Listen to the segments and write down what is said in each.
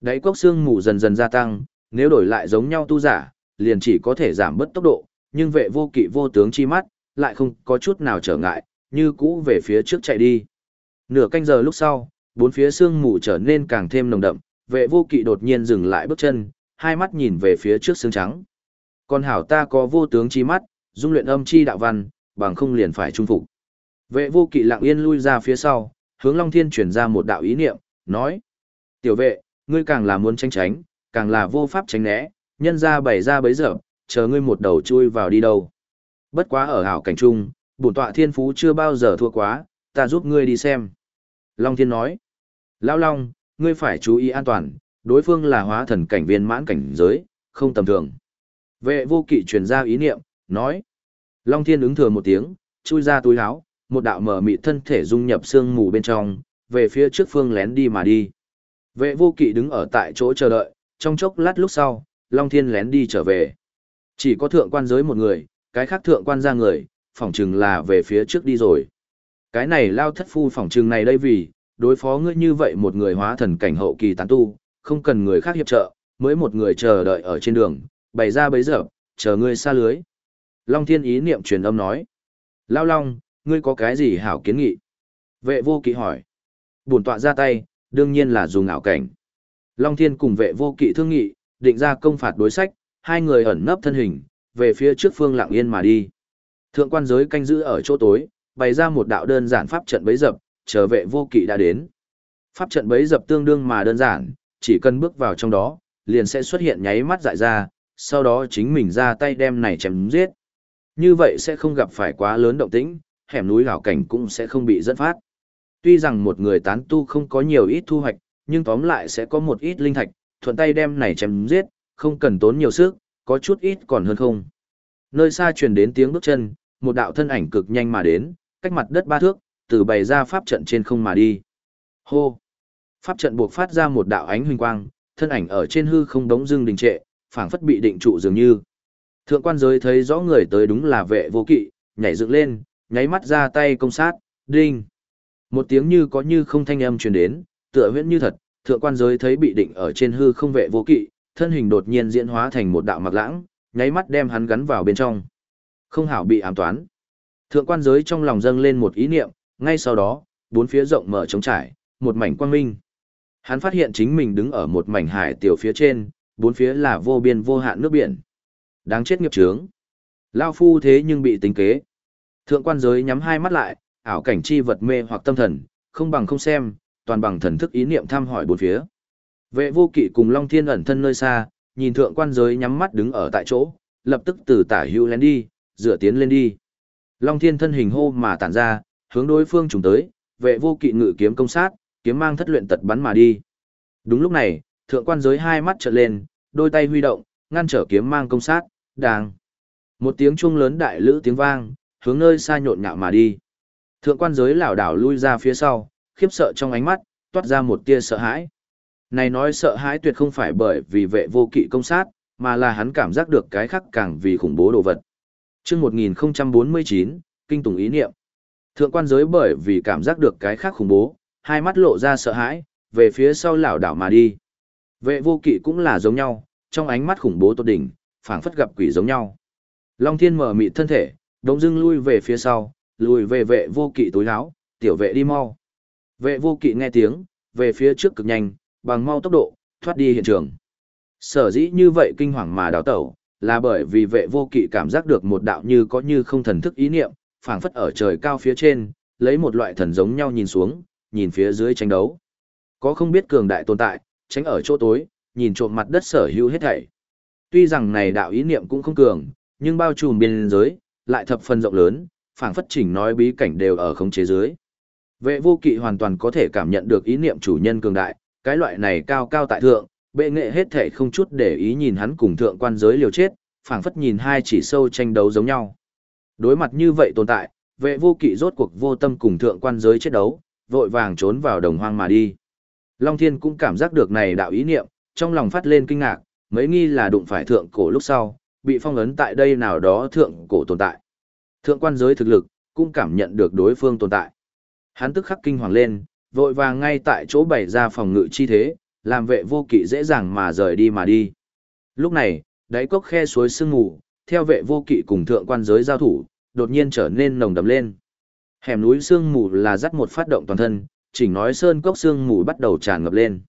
Đáy cốc xương mù dần dần gia tăng, nếu đổi lại giống nhau tu giả, liền chỉ có thể giảm bớt tốc độ, nhưng vệ vô kỵ vô tướng chi mắt, lại không có chút nào trở ngại, như cũ về phía trước chạy đi. Nửa canh giờ lúc sau, bốn phía xương mù trở nên càng thêm nồng đậm, vệ vô kỵ đột nhiên dừng lại bước chân, hai mắt nhìn về phía trước xương trắng. Còn hảo ta có vô tướng chi mắt, dung luyện âm chi đạo văn, bằng không liền phải trung phục. Vệ vô kỵ lặng yên lui ra phía sau, hướng Long Thiên chuyển ra một đạo ý niệm, nói. Tiểu vệ, ngươi càng là muốn tránh tránh, càng là vô pháp tránh né, nhân ra bày ra bấy giờ, chờ ngươi một đầu chui vào đi đâu. Bất quá ở hảo cảnh trung, bổn tọa thiên phú chưa bao giờ thua quá, ta giúp ngươi đi xem. Long Thiên nói. Lão Long, ngươi phải chú ý an toàn, đối phương là hóa thần cảnh viên mãn cảnh giới, không tầm thường. Vệ vô kỵ truyền ra ý niệm, nói. Long Thiên ứng thừa một tiếng, chui ra túi áo, một đạo mở mị thân thể dung nhập xương mù bên trong, về phía trước phương lén đi mà đi. Vệ vô kỵ đứng ở tại chỗ chờ đợi, trong chốc lát lúc sau, Long Thiên lén đi trở về. Chỉ có thượng quan giới một người, cái khác thượng quan ra người, phỏng chừng là về phía trước đi rồi. Cái này lao thất phu phỏng chừng này đây vì, đối phó ngươi như vậy một người hóa thần cảnh hậu kỳ tán tu, không cần người khác hiệp trợ, mới một người chờ đợi ở trên đường, bày ra bấy giờ, chờ ngươi xa lưới. Long Thiên ý niệm truyền âm nói. Lao Long, ngươi có cái gì hảo kiến nghị? Vệ vô kỵ hỏi. Bổn tọa ra tay, đương nhiên là dùng ảo cảnh. Long Thiên cùng vệ vô kỵ thương nghị, định ra công phạt đối sách, hai người ẩn nấp thân hình, về phía trước phương lặng yên mà đi. Thượng quan giới canh giữ ở chỗ tối, bày ra một đạo đơn giản pháp trận bấy dập, chờ vệ vô kỵ đã đến. Pháp trận bấy dập tương đương mà đơn giản, chỉ cần bước vào trong đó, liền sẽ xuất hiện nháy mắt dại ra, sau đó chính mình ra tay đem này chém giết. Như vậy sẽ không gặp phải quá lớn động tĩnh, hẻm núi hảo cảnh cũng sẽ không bị dẫn phát. Tuy rằng một người tán tu không có nhiều ít thu hoạch, nhưng tóm lại sẽ có một ít linh thạch, thuận tay đem này chém giết, không cần tốn nhiều sức, có chút ít còn hơn không. Nơi xa truyền đến tiếng bước chân, một đạo thân ảnh cực nhanh mà đến, cách mặt đất ba thước, từ bày ra pháp trận trên không mà đi. Hô! Pháp trận buộc phát ra một đạo ánh huỳnh quang, thân ảnh ở trên hư không đống dưng đình trệ, phảng phất bị định trụ dường như. Thượng quan giới thấy rõ người tới đúng là vệ vô kỵ, nhảy dựng lên, nháy mắt ra tay công sát, đinh. Một tiếng như có như không thanh âm truyền đến, tựa huyễn như thật, thượng quan giới thấy bị định ở trên hư không vệ vô kỵ, thân hình đột nhiên diễn hóa thành một đạo mặc lãng, nháy mắt đem hắn gắn vào bên trong. Không hảo bị ám toán. Thượng quan giới trong lòng dâng lên một ý niệm, ngay sau đó, bốn phía rộng mở trống trải, một mảnh quang minh. Hắn phát hiện chính mình đứng ở một mảnh hải tiểu phía trên, bốn phía là vô biên vô hạn nước biển. Đáng chết nghiệp trướng. Lao phu thế nhưng bị tính kế. Thượng quan giới nhắm hai mắt lại, ảo cảnh chi vật mê hoặc tâm thần, không bằng không xem, toàn bằng thần thức ý niệm thăm hỏi bốn phía. Vệ vô kỵ cùng Long Thiên ẩn thân nơi xa, nhìn thượng quan giới nhắm mắt đứng ở tại chỗ, lập tức từ tả hữu lén đi, dựa tiến lên đi. Long Thiên thân hình hô mà tản ra, hướng đối phương trùng tới, vệ vô kỵ ngự kiếm công sát, kiếm mang thất luyện tật bắn mà đi. Đúng lúc này, thượng quan giới hai mắt trợn lên, đôi tay huy động, ngăn trở kiếm mang công sát, đang. Một tiếng chuông lớn đại lữ tiếng vang, hướng nơi xa nhộn nhạo mà đi. Thượng quan giới lảo đảo lui ra phía sau, khiếp sợ trong ánh mắt, toát ra một tia sợ hãi. Này nói sợ hãi tuyệt không phải bởi vì vệ vô kỵ công sát, mà là hắn cảm giác được cái khác càng vì khủng bố đồ vật. chương 1049, Kinh Tùng ý niệm. Thượng quan giới bởi vì cảm giác được cái khác khủng bố, hai mắt lộ ra sợ hãi, về phía sau lảo đảo mà đi. Vệ vô kỵ cũng là giống nhau, trong ánh mắt khủng bố tột đỉnh, phảng phất gặp quỷ giống nhau. Long thiên mở mịt thân thể, đống dưng lui về phía sau, lùi về vệ vô kỵ tối áo, tiểu vệ đi mau. Vệ vô kỵ nghe tiếng, về phía trước cực nhanh, bằng mau tốc độ, thoát đi hiện trường. Sở dĩ như vậy kinh hoàng mà đào tẩu, là bởi vì vệ vô kỵ cảm giác được một đạo như có như không thần thức ý niệm, phảng phất ở trời cao phía trên, lấy một loại thần giống nhau nhìn xuống, nhìn phía dưới tranh đấu. Có không biết cường đại tồn tại, tránh ở chỗ tối, nhìn trộm mặt đất sở hữu hết thảy. Tuy rằng này đạo ý niệm cũng không cường, nhưng bao trùm biên giới, lại thập phần rộng lớn, phảng phất chỉnh nói bí cảnh đều ở khống chế dưới. Vệ vô kỵ hoàn toàn có thể cảm nhận được ý niệm chủ nhân cường đại, cái loại này cao cao tại thượng, bệ nghệ hết thể không chút để ý nhìn hắn cùng thượng quan giới liều chết, phảng phất nhìn hai chỉ sâu tranh đấu giống nhau. Đối mặt như vậy tồn tại, vệ vô kỵ rốt cuộc vô tâm cùng thượng quan giới chết đấu, vội vàng trốn vào đồng hoang mà đi. Long Thiên cũng cảm giác được này đạo ý niệm, trong lòng phát lên kinh ngạc, mấy nghi là đụng phải thượng cổ lúc sau, bị phong ấn tại đây nào đó thượng cổ tồn tại. Thượng quan giới thực lực, cũng cảm nhận được đối phương tồn tại. Hắn tức khắc kinh hoàng lên, vội vàng ngay tại chỗ bày ra phòng ngự chi thế, làm vệ vô kỵ dễ dàng mà rời đi mà đi. Lúc này, đáy cốc khe suối sương mù, theo vệ vô kỵ cùng thượng quan giới giao thủ, đột nhiên trở nên nồng đậm lên. Hẻm núi sương mù là dắt một phát động toàn thân, chỉnh nói sơn cốc sương mù bắt đầu tràn ngập lên.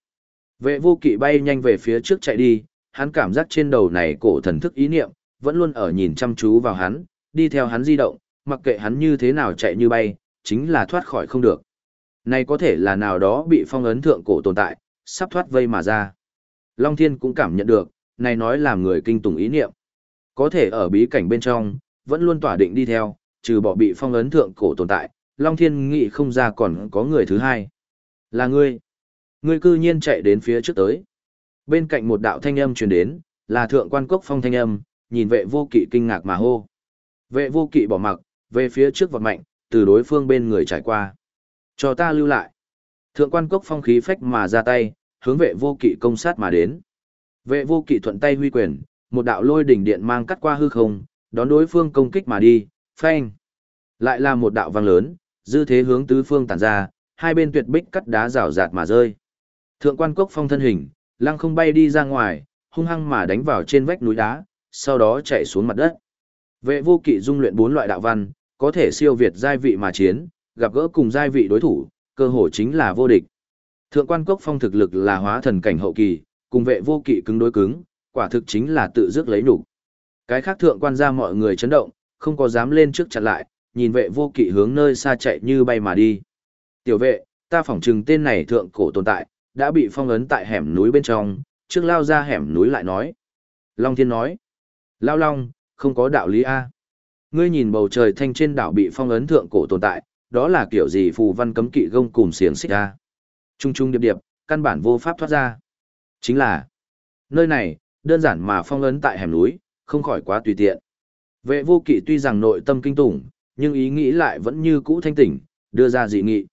Vệ vô kỵ bay nhanh về phía trước chạy đi, hắn cảm giác trên đầu này cổ thần thức ý niệm, vẫn luôn ở nhìn chăm chú vào hắn, đi theo hắn di động, mặc kệ hắn như thế nào chạy như bay, chính là thoát khỏi không được. Này có thể là nào đó bị phong ấn thượng cổ tồn tại, sắp thoát vây mà ra. Long Thiên cũng cảm nhận được, này nói làm người kinh tủng ý niệm. Có thể ở bí cảnh bên trong, vẫn luôn tỏa định đi theo, trừ bỏ bị phong ấn thượng cổ tồn tại, Long Thiên nghĩ không ra còn có người thứ hai. Là ngươi. Ngươi cư nhiên chạy đến phía trước tới. Bên cạnh một đạo thanh âm truyền đến, là thượng quan cốc phong thanh âm, nhìn vệ vô kỵ kinh ngạc mà hô. Vệ vô kỵ bỏ mặc, về phía trước vật mạnh, từ đối phương bên người trải qua. Cho ta lưu lại. Thượng quan cốc phong khí phách mà ra tay, hướng vệ vô kỵ công sát mà đến. Vệ vô kỵ thuận tay huy quyền, một đạo lôi đỉnh điện mang cắt qua hư không, đón đối phương công kích mà đi, phanh. Lại là một đạo vang lớn, dư thế hướng tứ phương tản ra, hai bên tuyệt bích cắt đá rào rạt mà rơi. Thượng quan cốc phong thân hình, lăng không bay đi ra ngoài, hung hăng mà đánh vào trên vách núi đá, sau đó chạy xuống mặt đất. Vệ vô kỵ dung luyện bốn loại đạo văn, có thể siêu việt giai vị mà chiến, gặp gỡ cùng giai vị đối thủ, cơ hội chính là vô địch. Thượng quan cốc phong thực lực là hóa thần cảnh hậu kỳ, cùng vệ vô kỵ cứng đối cứng, quả thực chính là tự dứt lấy đủ. Cái khác thượng quan ra mọi người chấn động, không có dám lên trước chặn lại, nhìn vệ vô kỵ hướng nơi xa chạy như bay mà đi. Tiểu vệ, ta phỏng chừng tên này thượng cổ tồn tại, đã bị phong ấn tại hẻm núi bên trong, trước lao ra hẻm núi lại nói. Long thiên nói, lao long, không có đạo lý A. Ngươi nhìn bầu trời thanh trên đảo bị phong ấn thượng cổ tồn tại, đó là kiểu gì phù văn cấm kỵ gông cùng xiềng xích A. Trung trung điệp điệp, căn bản vô pháp thoát ra. Chính là, nơi này, đơn giản mà phong ấn tại hẻm núi, không khỏi quá tùy tiện. Vệ vô kỵ tuy rằng nội tâm kinh tủng, nhưng ý nghĩ lại vẫn như cũ thanh tỉnh, đưa ra dị nghị.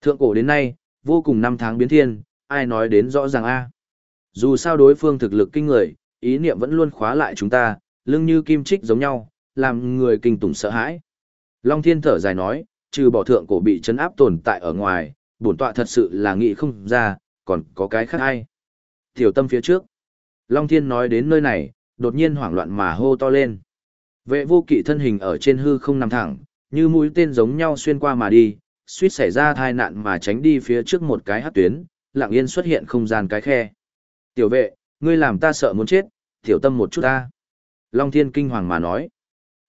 Thượng cổ đến nay, vô cùng năm tháng biến thiên, ai nói đến rõ ràng a Dù sao đối phương thực lực kinh người, ý niệm vẫn luôn khóa lại chúng ta, lưng như kim trích giống nhau, làm người kinh tủng sợ hãi. Long thiên thở dài nói, trừ bỏ thượng cổ bị chấn áp tồn tại ở ngoài, bổn tọa thật sự là nghĩ không ra, còn có cái khác ai. Tiểu tâm phía trước. Long thiên nói đến nơi này, đột nhiên hoảng loạn mà hô to lên. Vệ vô kỵ thân hình ở trên hư không nằm thẳng, như mũi tên giống nhau xuyên qua mà đi, suýt xảy ra thai nạn mà tránh đi phía trước một cái hát tuyến, lặng yên xuất hiện không gian cái khe. Tiểu vệ, ngươi làm ta sợ muốn chết, tiểu tâm một chút ta. Long thiên kinh hoàng mà nói.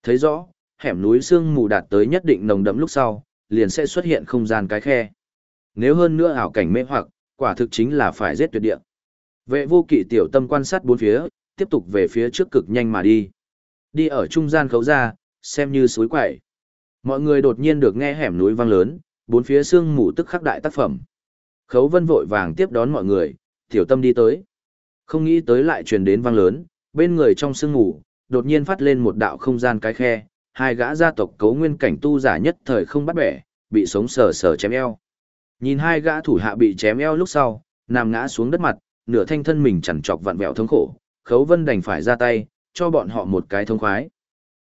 Thấy rõ, hẻm núi sương mù đạt tới nhất định nồng đậm lúc sau, liền sẽ xuất hiện không gian cái khe. Nếu hơn nữa ảo cảnh mê hoặc, quả thực chính là phải giết tuyệt địa. Vệ vô kỵ tiểu tâm quan sát bốn phía, tiếp tục về phía trước cực nhanh mà đi. Đi ở trung gian khấu ra, xem như suối quậy. Mọi người đột nhiên được nghe hẻm núi vang lớn, bốn phía sương mù tức khắc đại tác phẩm. Khấu vân vội vàng tiếp đón mọi người, tiểu tâm đi tới. Không nghĩ tới lại truyền đến vang lớn, bên người trong sương mù, đột nhiên phát lên một đạo không gian cái khe, hai gã gia tộc cấu nguyên cảnh tu giả nhất thời không bắt bẻ, bị sống sờ sờ chém eo. Nhìn hai gã thủ hạ bị chém eo lúc sau, nằm ngã xuống đất mặt, nửa thanh thân mình chằn trọc vặn vẹo thống khổ, khấu vân đành phải ra tay, cho bọn họ một cái thông khoái.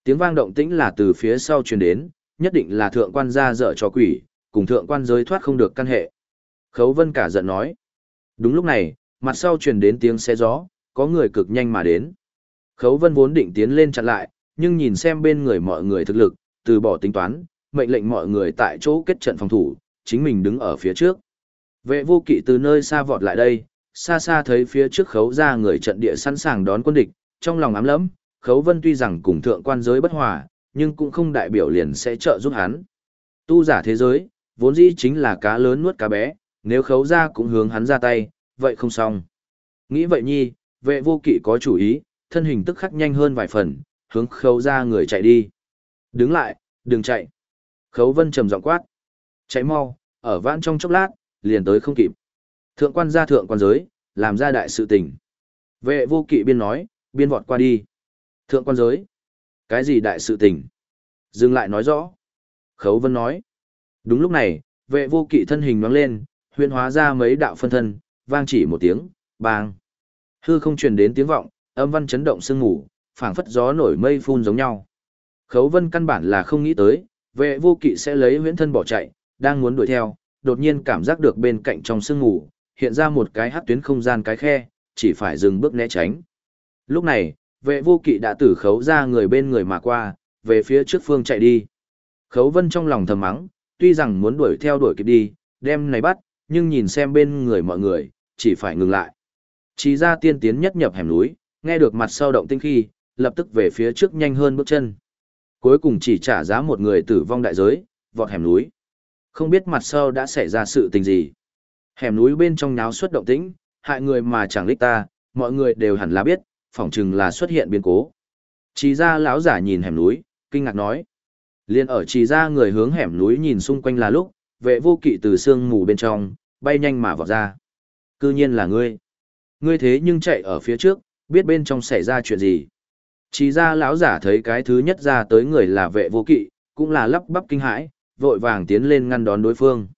Tiếng vang động tĩnh là từ phía sau truyền đến, nhất định là thượng quan gia dở cho quỷ, cùng thượng quan giới thoát không được căn hệ. Khấu vân cả giận nói. Đúng lúc này, mặt sau truyền đến tiếng xe gió, có người cực nhanh mà đến. Khấu vân vốn định tiến lên chặn lại, nhưng nhìn xem bên người mọi người thực lực, từ bỏ tính toán, mệnh lệnh mọi người tại chỗ kết trận phòng thủ, chính mình đứng ở phía trước. Vệ vô kỵ từ nơi xa vọt lại đây, xa xa thấy phía trước khấu ra người trận địa sẵn sàng đón quân địch, trong lòng ám lẫm, khấu vân tuy rằng cùng thượng quan giới bất hòa, nhưng cũng không đại biểu liền sẽ trợ giúp hắn. Tu giả thế giới, vốn dĩ chính là cá lớn nuốt cá bé, nếu khấu ra cũng hướng hắn ra tay, vậy không xong. Nghĩ vậy nhi, vệ vô kỵ có chủ ý, thân hình tức khắc nhanh hơn vài phần, hướng khấu ra người chạy đi. Đứng lại, đừng chạy. Khấu vân trầm giọng quát. Chạy mau, ở vãn trong chốc lát, liền tới không kịp. Thượng quan gia thượng quan giới, làm ra đại sự tình. Vệ vô kỵ biên nói, biên vọt qua đi. Thượng quan giới. Cái gì đại sự tình? Dừng lại nói rõ. Khấu vân nói. Đúng lúc này, vệ vô kỵ thân hình nhoáng lên, huyên hóa ra mấy đạo phân thân, vang chỉ một tiếng, bang. Hư không truyền đến tiếng vọng, âm văn chấn động sương ngủ, phảng phất gió nổi mây phun giống nhau. Khấu vân căn bản là không nghĩ tới, vệ vô kỵ sẽ lấy huyễn thân bỏ chạy, đang muốn đuổi theo, đột nhiên cảm giác được bên cạnh trong sương ngủ, hiện ra một cái hắc tuyến không gian cái khe, chỉ phải dừng bước né tránh. Lúc này, vệ vô kỵ đã tử khấu ra người bên người mà qua, về phía trước phương chạy đi. Khấu vân trong lòng thầm mắng, tuy rằng muốn đuổi theo đuổi kịp đi, đem này bắt, nhưng nhìn xem bên người mọi người, chỉ phải ngừng lại. Chỉ ra tiên tiến nhất nhập hẻm núi, nghe được mặt sau động tinh khi, lập tức về phía trước nhanh hơn bước chân. Cuối cùng chỉ trả giá một người tử vong đại giới, vọt hẻm núi. Không biết mặt sau đã xảy ra sự tình gì. Hẻm núi bên trong náo xuất động tĩnh, hại người mà chẳng lích ta, mọi người đều hẳn là biết, phỏng chừng là xuất hiện biến cố. Chỉ ra lão giả nhìn hẻm núi, kinh ngạc nói. Liên ở chỉ ra người hướng hẻm núi nhìn xung quanh là lúc, vệ vô kỵ từ sương mù bên trong, bay nhanh mà vọt ra. Cư nhiên là ngươi. Ngươi thế nhưng chạy ở phía trước, biết bên trong xảy ra chuyện gì. Chỉ ra lão giả thấy cái thứ nhất ra tới người là vệ vô kỵ, cũng là lắp bắp kinh hãi, vội vàng tiến lên ngăn đón đối phương.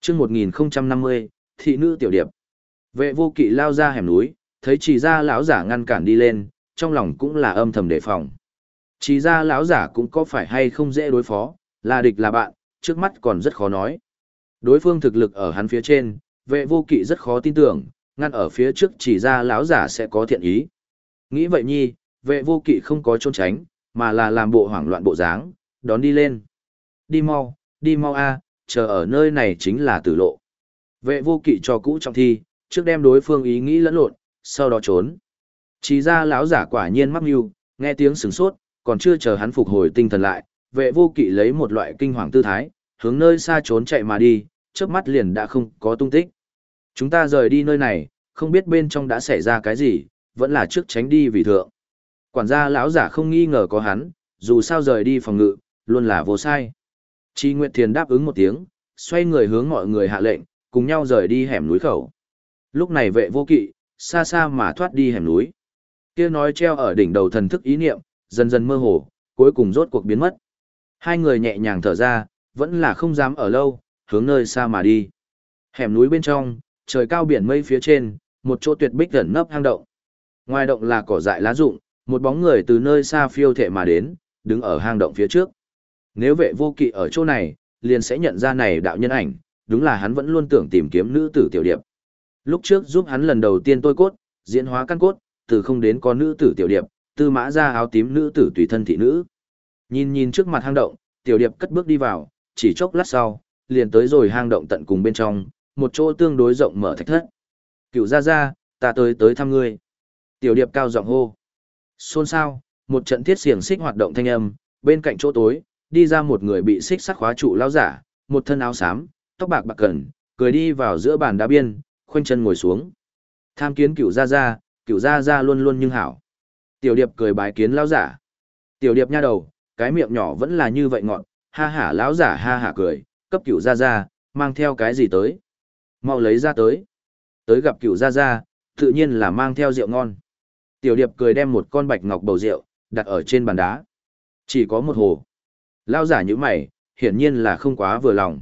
Trước 1050, thị nữ tiểu điệp. Vệ vô kỵ lao ra hẻm núi, thấy chỉ ra lão giả ngăn cản đi lên, trong lòng cũng là âm thầm đề phòng. Chỉ ra lão giả cũng có phải hay không dễ đối phó, là địch là bạn, trước mắt còn rất khó nói. Đối phương thực lực ở hắn phía trên, vệ vô kỵ rất khó tin tưởng, ngăn ở phía trước chỉ ra lão giả sẽ có thiện ý. Nghĩ vậy nhi, vệ vô kỵ không có trốn tránh, mà là làm bộ hoảng loạn bộ dáng, đón đi lên. Đi mau, đi mau a, chờ ở nơi này chính là tử lộ. Vệ vô kỵ cho cũ trong thi, trước đem đối phương ý nghĩ lẫn lộn, sau đó trốn. Chỉ ra lão giả quả nhiên mắc mưu, nghe tiếng sửng sốt, còn chưa chờ hắn phục hồi tinh thần lại, vệ vô kỵ lấy một loại kinh hoàng tư thái, hướng nơi xa trốn chạy mà đi, trước mắt liền đã không có tung tích. Chúng ta rời đi nơi này, không biết bên trong đã xảy ra cái gì, vẫn là trước tránh đi vì thượng. Quản gia lão giả không nghi ngờ có hắn, dù sao rời đi phòng ngự, luôn là vô sai. Chi Nguyệt Thiền đáp ứng một tiếng, xoay người hướng mọi người hạ lệnh, cùng nhau rời đi hẻm núi khẩu. Lúc này vệ vô kỵ, xa xa mà thoát đi hẻm núi. Kia nói treo ở đỉnh đầu thần thức ý niệm, dần dần mơ hồ, cuối cùng rốt cuộc biến mất. Hai người nhẹ nhàng thở ra, vẫn là không dám ở lâu, hướng nơi xa mà đi. Hẻm núi bên trong, trời cao biển mây phía trên, một chỗ tuyệt bích gần nấp hang động. Ngoài động là cỏ dại lá rụng, một bóng người từ nơi xa phiêu thệ mà đến, đứng ở hang động phía trước. Nếu vệ vô kỵ ở chỗ này, liền sẽ nhận ra này đạo nhân ảnh, đúng là hắn vẫn luôn tưởng tìm kiếm nữ tử tiểu điệp. Lúc trước giúp hắn lần đầu tiên tôi cốt, diễn hóa căn cốt, từ không đến có nữ tử tiểu điệp, tư mã ra áo tím nữ tử tùy thân thị nữ. Nhìn nhìn trước mặt hang động, tiểu điệp cất bước đi vào, chỉ chốc lát sau, liền tới rồi hang động tận cùng bên trong, một chỗ tương đối rộng mở thạch thất. Cựu ra ra, ta tới tới thăm ngươi. Tiểu điệp cao giọng hô. Xôn xao, một trận thiết xiềng xích hoạt động thanh âm, bên cạnh chỗ tối, đi ra một người bị xích sắt khóa trụ lao giả, một thân áo xám, tóc bạc bạc cẩn, cười đi vào giữa bàn đá biên, khoanh chân ngồi xuống. Tham kiến cựu gia gia, cựu gia gia luôn luôn nhưng hảo. Tiểu điệp cười bái kiến lao giả. Tiểu điệp nha đầu, cái miệng nhỏ vẫn là như vậy ngọn, ha hả lão giả ha hả cười, cấp cựu gia gia, mang theo cái gì tới? Mau lấy ra tới. Tới gặp cựu gia gia, tự nhiên là mang theo rượu ngon. Tiểu điệp cười đem một con bạch ngọc bầu rượu, đặt ở trên bàn đá. Chỉ có một hồ. Lao giả như mày, hiển nhiên là không quá vừa lòng.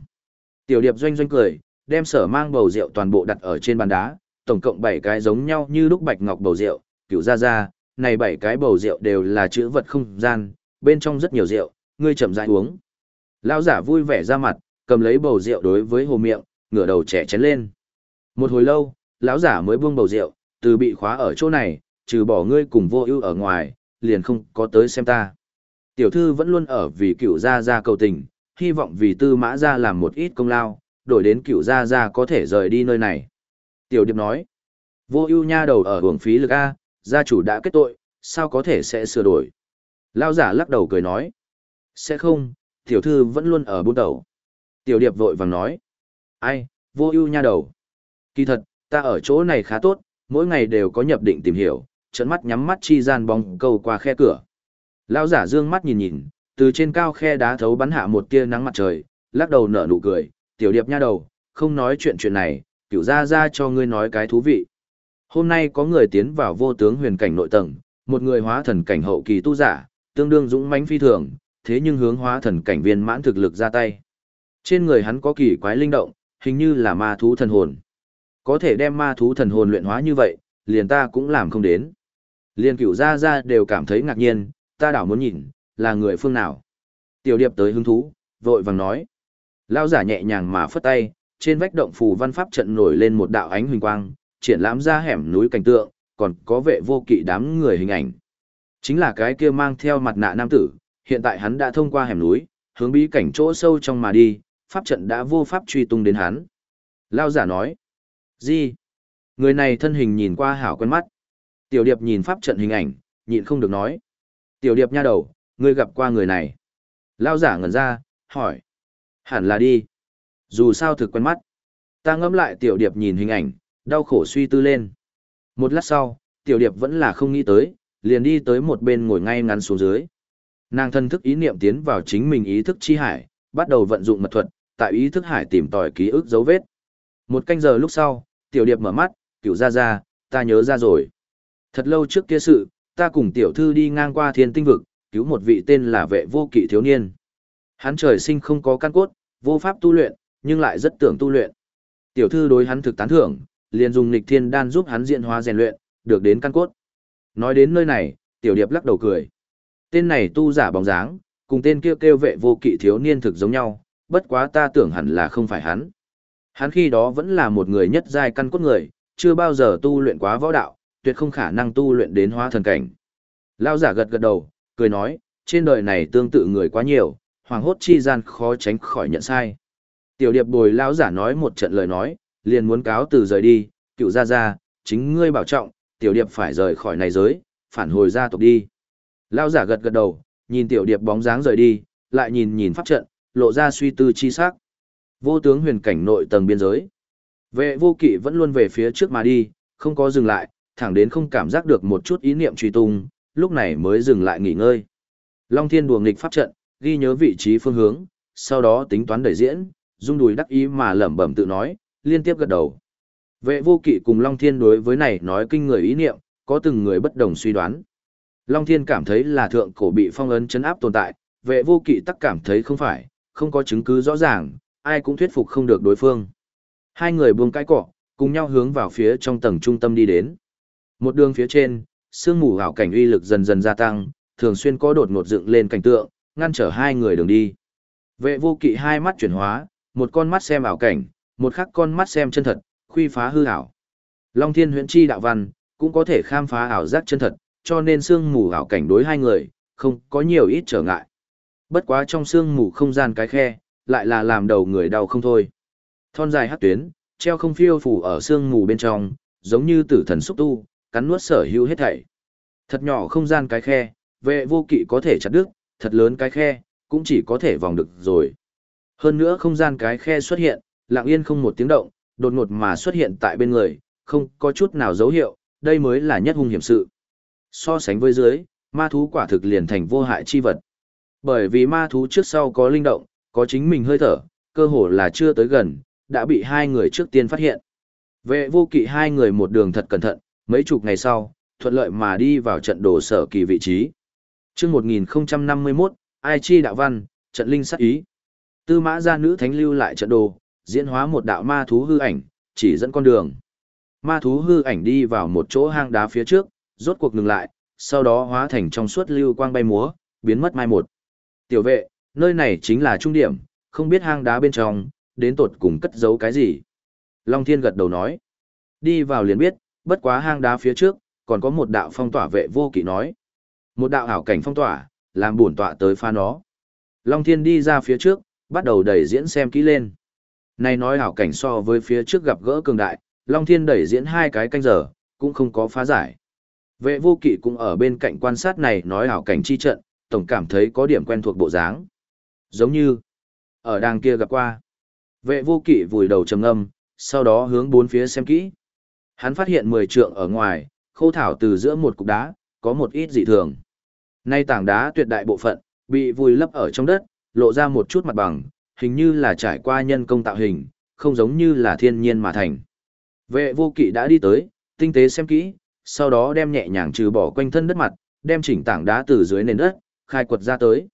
Tiểu điệp doanh doanh cười, đem sở mang bầu rượu toàn bộ đặt ở trên bàn đá, tổng cộng 7 cái giống nhau như lúc bạch ngọc bầu rượu, cựu gia gia, này bảy cái bầu rượu đều là chữ vật không gian, bên trong rất nhiều rượu, ngươi chậm rãi uống. Lao giả vui vẻ ra mặt, cầm lấy bầu rượu đối với hồ miệng, ngửa đầu trẻ chén lên. Một hồi lâu, lão giả mới buông bầu rượu, từ bị khóa ở chỗ này, trừ bỏ ngươi cùng vô ưu ở ngoài, liền không có tới xem ta. Tiểu thư vẫn luôn ở vì cựu gia gia cầu tình, hy vọng vì tư mã gia làm một ít công lao, đổi đến cựu gia gia có thể rời đi nơi này. Tiểu điệp nói, vô ưu nha đầu ở hưởng phí lực A, gia chủ đã kết tội, sao có thể sẽ sửa đổi. Lão giả lắc đầu cười nói, sẽ không, tiểu thư vẫn luôn ở buôn đầu. Tiểu điệp vội vàng nói, ai, vô ưu nha đầu. Kỳ thật, ta ở chỗ này khá tốt, mỗi ngày đều có nhập định tìm hiểu, trận mắt nhắm mắt chi gian bóng câu qua khe cửa. Lão giả dương mắt nhìn nhìn, từ trên cao khe đá thấu bắn hạ một tia nắng mặt trời, lắc đầu nở nụ cười, tiểu điệp nha đầu, không nói chuyện chuyện này, cửu ra ra cho ngươi nói cái thú vị. Hôm nay có người tiến vào vô tướng huyền cảnh nội tầng, một người hóa thần cảnh hậu kỳ tu giả, tương đương dũng mãnh phi thường, thế nhưng hướng hóa thần cảnh viên mãn thực lực ra tay. Trên người hắn có kỳ quái linh động, hình như là ma thú thần hồn. Có thể đem ma thú thần hồn luyện hóa như vậy, liền ta cũng làm không đến. Liền cửu ra ra đều cảm thấy ngạc nhiên, ta đảo muốn nhìn, là người phương nào. Tiểu điệp tới hứng thú, vội vàng nói. Lao giả nhẹ nhàng mà phất tay, trên vách động phù văn pháp trận nổi lên một đạo ánh huỳnh quang, triển lãm ra hẻm núi cảnh tượng, còn có vệ vô kỵ đám người hình ảnh. Chính là cái kia mang theo mặt nạ nam tử, hiện tại hắn đã thông qua hẻm núi, hướng bí cảnh chỗ sâu trong mà đi, pháp trận đã vô pháp truy tung đến hắn. Lao giả nói, gì? Người này thân hình nhìn qua hảo quen mắt. Tiểu điệp nhìn pháp trận hình ảnh, nhịn không được nói. Tiểu điệp nha đầu, ngươi gặp qua người này. Lao giả ngẩn ra, hỏi. Hẳn là đi. Dù sao thực quen mắt. Ta ngẫm lại tiểu điệp nhìn hình ảnh, đau khổ suy tư lên. Một lát sau, tiểu điệp vẫn là không nghĩ tới, liền đi tới một bên ngồi ngay ngắn xuống dưới. Nàng thân thức ý niệm tiến vào chính mình ý thức chi hải, bắt đầu vận dụng mật thuật, tại ý thức hải tìm tòi ký ức dấu vết. Một canh giờ lúc sau, tiểu điệp mở mắt, cửu ra ra, ta nhớ ra rồi. Thật lâu trước kia sự, ta cùng tiểu thư đi ngang qua thiên tinh vực, cứu một vị tên là vệ vô kỵ thiếu niên. Hắn trời sinh không có căn cốt, vô pháp tu luyện, nhưng lại rất tưởng tu luyện. Tiểu thư đối hắn thực tán thưởng, liền dùng nghịch thiên đan giúp hắn diễn hóa rèn luyện, được đến căn cốt. Nói đến nơi này, tiểu điệp lắc đầu cười. Tên này tu giả bóng dáng, cùng tên kia kêu, kêu vệ vô kỵ thiếu niên thực giống nhau, bất quá ta tưởng hẳn là không phải hắn. Hắn khi đó vẫn là một người nhất giai căn cốt người, chưa bao giờ tu luyện quá võ đạo, tuyệt không khả năng tu luyện đến hóa thần cảnh. Lão giả gật gật đầu, cười nói, trên đời này tương tự người quá nhiều, hoàng hốt chi gian khó tránh khỏi nhận sai. Tiểu điệp bồi lão giả nói một trận lời nói, liền muốn cáo từ rời đi, cựu ra ra, chính ngươi bảo trọng, tiểu điệp phải rời khỏi này giới, phản hồi gia tộc đi. Lão giả gật gật đầu, nhìn tiểu điệp bóng dáng rời đi, lại nhìn nhìn pháp trận, lộ ra suy tư chi sắc. Vô tướng huyền cảnh nội tầng biên giới. Vệ vô kỵ vẫn luôn về phía trước mà đi, không có dừng lại, thẳng đến không cảm giác được một chút ý niệm truy tung, lúc này mới dừng lại nghỉ ngơi. Long thiên đùa nghịch pháp trận, ghi nhớ vị trí phương hướng, sau đó tính toán đẩy diễn, dung đùi đắc ý mà lẩm bẩm tự nói, liên tiếp gật đầu. Vệ vô kỵ cùng Long Thiên đối với này nói kinh người ý niệm, có từng người bất đồng suy đoán. Long Thiên cảm thấy là thượng cổ bị phong ấn chấn áp tồn tại, vệ vô kỵ tắc cảm thấy không phải, không có chứng cứ rõ ràng, ai cũng thuyết phục không được đối phương. Hai người buông cái cỏ, cùng nhau hướng vào phía trong tầng trung tâm đi đến. Một đường phía trên, sương mù ảo cảnh uy lực dần dần gia tăng, thường xuyên có đột ngột dựng lên cảnh tượng, ngăn trở hai người đường đi. Vệ vô kỵ hai mắt chuyển hóa, một con mắt xem ảo cảnh, một khắc con mắt xem chân thật, khuy phá hư ảo. Long thiên huyễn chi đạo văn, cũng có thể khám phá ảo giác chân thật, cho nên sương mù ảo cảnh đối hai người, không có nhiều ít trở ngại. Bất quá trong xương mù không gian cái khe, lại là làm đầu người đau không thôi. Thon dài hát tuyến, treo không phiêu phủ ở xương mù bên trong, giống như tử thần xúc tu, cắn nuốt sở hữu hết thảy. Thật nhỏ không gian cái khe, vệ vô kỵ có thể chặt đứt, thật lớn cái khe, cũng chỉ có thể vòng được rồi. Hơn nữa không gian cái khe xuất hiện, lặng yên không một tiếng động, đột ngột mà xuất hiện tại bên người, không có chút nào dấu hiệu, đây mới là nhất hung hiểm sự. So sánh với dưới, ma thú quả thực liền thành vô hại chi vật. Bởi vì ma thú trước sau có linh động, có chính mình hơi thở, cơ hồ là chưa tới gần, đã bị hai người trước tiên phát hiện. Vệ vô kỵ hai người một đường thật cẩn thận, mấy chục ngày sau, thuận lợi mà đi vào trận đồ sở kỳ vị trí. chương 1051, Ai Chi Đạo Văn, trận linh sát ý. Tư mã gia nữ thánh lưu lại trận đồ, diễn hóa một đạo ma thú hư ảnh, chỉ dẫn con đường. Ma thú hư ảnh đi vào một chỗ hang đá phía trước, rốt cuộc ngừng lại, sau đó hóa thành trong suốt lưu quang bay múa, biến mất mai một. Tiểu vệ, nơi này chính là trung điểm, không biết hang đá bên trong, đến tột cùng cất giấu cái gì. Long Thiên gật đầu nói. Đi vào liền biết, bất quá hang đá phía trước, còn có một đạo phong tỏa vệ vô kỵ nói. Một đạo ảo cảnh phong tỏa, làm bổn tọa tới pha nó. Long Thiên đi ra phía trước, bắt đầu đẩy diễn xem kỹ lên. Này nói ảo cảnh so với phía trước gặp gỡ cường đại, Long Thiên đẩy diễn hai cái canh giờ, cũng không có phá giải. Vệ vô kỵ cũng ở bên cạnh quan sát này nói ảo cảnh chi trận, tổng cảm thấy có điểm quen thuộc bộ dáng. Giống như, ở đàng kia gặp qua. Vệ vô kỵ vùi đầu trầm âm, sau đó hướng bốn phía xem kỹ. Hắn phát hiện 10 trượng ở ngoài, khô thảo từ giữa một cục đá, có một ít dị thường. Nay tảng đá tuyệt đại bộ phận, bị vùi lấp ở trong đất, lộ ra một chút mặt bằng, hình như là trải qua nhân công tạo hình, không giống như là thiên nhiên mà thành. Vệ vô kỵ đã đi tới, tinh tế xem kỹ, sau đó đem nhẹ nhàng trừ bỏ quanh thân đất mặt, đem chỉnh tảng đá từ dưới nền đất, khai quật ra tới.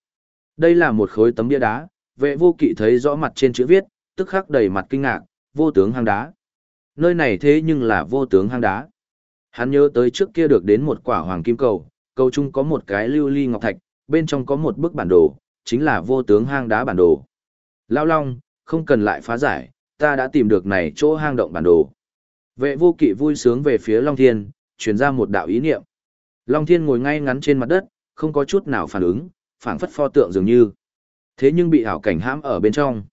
Đây là một khối tấm bia đá, vệ vô kỵ thấy rõ mặt trên chữ viết, tức khắc đầy mặt kinh ngạc, vô tướng hang đá. Nơi này thế nhưng là vô tướng hang đá. Hắn nhớ tới trước kia được đến một quả hoàng kim cầu, cầu chung có một cái lưu ly ngọc thạch, bên trong có một bức bản đồ, chính là vô tướng hang đá bản đồ. Lao Long, không cần lại phá giải, ta đã tìm được này chỗ hang động bản đồ. Vệ vô kỵ vui sướng về phía Long Thiên, truyền ra một đạo ý niệm. Long Thiên ngồi ngay ngắn trên mặt đất, không có chút nào phản ứng, phảng phất pho tượng dường như. Thế nhưng bị ảo cảnh hãm ở bên trong.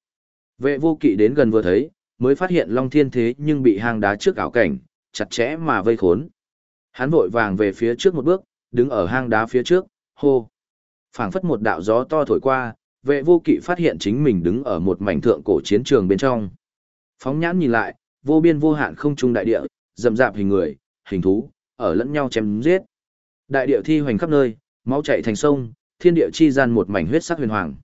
Vệ vô kỵ đến gần vừa thấy, mới phát hiện Long Thiên thế nhưng bị hang đá trước ảo cảnh, chặt chẽ mà vây khốn. Hắn vội vàng về phía trước một bước, đứng ở hang đá phía trước, hô. phảng phất một đạo gió to thổi qua, vệ vô kỵ phát hiện chính mình đứng ở một mảnh thượng cổ chiến trường bên trong. Phóng nhãn nhìn lại, vô biên vô hạn không trung đại địa, rậm rạp hình người, hình thú, ở lẫn nhau chém giết. Đại địa thi hoành khắp nơi, máu chảy thành sông, thiên địa chi gian một mảnh huyết sắc huyền hoàng.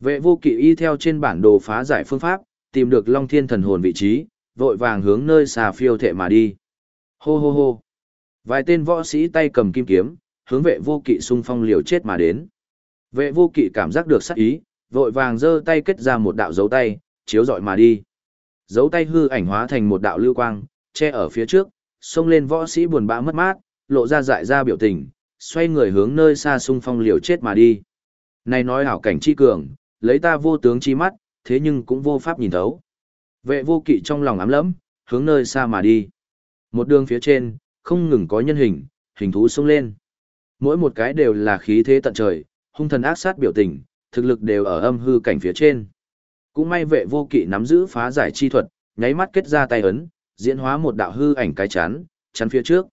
Vệ vô kỵ y theo trên bản đồ phá giải phương pháp, tìm được Long Thiên thần hồn vị trí, vội vàng hướng nơi xà phiêu thệ mà đi. Hô hô hô. Vài tên võ sĩ tay cầm kim kiếm, hướng vệ vô kỵ xung phong liều chết mà đến. Vệ vô kỵ cảm giác được sát ý, vội vàng giơ tay kết ra một đạo dấu tay, chiếu dọi mà đi. Dấu tay hư ảnh hóa thành một đạo lưu quang, che ở phía trước, xông lên võ sĩ buồn bã mất mát, lộ ra dại ra biểu tình, xoay người hướng nơi xa xung phong liều chết mà đi. Này nói hảo cảnh chi cường, lấy ta vô tướng chi mắt, thế nhưng cũng vô pháp nhìn thấu. Vệ vô kỵ trong lòng ám lẫm, hướng nơi xa mà đi. Một đường phía trên, không ngừng có nhân hình, hình thú xông lên. Mỗi một cái đều là khí thế tận trời, hung thần ác sát biểu tình, thực lực đều ở âm hư cảnh phía trên. Cũng may vệ vô kỵ nắm giữ phá giải chi thuật, nháy mắt kết ra tay ấn, diễn hóa một đạo hư ảnh cái chắn, chắn phía trước.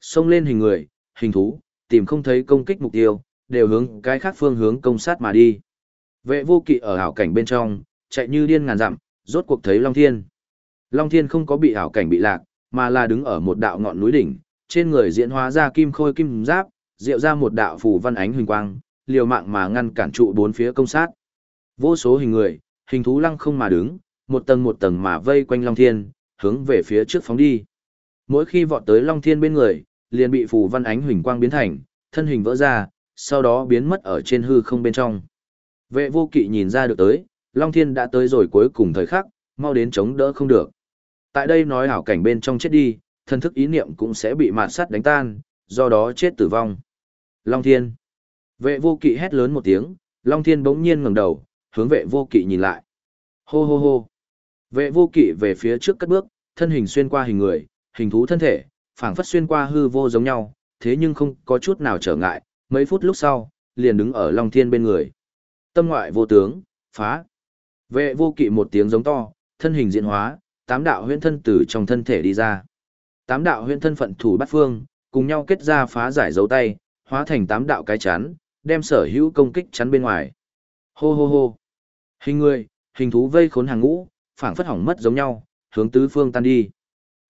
Xông lên hình người, hình thú, tìm không thấy công kích mục tiêu, đều hướng cái khác phương hướng công sát mà đi. Vệ vô kỵ ở hảo cảnh bên trong, chạy như điên ngàn dặm, rốt cuộc thấy Long Thiên. Long Thiên không có bị hảo cảnh bị lạc, mà là đứng ở một đạo ngọn núi đỉnh, trên người diễn hóa ra kim khôi kim giáp, diệu ra một đạo phủ văn ánh huỳnh quang, liều mạng mà ngăn cản trụ bốn phía công sát. Vô số hình người, hình thú lăng không mà đứng, một tầng một tầng mà vây quanh Long Thiên, hướng về phía trước phóng đi. Mỗi khi vọt tới Long Thiên bên người, liền bị phù văn ánh huỳnh quang biến thành, thân hình vỡ ra, sau đó biến mất ở trên hư không bên trong. Vệ vô kỵ nhìn ra được tới, Long Thiên đã tới rồi cuối cùng thời khắc, mau đến chống đỡ không được. Tại đây nói hảo cảnh bên trong chết đi, thân thức ý niệm cũng sẽ bị mạt sắt đánh tan, do đó chết tử vong. Long Thiên. Vệ vô kỵ hét lớn một tiếng, Long Thiên bỗng nhiên ngẩng đầu, hướng vệ vô kỵ nhìn lại. Hô hô hô. Vệ vô kỵ về phía trước cất bước, thân hình xuyên qua hình người, hình thú thân thể, phảng phất xuyên qua hư vô giống nhau, thế nhưng không có chút nào trở ngại, mấy phút lúc sau, liền đứng ở Long Thiên bên người. Tâm ngoại vô tướng, phá. Vệ vô kỵ một tiếng giống to, thân hình diễn hóa, tám đạo huyễn thân từ trong thân thể đi ra. Tám đạo huyễn thân phận thủ bắt phương, cùng nhau kết ra phá giải dấu tay, hóa thành tám đạo cái chắn, đem sở hữu công kích chắn bên ngoài. Hô hô hô. Hình người, hình thú vây khốn hàng ngũ, phảng phất hỏng mất giống nhau, hướng tứ phương tan đi.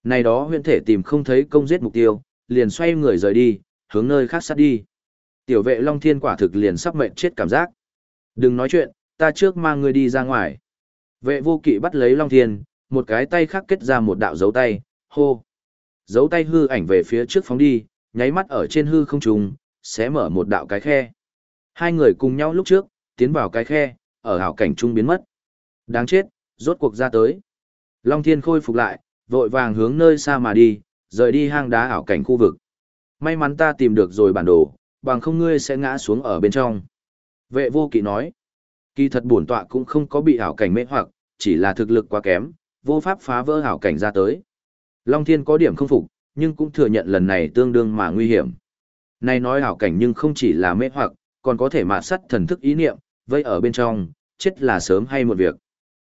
Này đó huyện thể tìm không thấy công giết mục tiêu, liền xoay người rời đi, hướng nơi khác sát đi. Tiểu vệ Long Thiên quả thực liền sắp mệnh chết cảm giác. Đừng nói chuyện, ta trước mang ngươi đi ra ngoài. Vệ vô kỵ bắt lấy Long Thiên, một cái tay khác kết ra một đạo dấu tay, hô. Dấu tay hư ảnh về phía trước phóng đi, nháy mắt ở trên hư không trùng, sẽ mở một đạo cái khe. Hai người cùng nhau lúc trước, tiến vào cái khe, ở hảo cảnh trung biến mất. Đáng chết, rốt cuộc ra tới. Long Thiên khôi phục lại, vội vàng hướng nơi xa mà đi, rời đi hang đá ảo cảnh khu vực. May mắn ta tìm được rồi bản đồ, bằng không ngươi sẽ ngã xuống ở bên trong. Vệ vô kỵ nói, kỳ thật bổn tọa cũng không có bị ảo cảnh mê hoặc, chỉ là thực lực quá kém, vô pháp phá vỡ ảo cảnh ra tới. Long Thiên có điểm không phục, nhưng cũng thừa nhận lần này tương đương mà nguy hiểm. Này nói ảo cảnh nhưng không chỉ là mê hoặc, còn có thể mạt sắt thần thức ý niệm, vây ở bên trong, chết là sớm hay một việc.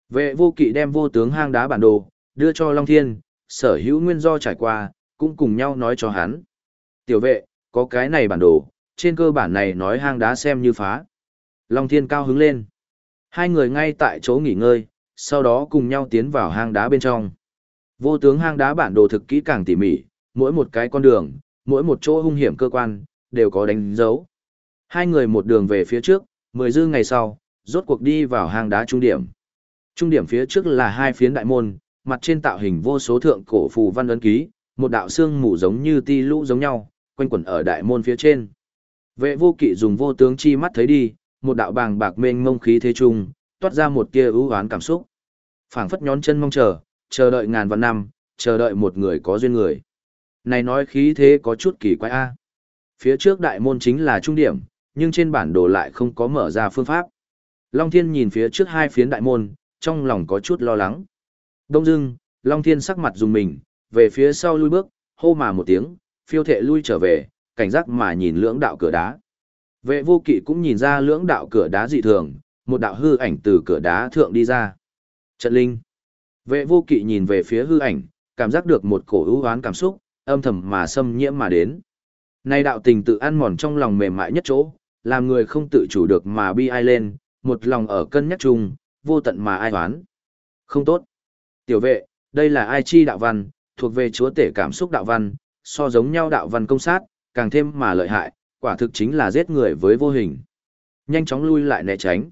Vệ vô kỵ đem vô tướng hang đá bản đồ, đưa cho Long Thiên, sở hữu nguyên do trải qua, cũng cùng nhau nói cho hắn. Tiểu vệ, có cái này bản đồ, trên cơ bản này nói hang đá xem như phá. Long Thiên cao hứng lên. Hai người ngay tại chỗ nghỉ ngơi, sau đó cùng nhau tiến vào hang đá bên trong. Vô tướng hang đá bản đồ thực kỹ càng tỉ mỉ, mỗi một cái con đường, mỗi một chỗ hung hiểm cơ quan, đều có đánh dấu. Hai người một đường về phía trước, mười dư ngày sau, rốt cuộc đi vào hang đá trung điểm. Trung điểm phía trước là hai phiến đại môn, mặt trên tạo hình vô số thượng cổ phù văn ấn ký, một đạo xương mù giống như ti lũ giống nhau, quanh quẩn ở đại môn phía trên. Vệ vô kỵ dùng vô tướng chi mắt thấy đi, một đạo bàng bạc mênh mông khí thế trung, toát ra một tia ưu oán cảm xúc. Phảng phất nhón chân mong chờ, chờ đợi ngàn vạn năm, chờ đợi một người có duyên người. Này nói khí thế có chút kỳ quái a. Phía trước đại môn chính là trung điểm, nhưng trên bản đồ lại không có mở ra phương pháp. Long Thiên nhìn phía trước hai phiến đại môn, trong lòng có chút lo lắng. Đông dưng, Long Thiên sắc mặt dùng mình, về phía sau lui bước, hô mà một tiếng, phiêu thệ lui trở về, cảnh giác mà nhìn lưỡng đạo cửa đá. Vệ vô kỵ cũng nhìn ra lưỡng đạo cửa đá dị thường, một đạo hư ảnh từ cửa đá thượng đi ra. Trận linh. Vệ vô kỵ nhìn về phía hư ảnh, cảm giác được một cổ ưu hoán cảm xúc, âm thầm mà xâm nhiễm mà đến. Nay đạo tình tự ăn mòn trong lòng mềm mại nhất chỗ, làm người không tự chủ được mà bi ai lên, một lòng ở cân nhắc chung, vô tận mà ai hoán. Không tốt. Tiểu vệ, đây là ai chi đạo văn, thuộc về chúa tể cảm xúc đạo văn, so giống nhau đạo văn công sát, càng thêm mà lợi hại, quả thực chính là giết người với vô hình. Nhanh chóng lui lại né tránh.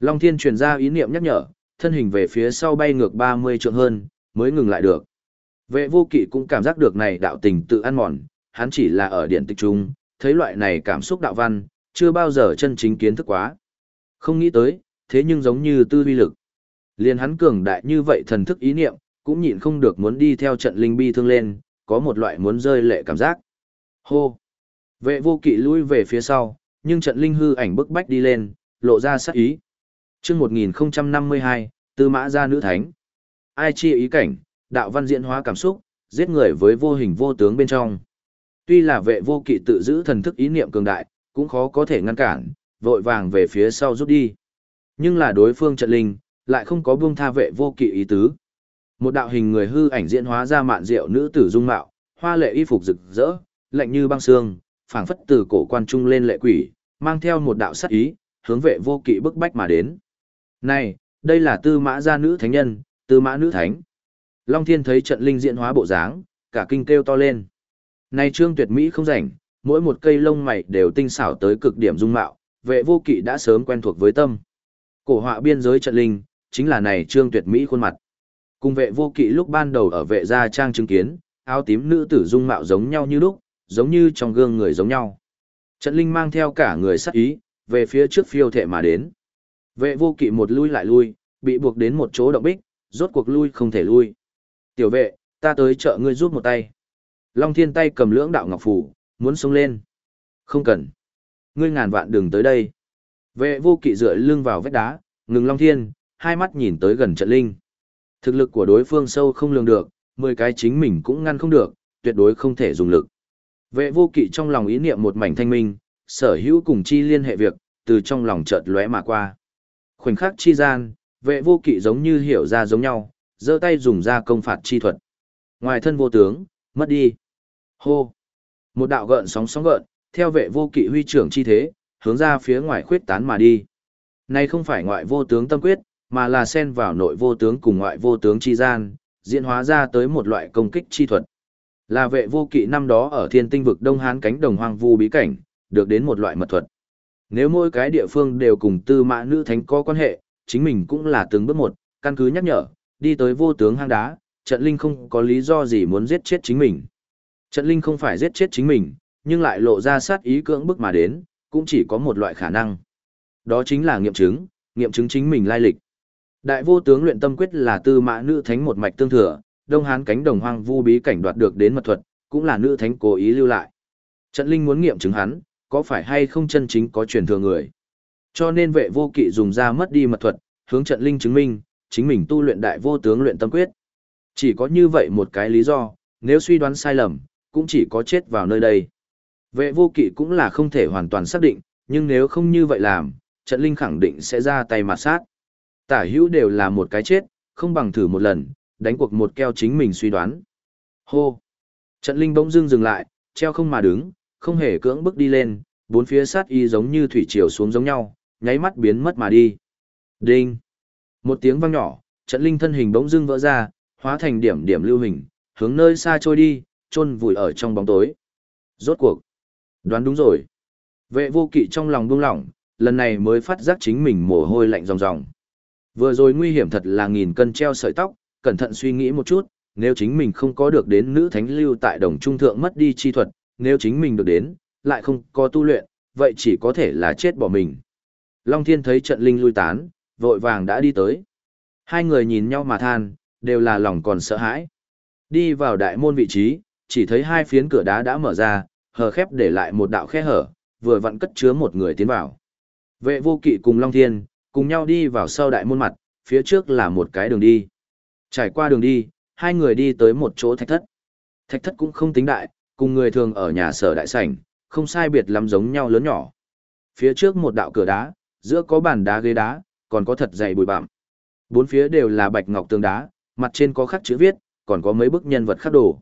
Long Thiên truyền ra ý niệm nhắc nhở, thân hình về phía sau bay ngược 30 trượng hơn, mới ngừng lại được. Vệ vô kỵ cũng cảm giác được này đạo tình tự ăn mòn, hắn chỉ là ở điện tịch trung, thấy loại này cảm xúc đạo văn, chưa bao giờ chân chính kiến thức quá. Không nghĩ tới, thế nhưng giống như tư vi lực liên hắn cường đại như vậy thần thức ý niệm, cũng nhịn không được muốn đi theo trận linh bi thương lên, có một loại muốn rơi lệ cảm giác. Hô! Vệ vô kỵ lui về phía sau, nhưng trận linh hư ảnh bức bách đi lên, lộ ra sát ý. chương 1052, Tư Mã Gia Nữ Thánh. Ai chia ý cảnh, đạo văn diễn hóa cảm xúc, giết người với vô hình vô tướng bên trong. Tuy là vệ vô kỵ tự giữ thần thức ý niệm cường đại, cũng khó có thể ngăn cản, vội vàng về phía sau rút đi. Nhưng là đối phương trận linh, lại không có buông tha vệ vô kỵ ý tứ. Một đạo hình người hư ảnh diễn hóa ra mạn diệu nữ tử dung mạo, hoa lệ y phục rực rỡ, lạnh như băng xương, phảng phất từ cổ quan trung lên lệ quỷ, mang theo một đạo sát ý, hướng vệ vô kỵ bức bách mà đến. Này, đây là tư mã gia nữ thánh nhân, tư mã nữ thánh. Long thiên thấy trận linh diễn hóa bộ dáng, cả kinh kêu to lên. Này trương tuyệt mỹ không rảnh, mỗi một cây lông mày đều tinh xảo tới cực điểm dung mạo, vệ vô kỵ đã sớm quen thuộc với tâm. Cổ họa biên giới trận linh, chính là này trương tuyệt mỹ khuôn mặt. Cùng vệ vô kỵ lúc ban đầu ở vệ gia trang chứng kiến, áo tím nữ tử dung mạo giống nhau như lúc, giống như trong gương người giống nhau. Trận linh mang theo cả người sắc ý, về phía trước phiêu thệ mà đến. Vệ vô kỵ một lui lại lui, bị buộc đến một chỗ động bích, rốt cuộc lui không thể lui. Tiểu vệ, ta tới chợ ngươi giúp một tay. Long thiên tay cầm lưỡng đạo ngọc phủ, muốn sống lên. Không cần. Ngươi ngàn vạn đừng tới đây. Vệ vô kỵ dựa lưng vào vách đá, ngừng Long thiên, hai mắt nhìn tới gần trận linh. Thực lực của đối phương sâu không lường được, mười cái chính mình cũng ngăn không được, tuyệt đối không thể dùng lực. Vệ vô kỵ trong lòng ý niệm một mảnh thanh minh, sở hữu cùng chi liên hệ việc, từ trong lòng chợt lóe mà qua. Khoảnh khắc chi gian, vệ vô kỵ giống như hiểu ra giống nhau, giơ tay dùng ra công phạt chi thuật. Ngoài thân vô tướng, mất đi. Hô! Một đạo gợn sóng sóng gợn, theo vệ vô kỵ huy trưởng chi thế, hướng ra phía ngoài khuyết tán mà đi. Này không phải ngoại vô tướng tâm quyết, mà là xen vào nội vô tướng cùng ngoại vô tướng chi gian, diễn hóa ra tới một loại công kích chi thuật. Là vệ vô kỵ năm đó ở thiên tinh vực Đông Hán cánh đồng hoang vu bí cảnh, được đến một loại mật thuật. Nếu mỗi cái địa phương đều cùng tư mã nữ thánh có quan hệ, chính mình cũng là từng bước một, căn cứ nhắc nhở, đi tới vô tướng hang đá, trận linh không có lý do gì muốn giết chết chính mình. Trận linh không phải giết chết chính mình, nhưng lại lộ ra sát ý cưỡng bức mà đến, cũng chỉ có một loại khả năng. Đó chính là nghiệm chứng, nghiệm chứng chính mình lai lịch. Đại vô tướng luyện tâm quyết là tư mã nữ thánh một mạch tương thừa, Đông Hán cánh đồng hoang vu bí cảnh đoạt được đến mật thuật, cũng là nữ thánh cố ý lưu lại. Trận linh muốn nghiệm chứng hắn, có phải hay không chân chính có truyền thừa người. Cho nên vệ vô kỵ dùng ra mất đi mật thuật, hướng trận linh chứng minh, chính mình tu luyện đại vô tướng luyện tâm quyết. Chỉ có như vậy một cái lý do, nếu suy đoán sai lầm, cũng chỉ có chết vào nơi đây. Vệ vô kỵ cũng là không thể hoàn toàn xác định, nhưng nếu không như vậy làm, trận linh khẳng định sẽ ra tay mà sát. Tả hữu đều là một cái chết, không bằng thử một lần, đánh cuộc một keo chính mình suy đoán. Hô! Trận linh bỗng dưng dừng lại, treo không mà đứng, không hề cưỡng bước đi lên, bốn phía sát y giống như thủy triều xuống giống nhau, nháy mắt biến mất mà đi. Đinh! Một tiếng vang nhỏ, trận linh thân hình bỗng dưng vỡ ra, hóa thành điểm điểm lưu hình, hướng nơi xa trôi đi, chôn vùi ở trong bóng tối. Rốt cuộc! Đoán đúng rồi. Vệ vô kỵ trong lòng buông lỏng, lần này mới phát giác chính mình mồ hôi lạnh ròng ròng. Vừa rồi nguy hiểm thật là nghìn cân treo sợi tóc, cẩn thận suy nghĩ một chút, nếu chính mình không có được đến nữ thánh lưu tại đồng trung thượng mất đi chi thuật, nếu chính mình được đến, lại không có tu luyện, vậy chỉ có thể là chết bỏ mình. Long Thiên thấy trận linh lui tán, vội vàng đã đi tới. Hai người nhìn nhau mà than, đều là lòng còn sợ hãi. Đi vào đại môn vị trí, chỉ thấy hai phiến cửa đá đã mở ra, hờ khép để lại một đạo khe hở, vừa vặn cất chứa một người tiến vào. Vệ vô kỵ cùng Long Thiên, cùng nhau đi vào sau đại môn mặt, phía trước là một cái đường đi. Trải qua đường đi, hai người đi tới một chỗ thạch thất. Thạch thất cũng không tính đại, cùng người thường ở nhà sở đại sảnh, không sai biệt lắm giống nhau lớn nhỏ. Phía trước một đạo cửa đá, giữa có bàn đá ghế đá, còn có thật dày bụi bặm. Bốn phía đều là bạch ngọc tường đá, mặt trên có khắc chữ viết, còn có mấy bức nhân vật khắc đồ.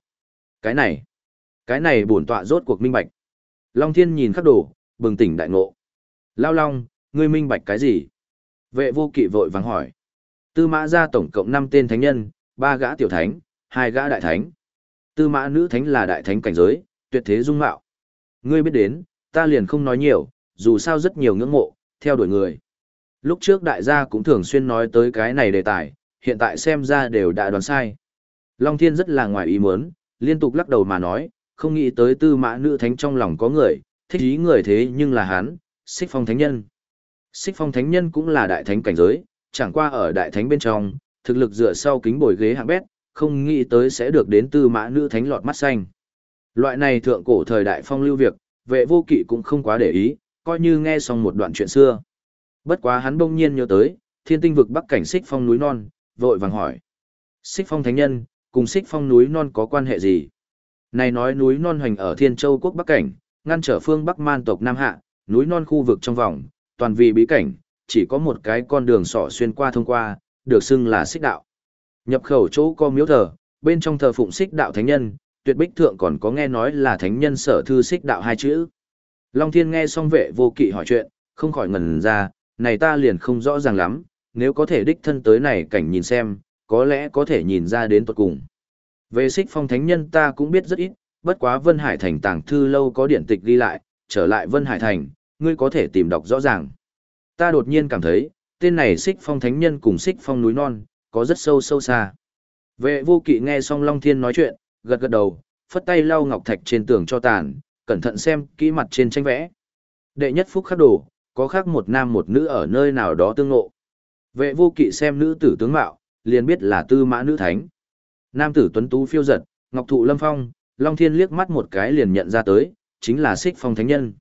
Cái này, cái này bổn tọa rốt cuộc minh bạch. Long Thiên nhìn khắc đồ, bừng tỉnh đại ngộ. Lao Long, ngươi minh bạch cái gì? Vệ vô kỵ vội vàng hỏi. Tư mã ra tổng cộng 5 tên thánh nhân, ba gã tiểu thánh, hai gã đại thánh. Tư mã nữ thánh là đại thánh cảnh giới, tuyệt thế dung mạo. Ngươi biết đến, ta liền không nói nhiều, dù sao rất nhiều ngưỡng mộ, theo đuổi người. Lúc trước đại gia cũng thường xuyên nói tới cái này đề tài, hiện tại xem ra đều đã đoán sai. Long Thiên rất là ngoài ý muốn, liên tục lắc đầu mà nói, không nghĩ tới tư mã nữ thánh trong lòng có người, thích ý người thế nhưng là hắn, xích phong thánh nhân. Xích phong thánh nhân cũng là đại thánh cảnh giới, chẳng qua ở đại thánh bên trong, thực lực dựa sau kính bồi ghế hạng bét, không nghĩ tới sẽ được đến tư mã nữ thánh lọt mắt xanh. Loại này thượng cổ thời đại phong lưu việc, vệ vô kỵ cũng không quá để ý, coi như nghe xong một đoạn chuyện xưa. Bất quá hắn bỗng nhiên nhớ tới, thiên tinh vực bắc cảnh xích phong núi non, vội vàng hỏi. Xích phong thánh nhân, cùng xích phong núi non có quan hệ gì? Này nói núi non hoành ở thiên châu quốc bắc cảnh, ngăn trở phương bắc man tộc Nam Hạ, núi non khu vực trong vòng, toàn vì bí cảnh, chỉ có một cái con đường sỏ xuyên qua thông qua, được xưng là xích đạo. Nhập khẩu chỗ có miếu thờ, bên trong thờ phụng xích đạo thánh nhân, tuyệt bích thượng còn có nghe nói là thánh nhân sở thư xích đạo hai chữ. Long Thiên nghe xong vệ vô kỵ hỏi chuyện, không khỏi ngần ra, này ta liền không rõ ràng lắm, nếu có thể đích thân tới này cảnh nhìn xem, có lẽ có thể nhìn ra đến tuật cùng. Về xích phong thánh nhân ta cũng biết rất ít, bất quá Vân Hải Thành tàng thư lâu có điển tịch ghi lại, trở lại Vân Hải Thành, ngươi có thể tìm đọc rõ ràng. Ta đột nhiên cảm thấy, tên này xích phong thánh nhân cùng xích phong núi non, có rất sâu sâu xa. Vệ vô kỵ nghe xong Long Thiên nói chuyện, gật gật đầu, phất tay lau ngọc thạch trên tường cho tàn, cẩn thận xem kỹ mặt trên tranh vẽ. Đệ nhất phúc khắc đồ, có khác một nam một nữ ở nơi nào đó tương ngộ. Vệ vô kỵ xem nữ tử tướng mạo, liền biết là tư mã nữ thánh. Nam tử tuấn tú phiêu giật, ngọc thụ lâm phong, Long Thiên liếc mắt một cái liền nhận ra tới, chính là xích phong thánh nhân.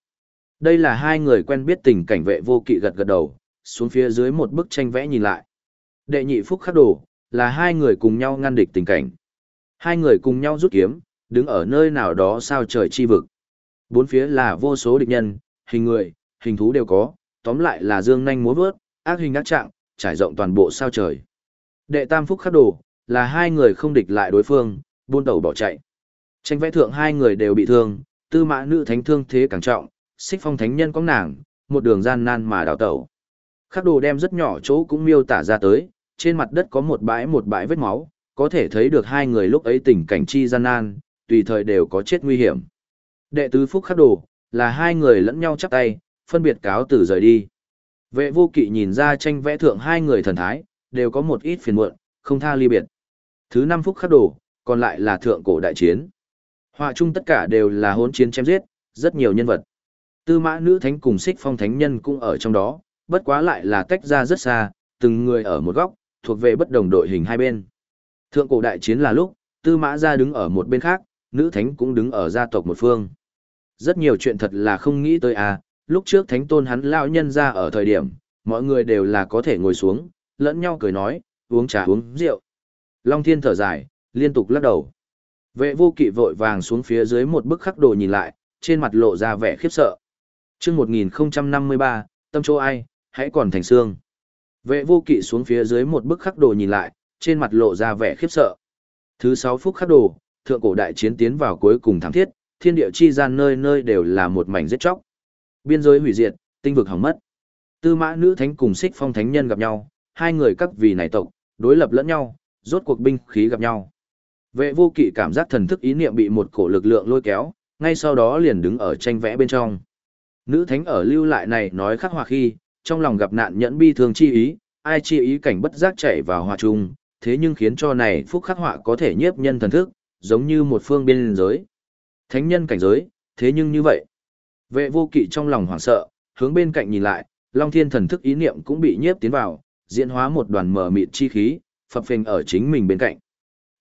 Đây là hai người quen biết tình cảnh vệ vô kỵ gật gật đầu, xuống phía dưới một bức tranh vẽ nhìn lại. Đệ nhị phúc khắc đồ, là hai người cùng nhau ngăn địch tình cảnh. Hai người cùng nhau rút kiếm, đứng ở nơi nào đó sao trời chi vực. Bốn phía là vô số địch nhân, hình người, hình thú đều có, tóm lại là dương nhanh múa vớt, ác hình ác trạng, trải rộng toàn bộ sao trời. Đệ tam phúc khắc đồ, là hai người không địch lại đối phương, buôn đầu bỏ chạy. Tranh vẽ thượng hai người đều bị thương, tư mã nữ thánh thương thế càng trọng, xích phong thánh nhân có nàng, một đường gian nan mà đào tẩu. Khắc đồ đem rất nhỏ chỗ cũng miêu tả ra tới, trên mặt đất có một bãi một bãi vết máu, có thể thấy được hai người lúc ấy tình cảnh chi gian nan, tùy thời đều có chết nguy hiểm. Đệ tứ phúc khắc đồ, là hai người lẫn nhau chắp tay, phân biệt cáo từ rời đi. Vệ vô kỵ nhìn ra tranh vẽ thượng hai người thần thái, đều có một ít phiền muộn, không tha ly biệt. Thứ năm phúc khắc đồ, còn lại là thượng cổ đại chiến. Họa chung tất cả đều là hỗn chiến chém giết, rất nhiều nhân vật. Tư mã nữ thánh cùng xích phong thánh nhân cũng ở trong đó, bất quá lại là tách ra rất xa, từng người ở một góc, thuộc về bất đồng đội hình hai bên. Thượng cổ đại chiến là lúc, tư mã gia đứng ở một bên khác, nữ thánh cũng đứng ở gia tộc một phương. Rất nhiều chuyện thật là không nghĩ tới à, lúc trước thánh tôn hắn lão nhân ra ở thời điểm, mọi người đều là có thể ngồi xuống, lẫn nhau cười nói, uống trà uống rượu. Long thiên thở dài, liên tục lắc đầu. Vệ vô kỵ vội vàng xuống phía dưới một bức khắc đồ nhìn lại, trên mặt lộ ra vẻ khiếp sợ chương 1053, tâm chỗ ai, hãy còn thành xương. Vệ vô kỵ xuống phía dưới một bức khắc đồ nhìn lại, trên mặt lộ ra vẻ khiếp sợ. Thứ sáu phút khắc đồ, thượng cổ đại chiến tiến vào cuối cùng thắng thiết, thiên địa chi gian nơi nơi đều là một mảnh giết chóc. Biên giới hủy diệt, tinh vực hỏng mất. Tư mã nữ thánh cùng xích phong thánh nhân gặp nhau, hai người các vì này tộc, đối lập lẫn nhau, rốt cuộc binh khí gặp nhau. Vệ vô kỵ cảm giác thần thức ý niệm bị một cổ lực lượng lôi kéo, ngay sau đó liền đứng ở tranh vẽ bên trong. Nữ thánh ở lưu lại này nói khắc hòa khi, trong lòng gặp nạn nhẫn bi thương chi ý, ai chi ý cảnh bất giác chạy vào hòa trung, thế nhưng khiến cho này phúc khắc họa có thể nhiếp nhân thần thức, giống như một phương biên giới. Thánh nhân cảnh giới, thế nhưng như vậy. Vệ vô kỵ trong lòng hoảng sợ, hướng bên cạnh nhìn lại, Long Thiên thần thức ý niệm cũng bị nhiếp tiến vào, diễn hóa một đoàn mờ mịt chi khí, phập phình ở chính mình bên cạnh.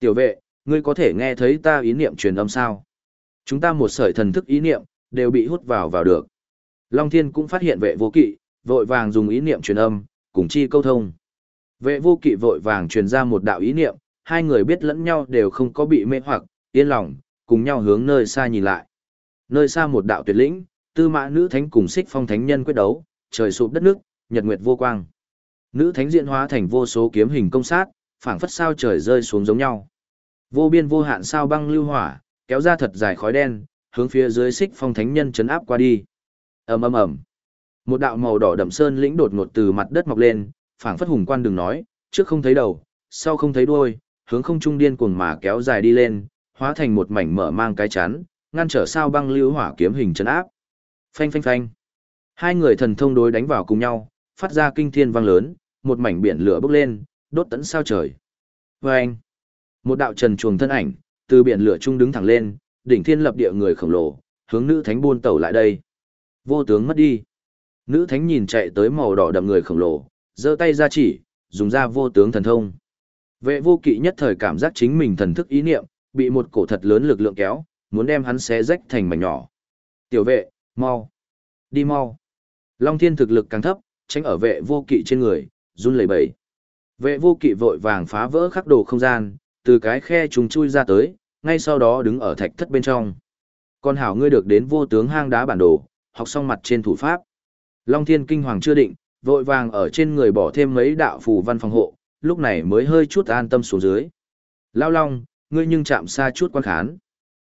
Tiểu vệ, ngươi có thể nghe thấy ta ý niệm truyền âm sao? Chúng ta một sợi thần thức ý niệm, đều bị hút vào vào được. Long Thiên cũng phát hiện vệ vô kỵ, vội vàng dùng ý niệm truyền âm, cùng chi câu thông. Vệ vô kỵ vội vàng truyền ra một đạo ý niệm, hai người biết lẫn nhau đều không có bị mê hoặc, yên lòng, cùng nhau hướng nơi xa nhìn lại. Nơi xa một đạo tuyệt lĩnh, tư mã nữ thánh cùng xích phong thánh nhân quyết đấu, trời sụp đất nước, nhật nguyệt vô quang. Nữ thánh diện hóa thành vô số kiếm hình công sát, phảng phất sao trời rơi xuống giống nhau. Vô biên vô hạn sao băng lưu hỏa, kéo ra thật dài khói đen, hướng phía dưới xích phong thánh nhân chấn áp qua đi ầm ầm ầm, một đạo màu đỏ đậm sơn lĩnh đột ngột từ mặt đất mọc lên, phảng phất hùng quan đừng nói, trước không thấy đầu, sau không thấy đuôi, hướng không trung điên cuồng mà kéo dài đi lên, hóa thành một mảnh mở mang cái chắn, ngăn trở sao băng lưu hỏa kiếm hình chấn áp. Phanh phanh phanh. Hai người thần thông đối đánh vào cùng nhau, phát ra kinh thiên vang lớn, một mảnh biển lửa bốc lên, đốt tận sao trời. Vâng! Một đạo trần chuồng thân ảnh, từ biển lửa trung đứng thẳng lên, đỉnh thiên lập địa người khổng lồ, hướng nữ thánh buôn tàu lại đây. Vô tướng mất đi. Nữ thánh nhìn chạy tới màu đỏ đậm người khổng lồ, giơ tay ra chỉ, dùng ra vô tướng thần thông. Vệ vô kỵ nhất thời cảm giác chính mình thần thức ý niệm, bị một cổ thật lớn lực lượng kéo, muốn đem hắn xé rách thành mảnh nhỏ. Tiểu vệ, mau. Đi mau. Long thiên thực lực càng thấp, tránh ở vệ vô kỵ trên người, run lẩy bẩy. Vệ vô kỵ vội vàng phá vỡ khắc đồ không gian, từ cái khe trùng chui ra tới, ngay sau đó đứng ở thạch thất bên trong. Con hảo ngươi được đến vô tướng hang đá bản đồ, học xong mặt trên thủ pháp. Long thiên kinh hoàng chưa định, vội vàng ở trên người bỏ thêm mấy đạo phù văn phòng hộ, lúc này mới hơi chút an tâm xuống dưới. Lao long, ngươi nhưng chạm xa chút quan khán.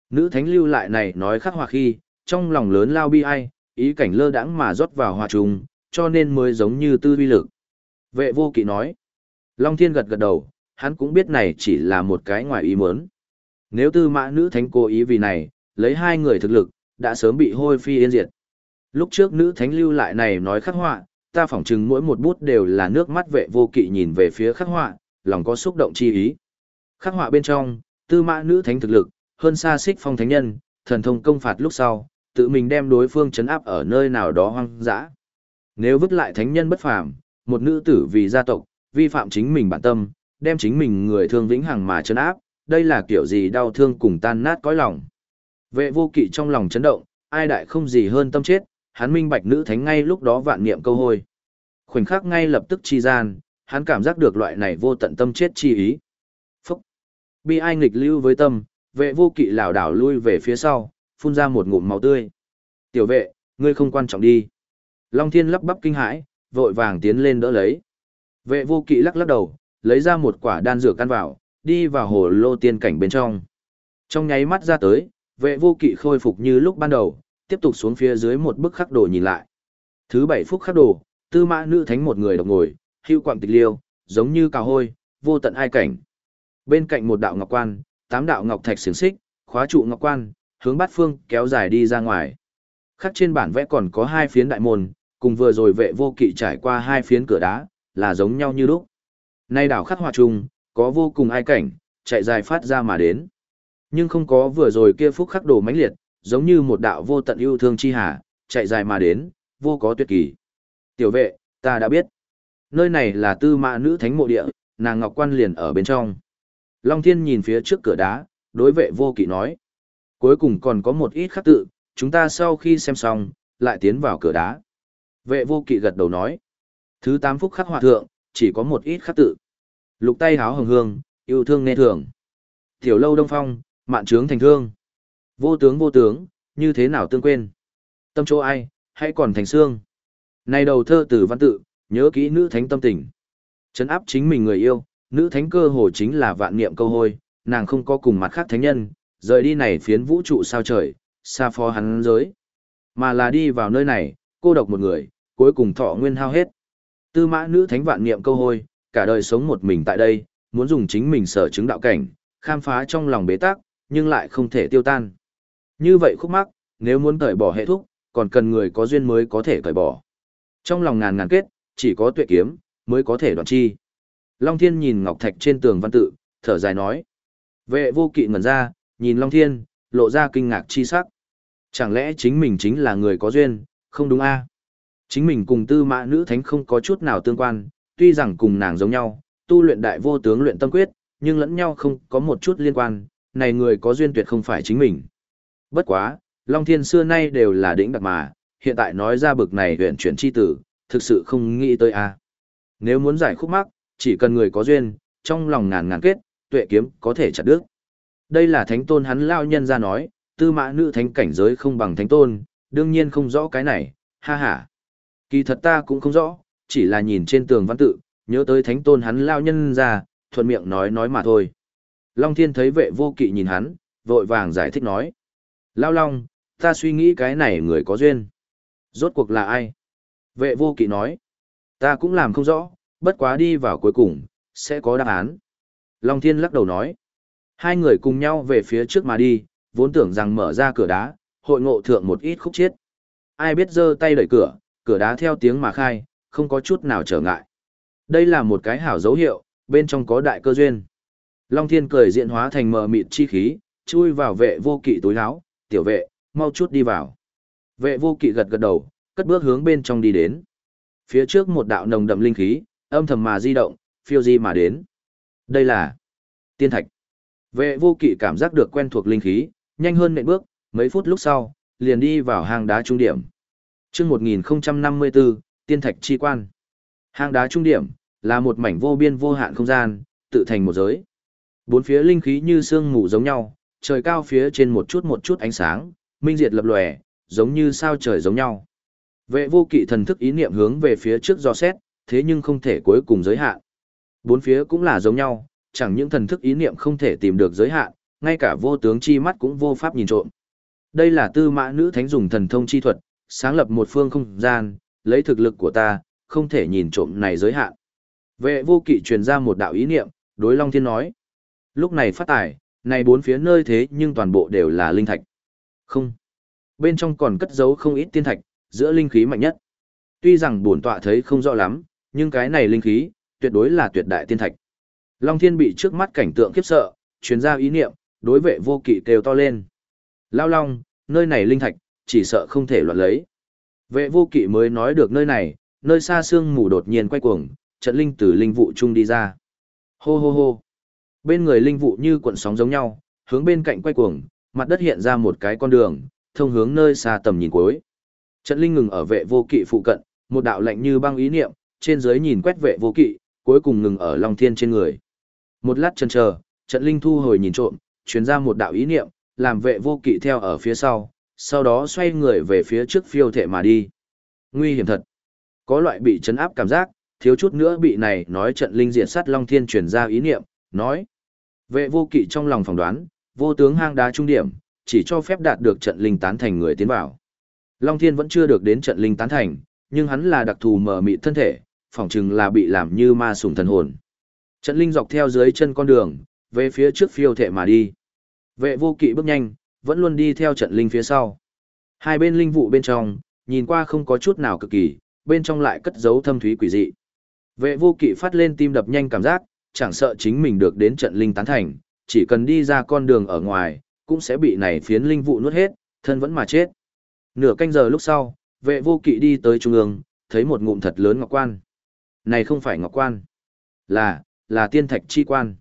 Nữ thánh lưu lại này nói khắc hòa khi, trong lòng lớn lao bi ai, ý cảnh lơ đãng mà rót vào hòa trùng, cho nên mới giống như tư vi lực. Vệ vô kỵ nói. Long thiên gật gật đầu, hắn cũng biết này chỉ là một cái ngoài ý muốn. Nếu tư mã nữ thánh cố ý vì này, lấy hai người thực lực, đã sớm bị hôi phi yên diệt. Lúc trước nữ thánh lưu lại này nói khắc họa, ta phỏng chừng mỗi một bút đều là nước mắt vệ vô kỵ nhìn về phía khắc họa, lòng có xúc động chi ý. Khắc họa bên trong, tư mã nữ thánh thực lực, hơn xa xích phong thánh nhân, thần thông công phạt lúc sau, tự mình đem đối phương chấn áp ở nơi nào đó hoang dã. Nếu vứt lại thánh nhân bất phàm, một nữ tử vì gia tộc, vi phạm chính mình bản tâm, đem chính mình người thương vĩnh hằng mà chấn áp, đây là kiểu gì đau thương cùng tan nát cõi lòng. Vệ vô kỵ trong lòng chấn động, ai đại không gì hơn tâm chết, hắn minh bạch nữ thánh ngay lúc đó vạn niệm câu hôi. Khoảnh khắc ngay lập tức chi gian, hắn cảm giác được loại này vô tận tâm chết chi ý. Phúc! Bi ai nghịch lưu với tâm, vệ vô kỵ lảo đảo lui về phía sau, phun ra một ngụm máu tươi. Tiểu vệ, ngươi không quan trọng đi. Long thiên lắp bắp kinh hãi, vội vàng tiến lên đỡ lấy. Vệ vô kỵ lắc lắc đầu, lấy ra một quả đan dược căn vào, đi vào hồ lô tiên cảnh bên trong. Trong nháy mắt ra tới, vệ vô kỵ khôi phục như lúc ban đầu, tiếp tục xuống phía dưới một bức khắc đồ nhìn lại. Thứ bảy phút khắc đồ, tư mã nữ thánh một người độc ngồi, hưu quạng tịch liêu, giống như cào hôi, vô tận ai cảnh. Bên cạnh một đạo ngọc quan, tám đạo ngọc thạch xiềng xích, khóa trụ ngọc quan, hướng bát phương kéo dài đi ra ngoài. Khắc trên bản vẽ còn có hai phiến đại môn, cùng vừa rồi vệ vô kỵ trải qua hai phiến cửa đá, là giống nhau như lúc. Nay đảo khắc hòa chung, có vô cùng ai cảnh, chạy dài phát ra mà đến. Nhưng không có vừa rồi kia phúc khắc đồ mãnh liệt, giống như một đạo vô tận yêu thương chi hà, chạy dài mà đến, vô có tuyệt kỳ. Tiểu vệ, ta đã biết. Nơi này là tư mã nữ thánh mộ địa, nàng Ngọc Quan liền ở bên trong. Long Thiên nhìn phía trước cửa đá, đối vệ vô kỵ nói. Cuối cùng còn có một ít khắc tự, chúng ta sau khi xem xong, lại tiến vào cửa đá. Vệ vô kỵ gật đầu nói. Thứ tám phúc khắc họa thượng, chỉ có một ít khắc tự. Lục tay háo hồng hương, yêu thương nghe thường. Tiểu lâu đông phong, mạn trướng thành thương. Vô tướng vô tướng, như thế nào tương quên. Tâm chỗ ai, hãy còn thành xương. Này đầu thơ từ văn tự, nhớ kỹ nữ thánh tâm tình. Chấn áp chính mình người yêu, nữ thánh cơ hồ chính là vạn niệm câu hôi, nàng không có cùng mặt khác thánh nhân, rời đi này phiến vũ trụ sao trời, xa phó hắn giới. Mà là đi vào nơi này, cô độc một người, cuối cùng thọ nguyên hao hết. Tư mã nữ thánh vạn niệm câu hôi, cả đời sống một mình tại đây, muốn dùng chính mình sở chứng đạo cảnh, khám phá trong lòng bế tắc, nhưng lại không thể tiêu tan. Như vậy khúc mắc, nếu muốn cởi bỏ hệ thúc, còn cần người có duyên mới có thể cởi bỏ. Trong lòng ngàn ngàn kết, chỉ có tuệ kiếm, mới có thể đoạn chi. Long Thiên nhìn Ngọc Thạch trên tường văn tự, thở dài nói. Vệ vô kỵ ngẩn ra, nhìn Long Thiên, lộ ra kinh ngạc chi sắc. Chẳng lẽ chính mình chính là người có duyên, không đúng a? Chính mình cùng tư mã nữ thánh không có chút nào tương quan, tuy rằng cùng nàng giống nhau, tu luyện đại vô tướng luyện tâm quyết, nhưng lẫn nhau không có một chút liên quan, này người có duyên tuyệt không phải chính mình. Bất quá, Long Thiên xưa nay đều là đỉnh đặc mà, hiện tại nói ra bực này huyện chuyển chi tử, thực sự không nghĩ tới a. Nếu muốn giải khúc mắc, chỉ cần người có duyên, trong lòng ngàn ngàn kết, tuệ kiếm có thể chặt đứt. Đây là thánh tôn hắn lao nhân ra nói, tư mã nữ thánh cảnh giới không bằng thánh tôn, đương nhiên không rõ cái này, ha ha. Kỳ thật ta cũng không rõ, chỉ là nhìn trên tường văn tự, nhớ tới thánh tôn hắn lao nhân ra, thuận miệng nói nói mà thôi. Long thiên thấy vệ vô kỵ nhìn hắn, vội vàng giải thích nói. Lao long, ta suy nghĩ cái này người có duyên. Rốt cuộc là ai? Vệ vô kỵ nói. Ta cũng làm không rõ, bất quá đi vào cuối cùng, sẽ có đáp án. Long thiên lắc đầu nói. Hai người cùng nhau về phía trước mà đi, vốn tưởng rằng mở ra cửa đá, hội ngộ thượng một ít khúc chiết. Ai biết giơ tay đẩy cửa, cửa đá theo tiếng mà khai, không có chút nào trở ngại. Đây là một cái hảo dấu hiệu, bên trong có đại cơ duyên. Long Thiên cười diện hóa thành mờ mịt chi khí, chui vào vệ vô kỵ túi áo, tiểu vệ, mau chút đi vào. Vệ vô kỵ gật gật đầu, cất bước hướng bên trong đi đến. Phía trước một đạo nồng đậm linh khí, âm thầm mà di động, phiêu di mà đến. Đây là tiên thạch. Vệ vô kỵ cảm giác được quen thuộc linh khí, nhanh hơn nệm bước, mấy phút lúc sau, liền đi vào hang đá trung điểm. chương 1054, tiên thạch chi quan. Hang đá trung điểm, là một mảnh vô biên vô hạn không gian, tự thành một giới. Bốn phía linh khí như sương mù giống nhau, trời cao phía trên một chút một chút ánh sáng, minh diệt lập lòe, giống như sao trời giống nhau. Vệ vô kỵ thần thức ý niệm hướng về phía trước do xét, thế nhưng không thể cuối cùng giới hạn. Bốn phía cũng là giống nhau, chẳng những thần thức ý niệm không thể tìm được giới hạn, ngay cả vô tướng chi mắt cũng vô pháp nhìn trộm. Đây là tư mã nữ thánh dùng thần thông chi thuật, sáng lập một phương không gian, lấy thực lực của ta, không thể nhìn trộm này giới hạn. Vệ vô kỵ truyền ra một đạo ý niệm, đối Long Thiên nói. Lúc này phát tài, này bốn phía nơi thế nhưng toàn bộ đều là linh thạch. Không. Bên trong còn cất giấu không ít tiên thạch, giữa linh khí mạnh nhất. Tuy rằng bổn tọa thấy không rõ lắm, nhưng cái này linh khí, tuyệt đối là tuyệt đại tiên thạch. Long Thiên bị trước mắt cảnh tượng khiếp sợ, truyền ra ý niệm, đối vệ vô kỵ kêu to lên. Lao Long, nơi này linh thạch, chỉ sợ không thể loạn lấy. Vệ vô kỵ mới nói được nơi này, nơi xa xương mù đột nhiên quay cuồng, trận linh từ linh vụ trung đi ra. Hô hô hô. Bên người linh vụ như cuộn sóng giống nhau, hướng bên cạnh quay cuồng, mặt đất hiện ra một cái con đường, thông hướng nơi xa tầm nhìn cuối. Trận linh ngừng ở vệ vô kỵ phụ cận, một đạo lạnh như băng ý niệm, trên dưới nhìn quét vệ vô kỵ, cuối cùng ngừng ở Long Thiên trên người. Một lát chần chờ, trận linh thu hồi nhìn trộm, truyền ra một đạo ý niệm, làm vệ vô kỵ theo ở phía sau, sau đó xoay người về phía trước phiêu thệ mà đi. Nguy hiểm thật. Có loại bị chấn áp cảm giác, thiếu chút nữa bị này nói trận linh diện sát Long Thiên truyền ra ý niệm, nói. Vệ vô kỵ trong lòng phỏng đoán, vô tướng hang đá trung điểm, chỉ cho phép đạt được trận linh tán thành người tiến vào. Long Thiên vẫn chưa được đến trận linh tán thành, nhưng hắn là đặc thù mở mị thân thể, phỏng chừng là bị làm như ma sủng thần hồn. Trận linh dọc theo dưới chân con đường, về phía trước phiêu thệ mà đi. Vệ vô kỵ bước nhanh, vẫn luôn đi theo trận linh phía sau. Hai bên linh vụ bên trong, nhìn qua không có chút nào cực kỳ, bên trong lại cất giấu thâm thúy quỷ dị. Vệ vô kỵ phát lên tim đập nhanh cảm giác, chẳng sợ chính mình được đến trận linh tán thành, chỉ cần đi ra con đường ở ngoài, cũng sẽ bị này phiến linh vụ nuốt hết, thân vẫn mà chết. Nửa canh giờ lúc sau, vệ vô kỵ đi tới trung ương, thấy một ngụm thật lớn ngọc quan. Này không phải ngọc quan, là, là tiên thạch chi quan.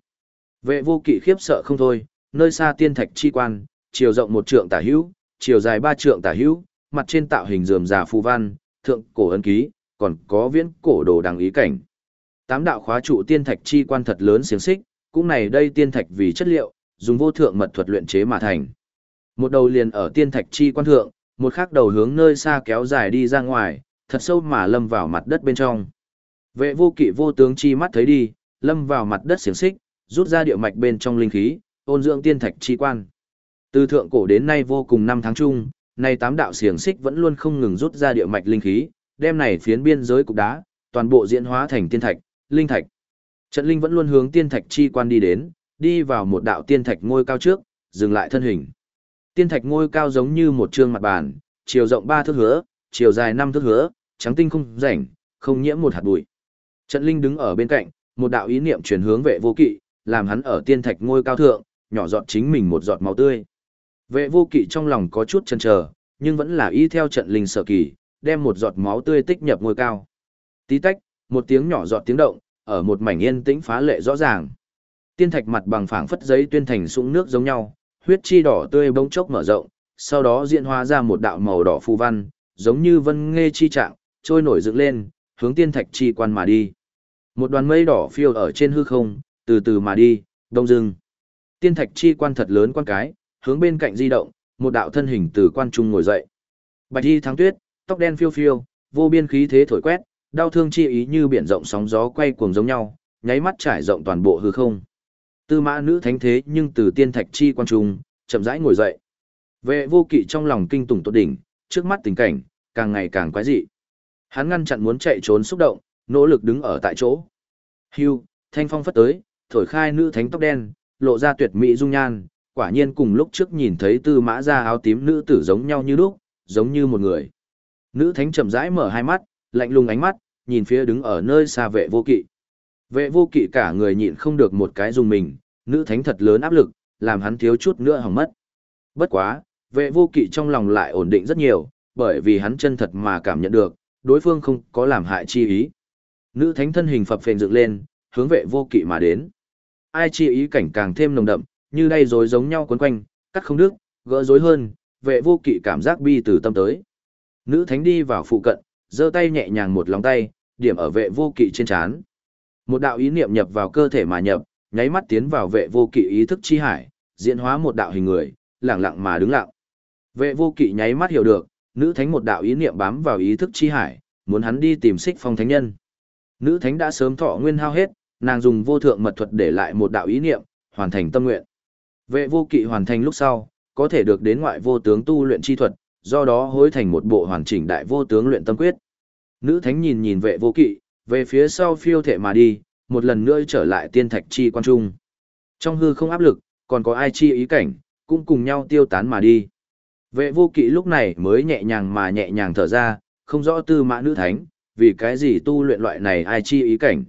Vệ vô kỵ khiếp sợ không thôi, nơi xa tiên thạch chi quan, chiều rộng một trượng tả hữu, chiều dài ba trượng tả hữu, mặt trên tạo hình rườm rà phù văn, thượng cổ ấn ký, còn có viễn cổ đồ đằng ý cảnh. Tám đạo khóa trụ tiên thạch chi quan thật lớn xiềng xích, cũng này đây tiên thạch vì chất liệu, dùng vô thượng mật thuật luyện chế mà thành. Một đầu liền ở tiên thạch chi quan thượng, một khác đầu hướng nơi xa kéo dài đi ra ngoài, thật sâu mà lâm vào mặt đất bên trong. Vệ vô kỵ vô tướng chi mắt thấy đi, lâm vào mặt đất xiềng xích, rút ra địa mạch bên trong linh khí, ôn dưỡng tiên thạch chi quan. Từ thượng cổ đến nay vô cùng năm tháng chung, nay tám đạo xiềng xích vẫn luôn không ngừng rút ra địa mạch linh khí, đem này phiến biên giới cục đá, toàn bộ diễn hóa thành tiên thạch, linh thạch. Trận linh vẫn luôn hướng tiên thạch chi quan đi đến, đi vào một đạo tiên thạch ngôi cao trước, dừng lại thân hình. Tiên thạch ngôi cao giống như một trương mặt bàn, chiều rộng ba thước hứa, chiều dài năm thước hứa, trắng tinh không rảnh, không nhiễm một hạt bụi. Trận linh đứng ở bên cạnh, một đạo ý niệm truyền hướng vệ vô kỵ, làm hắn ở tiên thạch ngôi cao thượng, nhỏ giọt chính mình một giọt máu tươi. Vệ vô kỵ trong lòng có chút chần chờ, nhưng vẫn là y theo trận linh sở kỳ, đem một giọt máu tươi tích nhập ngôi cao. Tí tách, một tiếng nhỏ giọt tiếng động, ở một mảnh yên tĩnh phá lệ rõ ràng. Tiên thạch mặt bằng phẳng phất giấy tuyên thành sũng nước giống nhau, huyết chi đỏ tươi bỗng chốc mở rộng, sau đó diễn hóa ra một đạo màu đỏ phù văn, giống như vân nghe chi trạng, trôi nổi dựng lên, hướng tiên thạch chi quan mà đi. Một đoàn mây đỏ phiêu ở trên hư không, từ từ mà đi, Đông dừng. Tiên thạch chi quan thật lớn quan cái, hướng bên cạnh di động, một đạo thân hình từ quan trung ngồi dậy. Bạch y thắng tuyết, tóc đen phiêu phiêu, vô biên khí thế thổi quét, đau thương chi ý như biển rộng sóng gió quay cuồng giống nhau, nháy mắt trải rộng toàn bộ hư không. Tư mã nữ thánh thế nhưng từ tiên thạch chi quan trung, chậm rãi ngồi dậy. Vệ vô kỵ trong lòng kinh tủng tột đỉnh, trước mắt tình cảnh, càng ngày càng quái dị. Hắn ngăn chặn muốn chạy trốn xúc động, nỗ lực đứng ở tại chỗ. Hưu, thanh phong phất tới, thổi khai nữ thánh tóc đen, lộ ra tuyệt mỹ dung nhan, quả nhiên cùng lúc trước nhìn thấy tư mã ra áo tím nữ tử giống nhau như lúc, giống như một người. Nữ thánh chậm rãi mở hai mắt, lạnh lùng ánh mắt, nhìn phía đứng ở nơi xa vệ vô kỵ. Vệ vô kỵ cả người nhịn không được một cái dùng mình, nữ thánh thật lớn áp lực, làm hắn thiếu chút nữa hỏng mất. Bất quá, vệ vô kỵ trong lòng lại ổn định rất nhiều, bởi vì hắn chân thật mà cảm nhận được, đối phương không có làm hại chi ý. Nữ thánh thân hình phập phền dựng lên, hướng vệ vô kỵ mà đến. Ai chi ý cảnh càng thêm nồng đậm, như đây rối giống nhau quấn quanh, cắt không đứt, gỡ rối hơn, vệ vô kỵ cảm giác bi từ tâm tới. Nữ thánh đi vào phụ cận, giơ tay nhẹ nhàng một lòng tay, điểm ở vệ vô kỵ trên trán. Một đạo ý niệm nhập vào cơ thể mà nhập, nháy mắt tiến vào vệ vô kỵ ý thức chi hải, diễn hóa một đạo hình người, lặng lặng mà đứng lặng. Vệ vô kỵ nháy mắt hiểu được, nữ thánh một đạo ý niệm bám vào ý thức chi hải, muốn hắn đi tìm xích phong thánh nhân. Nữ thánh đã sớm thọ nguyên hao hết, nàng dùng vô thượng mật thuật để lại một đạo ý niệm, hoàn thành tâm nguyện. Vệ vô kỵ hoàn thành lúc sau, có thể được đến ngoại vô tướng tu luyện chi thuật, do đó hối thành một bộ hoàn chỉnh đại vô tướng luyện tâm quyết. Nữ thánh nhìn nhìn vệ vô kỵ, về phía sau phiêu thể mà đi, một lần nữa trở lại tiên thạch chi quan trung. Trong hư không áp lực, còn có ai chi ý cảnh, cũng cùng nhau tiêu tán mà đi. Vệ vô kỵ lúc này mới nhẹ nhàng mà nhẹ nhàng thở ra, không rõ tư mã nữ thánh, vì cái gì tu luyện loại này ai chi ý cảnh.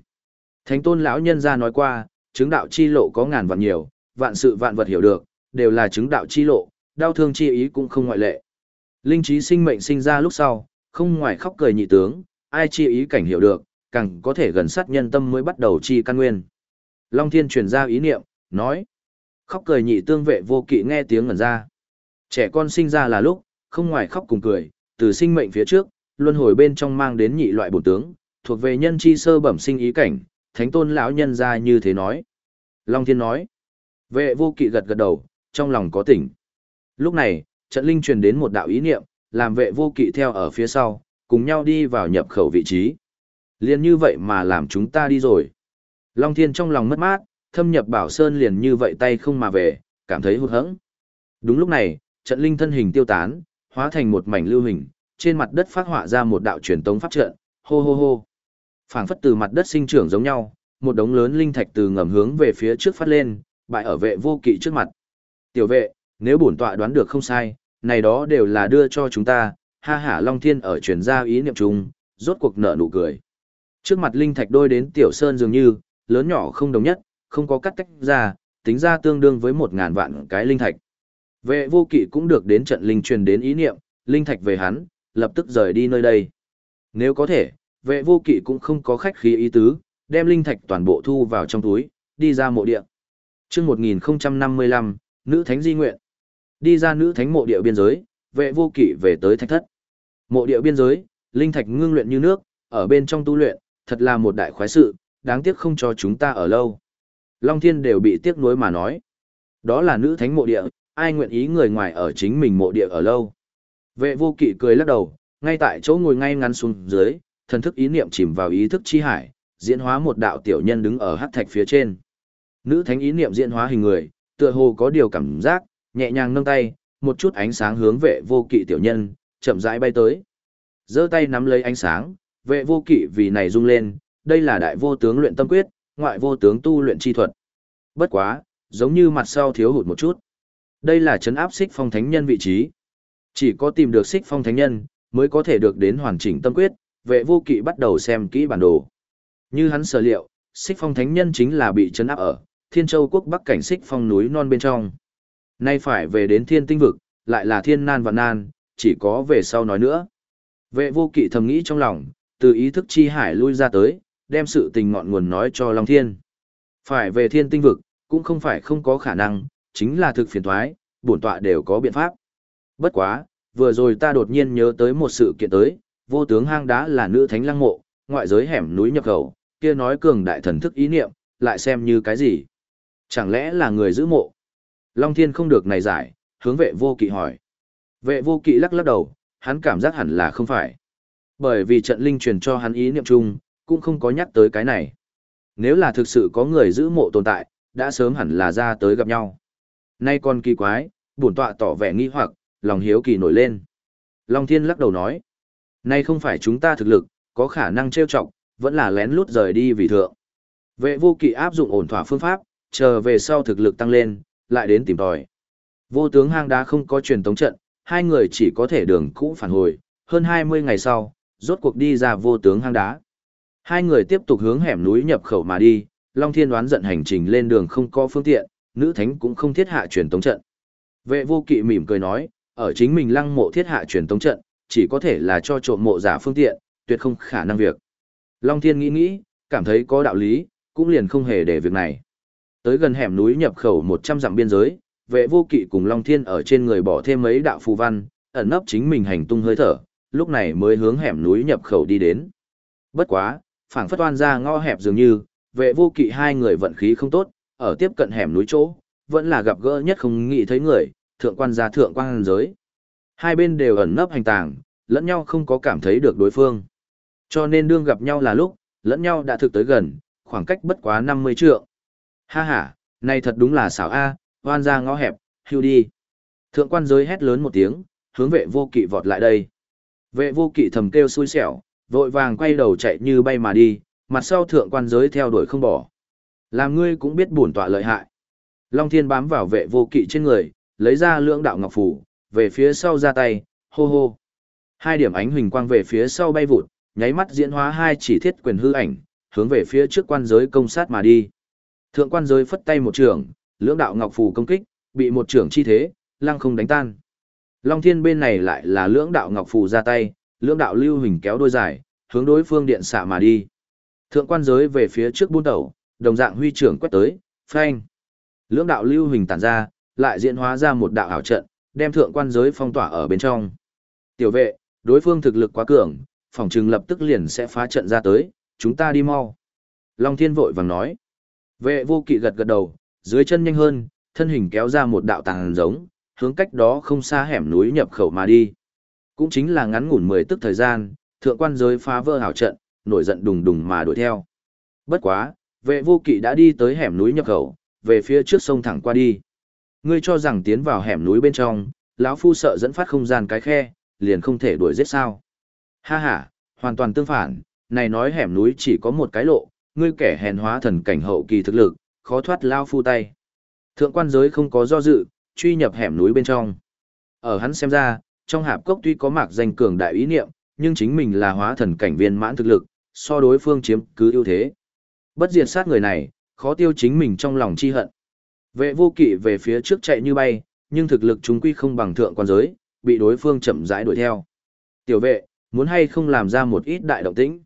Thánh tôn lão nhân ra nói qua, chứng đạo chi lộ có ngàn vạn nhiều, vạn sự vạn vật hiểu được, đều là chứng đạo chi lộ, đau thương chi ý cũng không ngoại lệ. Linh trí sinh mệnh sinh ra lúc sau, không ngoài khóc cười nhị tướng, ai chi ý cảnh hiểu được, càng có thể gần sát nhân tâm mới bắt đầu chi căn nguyên. Long Thiên truyền ra ý niệm, nói. Khóc cười nhị tương vệ vô kỵ nghe tiếng ngẩn ra. Trẻ con sinh ra là lúc, không ngoài khóc cùng cười, từ sinh mệnh phía trước, luân hồi bên trong mang đến nhị loại bổn tướng, thuộc về nhân chi sơ bẩm sinh ý cảnh, thánh tôn lão nhân ra như thế nói. Long Thiên nói. Vệ vô kỵ gật gật đầu, trong lòng có tỉnh. Lúc này, trận linh truyền đến một đạo ý niệm, làm vệ vô kỵ theo ở phía sau, cùng nhau đi vào nhập khẩu vị trí. Liền như vậy mà làm chúng ta đi rồi. Long Thiên trong lòng mất mát, thâm nhập bảo sơn liền như vậy tay không mà về, cảm thấy hụt hẫng. Đúng lúc này, trận linh thân hình tiêu tán, hóa thành một mảnh lưu hình, trên mặt đất phát họa ra một đạo truyền tống pháp trận, hô hô hô. Phảng phất từ mặt đất sinh trưởng giống nhau, một đống lớn linh thạch từ ngầm hướng về phía trước phát lên, bại ở vệ vô kỵ trước mặt. Tiểu vệ, nếu bổn tọa đoán được không sai, này đó đều là đưa cho chúng ta, ha hả Long Thiên ở truyền ra ý niệm chung, rốt cuộc nở nụ cười. Trước mặt linh thạch đôi đến tiểu sơn dường như, lớn nhỏ không đồng nhất, không có cắt tách ra, tính ra tương đương với một ngàn vạn cái linh thạch. Vệ vô kỵ cũng được đến trận linh truyền đến ý niệm, linh thạch về hắn, lập tức rời đi nơi đây. Nếu có thể, vệ vô kỵ cũng không có khách khí ý tứ, đem linh thạch toàn bộ thu vào trong túi, đi ra mộ địa. Trước 1055, nữ thánh di nguyện. Đi ra nữ thánh mộ địa biên giới, vệ vô kỵ về tới thạch thất. Mộ địa biên giới, linh thạch ngưng luyện như nước, ở bên trong tu luyện, thật là một đại khoái sự, đáng tiếc không cho chúng ta ở lâu. Long Thiên đều bị tiếc nuối mà nói. Đó là nữ thánh mộ địa, ai nguyện ý người ngoài ở chính mình mộ địa ở lâu. Vệ vô kỵ cười lắc đầu, ngay tại chỗ ngồi ngay ngắn xuống dưới, thần thức ý niệm chìm vào ý thức chi hải, diễn hóa một đạo tiểu nhân đứng ở hắc thạch phía trên. Nữ thánh ý niệm diễn hóa hình người, tựa hồ có điều cảm giác, nhẹ nhàng nâng tay, một chút ánh sáng hướng vệ vô kỵ tiểu nhân, chậm rãi bay tới. giơ tay nắm lấy ánh sáng, vệ vô kỵ vì này rung lên, đây là đại vô tướng luyện tâm quyết, ngoại vô tướng tu luyện chi thuật. Bất quá, giống như mặt sau thiếu hụt một chút. Đây là chấn áp xích phong thánh nhân vị trí. Chỉ có tìm được xích phong thánh nhân, mới có thể được đến hoàn chỉnh tâm quyết, vệ vô kỵ bắt đầu xem kỹ bản đồ. Như hắn sở liệu, xích phong thánh nhân chính là bị chấn áp ở, thiên châu quốc bắc cảnh xích phong núi non bên trong. Nay phải về đến thiên tinh vực, lại là thiên nan và nan, chỉ có về sau nói nữa. Vệ vô kỵ thầm nghĩ trong lòng, từ ý thức chi hải lui ra tới, đem sự tình ngọn nguồn nói cho Long Thiên. Phải về thiên tinh vực, cũng không phải không có khả năng, chính là thực phiền thoái, bổn tọa đều có biện pháp. Bất quá, vừa rồi ta đột nhiên nhớ tới một sự kiện tới, vô tướng hang đá là nữ thánh lăng mộ, ngoại giới hẻm núi nhập khẩu, kia nói cường đại thần thức ý niệm, lại xem như cái gì. Chẳng lẽ là người giữ mộ? Long Thiên không được này giải, hướng vệ vô kỵ hỏi. Vệ vô kỵ lắc lắc đầu, hắn cảm giác hẳn là không phải. Bởi vì trận linh truyền cho hắn ý niệm chung, cũng không có nhắc tới cái này. Nếu là thực sự có người giữ mộ tồn tại, đã sớm hẳn là ra tới gặp nhau. Nay còn kỳ quái, bổn tọa tỏ vẻ nghi hoặc, lòng hiếu kỳ nổi lên. Long Thiên lắc đầu nói, nay không phải chúng ta thực lực, có khả năng trêu chọc, vẫn là lén lút rời đi vì thượng. Vệ vô kỵ áp dụng ổn thỏa phương pháp, chờ về sau thực lực tăng lên, lại đến tìm tòi. Vô tướng hang đá không có truyền tống trận, hai người chỉ có thể đường cũ phản hồi, hơn 20 ngày sau, rốt cuộc đi ra vô tướng hang đá. Hai người tiếp tục hướng hẻm núi nhập khẩu mà đi, Long Thiên đoán giận hành trình lên đường không có phương tiện, nữ thánh cũng không thiết hạ truyền tống trận. Vệ vô kỵ mỉm cười nói, ở chính mình lăng mộ thiết hạ truyền tống trận, chỉ có thể là cho trộm mộ giả phương tiện, tuyệt không khả năng việc. Long Thiên nghĩ nghĩ, cảm thấy có đạo lý, cũng liền không hề để việc này. Tới gần hẻm núi nhập khẩu 100 dặm biên giới, vệ vô kỵ cùng Long Thiên ở trên người bỏ thêm mấy đạo phù văn, ẩn nấp chính mình hành tung hơi thở, lúc này mới hướng hẻm núi nhập khẩu đi đến. Bất quá, phảng phất oan ra ngõ hẹp dường như, vệ vô kỵ hai người vận khí không tốt, ở tiếp cận hẻm núi chỗ, vẫn là gặp gỡ nhất không nghĩ thấy người, thượng quan gia thượng quan giới. Hai bên đều ẩn nấp hành tàng, lẫn nhau không có cảm thấy được đối phương. Cho nên đương gặp nhau là lúc, lẫn nhau đã thực tới gần, khoảng cách bất quá 50 trượng. Ha ha, này thật đúng là xảo A, oan ra ngõ hẹp, hưu đi. Thượng quan giới hét lớn một tiếng, hướng vệ vô kỵ vọt lại đây. Vệ vô kỵ thầm kêu xui xẻo, vội vàng quay đầu chạy như bay mà đi, mặt sau thượng quan giới theo đuổi không bỏ. Làm ngươi cũng biết bổn tọa lợi hại. Long thiên bám vào vệ vô kỵ trên người, lấy ra lưỡng đạo ngọc phủ, về phía sau ra tay, hô hô. Hai điểm ánh huỳnh quang về phía sau bay vụt, nháy mắt diễn hóa hai chỉ thiết quyền hư ảnh, hướng về phía trước quan giới công sát mà đi. Thượng quan giới phất tay một trường, lưỡng đạo ngọc phù công kích, bị một trưởng chi thế, lăng không đánh tan. Long thiên bên này lại là lưỡng đạo ngọc phù ra tay, lưỡng đạo lưu hình kéo đôi dài, hướng đối phương điện xạ mà đi. Thượng quan giới về phía trước buôn tẩu, đồng dạng huy trưởng quét tới, phanh. Lưỡng đạo lưu hình tản ra, lại diễn hóa ra một đạo ảo trận, đem thượng quan giới phong tỏa ở bên trong. Tiểu vệ, đối phương thực lực quá cường, phòng trừng lập tức liền sẽ phá trận ra tới, chúng ta đi mau. Long thiên vội vàng nói. Vệ vô kỵ gật gật đầu, dưới chân nhanh hơn, thân hình kéo ra một đạo tàng giống, hướng cách đó không xa hẻm núi nhập khẩu mà đi. Cũng chính là ngắn ngủn 10 tức thời gian, thượng quan giới phá vỡ hảo trận, nổi giận đùng đùng mà đuổi theo. Bất quá, vệ vô kỵ đã đi tới hẻm núi nhập khẩu, về phía trước sông thẳng qua đi. Ngươi cho rằng tiến vào hẻm núi bên trong, lão phu sợ dẫn phát không gian cái khe, liền không thể đuổi giết sao. Ha ha, hoàn toàn tương phản, này nói hẻm núi chỉ có một cái lộ, ngươi kẻ hèn hóa thần cảnh hậu kỳ thực lực, khó thoát lao phu tay. Thượng quan giới không có do dự, truy nhập hẻm núi bên trong. Ở hắn xem ra, trong hạp cốc tuy có mạc danh cường đại ý niệm, nhưng chính mình là hóa thần cảnh viên mãn thực lực, so đối phương chiếm cứ ưu thế. Bất diệt sát người này, khó tiêu chính mình trong lòng chi hận. Vệ vô kỵ về phía trước chạy như bay, nhưng thực lực chúng quy không bằng thượng quan giới, bị đối phương chậm rãi đuổi theo. Tiểu vệ, muốn hay không làm ra một ít đại động tĩnh?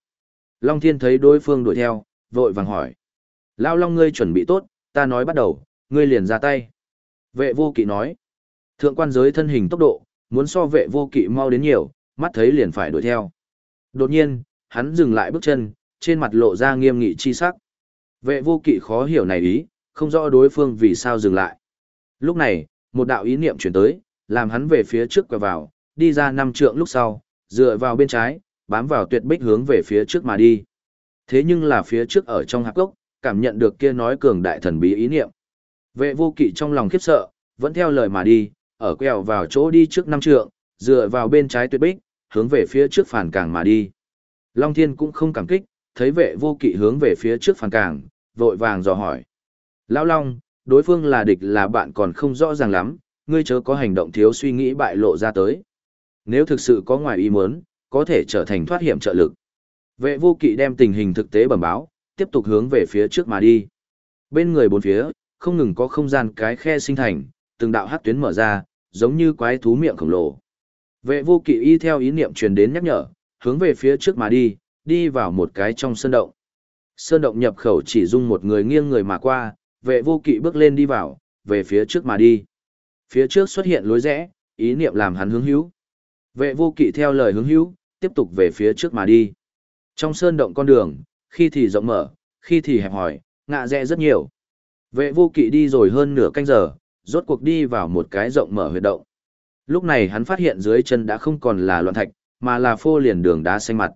Long Thiên thấy đối phương đuổi theo, vội vàng hỏi. Lao Long ngươi chuẩn bị tốt, ta nói bắt đầu, ngươi liền ra tay. Vệ vô kỵ nói. Thượng quan giới thân hình tốc độ, muốn so vệ vô kỵ mau đến nhiều, mắt thấy liền phải đuổi theo. Đột nhiên, hắn dừng lại bước chân, trên mặt lộ ra nghiêm nghị chi sắc. Vệ vô kỵ khó hiểu này ý, không rõ đối phương vì sao dừng lại. Lúc này, một đạo ý niệm chuyển tới, làm hắn về phía trước quẹo vào, đi ra năm trượng lúc sau, dựa vào bên trái, bám vào tuyệt bích hướng về phía trước mà đi. Thế nhưng là phía trước ở trong hạp gốc, cảm nhận được kia nói cường đại thần bí ý niệm. Vệ vô kỵ trong lòng khiếp sợ, vẫn theo lời mà đi, ở quẹo vào chỗ đi trước năm trượng, dựa vào bên trái tuyệt bích, hướng về phía trước phản càng mà đi. Long Thiên cũng không cảm kích, thấy vệ vô kỵ hướng về phía trước phản càng, vội vàng dò hỏi. Lão Long, đối phương là địch là bạn còn không rõ ràng lắm, ngươi chớ có hành động thiếu suy nghĩ bại lộ ra tới. Nếu thực sự có ngoài ý muốn, có thể trở thành thoát hiểm trợ lực. Vệ vô kỵ đem tình hình thực tế bẩm báo, tiếp tục hướng về phía trước mà đi. Bên người bốn phía, không ngừng có không gian cái khe sinh thành, từng đạo hắc tuyến mở ra, giống như quái thú miệng khổng lồ. Vệ vô kỵ y theo ý niệm truyền đến nhắc nhở, hướng về phía trước mà đi, đi vào một cái trong sơn động. Sơn động nhập khẩu chỉ dung một người nghiêng người mà qua, vệ vô kỵ bước lên đi vào, về phía trước mà đi. Phía trước xuất hiện lối rẽ, ý niệm làm hắn hướng hữu. Vệ vô kỵ theo lời hướng hữu, tiếp tục về phía trước mà đi. Trong sơn động con đường, khi thì rộng mở, khi thì hẹp hòi, ngạ rẽ rất nhiều. Vệ vô kỵ đi rồi hơn nửa canh giờ, rốt cuộc đi vào một cái rộng mở huyệt động. Lúc này hắn phát hiện dưới chân đã không còn là loạn thạch, mà là phô liền đường đá xanh mặt.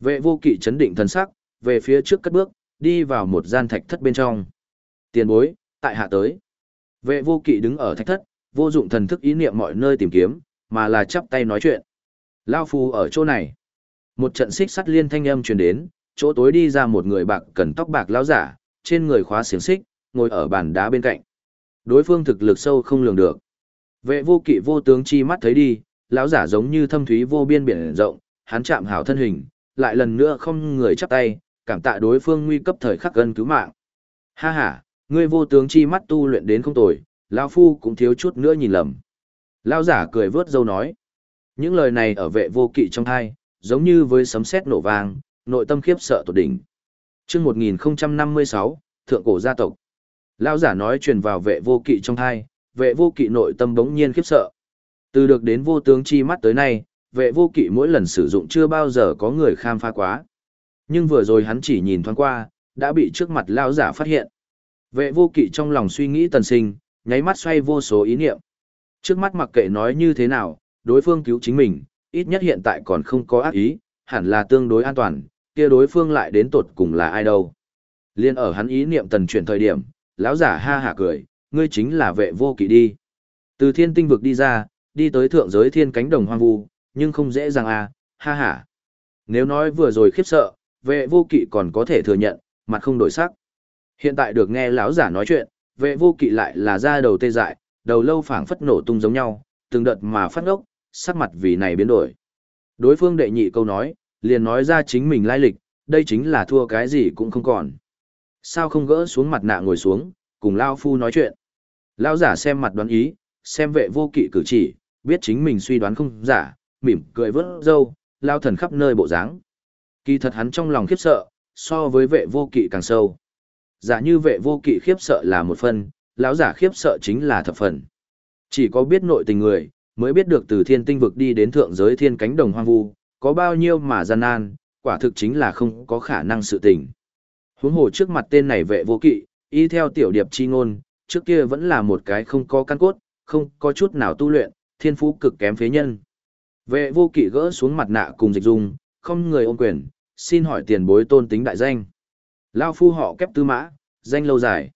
Vệ vô kỵ chấn định thần sắc, về phía trước cất bước, đi vào một gian thạch thất bên trong. Tiền bối, tại hạ tới. Vệ vô kỵ đứng ở thạch thất, vô dụng thần thức ý niệm mọi nơi tìm kiếm, mà là chắp tay nói chuyện. Lao phu ở chỗ này. Một trận xích sắt liên thanh âm truyền đến, chỗ tối đi ra một người bạc cần tóc bạc lão giả, trên người khóa xiềng xích, ngồi ở bàn đá bên cạnh. Đối phương thực lực sâu không lường được. Vệ vô kỵ vô tướng chi mắt thấy đi, lão giả giống như thâm thúy vô biên biển rộng, hắn chạm hảo thân hình, lại lần nữa không người chắp tay, cảm tạ đối phương nguy cấp thời khắc gần cứu mạng. Ha ha, ngươi vô tướng chi mắt tu luyện đến không tồi, lão phu cũng thiếu chút nữa nhìn lầm. Lão giả cười vớt dâu nói. Những lời này ở vệ vô kỵ trong thai, giống như với sấm sét nổ vang, nội tâm khiếp sợ tột đỉnh. Chương 1056, Thượng cổ gia tộc. Lão giả nói truyền vào vệ vô kỵ trong thai, vệ vô kỵ nội tâm bỗng nhiên khiếp sợ. Từ được đến vô tướng chi mắt tới nay, vệ vô kỵ mỗi lần sử dụng chưa bao giờ có người khám phá quá. Nhưng vừa rồi hắn chỉ nhìn thoáng qua, đã bị trước mặt lão giả phát hiện. Vệ vô kỵ trong lòng suy nghĩ tần sinh, nháy mắt xoay vô số ý niệm. Trước mắt mặc kệ nói như thế nào, đối phương cứu chính mình, ít nhất hiện tại còn không có ác ý, hẳn là tương đối an toàn, kia đối phương lại đến tột cùng là ai đâu. Liên ở hắn ý niệm tần chuyển thời điểm, lão giả ha hả cười, ngươi chính là vệ vô kỵ đi. Từ thiên tinh vực đi ra, đi tới thượng giới thiên cánh đồng hoang vu, nhưng không dễ dàng à, ha hả. Nếu nói vừa rồi khiếp sợ, vệ vô kỵ còn có thể thừa nhận, mặt không đổi sắc. Hiện tại được nghe lão giả nói chuyện, vệ vô kỵ lại là da đầu tê dại, đầu lâu phảng phất nổ tung giống nhau, từng đợt mà phát ngốc, sắc mặt vì này biến đổi. Đối phương đệ nhị câu nói, liền nói ra chính mình lai lịch, đây chính là thua cái gì cũng không còn. Sao không gỡ xuống mặt nạ ngồi xuống, cùng Lao Phu nói chuyện. Lao giả xem mặt đoán ý, xem vệ vô kỵ cử chỉ, biết chính mình suy đoán không giả, mỉm cười vớt dâu, lao thần khắp nơi bộ dáng. Kỳ thật hắn trong lòng khiếp sợ, so với vệ vô kỵ càng sâu. Giả như vệ vô kỵ khiếp sợ là một phần, lão giả khiếp sợ chính là thập phần. Chỉ có biết nội tình người, mới biết được từ thiên tinh vực đi đến thượng giới thiên cánh đồng hoang vu, có bao nhiêu mà gian nan, quả thực chính là không có khả năng sự tình. Huống hồ trước mặt tên này vệ vô kỵ, y theo tiểu điệp chi ngôn, trước kia vẫn là một cái không có căn cốt, không có chút nào tu luyện, thiên phú cực kém phế nhân. Vệ vô kỵ gỡ xuống mặt nạ cùng dịch dung, không người ôm quyền, xin hỏi tiền bối tôn tính đại danh. Lao phu họ kép tư mã, danh lâu dài.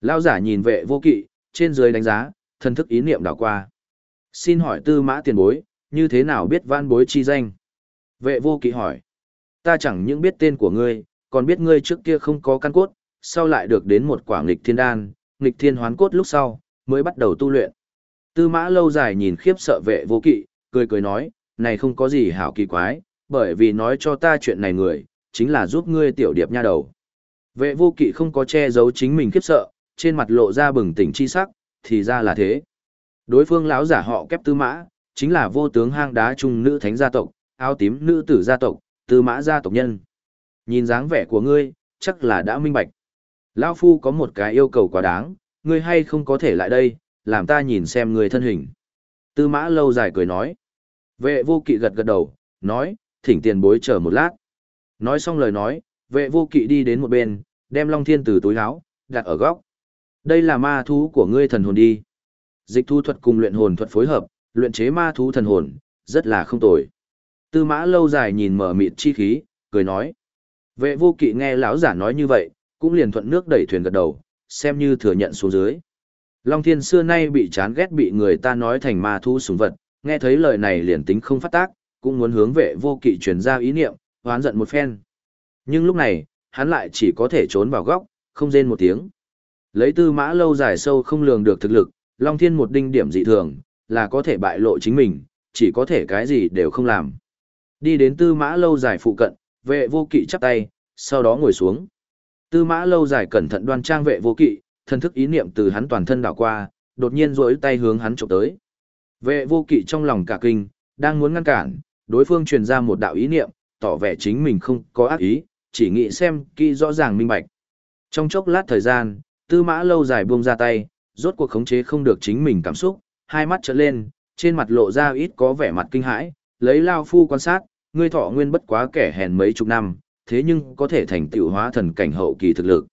Lao giả nhìn vệ vô kỵ, trên dưới đánh giá, thân thức ý niệm đảo qua. Xin hỏi tư mã tiền bối, như thế nào biết van bối chi danh? Vệ vô kỵ hỏi. Ta chẳng những biết tên của ngươi, còn biết ngươi trước kia không có căn cốt, sau lại được đến một quả nghịch thiên đan, nghịch thiên hoán cốt lúc sau, mới bắt đầu tu luyện. Tư mã lâu dài nhìn khiếp sợ vệ vô kỵ, cười cười nói, này không có gì hảo kỳ quái, bởi vì nói cho ta chuyện này người, chính là giúp ngươi tiểu điệp nha đầu. Vệ vô kỵ không có che giấu chính mình khiếp sợ, trên mặt lộ ra bừng tỉnh chi sắc, thì ra là thế. Đối phương lão giả họ kép tư mã, chính là vô tướng hang đá trung nữ thánh gia tộc, áo tím nữ tử gia tộc, tư mã gia tộc nhân. Nhìn dáng vẻ của ngươi, chắc là đã minh bạch. Lão phu có một cái yêu cầu quá đáng, ngươi hay không có thể lại đây, làm ta nhìn xem ngươi thân hình. Tư mã lâu dài cười nói. Vệ vô kỵ gật gật đầu, nói, thỉnh tiền bối chờ một lát. Nói xong lời nói, vệ vô kỵ đi đến một bên, đem long thiên từ túi áo, đặt ở góc. Đây là ma thú của ngươi thần hồn đi. Dịch thu thuật cùng luyện hồn thuật phối hợp, luyện chế ma thú thần hồn, rất là không tồi. Tư mã lâu dài nhìn mở mịt chi khí, cười nói. Vệ vô kỵ nghe lão giả nói như vậy, cũng liền thuận nước đẩy thuyền gật đầu, xem như thừa nhận xuống dưới. Long thiên xưa nay bị chán ghét bị người ta nói thành ma thú súng vật, nghe thấy lời này liền tính không phát tác, cũng muốn hướng vệ vô kỵ truyền ra ý niệm, hoán giận một phen. Nhưng lúc này, hắn lại chỉ có thể trốn vào góc, không rên một tiếng. Lấy tư mã lâu dài sâu không lường được thực lực, Long Thiên một đinh điểm dị thường, là có thể bại lộ chính mình, chỉ có thể cái gì đều không làm. Đi đến tư mã lâu dài phụ cận, vệ vô kỵ chắp tay, sau đó ngồi xuống. Tư mã lâu dài cẩn thận đoan trang vệ vô kỵ, thân thức ý niệm từ hắn toàn thân đảo qua, đột nhiên rỗi tay hướng hắn chụp tới. Vệ vô kỵ trong lòng cả kinh, đang muốn ngăn cản, đối phương truyền ra một đạo ý niệm, tỏ vẻ chính mình không có ác ý, chỉ nghĩ xem kỹ rõ ràng minh bạch. Trong chốc lát thời gian, tư mã lâu dài buông ra tay, rốt cuộc khống chế không được chính mình cảm xúc, hai mắt trợn lên, trên mặt lộ ra ít có vẻ mặt kinh hãi, lấy lao phu quan sát, ngươi thọ nguyên bất quá kẻ hèn mấy chục năm, thế nhưng có thể thành tựu hóa thần cảnh hậu kỳ thực lực.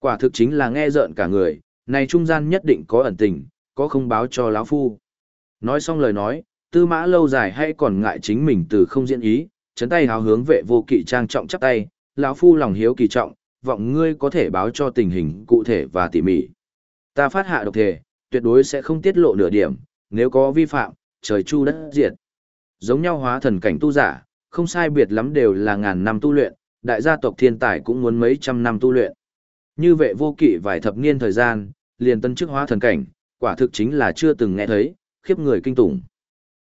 Quả thực chính là nghe rợn cả người, này trung gian nhất định có ẩn tình, có không báo cho lão phu. Nói xong lời nói, tư mã lâu dài hay còn ngại chính mình từ không diễn ý, chấn tay hào hướng vệ vô kỵ trang trọng chắp tay, lão phu lòng hiếu kỳ trọng, vọng ngươi có thể báo cho tình hình cụ thể và tỉ mỉ. Ta phát hạ độc thể, tuyệt đối sẽ không tiết lộ nửa điểm, nếu có vi phạm, trời chu đất diệt. Giống nhau hóa thần cảnh tu giả, không sai biệt lắm đều là ngàn năm tu luyện, đại gia tộc thiên tài cũng muốn mấy trăm năm tu luyện. Như vệ vô kỵ vài thập niên thời gian, liền tân chức hóa thần cảnh, quả thực chính là chưa từng nghe thấy, khiếp người kinh tủng.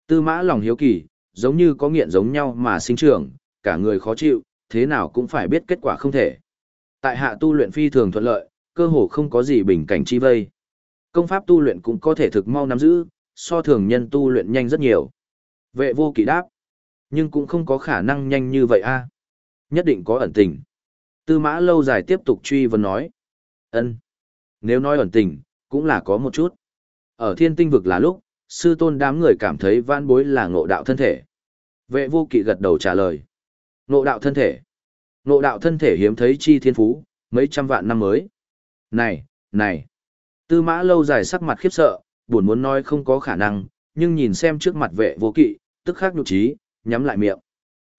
Tư mã lòng hiếu kỳ, giống như có nghiện giống nhau mà sinh trưởng, cả người khó chịu, thế nào cũng phải biết kết quả không thể. Tại hạ tu luyện phi thường thuận lợi, cơ hồ không có gì bình cảnh chi vây. Công pháp tu luyện cũng có thể thực mau nắm giữ, so thường nhân tu luyện nhanh rất nhiều. Vệ vô kỵ đáp, nhưng cũng không có khả năng nhanh như vậy a. Nhất định có ẩn tình. Tư mã lâu dài tiếp tục truy vấn nói. ân Nếu nói ẩn tình, cũng là có một chút. Ở thiên tinh vực là lúc, sư tôn đám người cảm thấy vãn bối là ngộ đạo thân thể. Vệ vô kỵ gật đầu trả lời. Ngộ đạo thân thể. Ngộ đạo thân thể hiếm thấy chi thiên phú, mấy trăm vạn năm mới. Này, này. Tư mã lâu dài sắc mặt khiếp sợ, buồn muốn nói không có khả năng, nhưng nhìn xem trước mặt vệ vô kỵ, tức khắc nhục trí, nhắm lại miệng.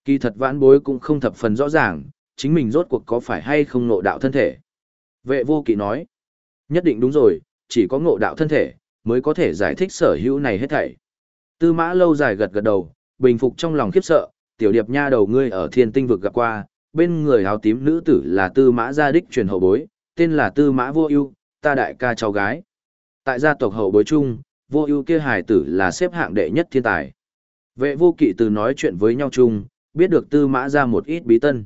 Kỳ thật vãn bối cũng không thập phần rõ ràng, chính mình rốt cuộc có phải hay không ngộ đạo thân thể. Vệ vô kỵ nói, nhất định đúng rồi, chỉ có ngộ đạo thân thể, mới có thể giải thích sở hữu này hết thảy. Tư mã lâu dài gật gật đầu, bình phục trong lòng khiếp sợ, tiểu điệp nha đầu ngươi ở thiên tinh vực gặp qua, bên người áo tím nữ tử là tư mã gia đích truyền hậu bối, tên là tư mã vô ưu, ta đại ca cháu gái. Tại gia tộc hậu bối chung, vô ưu kia hài tử là xếp hạng đệ nhất thiên tài. Vệ vô kỵ từ nói chuyện với nhau chung, biết được tư mã ra một ít bí tân.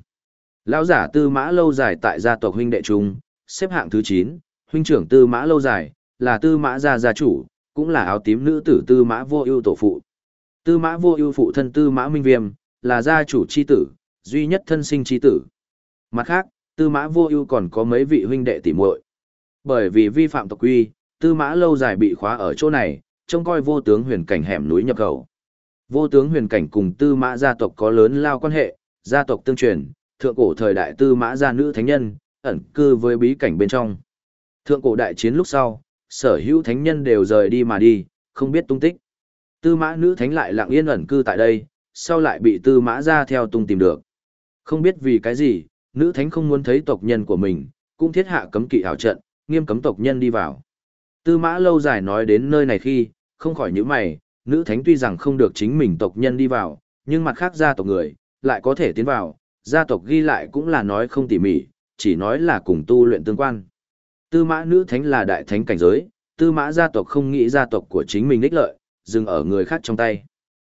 Lão giả tư mã lâu dài tại gia tộc huynh đệ chung, xếp hạng thứ 9, huynh trưởng tư mã lâu dài, là tư mã gia gia chủ, cũng là áo tím nữ tử tư mã vô ưu tổ phụ. Tư mã vô ưu phụ thân tư mã minh viêm, là gia chủ chi tử, duy nhất thân sinh chi tử. Mặt khác, tư mã vô ưu còn có mấy vị huynh đệ tỉ muội. Bởi vì vi phạm tộc quy, tư mã lâu dài bị khóa ở chỗ này, trông coi vô tướng huyền cảnh hẻm núi nhập khẩu. Vô tướng huyền cảnh cùng tư mã gia tộc có lớn lao quan hệ, gia tộc tương truyền, thượng cổ thời đại tư mã gia nữ thánh nhân, ẩn cư với bí cảnh bên trong. Thượng cổ đại chiến lúc sau, sở hữu thánh nhân đều rời đi mà đi, không biết tung tích. Tư mã nữ thánh lại lặng yên ẩn cư tại đây, sau lại bị tư mã gia theo tung tìm được. Không biết vì cái gì, nữ thánh không muốn thấy tộc nhân của mình, cũng thiết hạ cấm kỵ ảo trận, nghiêm cấm tộc nhân đi vào. Tư mã lâu dài nói đến nơi này khi, không khỏi những mày, nữ thánh tuy rằng không được chính mình tộc nhân đi vào, nhưng mặt khác gia tộc người, lại có thể tiến vào, gia tộc ghi lại cũng là nói không tỉ mỉ, chỉ nói là cùng tu luyện tương quan. Tư mã nữ thánh là đại thánh cảnh giới, tư mã gia tộc không nghĩ gia tộc của chính mình ích lợi, dừng ở người khác trong tay.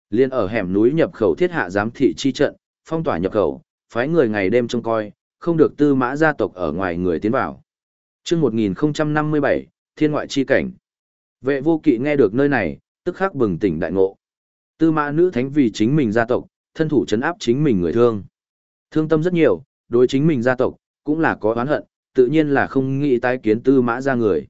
Liên ở hẻm núi nhập khẩu thiết hạ giám thị chi trận, phong tỏa nhập khẩu, phái người ngày đêm trông coi, không được tư mã gia tộc ở ngoài người tiến vào. chương 1057, Thiên ngoại chi cảnh. Vệ vô kỵ nghe được nơi này, tức khắc bừng tỉnh đại ngộ. Tư mã nữ thánh vì chính mình gia tộc, thân thủ chấn áp chính mình người thương. Thương tâm rất nhiều, đối chính mình gia tộc, cũng là có oán hận, tự nhiên là không nghĩ tái kiến tư mã ra người.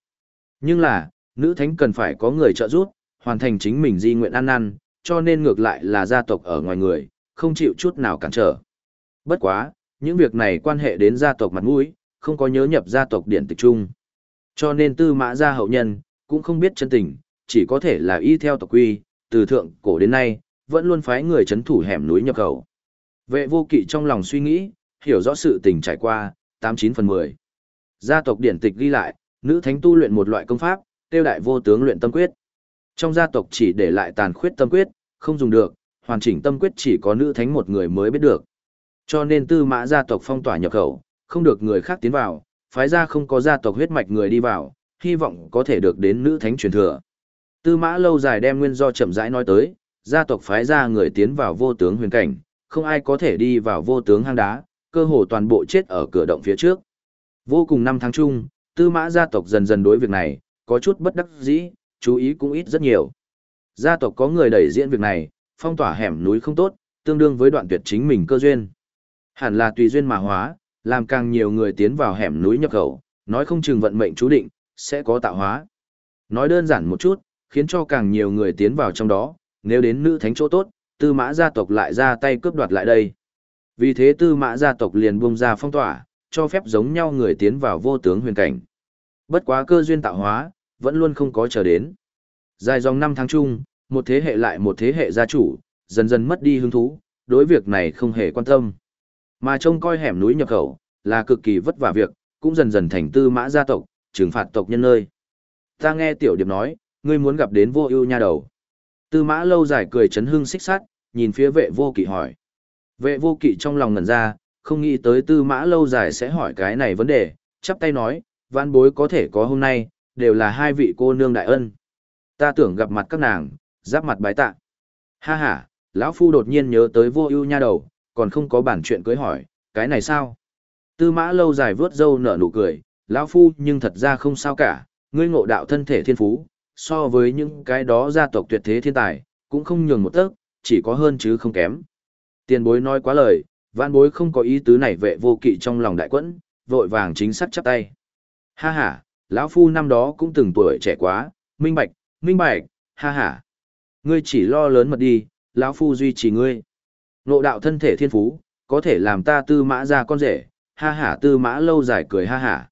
Nhưng là, nữ thánh cần phải có người trợ giúp, hoàn thành chính mình di nguyện ăn năn, cho nên ngược lại là gia tộc ở ngoài người, không chịu chút nào cản trở. Bất quá, những việc này quan hệ đến gia tộc mặt mũi, không có nhớ nhập gia tộc điển tịch chung. Cho nên tư mã gia hậu nhân, cũng không biết chân tình, chỉ có thể là y theo tộc quy, từ thượng cổ đến nay, vẫn luôn phái người chấn thủ hẻm núi nhập khẩu. Vệ vô kỵ trong lòng suy nghĩ, hiểu rõ sự tình trải qua, 89 phần 10. Gia tộc điển tịch ghi lại, nữ thánh tu luyện một loại công pháp, tiêu đại vô tướng luyện tâm quyết. Trong gia tộc chỉ để lại tàn khuyết tâm quyết, không dùng được, hoàn chỉnh tâm quyết chỉ có nữ thánh một người mới biết được. Cho nên tư mã gia tộc phong tỏa nhập khẩu, không được người khác tiến vào, phái gia không có gia tộc huyết mạch người đi vào, hy vọng có thể được đến nữ thánh truyền thừa. Tư mã lâu dài đem nguyên do chậm rãi nói tới, gia tộc phái ra người tiến vào vô tướng huyền cảnh, không ai có thể đi vào vô tướng hang đá, cơ hồ toàn bộ chết ở cửa động phía trước. Vô cùng năm tháng chung, tư mã gia tộc dần dần đối việc này, có chút bất đắc dĩ, chú ý cũng ít rất nhiều. Gia tộc có người đẩy diễn việc này, phong tỏa hẻm núi không tốt, tương đương với đoạn tuyệt chính mình cơ duyên. Hẳn là tùy duyên mà hóa, làm càng nhiều người tiến vào hẻm núi nhập khẩu, nói không chừng vận mệnh chú định, sẽ có tạo hóa. Nói đơn giản một chút, khiến cho càng nhiều người tiến vào trong đó, nếu đến nữ thánh chỗ tốt, tư mã gia tộc lại ra tay cướp đoạt lại đây. Vì thế tư mã gia tộc liền buông ra phong tỏa, cho phép giống nhau người tiến vào vô tướng huyền cảnh. Bất quá cơ duyên tạo hóa, vẫn luôn không có chờ đến. Dài dòng năm tháng chung, một thế hệ lại một thế hệ gia chủ, dần dần mất đi hứng thú, đối việc này không hề quan tâm. Mà trông coi hẻm núi nhập khẩu, là cực kỳ vất vả việc, cũng dần dần thành tư mã gia tộc, trừng phạt tộc nhân nơi. Ta nghe tiểu điệp nói, ngươi muốn gặp đến vô ưu nha đầu. Tư mã lâu dài cười chấn hưng xích sát, nhìn phía vệ vô kỵ hỏi. Vệ vô kỵ trong lòng ngẩn ra, không nghĩ tới tư mã lâu dài sẽ hỏi cái này vấn đề, chắp tay nói, văn bối có thể có hôm nay, đều là hai vị cô nương đại ân. Ta tưởng gặp mặt các nàng, giáp mặt bái tạ. Ha ha, lão phu đột nhiên nhớ tới vô ưu nha đầu, còn không có bản chuyện cưới hỏi, cái này sao? Tư mã lâu dài vướt dâu nở nụ cười, lão phu nhưng thật ra không sao cả, ngươi ngộ đạo thân thể thiên phú, so với những cái đó gia tộc tuyệt thế thiên tài, cũng không nhường một tấc, chỉ có hơn chứ không kém. Tiền bối nói quá lời, vạn bối không có ý tứ này vệ vô kỵ trong lòng đại quẫn, vội vàng chính xác chắp tay. Ha ha, lão phu năm đó cũng từng tuổi trẻ quá, minh bạch, minh bạch, ha ha. Ngươi chỉ lo lớn mật đi, lão phu duy trì ngươi. Ngộ đạo thân thể thiên phú, có thể làm ta tư mã ra con rể, ha ha tư mã lâu dài cười ha ha.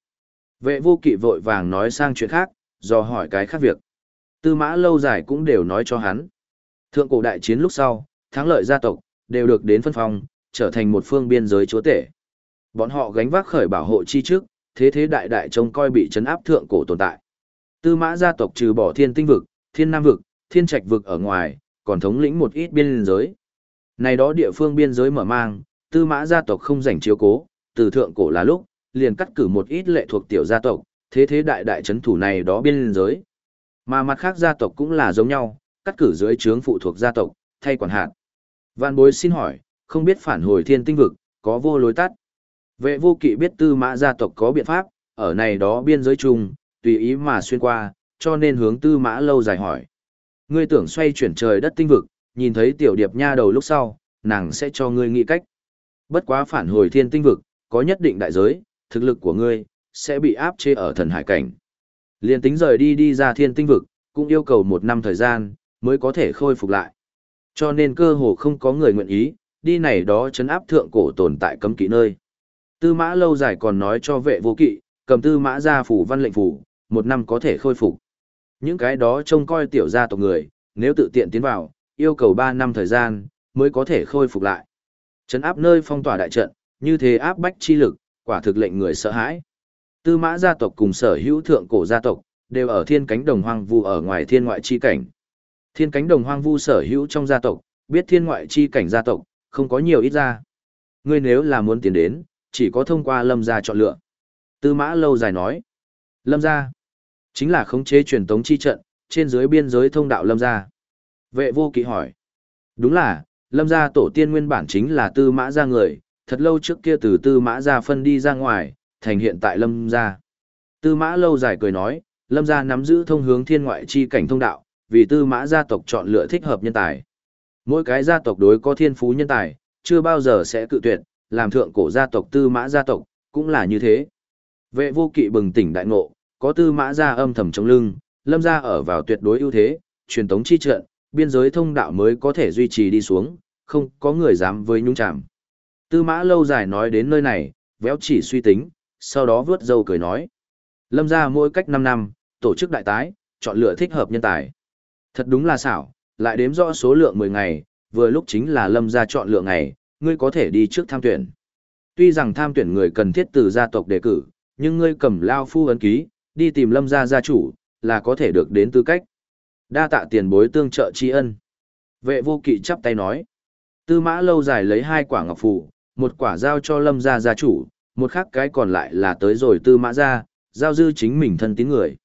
Vệ vô kỵ vội vàng nói sang chuyện khác, do hỏi cái khác việc. Tư mã lâu dài cũng đều nói cho hắn. Thượng cổ đại chiến lúc sau, thắng lợi gia tộc, đều được đến phân phong, trở thành một phương biên giới chúa tể. Bọn họ gánh vác khởi bảo hộ chi trước, thế thế đại đại trông coi bị chấn áp thượng cổ tồn tại. Tư mã gia tộc trừ bỏ thiên tinh vực, thiên nam vực, thiên trạch vực ở ngoài, còn thống lĩnh một ít biên giới. Này đó địa phương biên giới mở mang, tư mã gia tộc không rảnh chiếu cố, từ thượng cổ là lúc, liền cắt cử một ít lệ thuộc tiểu gia tộc, thế thế đại đại chấn thủ này đó biên giới. Mà mặt khác gia tộc cũng là giống nhau, cắt cử dưới trướng phụ thuộc gia tộc, thay quản hạt. Vạn bối xin hỏi, không biết phản hồi thiên tinh vực, có vô lối tắt. Vệ vô kỵ biết tư mã gia tộc có biện pháp, ở này đó biên giới chung, tùy ý mà xuyên qua, cho nên hướng tư mã lâu dài hỏi. Ngươi tưởng xoay chuyển trời đất tinh vực, nhìn thấy tiểu điệp nha đầu lúc sau, nàng sẽ cho ngươi nghĩ cách. Bất quá phản hồi thiên tinh vực, có nhất định đại giới, thực lực của ngươi, sẽ bị áp chế ở thần hải cảnh. Liên tính rời đi đi ra thiên tinh vực, cũng yêu cầu một năm thời gian, mới có thể khôi phục lại. Cho nên cơ hồ không có người nguyện ý, đi này đó chấn áp thượng cổ tồn tại cấm kỵ nơi. Tư mã lâu dài còn nói cho vệ vô kỵ, cầm tư mã gia phủ văn lệnh phủ, một năm có thể khôi phục. Những cái đó trông coi tiểu gia tộc người, nếu tự tiện tiến vào, yêu cầu 3 năm thời gian, mới có thể khôi phục lại. Trấn áp nơi phong tỏa đại trận, như thế áp bách chi lực, quả thực lệnh người sợ hãi. Tư mã gia tộc cùng sở hữu thượng cổ gia tộc, đều ở thiên cánh đồng hoang vu ở ngoài thiên ngoại chi cảnh. Thiên cánh đồng hoang vu sở hữu trong gia tộc, biết thiên ngoại chi cảnh gia tộc, không có nhiều ít ra. Ngươi nếu là muốn tiến đến, chỉ có thông qua lâm gia chọn lựa. Tư mã lâu dài nói. Lâm gia, chính là khống chế truyền tống chi trận, trên dưới biên giới thông đạo lâm gia. Vệ vô kỵ hỏi. Đúng là, lâm gia tổ tiên nguyên bản chính là tư mã gia người, thật lâu trước kia từ tư mã gia phân đi ra ngoài, thành hiện tại lâm gia. Tư mã lâu dài cười nói, lâm gia nắm giữ thông hướng thiên ngoại chi cảnh thông đạo, vì tư mã gia tộc chọn lựa thích hợp nhân tài. Mỗi cái gia tộc đối có thiên phú nhân tài, chưa bao giờ sẽ cự tuyệt, làm thượng cổ gia tộc tư mã gia tộc, cũng là như thế. Vệ vô kỵ bừng tỉnh đại ngộ, có tư mã gia âm thầm trong lưng, lâm gia ở vào tuyệt đối ưu thế, truyền tống chi trận, biên giới thông đạo mới có thể duy trì đi xuống, không có người dám với nhung chạm. Tư mã lâu dài nói đến nơi này, véo chỉ suy tính, sau đó vướt dâu cười nói. Lâm gia mỗi cách 5 năm, tổ chức đại tái, chọn lựa thích hợp nhân tài. Thật đúng là xảo, lại đếm rõ số lượng 10 ngày, vừa lúc chính là lâm gia chọn lựa ngày, ngươi có thể đi trước tham tuyển. Tuy rằng tham tuyển người cần thiết từ gia tộc đề cử, nhưng ngươi cầm lao phu ấn ký, đi tìm lâm gia gia chủ, là có thể được đến tư cách. Đa tạ tiền bối tương trợ tri ân. Vệ vô kỵ chắp tay nói. Tư mã lâu dài lấy hai quả ngọc phủ, một quả giao cho lâm gia gia chủ, một khác cái còn lại là tới rồi tư mã gia, giao dư chính mình thân tín người.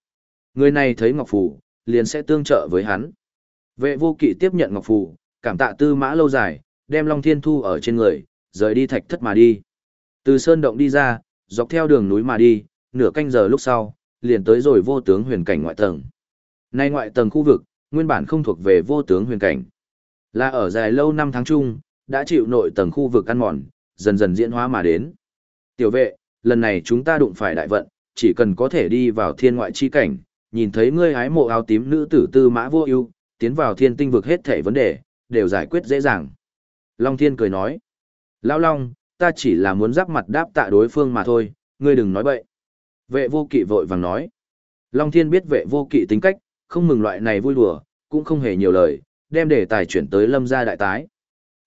Người này thấy ngọc phủ, liền sẽ tương trợ với hắn. Vệ vô kỵ tiếp nhận ngọc phủ, cảm tạ tư mã lâu dài, đem Long Thiên Thu ở trên người, rời đi thạch thất mà đi. Từ sơn động đi ra, dọc theo đường núi mà đi, nửa canh giờ lúc sau, liền tới rồi vô tướng huyền cảnh ngoại tầng. Nay ngoại tầng khu vực, nguyên bản không thuộc về vô tướng huyền cảnh. Là ở dài lâu năm tháng chung, đã chịu nội tầng khu vực ăn mòn, dần dần diễn hóa mà đến. Tiểu vệ, lần này chúng ta đụng phải đại vận, chỉ cần có thể đi vào thiên ngoại chi cảnh, nhìn thấy ngươi hái mộ áo tím nữ tử tư mã vô ưu, tiến vào thiên tinh vực hết thể vấn đề, đều giải quyết dễ dàng. Long Thiên cười nói, Lão Long, ta chỉ là muốn giáp mặt đáp tạ đối phương mà thôi, ngươi đừng nói bậy. Vệ vô kỵ vội vàng nói. Long Thiên biết vệ vô kỵ tính cách, không mừng loại này vui đùa, cũng không hề nhiều lời, đem đề tài chuyển tới lâm gia đại tái.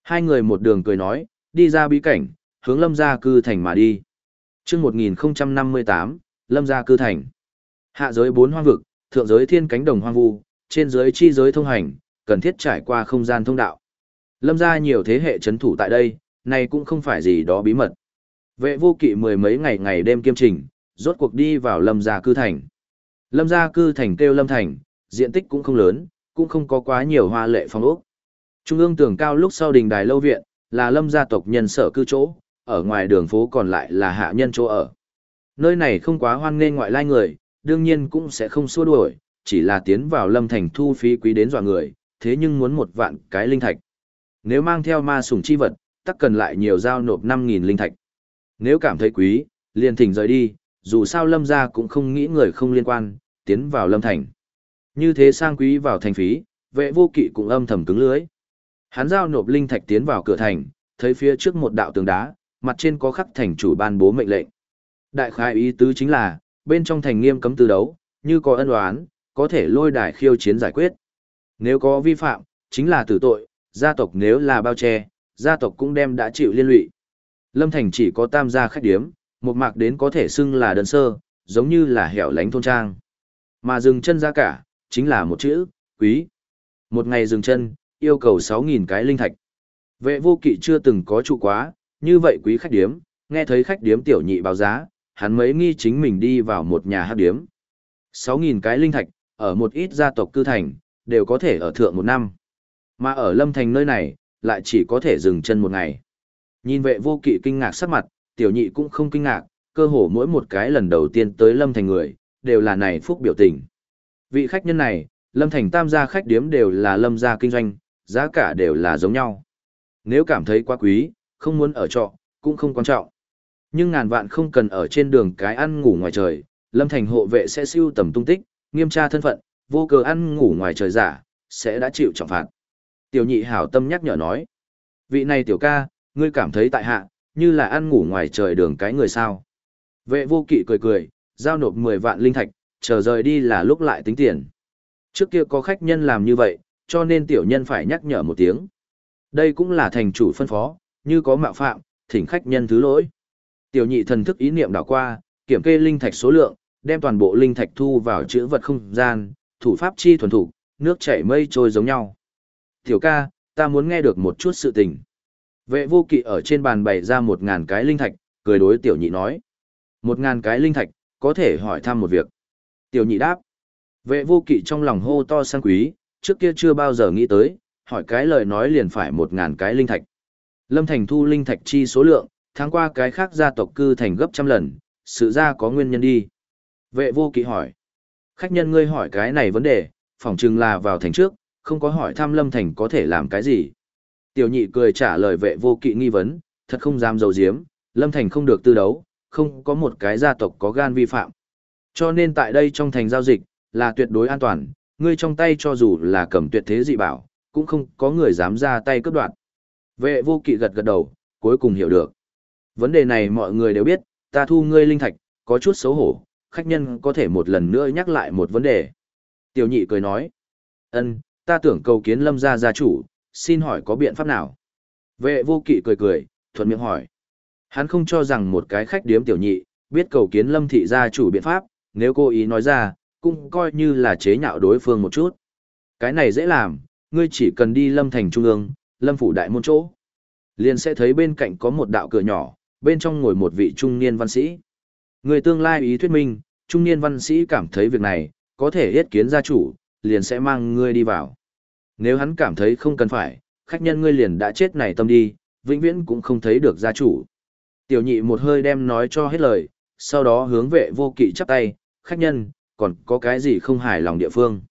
Hai người một đường cười nói, đi ra bí cảnh, hướng lâm gia cư thành mà đi. chương 1058, lâm gia cư thành. Hạ giới bốn hoang vực, thượng giới thiên cánh đồng hoang vu, trên giới chi giới thông hành, cần thiết trải qua không gian thông đạo. Lâm gia nhiều thế hệ chấn thủ tại đây, này cũng không phải gì đó bí mật. Vệ vô kỵ mười mấy ngày ngày đêm kiêm trình, rốt cuộc đi vào lâm gia cư thành. Lâm gia cư thành kêu lâm thành, diện tích cũng không lớn, cũng không có quá nhiều hoa lệ phong ốc. Trung ương tường cao lúc sau đình đài lâu viện, là lâm gia tộc nhân sở cư chỗ, ở ngoài đường phố còn lại là hạ nhân chỗ ở. Nơi này không quá hoan nghênh ngoại lai người, đương nhiên cũng sẽ không xua đuổi, chỉ là tiến vào lâm thành thu phí quý đến dọa người, thế nhưng muốn một vạn cái linh thạch. Nếu mang theo ma sủng chi vật, tắc cần lại nhiều giao nộp 5.000 linh thạch. Nếu cảm thấy quý, liền thỉnh rời đi, dù sao lâm gia cũng không nghĩ người không liên quan, tiến vào lâm thành. Như thế sang quý vào thành phí, vệ vô kỵ cũng âm thầm cứng lưới. Hắn giao nộp linh thạch tiến vào cửa thành, thấy phía trước một đạo tường đá, mặt trên có khắc thành chủ ban bố mệnh lệnh. Đại khai ý tứ chính là, bên trong thành nghiêm cấm tư đấu, như có ân oán, có thể lôi đài khiêu chiến giải quyết. Nếu có vi phạm, chính là tử tội, gia tộc nếu là bao che, gia tộc cũng đem đã chịu liên lụy. Lâm Thành chỉ có tam gia khách điếm, một mạc đến có thể xưng là đơn sơ, giống như là hẻo lánh thôn trang. Mà dừng chân ra cả, chính là một chữ, quý. Một ngày dừng chân, yêu cầu 6.000 cái linh thạch. Vệ vô kỵ chưa từng có trụ quá, như vậy quý khách điếm, nghe thấy khách điếm tiểu nhị báo giá, hắn mấy nghi chính mình đi vào một nhà hát điếm. 6.000 cái linh thạch, ở một ít gia tộc cư thành, đều có thể ở thượng một năm. Mà ở Lâm Thành nơi này, lại chỉ có thể dừng chân một ngày. Nhìn vệ vô kỵ kinh ngạc sắc mặt, tiểu nhị cũng không kinh ngạc, cơ hồ mỗi một cái lần đầu tiên tới Lâm Thành người, đều là này phúc biểu tình. Vị khách nhân này, Lâm Thành tam gia khách điếm đều là Lâm gia kinh doanh, giá cả đều là giống nhau. Nếu cảm thấy quá quý, không muốn ở trọ, cũng không quan trọng. Nhưng ngàn vạn không cần ở trên đường cái ăn ngủ ngoài trời, Lâm Thành hộ vệ sẽ siêu tầm tung tích, nghiêm tra thân phận, vô cớ ăn ngủ ngoài trời giả, sẽ đã chịu trọng phạt. Tiểu nhị hảo tâm nhắc nhở nói. Vị này tiểu ca, ngươi cảm thấy tại hạ, như là ăn ngủ ngoài trời đường cái người sao. Vệ vô kỵ cười cười, giao nộp 10 vạn linh thạch, chờ rời đi là lúc lại tính tiền. Trước kia có khách nhân làm như vậy, cho nên tiểu nhân phải nhắc nhở một tiếng. Đây cũng là thành chủ phân phó, như có mạo phạm, thỉnh khách nhân thứ lỗi. Tiểu nhị thần thức ý niệm đảo qua, kiểm kê linh thạch số lượng, đem toàn bộ linh thạch thu vào chữ vật không gian, thủ pháp chi thuần thủ, nước chảy mây trôi giống nhau. Tiểu ca, ta muốn nghe được một chút sự tình. Vệ vô kỵ ở trên bàn bày ra một ngàn cái linh thạch, cười đối tiểu nhị nói. Một ngàn cái linh thạch, có thể hỏi thăm một việc. Tiểu nhị đáp. Vệ vô kỵ trong lòng hô to sang quý, trước kia chưa bao giờ nghĩ tới, hỏi cái lời nói liền phải một ngàn cái linh thạch. Lâm Thành thu linh thạch chi số lượng, tháng qua cái khác gia tộc cư thành gấp trăm lần, sự ra có nguyên nhân đi. Vệ vô kỵ hỏi. Khách nhân ngươi hỏi cái này vấn đề, phỏng chừng là vào thành trước, không có hỏi thăm Lâm Thành có thể làm cái gì. Tiểu nhị cười trả lời vệ vô kỵ nghi vấn, thật không dám dầu diếm, Lâm Thành không được tư đấu, không có một cái gia tộc có gan vi phạm. Cho nên tại đây trong thành giao dịch, là tuyệt đối an toàn, ngươi trong tay cho dù là cầm tuyệt thế dị bảo, cũng không có người dám ra tay cướp đoạt. Vệ vô kỵ gật gật đầu, cuối cùng hiểu được. Vấn đề này mọi người đều biết, ta thu ngươi linh thạch, có chút xấu hổ, khách nhân có thể một lần nữa nhắc lại một vấn đề. Tiểu nhị cười nói, ân, ta tưởng cầu kiến lâm gia gia chủ, xin hỏi có biện pháp nào? Vệ vô kỵ cười cười, thuận miệng hỏi. Hắn không cho rằng một cái khách điếm tiểu nhị, biết cầu kiến lâm thị gia chủ biện pháp, nếu cô ý nói ra, cũng coi như là chế nhạo đối phương một chút. Cái này dễ làm, ngươi chỉ cần đi lâm thành trung ương, lâm phủ đại môn chỗ. Liền sẽ thấy bên cạnh có một đạo cửa nhỏ, bên trong ngồi một vị trung niên văn sĩ. Người tương lai ý thuyết minh, trung niên văn sĩ cảm thấy việc này, có thể yết kiến gia chủ, liền sẽ mang ngươi đi vào. Nếu hắn cảm thấy không cần phải, khách nhân ngươi liền đã chết này tâm đi, vĩnh viễn cũng không thấy được gia chủ. Tiểu nhị một hơi đem nói cho hết lời, sau đó hướng vệ vô kỵ chắp tay, khách nhân, còn có cái gì không hài lòng địa phương.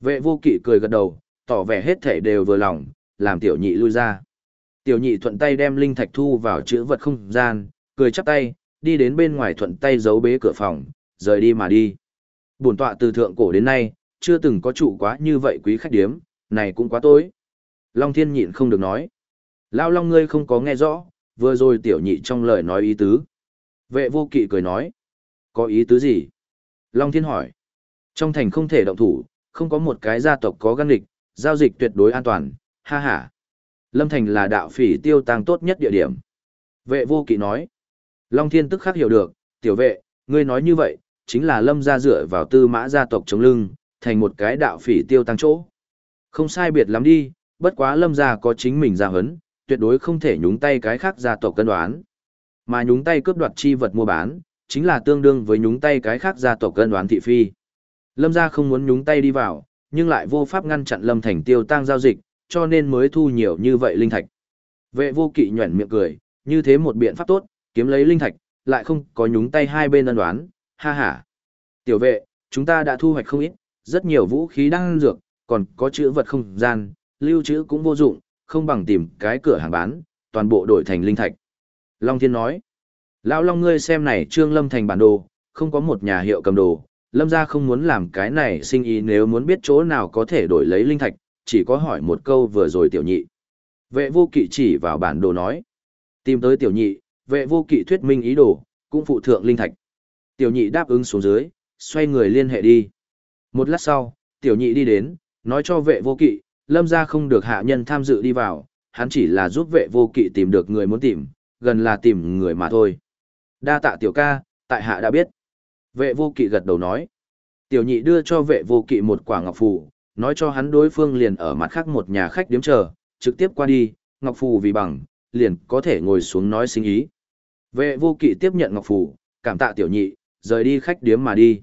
Vệ vô kỵ cười gật đầu, tỏ vẻ hết thể đều vừa lòng, làm tiểu nhị lui ra. Tiểu nhị thuận tay đem linh thạch thu vào chữ vật không gian, cười chắp tay, đi đến bên ngoài thuận tay giấu bế cửa phòng, rời đi mà đi. Bổn tọa từ thượng cổ đến nay, chưa từng có trụ quá như vậy quý khách điếm, này cũng quá tối. Long thiên nhịn không được nói. Lao long ngươi không có nghe rõ, vừa rồi tiểu nhị trong lời nói ý tứ. Vệ vô kỵ cười nói. Có ý tứ gì? Long Thiên hỏi. Trong thành không thể động thủ, không có một cái gia tộc có gan lịch, giao dịch tuyệt đối an toàn, ha ha. Lâm Thành là đạo phỉ tiêu tăng tốt nhất địa điểm. Vệ vô kỵ nói. Long Thiên tức khắc hiểu được, tiểu vệ, ngươi nói như vậy, chính là lâm gia dựa vào tư mã gia tộc chống lưng, thành một cái đạo phỉ tiêu tăng chỗ. Không sai biệt lắm đi, bất quá lâm gia có chính mình gia hấn, tuyệt đối không thể nhúng tay cái khác gia tộc cân đoán. Mà nhúng tay cướp đoạt chi vật mua bán, chính là tương đương với nhúng tay cái khác gia tộc cân đoán thị phi. Lâm gia không muốn nhúng tay đi vào, nhưng lại vô pháp ngăn chặn Lâm Thành tiêu tăng giao dịch, cho nên mới thu nhiều như vậy linh thạch. Vệ vô kỵ nhuẩn miệng cười, như thế một biện pháp tốt, kiếm lấy linh thạch, lại không có nhúng tay hai bên ân đoán, ha ha. Tiểu vệ, chúng ta đã thu hoạch không ít, rất nhiều vũ khí đang dược, còn có chữ vật không gian, lưu trữ cũng vô dụng, không bằng tìm cái cửa hàng bán, toàn bộ đổi thành linh thạch. Long Thiên nói, Lão Long ngươi xem này Trương Lâm thành bản đồ, không có một nhà hiệu cầm đồ, Lâm gia không muốn làm cái này sinh ý nếu muốn biết chỗ nào có thể đổi lấy linh thạch, chỉ có hỏi một câu vừa rồi tiểu nhị. Vệ vô kỵ chỉ vào bản đồ nói, tìm tới tiểu nhị, vệ vô kỵ thuyết minh ý đồ, cũng phụ thượng linh thạch. Tiểu nhị đáp ứng xuống dưới, xoay người liên hệ đi. Một lát sau, tiểu nhị đi đến, nói cho vệ vô kỵ, lâm gia không được hạ nhân tham dự đi vào, hắn chỉ là giúp vệ vô kỵ tìm được người muốn tìm, gần là tìm người mà thôi. Đa tạ tiểu ca, tại hạ đã biết. Vệ vô kỵ gật đầu nói. Tiểu nhị đưa cho vệ vô kỵ một quả ngọc phù, nói cho hắn đối phương liền ở mặt khác một nhà khách điếm chờ, trực tiếp qua đi, ngọc phù vì bằng, liền có thể ngồi xuống nói sinh ý. Vệ vô kỵ tiếp nhận ngọc phù, cảm tạ tiểu nhị, rời đi khách điếm mà đi.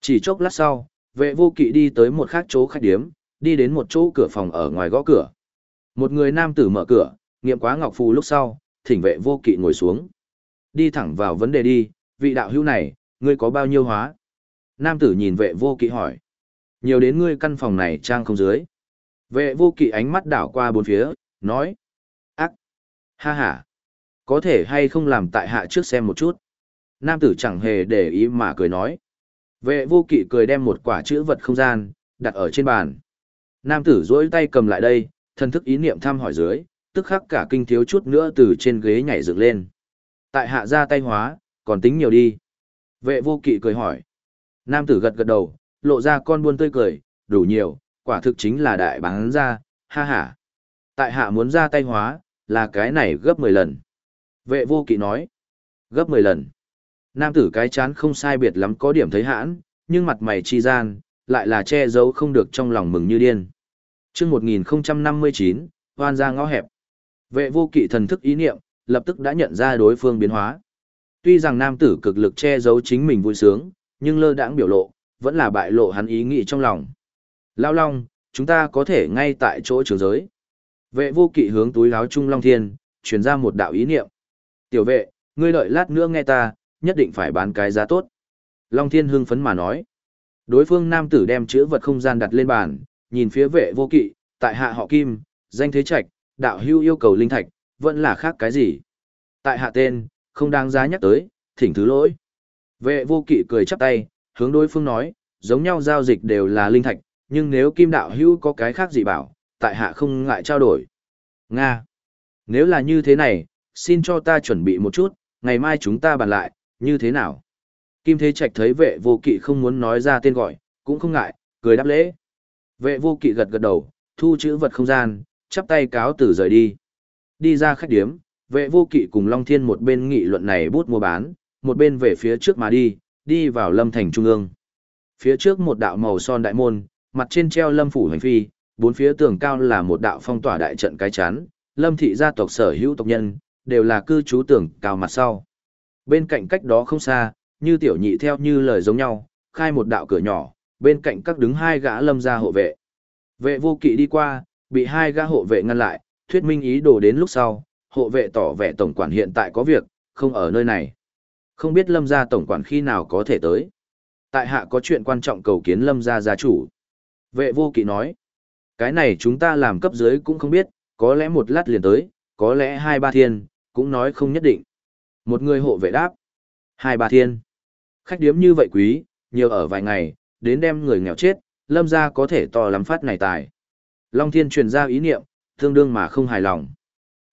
Chỉ chốc lát sau, vệ vô kỵ đi tới một khác chỗ khách điếm, đi đến một chỗ cửa phòng ở ngoài gõ cửa. Một người nam tử mở cửa, nghiệm quá ngọc phù lúc sau, thỉnh vệ vô kỵ ngồi xuống. Đi thẳng vào vấn đề đi, vị đạo hữu này, ngươi có bao nhiêu hóa? Nam tử nhìn vệ vô kỵ hỏi. Nhiều đến ngươi căn phòng này trang không dưới. Vệ vô kỵ ánh mắt đảo qua bốn phía, nói. Ác! Ha ha! Có thể hay không làm tại hạ trước xem một chút. Nam tử chẳng hề để ý mà cười nói. Vệ vô kỵ cười đem một quả chữ vật không gian, đặt ở trên bàn. Nam tử duỗi tay cầm lại đây, thân thức ý niệm thăm hỏi dưới, tức khắc cả kinh thiếu chút nữa từ trên ghế nhảy dựng lên. Tại hạ ra tay hóa, còn tính nhiều đi. Vệ vô kỵ cười hỏi. Nam tử gật gật đầu, lộ ra con buôn tươi cười, đủ nhiều, quả thực chính là đại bán ra, ha ha. Tại hạ muốn ra tay hóa, là cái này gấp 10 lần. Vệ vô kỵ nói. Gấp 10 lần. Nam tử cái chán không sai biệt lắm có điểm thấy hãn, nhưng mặt mày chi gian, lại là che giấu không được trong lòng mừng như điên. chương 1059, hoan ra ngõ hẹp. Vệ vô kỵ thần thức ý niệm, lập tức đã nhận ra đối phương biến hóa. Tuy rằng nam tử cực lực che giấu chính mình vui sướng, nhưng lơ đãng biểu lộ, vẫn là bại lộ hắn ý nghĩ trong lòng. Lao Long, chúng ta có thể ngay tại chỗ trường giới. Vệ vô kỵ hướng túi áo trung Long Thiên, truyền ra một đạo ý niệm. Tiểu vệ, ngươi đợi lát nữa nghe ta, nhất định phải bán cái giá tốt. Long Thiên hưng phấn mà nói. Đối phương nam tử đem chữ vật không gian đặt lên bàn, nhìn phía vệ vô kỵ, tại hạ họ Kim, danh thế trạch, đạo hưu yêu cầu linh thạch, vẫn là khác cái gì. Tại hạ tên, không đáng giá nhắc tới, thỉnh thứ lỗi. Vệ vô kỵ cười chắp tay, hướng đối phương nói, giống nhau giao dịch đều là linh thạch, nhưng nếu kim đạo hữu có cái khác gì bảo, tại hạ không ngại trao đổi. Nga. Nếu là như thế này, xin cho ta chuẩn bị một chút, ngày mai chúng ta bàn lại, như thế nào? Kim Thế Trạch thấy vệ vô kỵ không muốn nói ra tên gọi, cũng không ngại, cười đáp lễ. Vệ vô kỵ gật gật đầu, thu chữ vật không gian, chắp tay cáo từ rời đi. Đi ra khách điếm, vệ vô kỵ cùng Long Thiên một bên nghị luận này bút mua bán, một bên về phía trước mà đi, đi vào lâm thành trung ương. Phía trước một đạo màu son đại môn, mặt trên treo lâm phủ hành phi, bốn phía tường cao là một đạo phong tỏa đại trận cái chắn, lâm thị gia tộc sở hữu tộc nhân, đều là cư trú tường cao mặt sau. Bên cạnh cách đó không xa, như tiểu nhị theo như lời giống nhau, khai một đạo cửa nhỏ, bên cạnh các đứng hai gã lâm gia hộ vệ. Vệ vô kỵ đi qua, bị hai gã hộ vệ ngăn lại, thuyết minh ý đồ đến lúc sau, hộ vệ tỏ vẻ tổng quản hiện tại có việc, không ở nơi này. Không biết lâm gia tổng quản khi nào có thể tới. Tại hạ có chuyện quan trọng cầu kiến lâm gia gia chủ. Vệ vô kỵ nói, cái này chúng ta làm cấp dưới cũng không biết, có lẽ một lát liền tới, có lẽ hai ba thiên, cũng nói không nhất định. Một người hộ vệ đáp, hai ba thiên. Khách điếm như vậy quý, nhiều ở vài ngày, đến đem người nghèo chết, lâm gia có thể to lắm phát này tài. Long Thiên truyền ra ý niệm, tương đương mà không hài lòng.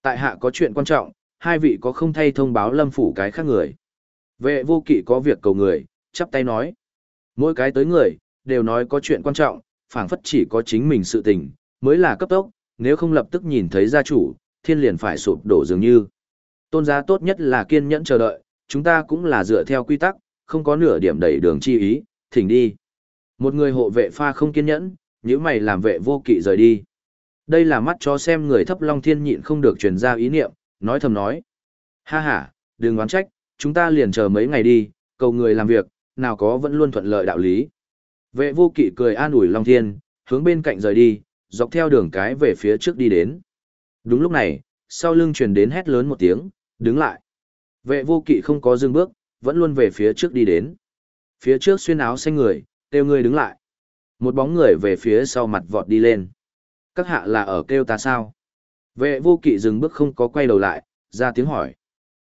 Tại hạ có chuyện quan trọng, hai vị có không thay thông báo lâm phủ cái khác người. Vệ vô kỵ có việc cầu người, chắp tay nói. Mỗi cái tới người, đều nói có chuyện quan trọng, phảng phất chỉ có chính mình sự tình, mới là cấp tốc, nếu không lập tức nhìn thấy gia chủ, thiên liền phải sụp đổ dường như. Tôn giá tốt nhất là kiên nhẫn chờ đợi, chúng ta cũng là dựa theo quy tắc, không có nửa điểm đẩy đường chi ý, thỉnh đi. Một người hộ vệ pha không kiên nhẫn, nếu mày làm vệ vô kỵ rời đi. Đây là mắt cho xem người thấp long thiên nhịn không được truyền ra ý niệm, nói thầm nói. Ha ha, đừng oán trách, chúng ta liền chờ mấy ngày đi, cầu người làm việc, nào có vẫn luôn thuận lợi đạo lý. Vệ vô kỵ cười an ủi long thiên, hướng bên cạnh rời đi, dọc theo đường cái về phía trước đi đến. Đúng lúc này, sau lưng truyền đến hét lớn một tiếng, đứng lại. Vệ vô kỵ không có dừng bước, vẫn luôn về phía trước đi đến. Phía trước xuyên áo xanh người, kêu người đứng lại. Một bóng người về phía sau mặt vọt đi lên. Các hạ là ở kêu ta sao? Vệ vô kỵ dừng bước không có quay đầu lại, ra tiếng hỏi.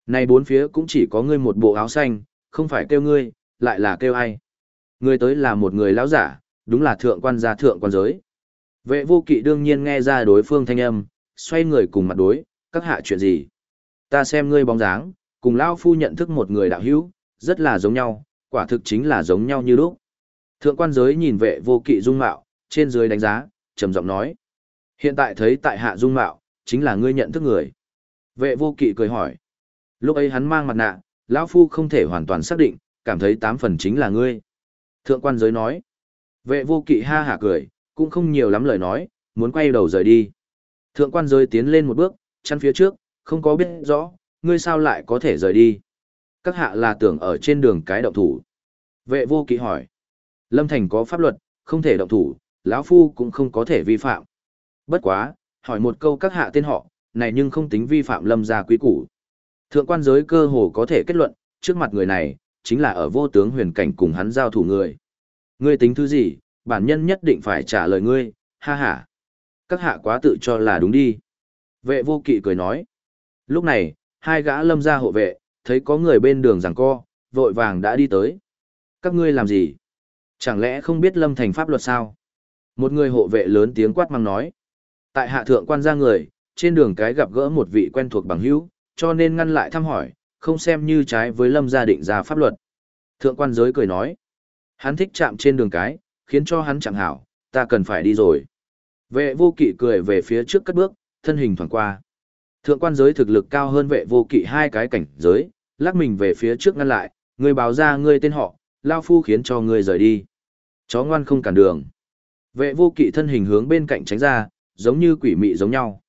Này bốn phía cũng chỉ có ngươi một bộ áo xanh, không phải kêu ngươi, lại là kêu ai? ngươi tới là một người lão giả, đúng là thượng quan gia thượng quan giới. Vệ vô kỵ đương nhiên nghe ra đối phương thanh âm, xoay người cùng mặt đối, các hạ chuyện gì? Ta xem ngươi bóng dáng, cùng lão phu nhận thức một người đạo hữu, rất là giống nhau, quả thực chính là giống nhau như lúc. Thượng quan giới nhìn vệ vô kỵ dung mạo, trên dưới đánh giá, trầm giọng nói. Hiện tại thấy tại hạ dung mạo, chính là ngươi nhận thức người. Vệ vô kỵ cười hỏi. Lúc ấy hắn mang mặt nạ, lão phu không thể hoàn toàn xác định, cảm thấy tám phần chính là ngươi. Thượng quan giới nói. Vệ vô kỵ ha hả cười, cũng không nhiều lắm lời nói, muốn quay đầu rời đi. Thượng quan giới tiến lên một bước, chăn phía trước, không có biết rõ, ngươi sao lại có thể rời đi. Các hạ là tưởng ở trên đường cái động thủ. Vệ vô kỵ hỏi. Lâm Thành có pháp luật, không thể động thủ, lão Phu cũng không có thể vi phạm. Bất quá, hỏi một câu các hạ tên họ, này nhưng không tính vi phạm lâm gia quý củ. Thượng quan giới cơ hồ có thể kết luận, trước mặt người này, chính là ở vô tướng huyền cảnh cùng hắn giao thủ người. Ngươi tính thứ gì, bản nhân nhất định phải trả lời ngươi, ha ha. Các hạ quá tự cho là đúng đi. Vệ vô kỵ cười nói. Lúc này, hai gã lâm gia hộ vệ, thấy có người bên đường giằng co, vội vàng đã đi tới. Các ngươi làm gì? Chẳng lẽ không biết lâm thành pháp luật sao? Một người hộ vệ lớn tiếng quát mang nói. Tại hạ thượng quan gia người, trên đường cái gặp gỡ một vị quen thuộc bằng hữu, cho nên ngăn lại thăm hỏi, không xem như trái với lâm gia định ra pháp luật. Thượng quan giới cười nói. Hắn thích chạm trên đường cái, khiến cho hắn chẳng hảo, ta cần phải đi rồi. Vệ vô kỵ cười về phía trước cất bước, thân hình thoảng qua. Thượng quan giới thực lực cao hơn vệ vô kỵ hai cái cảnh giới, lắc mình về phía trước ngăn lại, người báo ra ngươi tên họ, lao phu khiến cho ngươi rời đi. Chó ngoan không cản đường. Vệ vô kỵ thân hình hướng bên cạnh tránh ra, giống như quỷ mị giống nhau.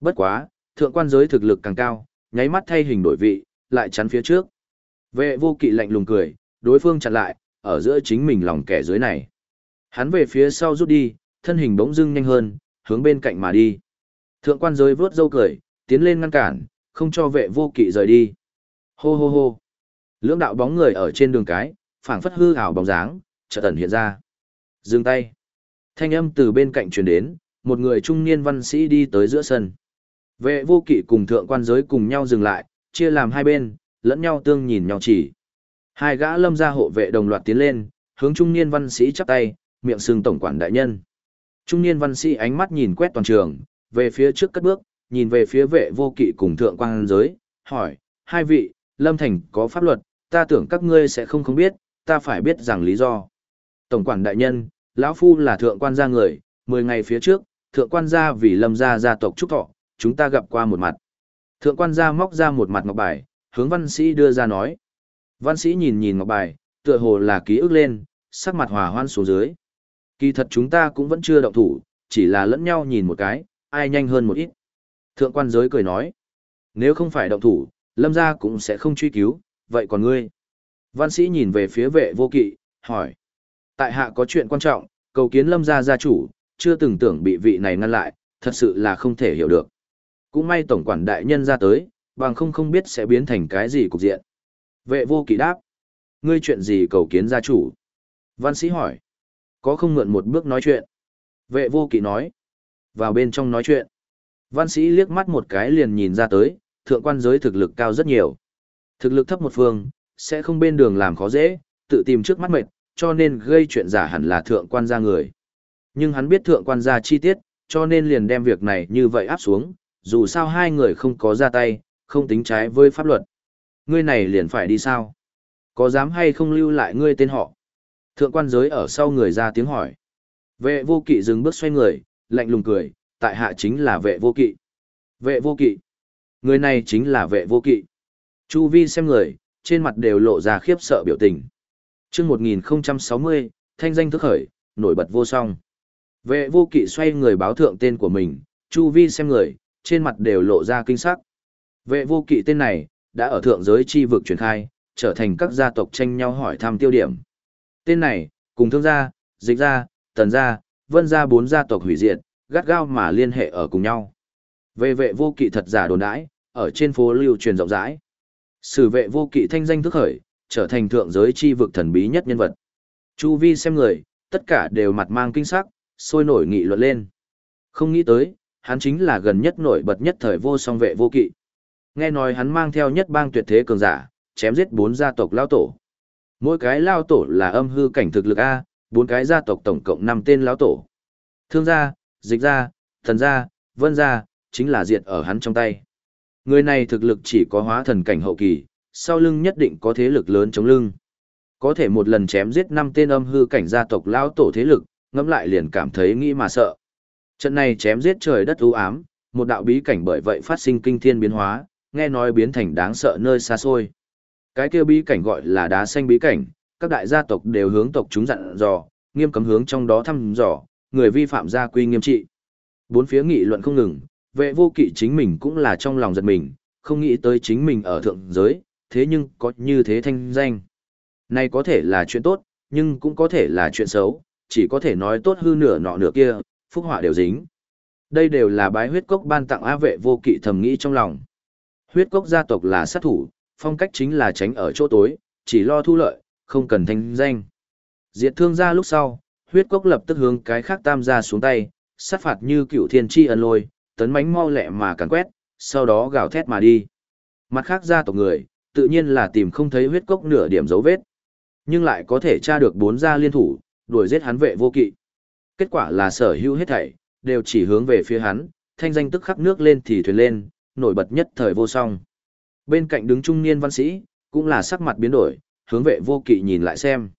Bất quá, thượng quan giới thực lực càng cao, nháy mắt thay hình đổi vị, lại chắn phía trước. Vệ vô kỵ lạnh lùng cười, đối phương chặn lại, ở giữa chính mình lòng kẻ dưới này. Hắn về phía sau rút đi, thân hình bỗng dưng nhanh hơn, hướng bên cạnh mà đi. Thượng quan giới vớt dâu cười, tiến lên ngăn cản, không cho vệ vô kỵ rời đi. Hô hô hô. Lưỡng đạo bóng người ở trên đường cái, phảng phất hư ảo bóng dáng, chợt ẩn hiện ra. Dừng tay. Thanh âm từ bên cạnh truyền đến, một người trung niên văn sĩ đi tới giữa sân. Vệ vô kỵ cùng thượng quan giới cùng nhau dừng lại, chia làm hai bên, lẫn nhau tương nhìn nhau chỉ. Hai gã lâm gia hộ vệ đồng loạt tiến lên, hướng trung niên văn sĩ chắp tay, miệng sừng tổng quản đại nhân. Trung niên văn sĩ ánh mắt nhìn quét toàn trường, về phía trước cất bước, nhìn về phía vệ vô kỵ cùng thượng quan giới, hỏi, hai vị, lâm thành có pháp luật, ta tưởng các ngươi sẽ không không biết, ta phải biết rằng lý do. Tổng quản đại nhân, lão Phu là thượng quan gia người, mười ngày phía trước, thượng quan gia vì lâm gia gia tộc trúc thọ, chúng ta gặp qua một mặt. Thượng quan gia móc ra một mặt ngọc bài, hướng văn sĩ đưa ra nói. Văn sĩ nhìn nhìn ngọc bài, tựa hồ là ký ức lên, sắc mặt hòa hoan xuống dưới. Kỳ thật chúng ta cũng vẫn chưa động thủ, chỉ là lẫn nhau nhìn một cái, ai nhanh hơn một ít. Thượng quan giới cười nói, nếu không phải động thủ, lâm gia cũng sẽ không truy cứu, vậy còn ngươi? Văn sĩ nhìn về phía vệ vô kỵ, hỏi. Tại hạ có chuyện quan trọng, cầu kiến lâm gia gia chủ, chưa từng tưởng bị vị này ngăn lại, thật sự là không thể hiểu được. Cũng may tổng quản đại nhân ra tới, bằng không không biết sẽ biến thành cái gì cục diện. Vệ vô kỵ đáp. Ngươi chuyện gì cầu kiến gia chủ? Văn sĩ hỏi. Có không mượn một bước nói chuyện? Vệ vô kỵ nói. Vào bên trong nói chuyện. Văn sĩ liếc mắt một cái liền nhìn ra tới, thượng quan giới thực lực cao rất nhiều. Thực lực thấp một phương, sẽ không bên đường làm khó dễ, tự tìm trước mắt mệt, cho nên gây chuyện giả hẳn là thượng quan gia người. Nhưng hắn biết thượng quan gia chi tiết, cho nên liền đem việc này như vậy áp xuống, dù sao hai người không có ra tay, không tính trái với pháp luật. Ngươi này liền phải đi sao? Có dám hay không lưu lại ngươi tên họ? Thượng quan giới ở sau người ra tiếng hỏi. Vệ vô kỵ dừng bước xoay người, lạnh lùng cười, tại hạ chính là vệ vô kỵ. Vệ vô kỵ. Người này chính là vệ vô kỵ. Chu vi xem người, trên mặt đều lộ ra khiếp sợ biểu tình. chương 1060, thanh danh thức khởi, nổi bật vô song. Vệ vô kỵ xoay người báo thượng tên của mình, chu vi xem người, trên mặt đều lộ ra kinh sắc. Vệ vô kỵ tên này, đã ở thượng giới chi vực truyền khai, trở thành các gia tộc tranh nhau hỏi thăm tiêu điểm. Tên này, cùng thương gia, dịch gia, tần gia, vân gia bốn gia tộc hủy diệt, gắt gao mà liên hệ ở cùng nhau. Về vệ vô kỵ thật giả đồn đãi, ở trên phố lưu truyền rộng rãi. Sử vệ vô kỵ thanh danh thức khởi, trở thành thượng giới chi vực thần bí nhất nhân vật. Chu vi xem người, tất cả đều mặt mang kinh sắc, sôi nổi nghị luận lên. Không nghĩ tới, hắn chính là gần nhất nổi bật nhất thời vô song vệ vô kỵ. Nghe nói hắn mang theo nhất bang tuyệt thế cường giả, chém giết bốn gia tộc lao tổ. Mỗi cái lao tổ là âm hư cảnh thực lực A, bốn cái gia tộc tổng cộng năm tên lao tổ. Thương gia, dịch gia, thần gia, vân gia, chính là diệt ở hắn trong tay. Người này thực lực chỉ có hóa thần cảnh hậu kỳ, sau lưng nhất định có thế lực lớn chống lưng. Có thể một lần chém giết năm tên âm hư cảnh gia tộc lao tổ thế lực, ngẫm lại liền cảm thấy nghĩ mà sợ. Trận này chém giết trời đất u ám, một đạo bí cảnh bởi vậy phát sinh kinh thiên biến hóa, nghe nói biến thành đáng sợ nơi xa xôi. Cái kia bí cảnh gọi là đá xanh bí cảnh, các đại gia tộc đều hướng tộc chúng dặn dò, nghiêm cấm hướng trong đó thăm dò, người vi phạm gia quy nghiêm trị. Bốn phía nghị luận không ngừng, vệ vô kỵ chính mình cũng là trong lòng giật mình, không nghĩ tới chính mình ở thượng giới, thế nhưng có như thế thanh danh. Này có thể là chuyện tốt, nhưng cũng có thể là chuyện xấu, chỉ có thể nói tốt hư nửa nọ nửa kia, phúc họa đều dính. Đây đều là bái huyết cốc ban tặng A vệ vô kỵ thầm nghĩ trong lòng. Huyết cốc gia tộc là sát thủ, phong cách chính là tránh ở chỗ tối, chỉ lo thu lợi, không cần thanh danh. Diệt thương gia lúc sau, huyết cốc lập tức hướng cái khác tam gia xuống tay, sát phạt như cựu thiên tri ân lôi, tấn mánh mau lẹ mà càn quét, sau đó gào thét mà đi. Mặt khác gia tộc người, tự nhiên là tìm không thấy huyết cốc nửa điểm dấu vết. Nhưng lại có thể tra được bốn gia liên thủ, đuổi giết hắn vệ vô kỵ. Kết quả là sở hữu hết thảy, đều chỉ hướng về phía hắn, thanh danh tức khắc nước lên thì thuyền lên, nổi bật nhất thời vô song. Bên cạnh đứng trung niên văn sĩ, cũng là sắc mặt biến đổi, hướng vệ vô kỵ nhìn lại xem.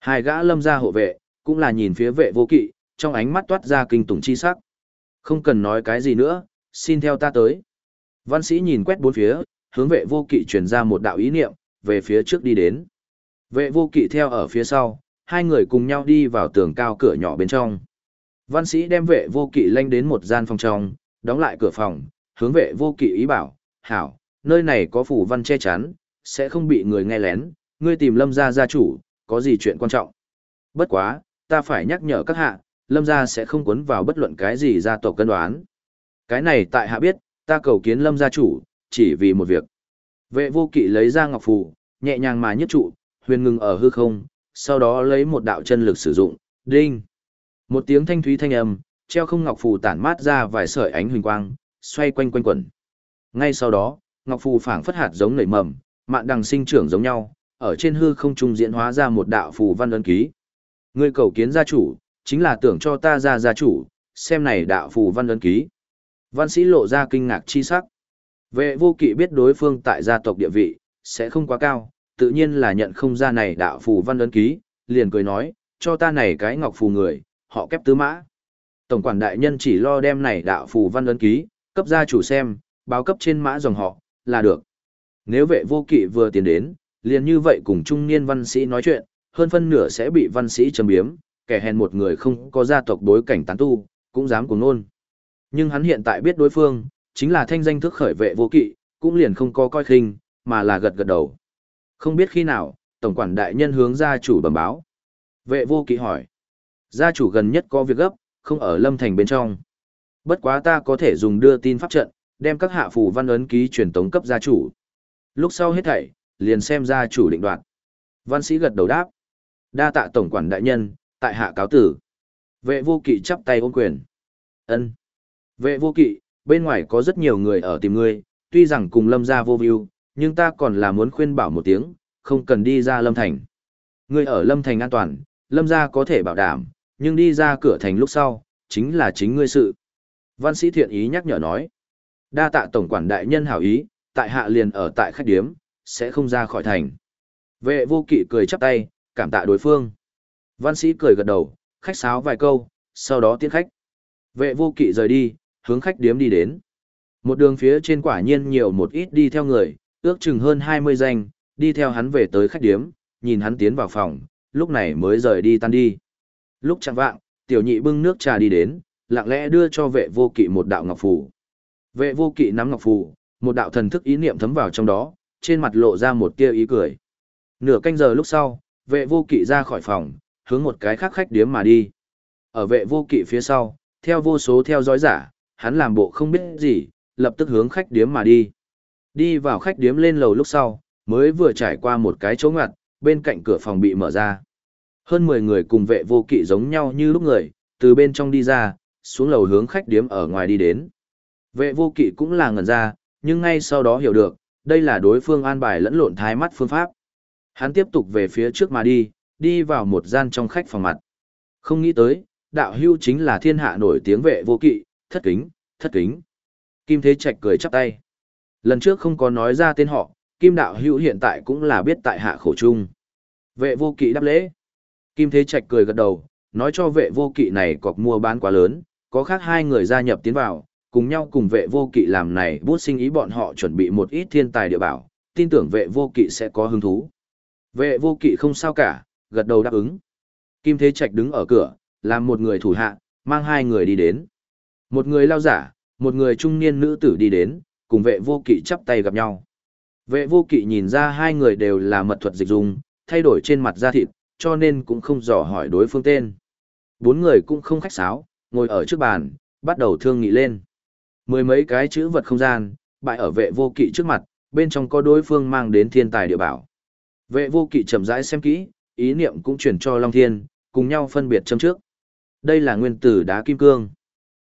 Hai gã lâm gia hộ vệ, cũng là nhìn phía vệ vô kỵ, trong ánh mắt toát ra kinh tủng chi sắc. Không cần nói cái gì nữa, xin theo ta tới. Văn sĩ nhìn quét bốn phía, hướng vệ vô kỵ truyền ra một đạo ý niệm, về phía trước đi đến. Vệ vô kỵ theo ở phía sau, hai người cùng nhau đi vào tường cao cửa nhỏ bên trong. Văn sĩ đem vệ vô kỵ lanh đến một gian phòng trong, đóng lại cửa phòng, hướng vệ vô kỵ ý bảo, hảo, nơi này có phủ văn che chắn, sẽ không bị người nghe lén, ngươi tìm lâm gia gia chủ, có gì chuyện quan trọng. Bất quá, ta phải nhắc nhở các hạ, lâm gia sẽ không cuốn vào bất luận cái gì gia tộc cân đoán. Cái này tại hạ biết, ta cầu kiến lâm gia chủ, chỉ vì một việc. Vệ vô kỵ lấy ra ngọc phù, nhẹ nhàng mà nhất trụ, huyền ngừng ở hư không, sau đó lấy một đạo chân lực sử dụng, đinh. Một tiếng thanh thúy thanh âm, treo không ngọc phù tản mát ra vài sợi ánh huỳnh quang, xoay quanh quanh quẩn. Ngay sau đó, ngọc phù phảng phất hạt giống nảy mầm, mạn đằng sinh trưởng giống nhau, ở trên hư không trung diễn hóa ra một đạo phù văn ấn ký. Ngươi cầu kiến gia chủ, chính là tưởng cho ta ra gia chủ, xem này đạo phù văn ấn ký. Văn sĩ lộ ra kinh ngạc chi sắc. Vệ vô kỵ biết đối phương tại gia tộc địa vị, sẽ không quá cao, tự nhiên là nhận không ra này đạo phù văn ấn ký, liền cười nói, cho ta này cái ngọc phù người, họ kép tứ mã. Tổng quản đại nhân chỉ lo đem này đạo phù văn ấn ký, cấp gia chủ xem, báo cấp trên mã dòng họ, là được. Nếu vệ vô kỵ vừa tiến đến, liền như vậy cùng trung niên văn sĩ nói chuyện, hơn phân nửa sẽ bị văn sĩ châm biếm, kẻ hèn một người không có gia tộc đối cảnh tán tu, cũng dám cùng nôn. Nhưng hắn hiện tại biết đối phương, chính là thanh danh thức khởi vệ vô kỵ, cũng liền không có coi khinh, mà là gật gật đầu. Không biết khi nào, tổng quản đại nhân hướng gia chủ bẩm báo. Vệ vô kỵ hỏi. Gia chủ gần nhất có việc gấp, không ở lâm thành bên trong. Bất quá ta có thể dùng đưa tin pháp trận, đem các hạ phù văn ấn ký truyền tống cấp gia chủ. Lúc sau hết thảy, liền xem gia chủ định đoạt. Văn sĩ gật đầu đáp. Đa tạ tổng quản đại nhân, tại hạ cáo tử. Vệ vô kỵ chắp tay ôm quyền. ân Vệ vô kỵ, bên ngoài có rất nhiều người ở tìm ngươi, tuy rằng cùng lâm gia vô view, nhưng ta còn là muốn khuyên bảo một tiếng, không cần đi ra lâm thành. Ngươi ở lâm thành an toàn, lâm gia có thể bảo đảm, nhưng đi ra cửa thành lúc sau, chính là chính ngươi sự. Văn sĩ thiện ý nhắc nhở nói. Đa tạ tổng quản đại nhân hảo ý, tại hạ liền ở tại khách điếm, sẽ không ra khỏi thành. Vệ vô kỵ cười chắp tay, cảm tạ đối phương. Văn sĩ cười gật đầu, khách sáo vài câu, sau đó tiến khách. Vệ vô kỵ rời đi, hướng khách điếm đi đến. Một đường phía trên quả nhiên nhiều một ít đi theo người, ước chừng hơn 20 danh, đi theo hắn về tới khách điếm, nhìn hắn tiến vào phòng, lúc này mới rời đi tan đi. Lúc chẳng vạng, tiểu nhị bưng nước trà đi đến, lặng lẽ đưa cho vệ vô kỵ một đạo ngọc phù. Vệ vô kỵ nắm ngọc phù, một đạo thần thức ý niệm thấm vào trong đó, trên mặt lộ ra một tia ý cười. Nửa canh giờ lúc sau, vệ vô kỵ ra khỏi phòng, hướng một cái khác khách điếm mà đi. Ở vệ vô kỵ phía sau, theo vô số theo dõi giả, hắn làm bộ không biết gì, lập tức hướng khách điếm mà đi. Đi vào khách điếm lên lầu lúc sau, mới vừa trải qua một cái chỗ ngặt, bên cạnh cửa phòng bị mở ra. Hơn 10 người cùng vệ vô kỵ giống nhau như lúc người, từ bên trong đi ra, xuống lầu hướng khách điếm ở ngoài đi đến. Vệ vô kỵ cũng là ngẩn ra, nhưng ngay sau đó hiểu được, đây là đối phương an bài lẫn lộn thái mắt phương pháp. Hắn tiếp tục về phía trước mà đi, đi vào một gian trong khách phòng mặt. Không nghĩ tới, đạo hưu chính là thiên hạ nổi tiếng vệ vô kỵ, thất kính, thất kính. Kim Thế Trạch cười chắp tay. Lần trước không có nói ra tên họ, Kim đạo hưu hiện tại cũng là biết tại hạ khổ chung. Vệ vô kỵ đáp lễ. Kim Thế Trạch cười gật đầu, nói cho vệ vô kỵ này cọc mua bán quá lớn, có khác hai người gia nhập tiến vào, cùng nhau cùng vệ vô kỵ làm này bút sinh ý bọn họ chuẩn bị một ít thiên tài địa bảo, tin tưởng vệ vô kỵ sẽ có hứng thú. Vệ vô kỵ không sao cả, gật đầu đáp ứng. Kim Thế Trạch đứng ở cửa, làm một người thủ hạ, mang hai người đi đến. Một người lao giả, một người trung niên nữ tử đi đến, cùng vệ vô kỵ chắp tay gặp nhau. Vệ vô kỵ nhìn ra hai người đều là mật thuật dịch dùng, thay đổi trên mặt da thịt, cho nên cũng không dò hỏi đối phương tên. Bốn người cũng không khách sáo, ngồi ở trước bàn, bắt đầu thương nghị lên. Mười mấy cái chữ vật không gian, bại ở vệ vô kỵ trước mặt, bên trong có đối phương mang đến thiên tài địa bảo. Vệ vô kỵ chậm rãi xem kỹ, ý niệm cũng chuyển cho Long Thiên, cùng nhau phân biệt châm trước. Đây là nguyên tử đá kim cương.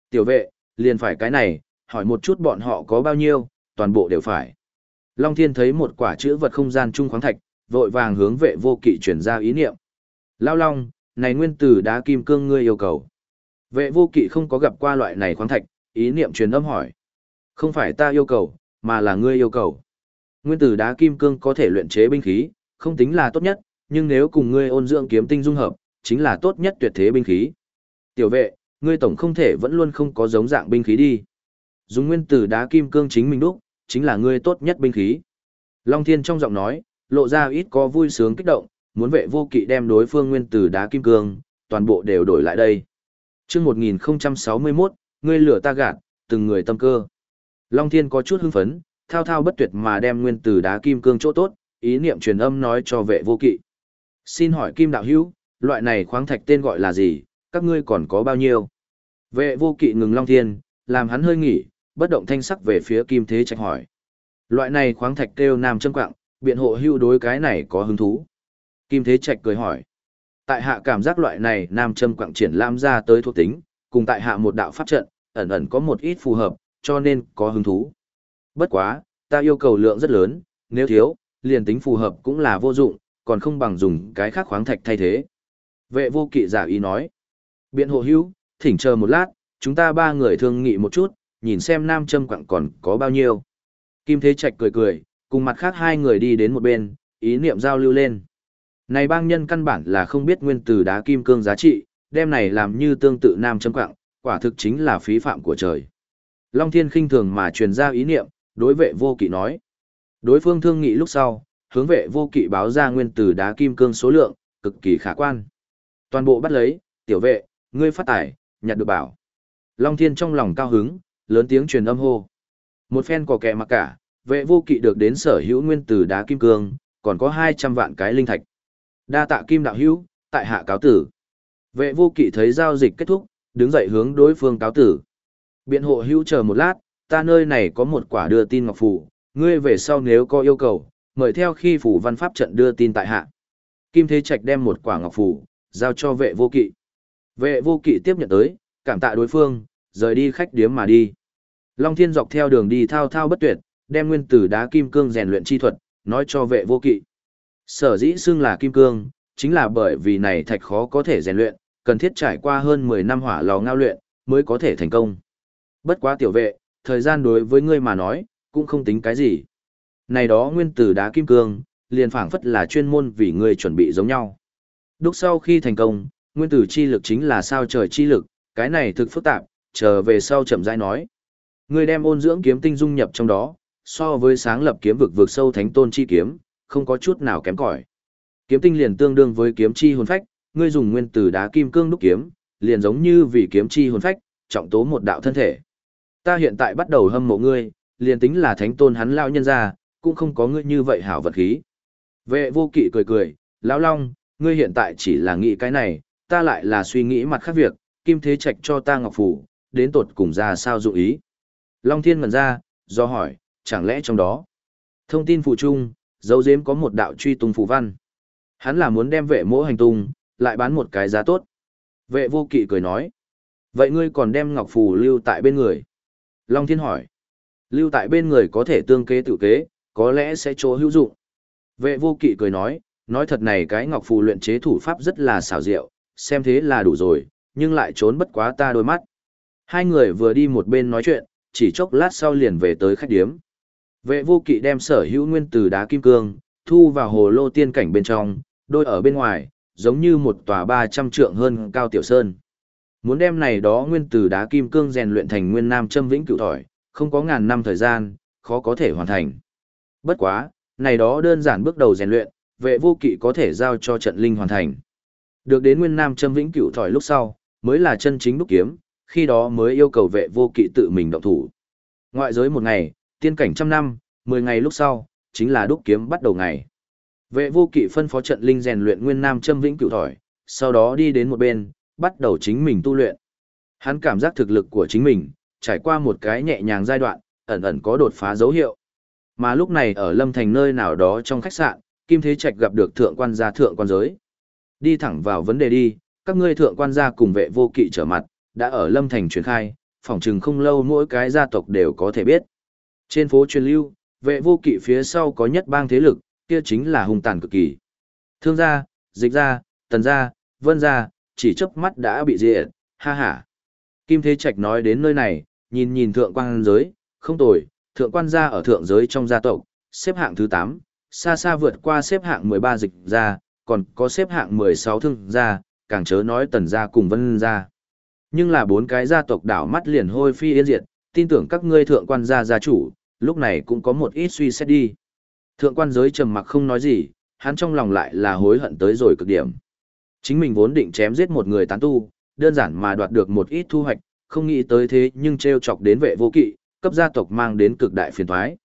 Tiểu vệ, liền phải cái này, hỏi một chút bọn họ có bao nhiêu, toàn bộ đều phải. Long Thiên thấy một quả chữ vật không gian trung khoáng thạch, vội vàng hướng vệ vô kỵ chuyển ra ý niệm. Lao Long, này nguyên tử đá kim cương ngươi yêu cầu. Vệ vô kỵ không có gặp qua loại này khoáng thạch, ý niệm truyền âm hỏi. Không phải ta yêu cầu, mà là ngươi yêu cầu. Nguyên tử đá kim cương có thể luyện chế binh khí, không tính là tốt nhất, nhưng nếu cùng ngươi ôn dưỡng kiếm tinh dung hợp, chính là tốt nhất tuyệt thế binh khí. Tiểu vệ, ngươi tổng không thể vẫn luôn không có giống dạng binh khí đi. Dùng nguyên tử đá kim cương chính mình đúc, chính là ngươi tốt nhất binh khí. Long Thiên trong giọng nói, lộ ra ít có vui sướng kích động, muốn vệ vô kỵ đem đối phương nguyên tử đá kim cương, toàn bộ đều đổi lại đây. Trước 1061, ngươi lửa ta gạt, từng người tâm cơ. Long Thiên có chút hưng phấn, thao thao bất tuyệt mà đem nguyên tử đá kim cương chỗ tốt, ý niệm truyền âm nói cho vệ vô kỵ. Xin hỏi Kim Đạo Hữu, loại này khoáng thạch tên gọi là gì, các ngươi còn có bao nhiêu? Vệ vô kỵ ngừng Long Thiên, làm hắn hơi nghỉ, bất động thanh sắc về phía Kim Thế Trạch hỏi. Loại này khoáng thạch kêu nam châm quạng, biện hộ hưu đối cái này có hứng thú. Kim Thế Trạch cười hỏi. Tại hạ cảm giác loại này nam châm quạng triển lãm ra tới thuộc tính, cùng tại hạ một đạo pháp trận, ẩn ẩn có một ít phù hợp, cho nên có hứng thú. Bất quá, ta yêu cầu lượng rất lớn, nếu thiếu, liền tính phù hợp cũng là vô dụng, còn không bằng dùng cái khác khoáng thạch thay thế. Vệ vô kỵ giả ý nói. Biện hộ hưu thỉnh chờ một lát, chúng ta ba người thương nghị một chút, nhìn xem nam châm quặng còn có bao nhiêu. Kim Thế Trạch cười cười, cùng mặt khác hai người đi đến một bên, ý niệm giao lưu lên. Này bang nhân căn bản là không biết nguyên tử đá kim cương giá trị, đem này làm như tương tự nam châm quặng, quả thực chính là phí phạm của trời. Long Thiên khinh thường mà truyền ra ý niệm, đối vệ vô kỵ nói. Đối phương thương nghị lúc sau, hướng vệ vô kỵ báo ra nguyên tử đá kim cương số lượng, cực kỳ khả quan. Toàn bộ bắt lấy, tiểu vệ, ngươi phát tải, nhặt được bảo. Long Thiên trong lòng cao hứng, lớn tiếng truyền âm hô. Một phen cỏ kẹ mặc cả, vệ vô kỵ được đến sở hữu nguyên tử đá kim cương, còn có 200 vạn cái linh thạch. Đa tạ kim đạo hữu, tại hạ cáo tử. Vệ vô kỵ thấy giao dịch kết thúc, đứng dậy hướng đối phương cáo tử. Biện hộ hữu chờ một lát, ta nơi này có một quả đưa tin ngọc phủ, ngươi về sau nếu có yêu cầu, mời theo khi phủ văn pháp trận đưa tin tại hạ. Kim Thế Trạch đem một quả ngọc phủ, giao cho vệ vô kỵ. Vệ vô kỵ tiếp nhận tới, cảm tạ đối phương, rời đi khách điếm mà đi. Long Thiên dọc theo đường đi thao thao bất tuyệt, đem nguyên tử đá kim cương rèn luyện chi thuật, nói cho vệ vô kỵ. Sở dĩ xưng là kim cương, chính là bởi vì này thạch khó có thể rèn luyện, cần thiết trải qua hơn 10 năm hỏa lò ngao luyện, mới có thể thành công. Bất quá tiểu vệ, thời gian đối với ngươi mà nói, cũng không tính cái gì. Này đó nguyên tử đá kim cương, liền phảng phất là chuyên môn vì ngươi chuẩn bị giống nhau. Đúc sau khi thành công, nguyên tử chi lực chính là sao trời chi lực, cái này thực phức tạp, chờ về sau chậm rãi nói. Ngươi đem ôn dưỡng kiếm tinh dung nhập trong đó, so với sáng lập kiếm vực vực sâu thánh tôn chi kiếm, không có chút nào kém cỏi. Kiếm tinh liền tương đương với kiếm chi hồn phách, ngươi dùng nguyên tử đá kim cương đúc kiếm, liền giống như vì kiếm chi hồn phách, trọng tố một đạo thân thể. Ta hiện tại bắt đầu hâm mộ ngươi, liền tính là thánh tôn hắn lao nhân ra, cũng không có ngươi như vậy hảo vật khí. Vệ vô kỵ cười cười, lão long, ngươi hiện tại chỉ là nghĩ cái này, ta lại là suy nghĩ mặt khác việc, kim thế trạch cho ta ngọc phủ, đến tột cùng ra sao dụng ý. Long thiên ngần ra, do hỏi, chẳng lẽ trong đó, thông tin phụ trung, dấu dếm có một đạo truy tung phù văn. Hắn là muốn đem vệ mỗi hành tung, lại bán một cái giá tốt. Vệ vô kỵ cười nói, vậy ngươi còn đem ngọc phù lưu tại bên người. Long thiên hỏi, lưu tại bên người có thể tương kế tự kế, có lẽ sẽ chỗ hữu dụng. Vệ vô kỵ cười nói, nói thật này cái ngọc phù luyện chế thủ pháp rất là xảo diệu, xem thế là đủ rồi, nhưng lại trốn bất quá ta đôi mắt. Hai người vừa đi một bên nói chuyện, chỉ chốc lát sau liền về tới khách điếm. Vệ vô kỵ đem sở hữu nguyên từ đá kim cương, thu vào hồ lô tiên cảnh bên trong, đôi ở bên ngoài, giống như một tòa 300 trượng hơn cao tiểu sơn. Muốn đem này đó nguyên từ đá kim cương rèn luyện thành nguyên nam châm vĩnh cửu thỏi, không có ngàn năm thời gian, khó có thể hoàn thành. Bất quá, này đó đơn giản bước đầu rèn luyện, vệ vô kỵ có thể giao cho trận linh hoàn thành. Được đến nguyên nam châm vĩnh cửu thỏi lúc sau, mới là chân chính đúc kiếm, khi đó mới yêu cầu vệ vô kỵ tự mình động thủ. Ngoại giới một ngày, tiên cảnh trăm năm, mười ngày lúc sau, chính là đúc kiếm bắt đầu ngày. Vệ vô kỵ phân phó trận linh rèn luyện nguyên nam châm vĩnh cửu thỏi, sau đó đi đến một bên, bắt đầu chính mình tu luyện. Hắn cảm giác thực lực của chính mình, trải qua một cái nhẹ nhàng giai đoạn, ẩn ẩn có đột phá dấu hiệu. Mà lúc này ở Lâm Thành nơi nào đó trong khách sạn, Kim Thế Trạch gặp được thượng quan gia thượng quan giới. Đi thẳng vào vấn đề đi, các ngươi thượng quan gia cùng vệ vô kỵ trở mặt, đã ở Lâm Thành truyền khai, phỏng chừng không lâu mỗi cái gia tộc đều có thể biết. Trên phố truyền lưu, vệ vô kỵ phía sau có nhất bang thế lực, kia chính là hung tàn cực kỳ. Thương gia, dịch gia, tần gia, vân gia, chỉ chớp mắt đã bị diệt, ha ha. Kim Thế Trạch nói đến nơi này, nhìn nhìn thượng quan giới, không tồi, thượng quan gia ở thượng giới trong gia tộc, xếp hạng thứ 8, xa xa vượt qua xếp hạng 13 dịch gia, còn có xếp hạng 16 thương gia, càng chớ nói tần gia cùng vân gia. Nhưng là bốn cái gia tộc đảo mắt liền hôi phi yên diệt, tin tưởng các ngươi thượng quan gia gia chủ, lúc này cũng có một ít suy xét đi. Thượng quan giới trầm mặc không nói gì, hắn trong lòng lại là hối hận tới rồi cực điểm. Chính mình vốn định chém giết một người tán tu, đơn giản mà đoạt được một ít thu hoạch, không nghĩ tới thế nhưng treo chọc đến vệ vô kỵ, cấp gia tộc mang đến cực đại phiền toái.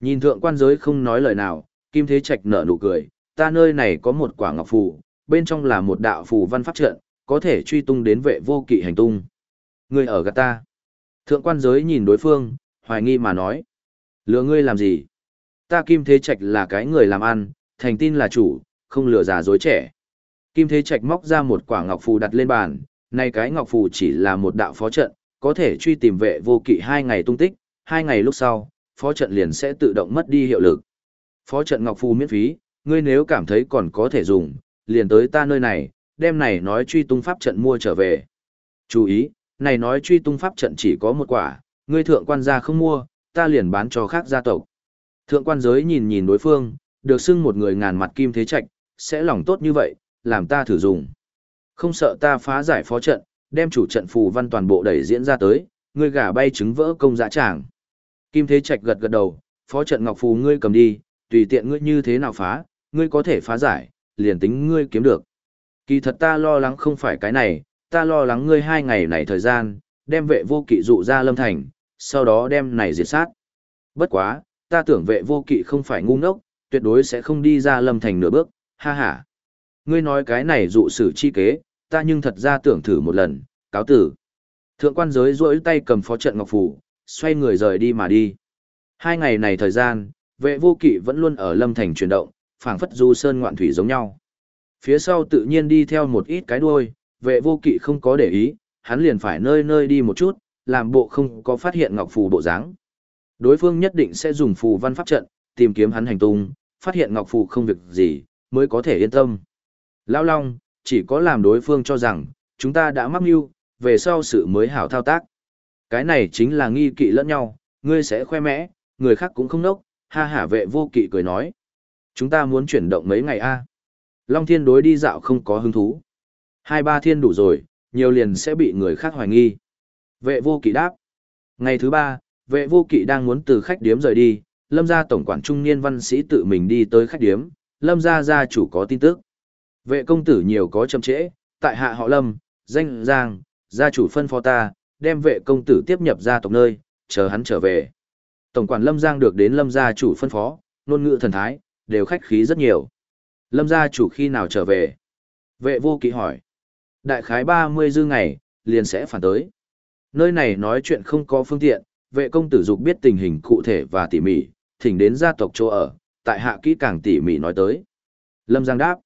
Nhìn thượng quan giới không nói lời nào, Kim Thế Trạch nở nụ cười, ta nơi này có một quả ngọc phù, bên trong là một đạo phù văn pháp trận, có thể truy tung đến vệ vô kỵ hành tung. Ngươi ở gạt ta. Thượng quan giới nhìn đối phương, hoài nghi mà nói. Lừa ngươi làm gì? Ta Kim Thế Trạch là cái người làm ăn, thành tin là chủ, không lừa già dối trẻ. Kim Thế Trạch móc ra một quả ngọc phù đặt lên bàn, này cái ngọc phù chỉ là một đạo phó trận, có thể truy tìm vệ vô kỵ hai ngày tung tích, hai ngày lúc sau, phó trận liền sẽ tự động mất đi hiệu lực. Phó trận ngọc phù miễn phí, ngươi nếu cảm thấy còn có thể dùng, liền tới ta nơi này, đem này nói truy tung pháp trận mua trở về. Chú ý, này nói truy tung pháp trận chỉ có một quả, ngươi thượng quan gia không mua, ta liền bán cho khác gia tộc. Thượng quan giới nhìn nhìn đối phương, được xưng một người ngàn mặt kim thế trạch, sẽ lòng tốt như vậy, làm ta thử dùng. Không sợ ta phá giải phó trận, đem chủ trận phù văn toàn bộ đẩy diễn ra tới, ngươi gà bay trứng vỡ công dã tràng. Kim Thế Trạch gật gật đầu, phó trận ngọc phù ngươi cầm đi, tùy tiện ngươi như thế nào phá, ngươi có thể phá giải, liền tính ngươi kiếm được. Kỳ thật ta lo lắng không phải cái này, ta lo lắng ngươi hai ngày này thời gian, đem vệ vô kỵ dụ ra lâm thành, sau đó đem này diệt sát. Bất quá, ta tưởng vệ vô kỵ không phải ngu ngốc, tuyệt đối sẽ không đi ra lâm thành nửa bước, ha ha. Ngươi nói cái này dụ sử chi kế, ta nhưng thật ra tưởng thử một lần, cáo tử. Thượng quan giới duỗi tay cầm phó trận ngọc phủ, xoay người rời đi mà đi. Hai ngày này thời gian, vệ vô kỵ vẫn luôn ở lâm thành chuyển động, phảng phất du sơn ngoạn thủy giống nhau. Phía sau tự nhiên đi theo một ít cái đuôi, vệ vô kỵ không có để ý, hắn liền phải nơi nơi đi một chút, làm bộ không có phát hiện ngọc phù bộ dáng. Đối phương nhất định sẽ dùng phù văn pháp trận, tìm kiếm hắn hành tung, phát hiện ngọc phù không việc gì, mới có thể yên tâm. Lão Long, chỉ có làm đối phương cho rằng, chúng ta đã mắc mưu, về sau sự mới hảo thao tác. Cái này chính là nghi kỵ lẫn nhau, ngươi sẽ khoe mẽ, người khác cũng không nốc, Ha hả vệ vô kỵ cười nói. Chúng ta muốn chuyển động mấy ngày a Long thiên đối đi dạo không có hứng thú. Hai ba thiên đủ rồi, nhiều liền sẽ bị người khác hoài nghi. Vệ vô kỵ đáp. Ngày thứ ba, vệ vô kỵ đang muốn từ khách điếm rời đi, lâm gia tổng quản trung niên văn sĩ tự mình đi tới khách điếm, lâm gia gia chủ có tin tức. Vệ công tử nhiều có chậm trễ, tại hạ họ lâm, danh giang, gia chủ phân phó ta, đem vệ công tử tiếp nhập gia tộc nơi, chờ hắn trở về. Tổng quản lâm giang được đến lâm gia chủ phân phó, ngôn ngữ thần thái, đều khách khí rất nhiều. Lâm gia chủ khi nào trở về? Vệ vô kỵ hỏi. Đại khái 30 dư ngày, liền sẽ phản tới. Nơi này nói chuyện không có phương tiện, vệ công tử dục biết tình hình cụ thể và tỉ mỉ, thỉnh đến gia tộc chỗ ở, tại hạ kỹ càng tỉ mỉ nói tới. Lâm Giang đáp.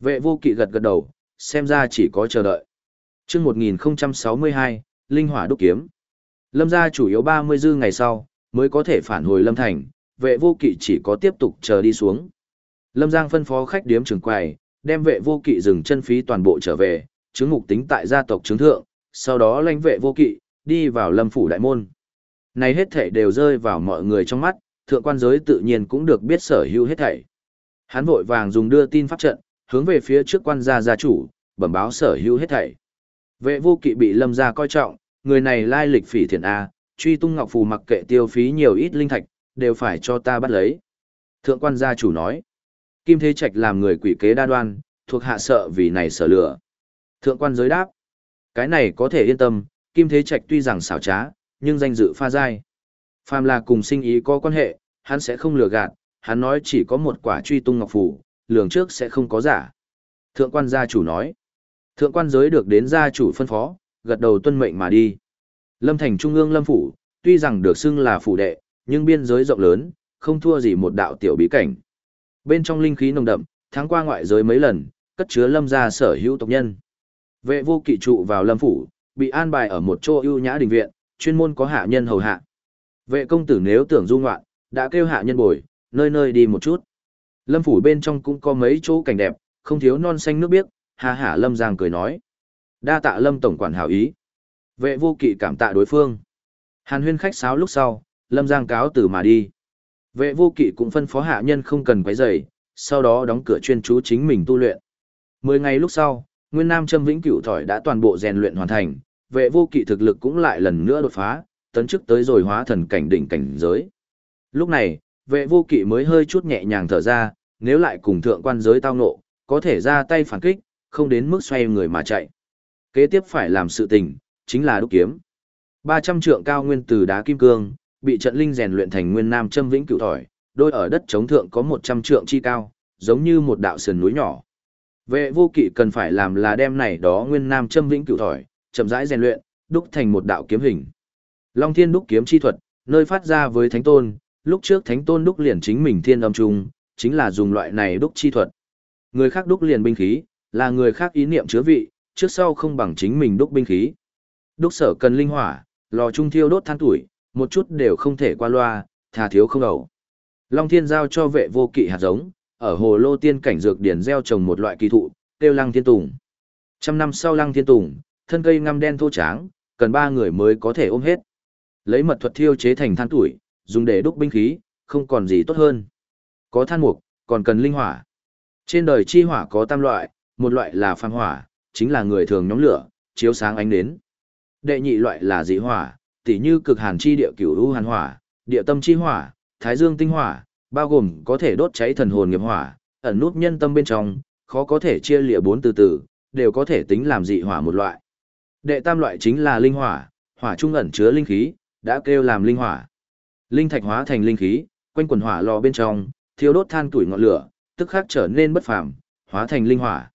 Vệ vô kỵ gật gật đầu, xem ra chỉ có chờ đợi. chương 1062, Linh Hỏa Đúc Kiếm. Lâm gia chủ yếu 30 dư ngày sau, mới có thể phản hồi Lâm Thành, vệ vô kỵ chỉ có tiếp tục chờ đi xuống. Lâm Giang phân phó khách điếm trường quầy, đem vệ vô kỵ dừng chân phí toàn bộ trở về, chứng mục tính tại gia tộc chứng thượng, sau đó lãnh vệ vô kỵ, đi vào lâm phủ đại môn. Này hết thảy đều rơi vào mọi người trong mắt, thượng quan giới tự nhiên cũng được biết sở hữu hết thảy. Hắn vội vàng dùng đưa tin pháp trận, hướng về phía trước quan gia gia chủ, bẩm báo sở hữu hết thảy. Vệ vô kỵ bị lâm gia coi trọng, người này lai lịch phỉ thiện A, truy tung ngọc phù mặc kệ tiêu phí nhiều ít linh thạch, đều phải cho ta bắt lấy. Thượng quan gia chủ nói, Kim Thế Trạch làm người quỷ kế đa đoan, thuộc hạ sợ vì này sở lửa. Thượng quan giới đáp, cái này có thể yên tâm, Kim Thế Trạch tuy rằng xảo trá, nhưng danh dự pha dai. Phàm là cùng sinh ý có quan hệ, hắn sẽ không lừa gạt, hắn nói chỉ có một quả truy tung ngọc phủ, lường trước sẽ không có giả. Thượng quan gia chủ nói, thượng quan giới được đến gia chủ phân phó, gật đầu tuân mệnh mà đi. Lâm thành trung ương lâm phủ, tuy rằng được xưng là phủ đệ, nhưng biên giới rộng lớn, không thua gì một đạo tiểu bí cảnh. Bên trong linh khí nồng đậm, tháng qua ngoại giới mấy lần, cất chứa lâm gia sở hữu tộc nhân. Vệ vô kỵ trụ vào lâm phủ, bị an bài ở một chỗ ưu nhã đình viện, chuyên môn có hạ nhân hầu hạ. Vệ công tử nếu tưởng du ngoạn, đã kêu hạ nhân bồi, nơi nơi đi một chút. Lâm phủ bên trong cũng có mấy chỗ cảnh đẹp, không thiếu non xanh nước biếc, hà hả Lâm Giang cười nói. Đa tạ Lâm tổng quản hảo ý. Vệ vô kỵ cảm tạ đối phương. Hàn huyên khách sáo lúc sau, Lâm Giang cáo từ mà đi. Vệ vô kỵ cũng phân phó hạ nhân không cần quấy rầy, sau đó đóng cửa chuyên chú chính mình tu luyện. Mười ngày lúc sau, Nguyên Nam Trâm Vĩnh Cửu thỏi đã toàn bộ rèn luyện hoàn thành, vệ vô kỵ thực lực cũng lại lần nữa đột phá, tấn chức tới rồi hóa thần cảnh đỉnh cảnh giới. Lúc này, vệ vô kỵ mới hơi chút nhẹ nhàng thở ra, nếu lại cùng thượng quan giới tao nộ, có thể ra tay phản kích, không đến mức xoay người mà chạy. Kế tiếp phải làm sự tình, chính là đúc kiếm. 300 trượng cao nguyên từ đá kim cương, bị trận linh rèn luyện thành nguyên nam châm vĩnh cửu thỏi, đôi ở đất chống thượng có 100 trượng chi cao, giống như một đạo sườn núi nhỏ. Vệ vô kỵ cần phải làm là đem này đó nguyên nam châm vĩnh cửu thỏi, chậm rãi rèn luyện, đúc thành một đạo kiếm hình. Long Thiên đúc kiếm chi thuật, nơi phát ra với Thánh Tôn, lúc trước Thánh Tôn đúc liền chính mình thiên âm trung, chính là dùng loại này đúc chi thuật. Người khác đúc liền binh khí, là người khác ý niệm chứa vị, trước sau không bằng chính mình đúc binh khí. Đúc sở cần linh hỏa, lò trung thiêu đốt than tuổi, một chút đều không thể qua loa, thà thiếu không ẩu. Long Thiên giao cho vệ vô kỵ hạt giống, ở hồ lô tiên cảnh dược điển gieo trồng một loại kỳ thụ, tiêu lăng thiên tùng. Trăm năm sau lăng thiên tùng, thân cây ngăm đen thô tráng, cần ba người mới có thể ôm hết. Lấy mật thuật thiêu chế thành than tuổi, dùng để đúc binh khí, không còn gì tốt hơn. Có than mục, còn cần linh hỏa. Trên đời chi hỏa có tam loại, một loại là phàm hỏa, chính là người thường nhóm lửa, chiếu sáng ánh đến. Đệ nhị loại là dị hỏa, tỉ như cực hàn chi địa cửu u hàn hỏa, địa tâm chi hỏa, thái dương tinh hỏa, bao gồm có thể đốt cháy thần hồn nghiệp hỏa, ẩn nút nhân tâm bên trong, khó có thể chia lịa bốn từ từ, đều có thể tính làm dị hỏa một loại. Đệ tam loại chính là linh hỏa, hỏa trung ẩn chứa linh khí, đã kêu làm linh hỏa. Linh thạch hóa thành linh khí, quanh quần hỏa lò bên trong, thiêu đốt than tuổi ngọn lửa, tức khắc trở nên bất phàm, hóa thành linh hỏa.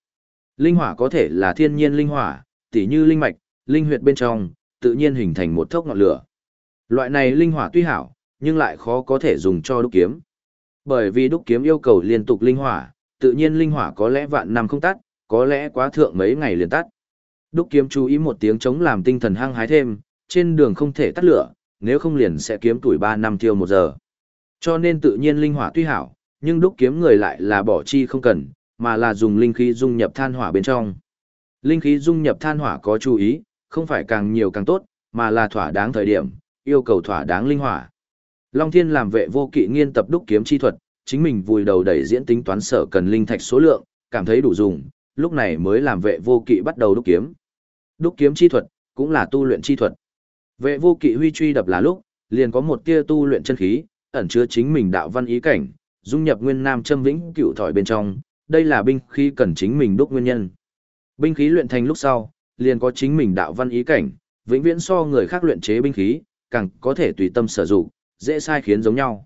Linh hỏa có thể là thiên nhiên linh hỏa, tỉ như linh mạch, linh huyệt bên trong, tự nhiên hình thành một thốc ngọn lửa. Loại này linh hỏa tuy hảo, nhưng lại khó có thể dùng cho đúc kiếm. Bởi vì đúc kiếm yêu cầu liên tục linh hỏa, tự nhiên linh hỏa có lẽ vạn năm không tắt, có lẽ quá thượng mấy ngày liền tắt. Đúc kiếm chú ý một tiếng chống làm tinh thần hăng hái thêm, trên đường không thể tắt lửa, nếu không liền sẽ kiếm tuổi 3 năm tiêu một giờ. Cho nên tự nhiên linh hỏa tuy hảo, nhưng đúc kiếm người lại là bỏ chi không cần, mà là dùng linh khí dung nhập than hỏa bên trong. Linh khí dung nhập than hỏa có chú ý, không phải càng nhiều càng tốt, mà là thỏa đáng thời điểm, yêu cầu thỏa đáng linh hỏa. Long Thiên làm vệ vô kỵ nghiên tập đúc kiếm chi thuật, chính mình vùi đầu đẩy diễn tính toán sở cần linh thạch số lượng, cảm thấy đủ dùng, lúc này mới làm vệ vô kỵ bắt đầu đúc kiếm. Đúc kiếm chi thuật, cũng là tu luyện chi thuật. Vệ vô kỵ huy truy đập là lúc, liền có một tia tu luyện chân khí, ẩn chứa chính mình đạo văn ý cảnh, dung nhập nguyên nam châm vĩnh cựu thỏi bên trong, đây là binh khí cần chính mình đúc nguyên nhân. Binh khí luyện thành lúc sau, liền có chính mình đạo văn ý cảnh, vĩnh viễn so người khác luyện chế binh khí, càng có thể tùy tâm sử dụng, dễ sai khiến giống nhau.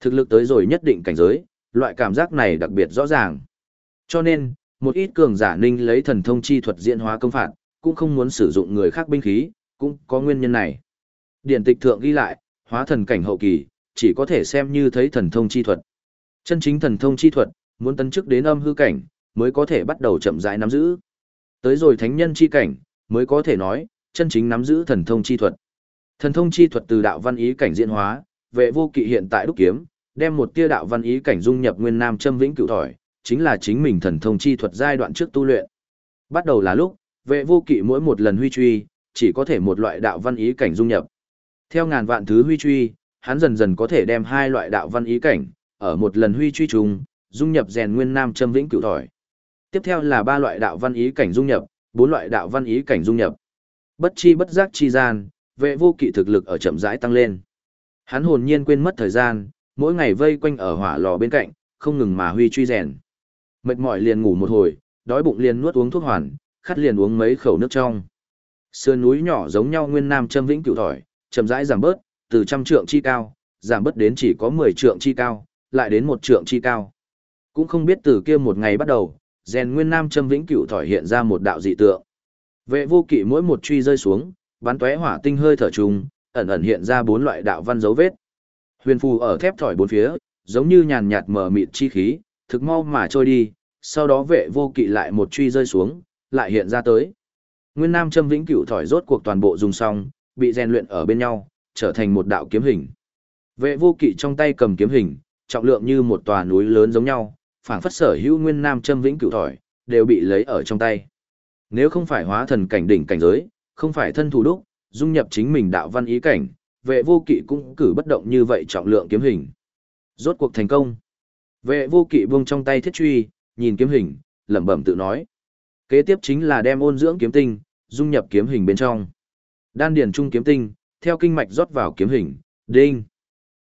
Thực lực tới rồi nhất định cảnh giới, loại cảm giác này đặc biệt rõ ràng. Cho nên, một ít cường giả ninh lấy thần thông chi thuật diễn hóa công phạt, cũng không muốn sử dụng người khác binh khí, cũng có nguyên nhân này. Điển tịch thượng ghi lại, hóa thần cảnh hậu kỳ, chỉ có thể xem như thấy thần thông chi thuật. Chân chính thần thông chi thuật, muốn tấn chức đến âm hư cảnh, mới có thể bắt đầu chậm rãi nắm giữ. Tới rồi thánh nhân chi cảnh, mới có thể nói, chân chính nắm giữ thần thông chi thuật. Thần thông chi thuật từ đạo văn ý cảnh diễn hóa, vệ vô kỵ hiện tại đúc kiếm, đem một tia đạo văn ý cảnh dung nhập nguyên nam châm vĩnh cửu thỏi, chính là chính mình thần thông chi thuật giai đoạn trước tu luyện. Bắt đầu là lúc, vệ vô kỵ mỗi một lần huy truy, chỉ có thể một loại đạo văn ý cảnh dung nhập. Theo ngàn vạn thứ huy truy, hắn dần dần có thể đem hai loại đạo văn ý cảnh, ở một lần huy truy trùng, dung nhập rèn nguyên nam châm vĩnh cửu thỏi. Tiếp theo là ba loại đạo văn ý cảnh dung nhập, bốn loại đạo văn ý cảnh dung nhập. Bất chi bất giác chi gian, vệ vô kỵ thực lực ở chậm rãi tăng lên. Hắn hồn nhiên quên mất thời gian, mỗi ngày vây quanh ở hỏa lò bên cạnh, không ngừng mà huy truy rèn. Mệt mỏi liền ngủ một hồi, đói bụng liền nuốt uống thuốc hoàn, khát liền uống mấy khẩu nước trong. Sườn núi nhỏ giống nhau nguyên nam châm vĩnh cửu thỏi, chậm rãi giảm bớt, từ trăm trượng chi cao, giảm bớt đến chỉ có 10 trượng chi cao, lại đến một trượng chi cao. Cũng không biết từ kia một ngày bắt đầu, rèn nguyên nam châm vĩnh cửu thỏi hiện ra một đạo dị tượng. Vệ vô kỵ mỗi một truy rơi xuống, bắn tóe hỏa tinh hơi thở trùng, ẩn ẩn hiện ra bốn loại đạo văn dấu vết. Huyền phù ở thép thỏi bốn phía, giống như nhàn nhạt mờ mịt chi khí, thực mau mà trôi đi, sau đó vệ vô kỵ lại một truy rơi xuống, lại hiện ra tới. Nguyên Nam châm vĩnh cửu thỏi rốt cuộc toàn bộ dùng xong, bị rèn luyện ở bên nhau, trở thành một đạo kiếm hình. Vệ vô kỵ trong tay cầm kiếm hình, trọng lượng như một tòa núi lớn giống nhau, phảng phất sở hữu Nguyên Nam châm vĩnh cửu thỏi, đều bị lấy ở trong tay. Nếu không phải hóa thần cảnh đỉnh cảnh giới, không phải thân thủ đúc, dung nhập chính mình đạo văn ý cảnh, vệ vô kỵ cũng cử bất động như vậy trọng lượng kiếm hình. Rốt cuộc thành công. Vệ vô kỵ buông trong tay thiết truy, nhìn kiếm hình, lẩm bẩm tự nói. Kế tiếp chính là đem ôn dưỡng kiếm tinh, dung nhập kiếm hình bên trong. Đan điền trung kiếm tinh, theo kinh mạch rót vào kiếm hình, đinh.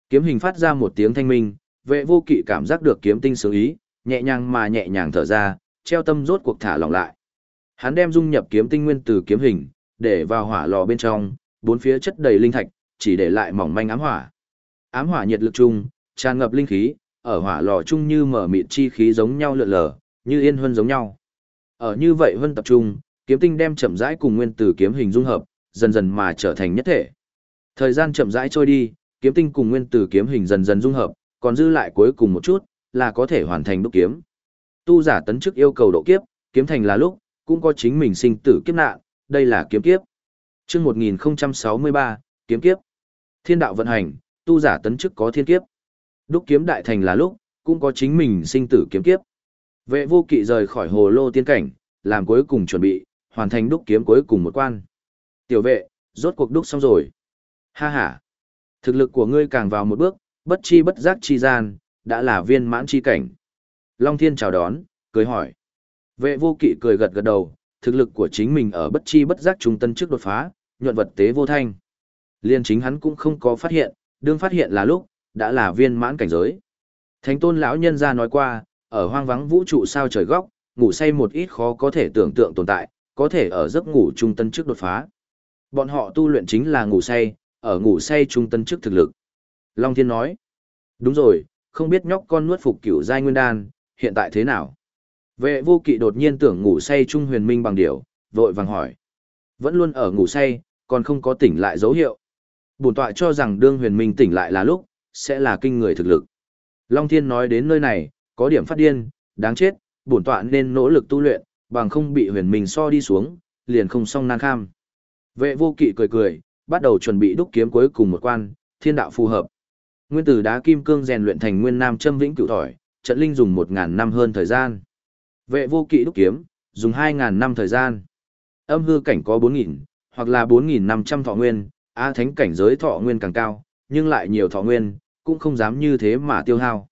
Kiếm hình phát ra một tiếng thanh minh, vệ vô kỵ cảm giác được kiếm tinh sướng ý, nhẹ nhàng mà nhẹ nhàng thở ra, treo tâm rốt cuộc thả lỏng lại. Hắn đem dung nhập kiếm tinh nguyên từ kiếm hình, để vào hỏa lò bên trong, bốn phía chất đầy linh thạch, chỉ để lại mỏng manh ám hỏa. Ám hỏa nhiệt lực chung, tràn ngập linh khí, ở hỏa lò chung như mở mịt chi khí giống nhau lượn lờ, như yên huân giống nhau. Ở như vậy huân tập trung, kiếm tinh đem chậm rãi cùng nguyên tử kiếm hình dung hợp, dần dần mà trở thành nhất thể. Thời gian chậm rãi trôi đi, kiếm tinh cùng nguyên tử kiếm hình dần dần dung hợp, còn dư lại cuối cùng một chút, là có thể hoàn thành đúc kiếm. Tu giả tấn chức yêu cầu độ kiếp, kiếm thành là lúc, cũng có chính mình sinh tử kiếp nạn, đây là kiếm kiếp. Chương 1063, kiếm kiếp. Thiên đạo vận hành, tu giả tấn chức có thiên kiếp. Đúc kiếm đại thành là lúc, cũng có chính mình sinh tử kiếm kiếp. Vệ vô kỵ rời khỏi hồ lô tiên cảnh, làm cuối cùng chuẩn bị, hoàn thành đúc kiếm cuối cùng một quan. Tiểu vệ, rốt cuộc đúc xong rồi. Ha ha. Thực lực của ngươi càng vào một bước, bất chi bất giác chi gian, đã là viên mãn chi cảnh. Long Thiên chào đón, cười hỏi. Vệ vô kỵ cười gật gật đầu, thực lực của chính mình ở bất chi bất giác trung tân trước đột phá, nhuận vật tế vô thanh. Liên chính hắn cũng không có phát hiện, đương phát hiện là lúc, đã là viên mãn cảnh giới. Thánh tôn lão nhân ra nói qua, ở hoang vắng vũ trụ sao trời góc, ngủ say một ít khó có thể tưởng tượng tồn tại, có thể ở giấc ngủ trung tân trước đột phá. Bọn họ tu luyện chính là ngủ say, ở ngủ say trung tân trước thực lực. Long Thiên nói, đúng rồi, không biết nhóc con nuốt phục cửu giai nguyên đan, hiện tại thế nào? Vệ vô kỵ đột nhiên tưởng ngủ say trung huyền minh bằng điều, vội vàng hỏi. Vẫn luôn ở ngủ say, còn không có tỉnh lại dấu hiệu. Bổn tọa cho rằng đương huyền minh tỉnh lại là lúc, sẽ là kinh người thực lực. Long Thiên nói đến nơi này, có điểm phát điên, đáng chết, bổn tọa nên nỗ lực tu luyện, bằng không bị huyền minh so đi xuống, liền không xong nan kham. Vệ vô kỵ cười cười, bắt đầu chuẩn bị đúc kiếm cuối cùng một quan, thiên đạo phù hợp. Nguyên tử đá kim cương rèn luyện thành nguyên nam châm vĩnh cửu thỏi, trận linh dùng một ngàn năm hơn thời gian. Vệ vô kỵ đúc kiếm, dùng hai ngàn năm thời gian. Âm hư cảnh có bốn nghìn, hoặc là bốn nghìn năm trăm thọ nguyên, A thánh cảnh giới thọ nguyên càng cao, nhưng lại nhiều thọ nguyên, cũng không dám như thế mà tiêu hao.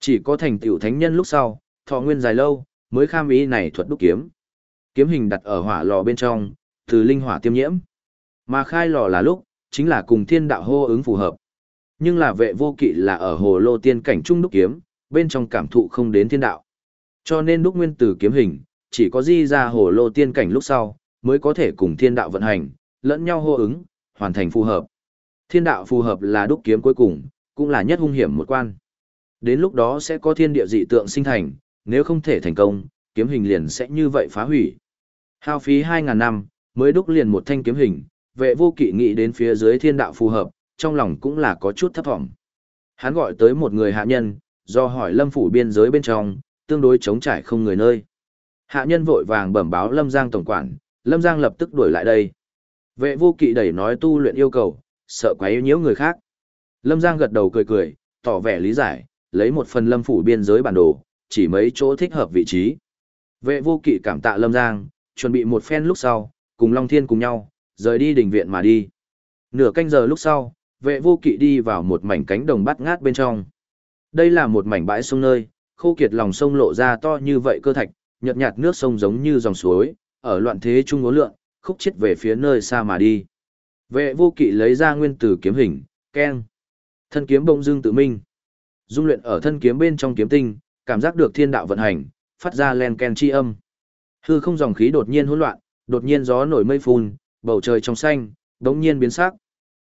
Chỉ có thành tựu thánh nhân lúc sau, thọ nguyên dài lâu, mới kham ý này thuật đúc kiếm. Kiếm hình đặt ở hỏa lò bên trong, từ linh hỏa tiêm nhiễm. Mà khai lò là lúc, chính là cùng thiên đạo hô ứng phù hợp. Nhưng là vệ vô kỵ là ở hồ lô tiên cảnh trung đúc kiếm, bên trong cảm thụ không đến thiên đạo. Cho nên đúc nguyên tử kiếm hình, chỉ có di ra hồ lô tiên cảnh lúc sau, mới có thể cùng thiên đạo vận hành, lẫn nhau hô ứng, hoàn thành phù hợp. Thiên đạo phù hợp là đúc kiếm cuối cùng, cũng là nhất hung hiểm một quan. Đến lúc đó sẽ có thiên địa dị tượng sinh thành, nếu không thể thành công, kiếm hình liền sẽ như vậy phá hủy. Hao phí 2.000 năm, mới đúc liền một thanh kiếm hình, vệ vô kỵ nghĩ đến phía dưới thiên đạo phù hợp, trong lòng cũng là có chút thấp thỏm, Hắn gọi tới một người hạ nhân, do hỏi lâm phủ biên giới bên trong, tương đối chống trải không người nơi. Hạ nhân vội vàng bẩm báo Lâm Giang tổng quản, Lâm Giang lập tức đuổi lại đây. Vệ vô kỵ đẩy nói tu luyện yêu cầu, sợ quá nhiễu người khác. Lâm Giang gật đầu cười cười, tỏ vẻ lý giải, lấy một phần lâm phủ biên giới bản đồ, chỉ mấy chỗ thích hợp vị trí. Vệ vô kỵ cảm tạ Lâm Giang, chuẩn bị một phen lúc sau, cùng Long Thiên cùng nhau, rời đi đình viện mà đi. Nửa canh giờ lúc sau, vệ vô kỵ đi vào một mảnh cánh đồng bát ngát bên trong. Đây là một mảnh bãi sông nơi, khô kiệt lòng sông lộ ra to như vậy cơ thạch, nhợt nhạt nước sông giống như dòng suối, ở loạn thế trung ngố lượn, khúc chết về phía nơi xa mà đi. Vệ vô kỵ lấy ra nguyên tử kiếm hình, keng. Thân kiếm bông dương tự minh. Dung luyện ở thân kiếm bên trong kiếm tinh, cảm giác được thiên đạo vận hành, phát ra len ken chi âm. Hư không dòng khí đột nhiên hỗn loạn, đột nhiên gió nổi mây phun, bầu trời trong xanh, đống nhiên biến sắc.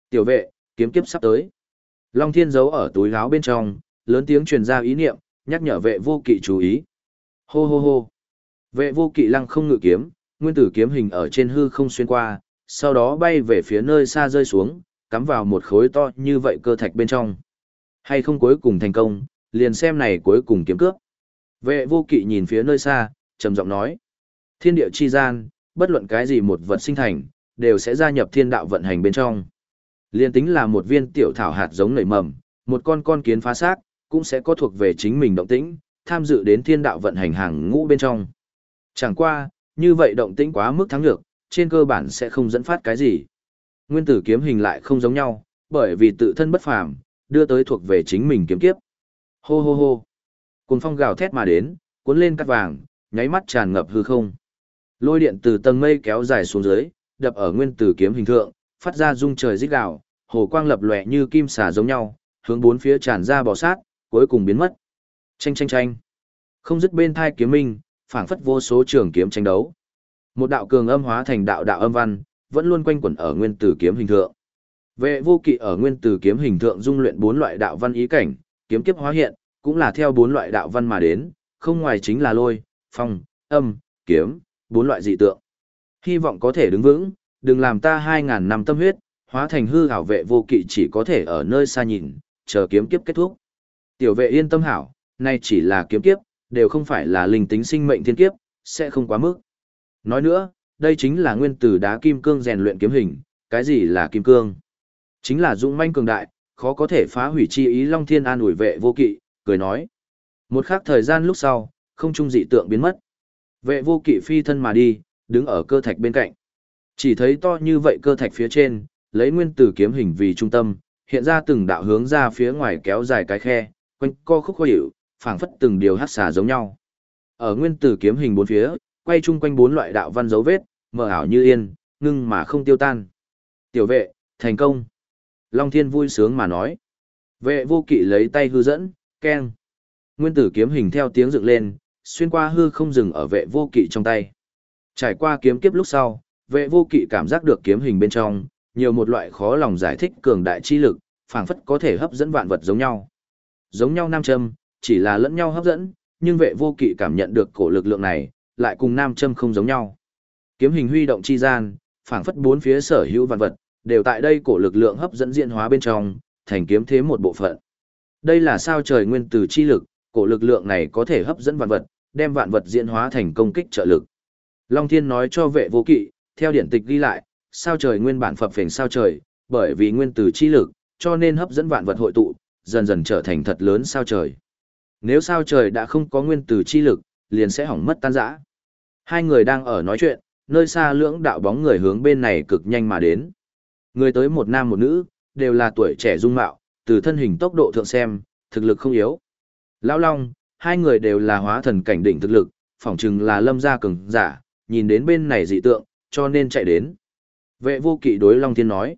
Tiểu vệ, kiếm kiếp sắp tới. Long thiên giấu ở túi áo bên trong, lớn tiếng truyền ra ý niệm, nhắc nhở vệ vô kỵ chú ý. Hô hô hô. Vệ vô kỵ lăng không ngự kiếm, nguyên tử kiếm hình ở trên hư không xuyên qua, sau đó bay về phía nơi xa rơi xuống, cắm vào một khối to như vậy cơ thạch bên trong. Hay không cuối cùng thành công, liền xem này cuối cùng kiếm cướp. Vệ vô kỵ nhìn phía nơi xa, trầm giọng nói. Thiên địa chi gian, bất luận cái gì một vật sinh thành, đều sẽ gia nhập thiên đạo vận hành bên trong. Liên tính là một viên tiểu thảo hạt giống nảy mầm, một con con kiến phá xác, cũng sẽ có thuộc về chính mình động tĩnh, tham dự đến thiên đạo vận hành hàng ngũ bên trong. Chẳng qua, như vậy động tĩnh quá mức thắng lược, trên cơ bản sẽ không dẫn phát cái gì. Nguyên tử kiếm hình lại không giống nhau, bởi vì tự thân bất phàm, đưa tới thuộc về chính mình kiếm kiếp. Hô hô hô. cuồng phong gào thét mà đến, cuốn lên cắt vàng, nháy mắt tràn ngập hư không. Lôi điện từ tầng mây kéo dài xuống dưới, đập ở nguyên tử kiếm hình thượng, phát ra rung trời rít gào, hồ quang lập lòe như kim xà giống nhau, hướng bốn phía tràn ra bò sát, cuối cùng biến mất. Chanh chanh chanh. Không dứt bên thai kiếm minh, phảng phất vô số trường kiếm tranh đấu. Một đạo cường âm hóa thành đạo đạo âm văn, vẫn luôn quanh quẩn ở nguyên tử kiếm hình thượng. Vệ vô kỵ ở nguyên tử kiếm hình thượng dung luyện bốn loại đạo văn ý cảnh, kiếm kiếp hóa hiện, cũng là theo bốn loại đạo văn mà đến, không ngoài chính là lôi, phong, âm, kiếm, bốn loại dị tượng. Hy vọng có thể đứng vững, đừng làm ta hai ngàn năm tâm huyết, hóa thành hư hảo vệ vô kỵ chỉ có thể ở nơi xa nhìn, chờ kiếm kiếp kết thúc. Tiểu vệ yên tâm hảo, nay chỉ là kiếm kiếp, đều không phải là linh tính sinh mệnh thiên kiếp, sẽ không quá mức. Nói nữa, đây chính là nguyên tử đá kim cương rèn luyện kiếm hình, cái gì là kim cương? Chính là dũng manh cường đại, khó có thể phá hủy chi ý Long Thiên An ủi vệ vô kỵ, cười nói. Một khắc thời gian lúc sau, không trung dị tượng biến mất. Vệ vô kỵ phi thân mà đi, đứng ở cơ thạch bên cạnh. Chỉ thấy to như vậy cơ thạch phía trên, lấy nguyên tử kiếm hình vì trung tâm, hiện ra từng đạo hướng ra phía ngoài kéo dài cái khe, quanh co khúc khó hiểu, phảng phất từng điều hát xà giống nhau. Ở nguyên tử kiếm hình bốn phía, quay chung quanh bốn loại đạo văn dấu vết, mờ ảo như yên, ngưng mà không tiêu tan. Tiểu vệ, thành công. Long Thiên vui sướng mà nói. Vệ vô kỵ lấy tay hư dẫn, keng. Nguyên tử kiếm hình theo tiếng dựng lên, xuyên qua hư không dừng ở vệ vô kỵ trong tay. Trải qua kiếm kiếp lúc sau, vệ vô kỵ cảm giác được kiếm hình bên trong, nhiều một loại khó lòng giải thích cường đại chi lực, phảng phất có thể hấp dẫn vạn vật giống nhau. Giống nhau nam châm, chỉ là lẫn nhau hấp dẫn, nhưng vệ vô kỵ cảm nhận được cổ lực lượng này, lại cùng nam châm không giống nhau. Kiếm hình huy động chi gian, phảng phất bốn phía sở hữu vạn vật, đều tại đây cổ lực lượng hấp dẫn diễn hóa bên trong, thành kiếm thế một bộ phận. Đây là sao trời nguyên từ chi lực, cổ lực lượng này có thể hấp dẫn vạn vật, đem vạn vật diễn hóa thành công kích trợ lực. Long Thiên nói cho vệ vô kỵ, theo điển tịch ghi lại, sao trời nguyên bản phập phình sao trời, bởi vì nguyên từ chi lực, cho nên hấp dẫn vạn vật hội tụ, dần dần trở thành thật lớn sao trời. Nếu sao trời đã không có nguyên từ chi lực, liền sẽ hỏng mất tan rã. Hai người đang ở nói chuyện, nơi xa lưỡng đạo bóng người hướng bên này cực nhanh mà đến. Người tới một nam một nữ, đều là tuổi trẻ dung mạo, từ thân hình tốc độ thượng xem, thực lực không yếu. Lão Long, hai người đều là hóa thần cảnh đỉnh thực lực, phỏng chừng là lâm gia cường giả, nhìn đến bên này dị tượng, cho nên chạy đến. Vệ vô kỵ đối Long Thiên nói.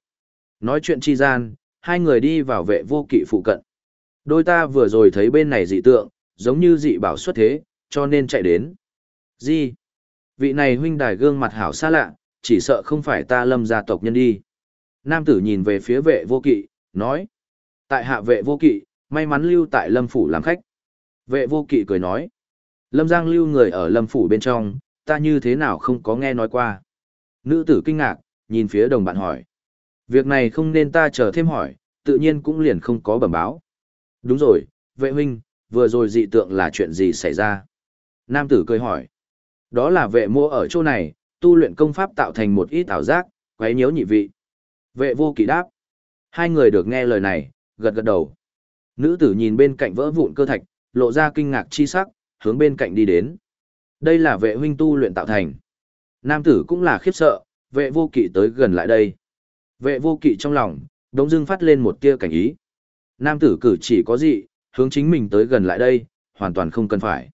Nói chuyện chi gian, hai người đi vào vệ vô kỵ phụ cận. Đôi ta vừa rồi thấy bên này dị tượng, giống như dị bảo xuất thế, cho nên chạy đến. Gì? Vị này huynh đài gương mặt hảo xa lạ, chỉ sợ không phải ta lâm gia tộc nhân đi. Nam tử nhìn về phía vệ vô kỵ, nói. Tại hạ vệ vô kỵ, may mắn lưu tại lâm phủ làm khách. Vệ vô kỵ cười nói. Lâm Giang lưu người ở lâm phủ bên trong, ta như thế nào không có nghe nói qua. Nữ tử kinh ngạc, nhìn phía đồng bạn hỏi. Việc này không nên ta chờ thêm hỏi, tự nhiên cũng liền không có bẩm báo. Đúng rồi, vệ huynh, vừa rồi dị tượng là chuyện gì xảy ra? Nam tử cười hỏi. Đó là vệ mua ở chỗ này, tu luyện công pháp tạo thành một ít ảo giác, quấy nhiễu nhị vị. Vệ vô kỵ đáp. Hai người được nghe lời này, gật gật đầu. Nữ tử nhìn bên cạnh vỡ vụn cơ thạch, lộ ra kinh ngạc chi sắc, hướng bên cạnh đi đến. Đây là vệ huynh tu luyện tạo thành. Nam tử cũng là khiếp sợ, vệ vô kỵ tới gần lại đây. Vệ vô kỵ trong lòng, đống dưng phát lên một tia cảnh ý. Nam tử cử chỉ có dị, hướng chính mình tới gần lại đây, hoàn toàn không cần phải.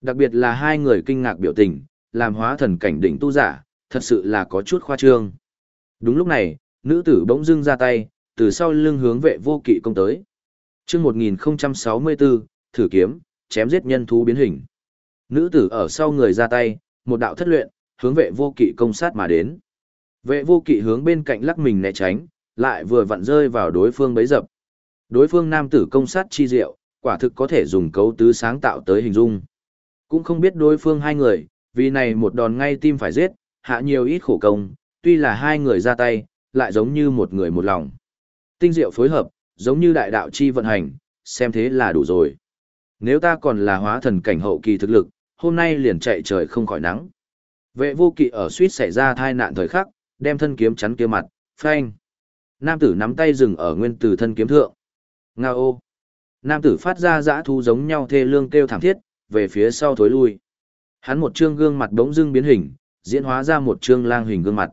Đặc biệt là hai người kinh ngạc biểu tình, làm hóa thần cảnh đỉnh tu giả, thật sự là có chút khoa trương. Đúng lúc này, nữ tử bỗng dưng ra tay, từ sau lưng hướng vệ vô kỵ công tới. Chương 1064, thử kiếm, chém giết nhân thú biến hình. Nữ tử ở sau người ra tay, một đạo thất luyện, hướng vệ vô kỵ công sát mà đến. Vệ vô kỵ hướng bên cạnh lắc mình né tránh, lại vừa vặn rơi vào đối phương bấy dập. Đối phương nam tử công sát chi diệu, quả thực có thể dùng cấu tứ sáng tạo tới hình dung. Cũng không biết đối phương hai người, vì này một đòn ngay tim phải giết, hạ nhiều ít khổ công, tuy là hai người ra tay, lại giống như một người một lòng. Tinh diệu phối hợp, giống như đại đạo chi vận hành, xem thế là đủ rồi. Nếu ta còn là hóa thần cảnh hậu kỳ thực lực, hôm nay liền chạy trời không khỏi nắng. Vệ vô kỵ ở suýt xảy ra thai nạn thời khắc, đem thân kiếm chắn kia mặt, phanh. Nam tử nắm tay dừng ở nguyên tử thân kiếm thượng. Nga ô. Nam tử phát ra dã thu giống nhau thê lương kêu thảm thiết, về phía sau thối lui. Hắn một trương gương mặt bỗng dưng biến hình, diễn hóa ra một trương lang hình gương mặt.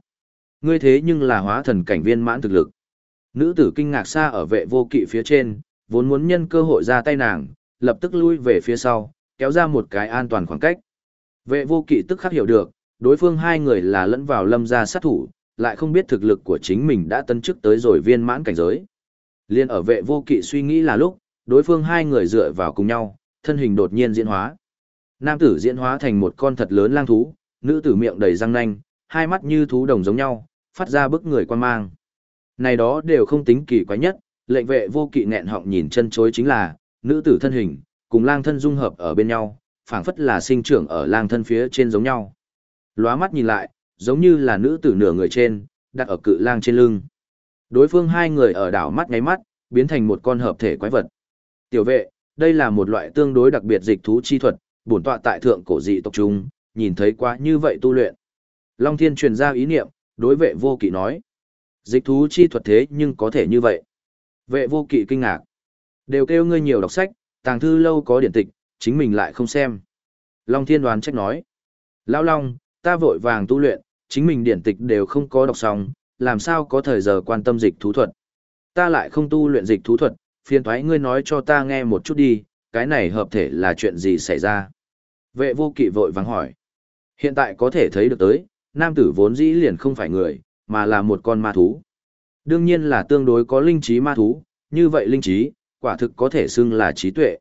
Ngươi thế nhưng là hóa thần cảnh viên mãn thực lực. Nữ tử kinh ngạc xa ở vệ vô kỵ phía trên, vốn muốn nhân cơ hội ra tay nàng, lập tức lui về phía sau, kéo ra một cái an toàn khoảng cách. Vệ vô kỵ tức khắc hiểu được, đối phương hai người là lẫn vào lâm gia sát thủ, lại không biết thực lực của chính mình đã tân chức tới rồi viên mãn cảnh giới. Liên ở vệ vô kỵ suy nghĩ là lúc, đối phương hai người dựa vào cùng nhau, thân hình đột nhiên diễn hóa. Nam tử diễn hóa thành một con thật lớn lang thú, nữ tử miệng đầy răng nanh, hai mắt như thú đồng giống nhau, phát ra bức người quan mang. Này đó đều không tính kỳ quái nhất, lệnh vệ vô kỵ nghẹn họng nhìn chân chối chính là, nữ tử thân hình, cùng lang thân dung hợp ở bên nhau, phảng phất là sinh trưởng ở lang thân phía trên giống nhau. Lóa mắt nhìn lại, giống như là nữ tử nửa người trên, đặt ở cự lang trên lưng. Đối phương hai người ở đảo mắt ngáy mắt, biến thành một con hợp thể quái vật. Tiểu vệ, đây là một loại tương đối đặc biệt dịch thú chi thuật, bổn tọa tại thượng cổ dị tộc trung, nhìn thấy quá như vậy tu luyện. Long Thiên truyền ra ý niệm, đối vệ vô kỵ nói. Dịch thú chi thuật thế nhưng có thể như vậy. Vệ vô kỵ kinh ngạc. Đều kêu ngươi nhiều đọc sách, tàng thư lâu có điển tịch, chính mình lại không xem. Long Thiên đoán trách nói. Lão Long, ta vội vàng tu luyện, chính mình điển tịch đều không có đọc xong, làm sao có thời giờ quan tâm dịch thú thuật. Ta lại không tu luyện dịch thú thuật, phiền thoái ngươi nói cho ta nghe một chút đi, cái này hợp thể là chuyện gì xảy ra. Vệ vô kỵ vội vàng hỏi. Hiện tại có thể thấy được tới, nam tử vốn dĩ liền không phải người, mà là một con ma thú. Đương nhiên là tương đối có linh trí ma thú, như vậy linh trí, quả thực có thể xưng là trí tuệ.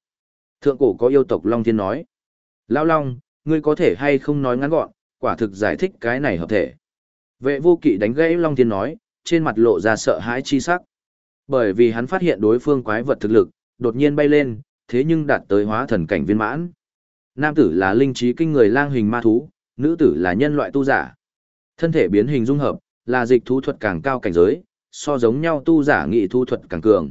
Thượng cổ có yêu tộc Long Thiên nói. Lão Long, ngươi có thể hay không nói ngắn gọn, quả thực giải thích cái này hợp thể. Vệ vô kỵ đánh gãy Long Thiên nói, trên mặt lộ ra sợ hãi chi sắc. Bởi vì hắn phát hiện đối phương quái vật thực lực, đột nhiên bay lên, thế nhưng đạt tới hóa thần cảnh viên mãn. Nam tử là linh trí kinh người lang hình ma thú, nữ tử là nhân loại tu giả. Thân thể biến hình dung hợp, là dịch thú thuật càng cao cảnh giới, so giống nhau tu giả nghị thu thuật càng cường.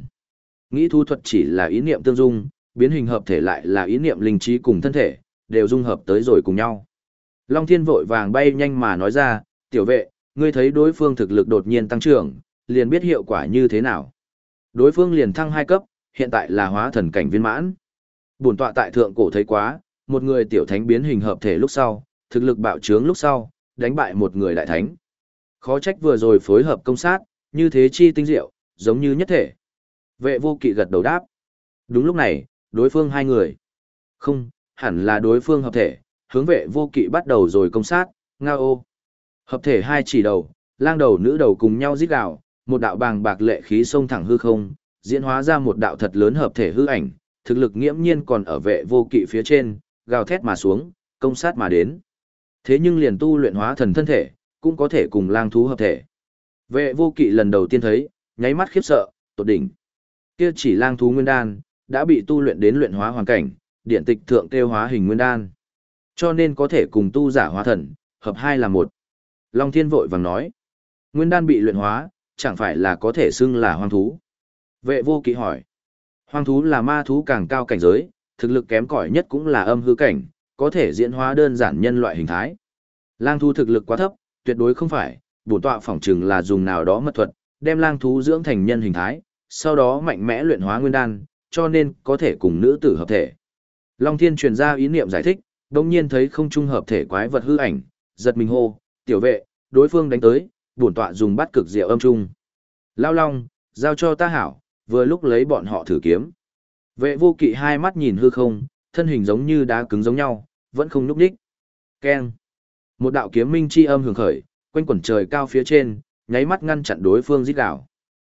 Nghĩ thu thuật chỉ là ý niệm tương dung, biến hình hợp thể lại là ý niệm linh trí cùng thân thể, đều dung hợp tới rồi cùng nhau. Long Thiên vội vàng bay nhanh mà nói ra, tiểu vệ, ngươi thấy đối phương thực lực đột nhiên tăng trưởng, liền biết hiệu quả như thế nào. Đối phương liền thăng hai cấp, hiện tại là hóa thần cảnh viên mãn. Bổn tọa tại thượng cổ thấy quá, một người tiểu thánh biến hình hợp thể lúc sau, thực lực bạo trướng lúc sau, đánh bại một người đại thánh. Khó trách vừa rồi phối hợp công sát, như thế chi tinh diệu, giống như nhất thể. Vệ vô kỵ gật đầu đáp. Đúng lúc này, đối phương hai người. Không, hẳn là đối phương hợp thể, hướng vệ vô kỵ bắt đầu rồi công sát, nga ô. Hợp thể hai chỉ đầu, lang đầu nữ đầu cùng nhau giết gạo, một đạo bàng bạc lệ khí xông thẳng hư không, diễn hóa ra một đạo thật lớn hợp thể hư ảnh, thực lực nghiễm nhiên còn ở vệ vô kỵ phía trên, gào thét mà xuống, công sát mà đến. Thế nhưng liền tu luyện hóa thần thân thể, cũng có thể cùng lang thú hợp thể. Vệ vô kỵ lần đầu tiên thấy, nháy mắt khiếp sợ, tột đỉnh. Kia chỉ lang thú nguyên đan, đã bị tu luyện đến luyện hóa hoàn cảnh, điện tịch thượng tiêu hóa hình nguyên đan. Cho nên có thể cùng tu giả hóa thần, hợp hai là một. Long thiên vội vàng nói, nguyên đan bị luyện hóa, chẳng phải là có thể xưng là hoang thú. Vệ vô kỵ hỏi, hoang thú là ma thú càng cao cảnh giới, thực lực kém cỏi nhất cũng là âm hư cảnh, có thể diễn hóa đơn giản nhân loại hình thái. Lang thú thực lực quá thấp, tuyệt đối không phải, bổn tọa phỏng chừng là dùng nào đó mật thuật, đem lang thú dưỡng thành nhân hình thái, sau đó mạnh mẽ luyện hóa nguyên đan, cho nên có thể cùng nữ tử hợp thể. Long Thiên truyền ra ý niệm giải thích, đông nhiên thấy không trung hợp thể quái vật hư ảnh, giật mình hô, tiểu vệ, đối phương đánh tới, bổn tọa dùng bắt cực diệu âm trung. Lao Long, giao cho ta hảo, vừa lúc lấy bọn họ thử kiếm. Vệ vô kỵ hai mắt nhìn hư không, thân hình giống như đá cứng giống nhau, vẫn không núp đích. Keng. Một đạo kiếm minh chi âm hưởng khởi, quanh quẩn trời cao phía trên, nháy mắt ngăn chặn đối phương giết đảo.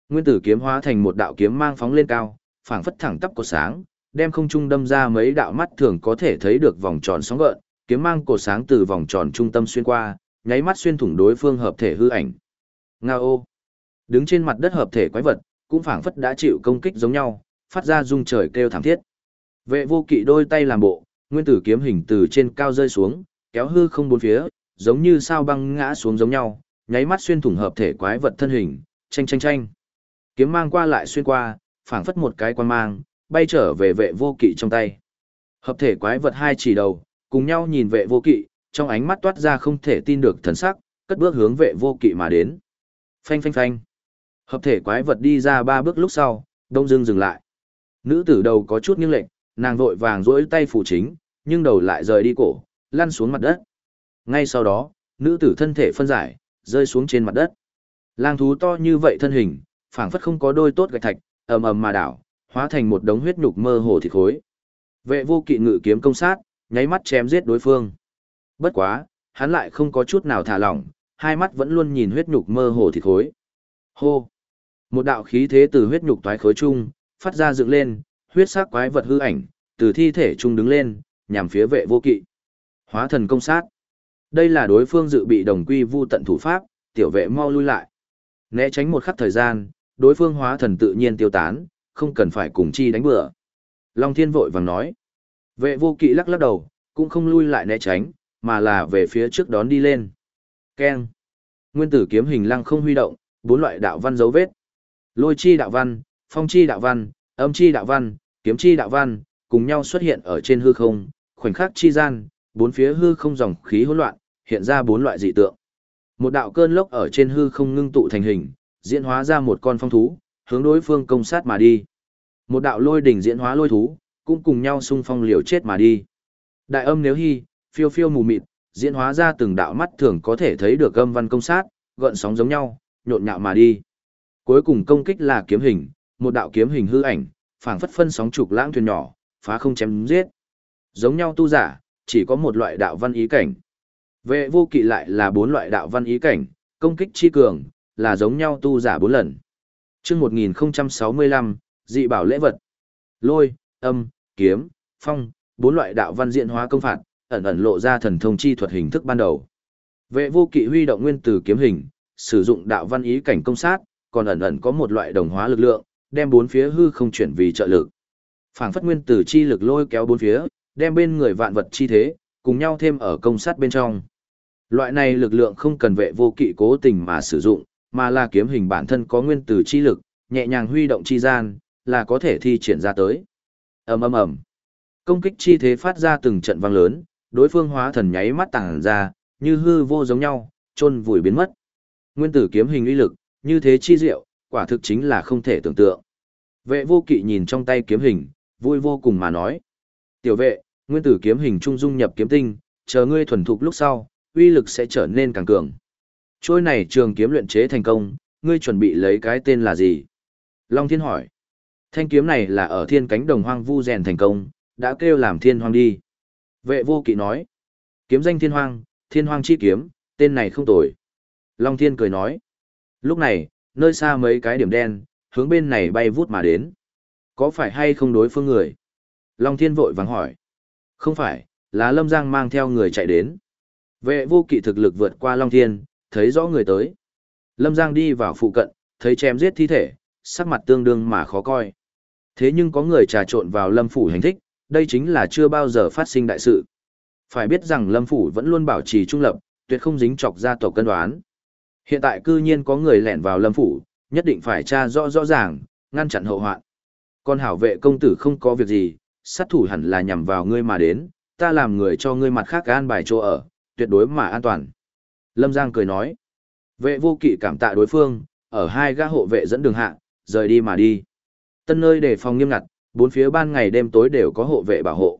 Nguyên tử kiếm hóa thành một đạo kiếm mang phóng lên cao, phảng phất thẳng tắp của sáng, đem không trung đâm ra mấy đạo mắt thường có thể thấy được vòng tròn sóng gợn, kiếm mang cổ sáng từ vòng tròn trung tâm xuyên qua, nháy mắt xuyên thủng đối phương hợp thể hư ảnh. Ngao. Đứng trên mặt đất hợp thể quái vật, cũng phảng phất đã chịu công kích giống nhau, phát ra rung trời kêu thảm thiết. Vệ vô kỵ đôi tay làm bộ, nguyên tử kiếm hình từ trên cao rơi xuống, kéo hư không bốn phía, giống như sao băng ngã xuống giống nhau, nháy mắt xuyên thủng hợp thể quái vật thân hình, tranh tranh tranh. Kiếm mang qua lại xuyên qua, phảng phất một cái quan mang, bay trở về vệ vô kỵ trong tay. Hợp thể quái vật hai chỉ đầu, cùng nhau nhìn vệ vô kỵ, trong ánh mắt toát ra không thể tin được thần sắc, cất bước hướng vệ vô kỵ mà đến. Phanh phanh phanh. Hợp thể quái vật đi ra ba bước lúc sau, đông dưng dừng lại. Nữ tử đầu có chút nghiêng lệch, nàng vội vàng duỗi tay phủ chính, nhưng đầu lại rời đi cổ, lăn xuống mặt đất. Ngay sau đó, nữ tử thân thể phân giải, rơi xuống trên mặt đất. Lang thú to như vậy thân hình, phảng phất không có đôi tốt gạch thạch, ầm ầm mà đảo, hóa thành một đống huyết nhục mơ hồ thịt khối. Vệ vô kỵ ngự kiếm công sát, nháy mắt chém giết đối phương. Bất quá, hắn lại không có chút nào thả lỏng, hai mắt vẫn luôn nhìn huyết nhục mơ hồ thịt khối. Hô! Một đạo khí thế từ huyết nhục toái khối chung, phát ra dựng lên, huyết sắc quái vật hư ảnh, từ thi thể trung đứng lên, nhằm phía vệ vô kỵ. Hóa thần công sát. Đây là đối phương dự bị đồng quy vu tận thủ pháp, tiểu vệ mau lui lại. Né tránh một khắc thời gian, đối phương hóa thần tự nhiên tiêu tán, không cần phải cùng chi đánh bừa. Long thiên vội vàng nói. Vệ vô kỵ lắc lắc đầu, cũng không lui lại né tránh, mà là về phía trước đón đi lên. Keng. Nguyên tử kiếm hình lăng không huy động, bốn loại đạo văn dấu vết. Lôi chi đạo văn, phong chi đạo văn, âm chi đạo văn, kiếm chi đạo văn, cùng nhau xuất hiện ở trên hư không, khoảnh khắc chi gian, bốn phía hư không dòng khí hỗn loạn, hiện ra bốn loại dị tượng. Một đạo cơn lốc ở trên hư không ngưng tụ thành hình, diễn hóa ra một con phong thú, hướng đối phương công sát mà đi. Một đạo lôi đỉnh diễn hóa lôi thú, cũng cùng nhau xung phong liều chết mà đi. Đại âm nếu hy, phiêu phiêu mù mịt, diễn hóa ra từng đạo mắt thường có thể thấy được âm văn công sát, gợn sóng giống nhau, nhộn nhạo mà đi. Cuối cùng công kích là kiếm hình, một đạo kiếm hình hư ảnh, phảng phất phân sóng trục lãng thuyền nhỏ, phá không chém giết. Giống nhau tu giả, chỉ có một loại đạo văn ý cảnh. Vệ vô kỵ lại là bốn loại đạo văn ý cảnh, công kích chi cường, là giống nhau tu giả bốn lần. Trước 1065, dị bảo lễ vật. Lôi, âm, kiếm, phong, bốn loại đạo văn diện hóa công phạt, ẩn ẩn lộ ra thần thông chi thuật hình thức ban đầu. Vệ vô kỵ huy động nguyên từ kiếm hình, sử dụng đạo văn ý cảnh công sát, còn ẩn ẩn có một loại đồng hóa lực lượng, đem bốn phía hư không chuyển vì trợ lực. Phảng phất nguyên tử chi lực lôi kéo bốn phía, đem bên người vạn vật chi thế, cùng nhau thêm ở công sát bên trong. Loại này lực lượng không cần vệ vô kỵ cố tình mà sử dụng, mà là kiếm hình bản thân có nguyên tử chi lực, nhẹ nhàng huy động chi gian, là có thể thi triển ra tới. ầm ầm ầm, công kích chi thế phát ra từng trận vang lớn, đối phương hóa thần nháy mắt tàng ra, như hư vô giống nhau, chôn vùi biến mất. Nguyên tử kiếm hình uy lực, như thế chi diệu, quả thực chính là không thể tưởng tượng. Vệ vô kỵ nhìn trong tay kiếm hình, vui vô cùng mà nói. Tiểu vệ, nguyên tử kiếm hình trung dung nhập kiếm tinh, chờ ngươi thuần thục lúc sau, uy lực sẽ trở nên càng cường. Trôi này trường kiếm luyện chế thành công, ngươi chuẩn bị lấy cái tên là gì? Long Thiên hỏi. Thanh kiếm này là ở thiên cánh đồng hoang vu rèn thành công, đã kêu làm thiên hoang đi. Vệ vô kỵ nói. Kiếm danh thiên hoang, thiên hoang chi kiếm, tên này không tồi. Long Thiên cười nói. Lúc này, nơi xa mấy cái điểm đen, hướng bên này bay vút mà đến. Có phải hay không đối phương người? Long Thiên vội vắng hỏi. Không phải, là Lâm Giang mang theo người chạy đến. Vệ vô kỵ thực lực vượt qua Long Thiên, thấy rõ người tới. Lâm Giang đi vào phụ cận, thấy chém giết thi thể, sắc mặt tương đương mà khó coi. Thế nhưng có người trà trộn vào Lâm Phủ hành thích, đây chính là chưa bao giờ phát sinh đại sự. Phải biết rằng Lâm Phủ vẫn luôn bảo trì trung lập, tuyệt không dính chọc gia tộc cân đoán. Hiện tại cư nhiên có người lẻn vào Lâm Phủ, nhất định phải tra rõ rõ ràng, ngăn chặn hậu hoạn. Con hảo vệ công tử không có việc gì, sát thủ hẳn là nhằm vào ngươi mà đến, ta làm người cho ngươi mặt khác an bài chỗ ở, tuyệt đối mà an toàn. Lâm Giang cười nói, vệ vô kỵ cảm tạ đối phương, ở hai gã hộ vệ dẫn đường hạ, rời đi mà đi. Tân nơi để phòng nghiêm ngặt, bốn phía ban ngày đêm tối đều có hộ vệ bảo hộ.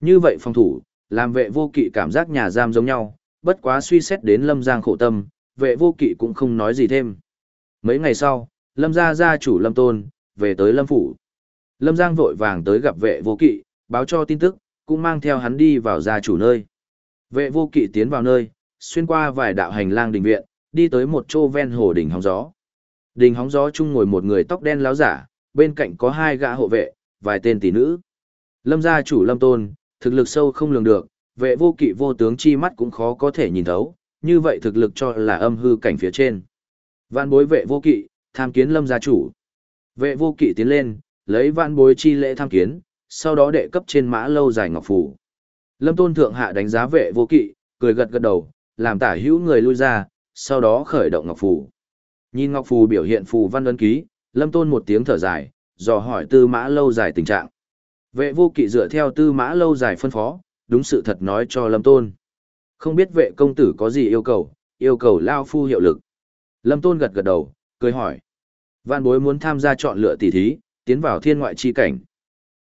Như vậy phòng thủ, làm vệ vô kỵ cảm giác nhà giam giống nhau, bất quá suy xét đến Lâm Giang khổ tâm, vệ vô kỵ cũng không nói gì thêm. Mấy ngày sau, Lâm gia gia chủ Lâm Tôn, về tới Lâm Phủ. Lâm Giang vội vàng tới gặp vệ vô kỵ, báo cho tin tức, cũng mang theo hắn đi vào gia chủ nơi. Vệ vô kỵ tiến vào nơi, xuyên qua vài đạo hành lang đình viện, đi tới một chỗ ven hồ đỉnh hóng gió. Đỉnh hóng gió chung ngồi một người tóc đen láo giả, bên cạnh có hai gã hộ vệ, vài tên tỷ nữ. Lâm gia chủ Lâm Tôn, thực lực sâu không lường được, vệ vô kỵ vô tướng chi mắt cũng khó có thể nhìn thấu, như vậy thực lực cho là âm hư cảnh phía trên. Vạn bối vệ vô kỵ, tham kiến lâm gia chủ. Vệ vô kỵ tiến lên, lấy vạn bối chi lễ tham kiến, sau đó đệ cấp trên mã lâu dài ngọc phủ. Lâm tôn thượng hạ đánh giá vệ vô kỵ, cười gật gật đầu, làm tả hữu người lui ra, sau đó khởi động ngọc phù. Nhìn ngọc phù biểu hiện phù văn ấn ký, lâm tôn một tiếng thở dài, dò hỏi tư mã lâu dài tình trạng. Vệ vô kỵ dựa theo tư mã lâu dài phân phó, đúng sự thật nói cho lâm tôn. Không biết vệ công tử có gì yêu cầu, yêu cầu lao phu hiệu lực. Lâm tôn gật gật đầu, cười hỏi. Vạn bối muốn tham gia chọn lựa tỷ thí, tiến vào thiên ngoại chi cảnh.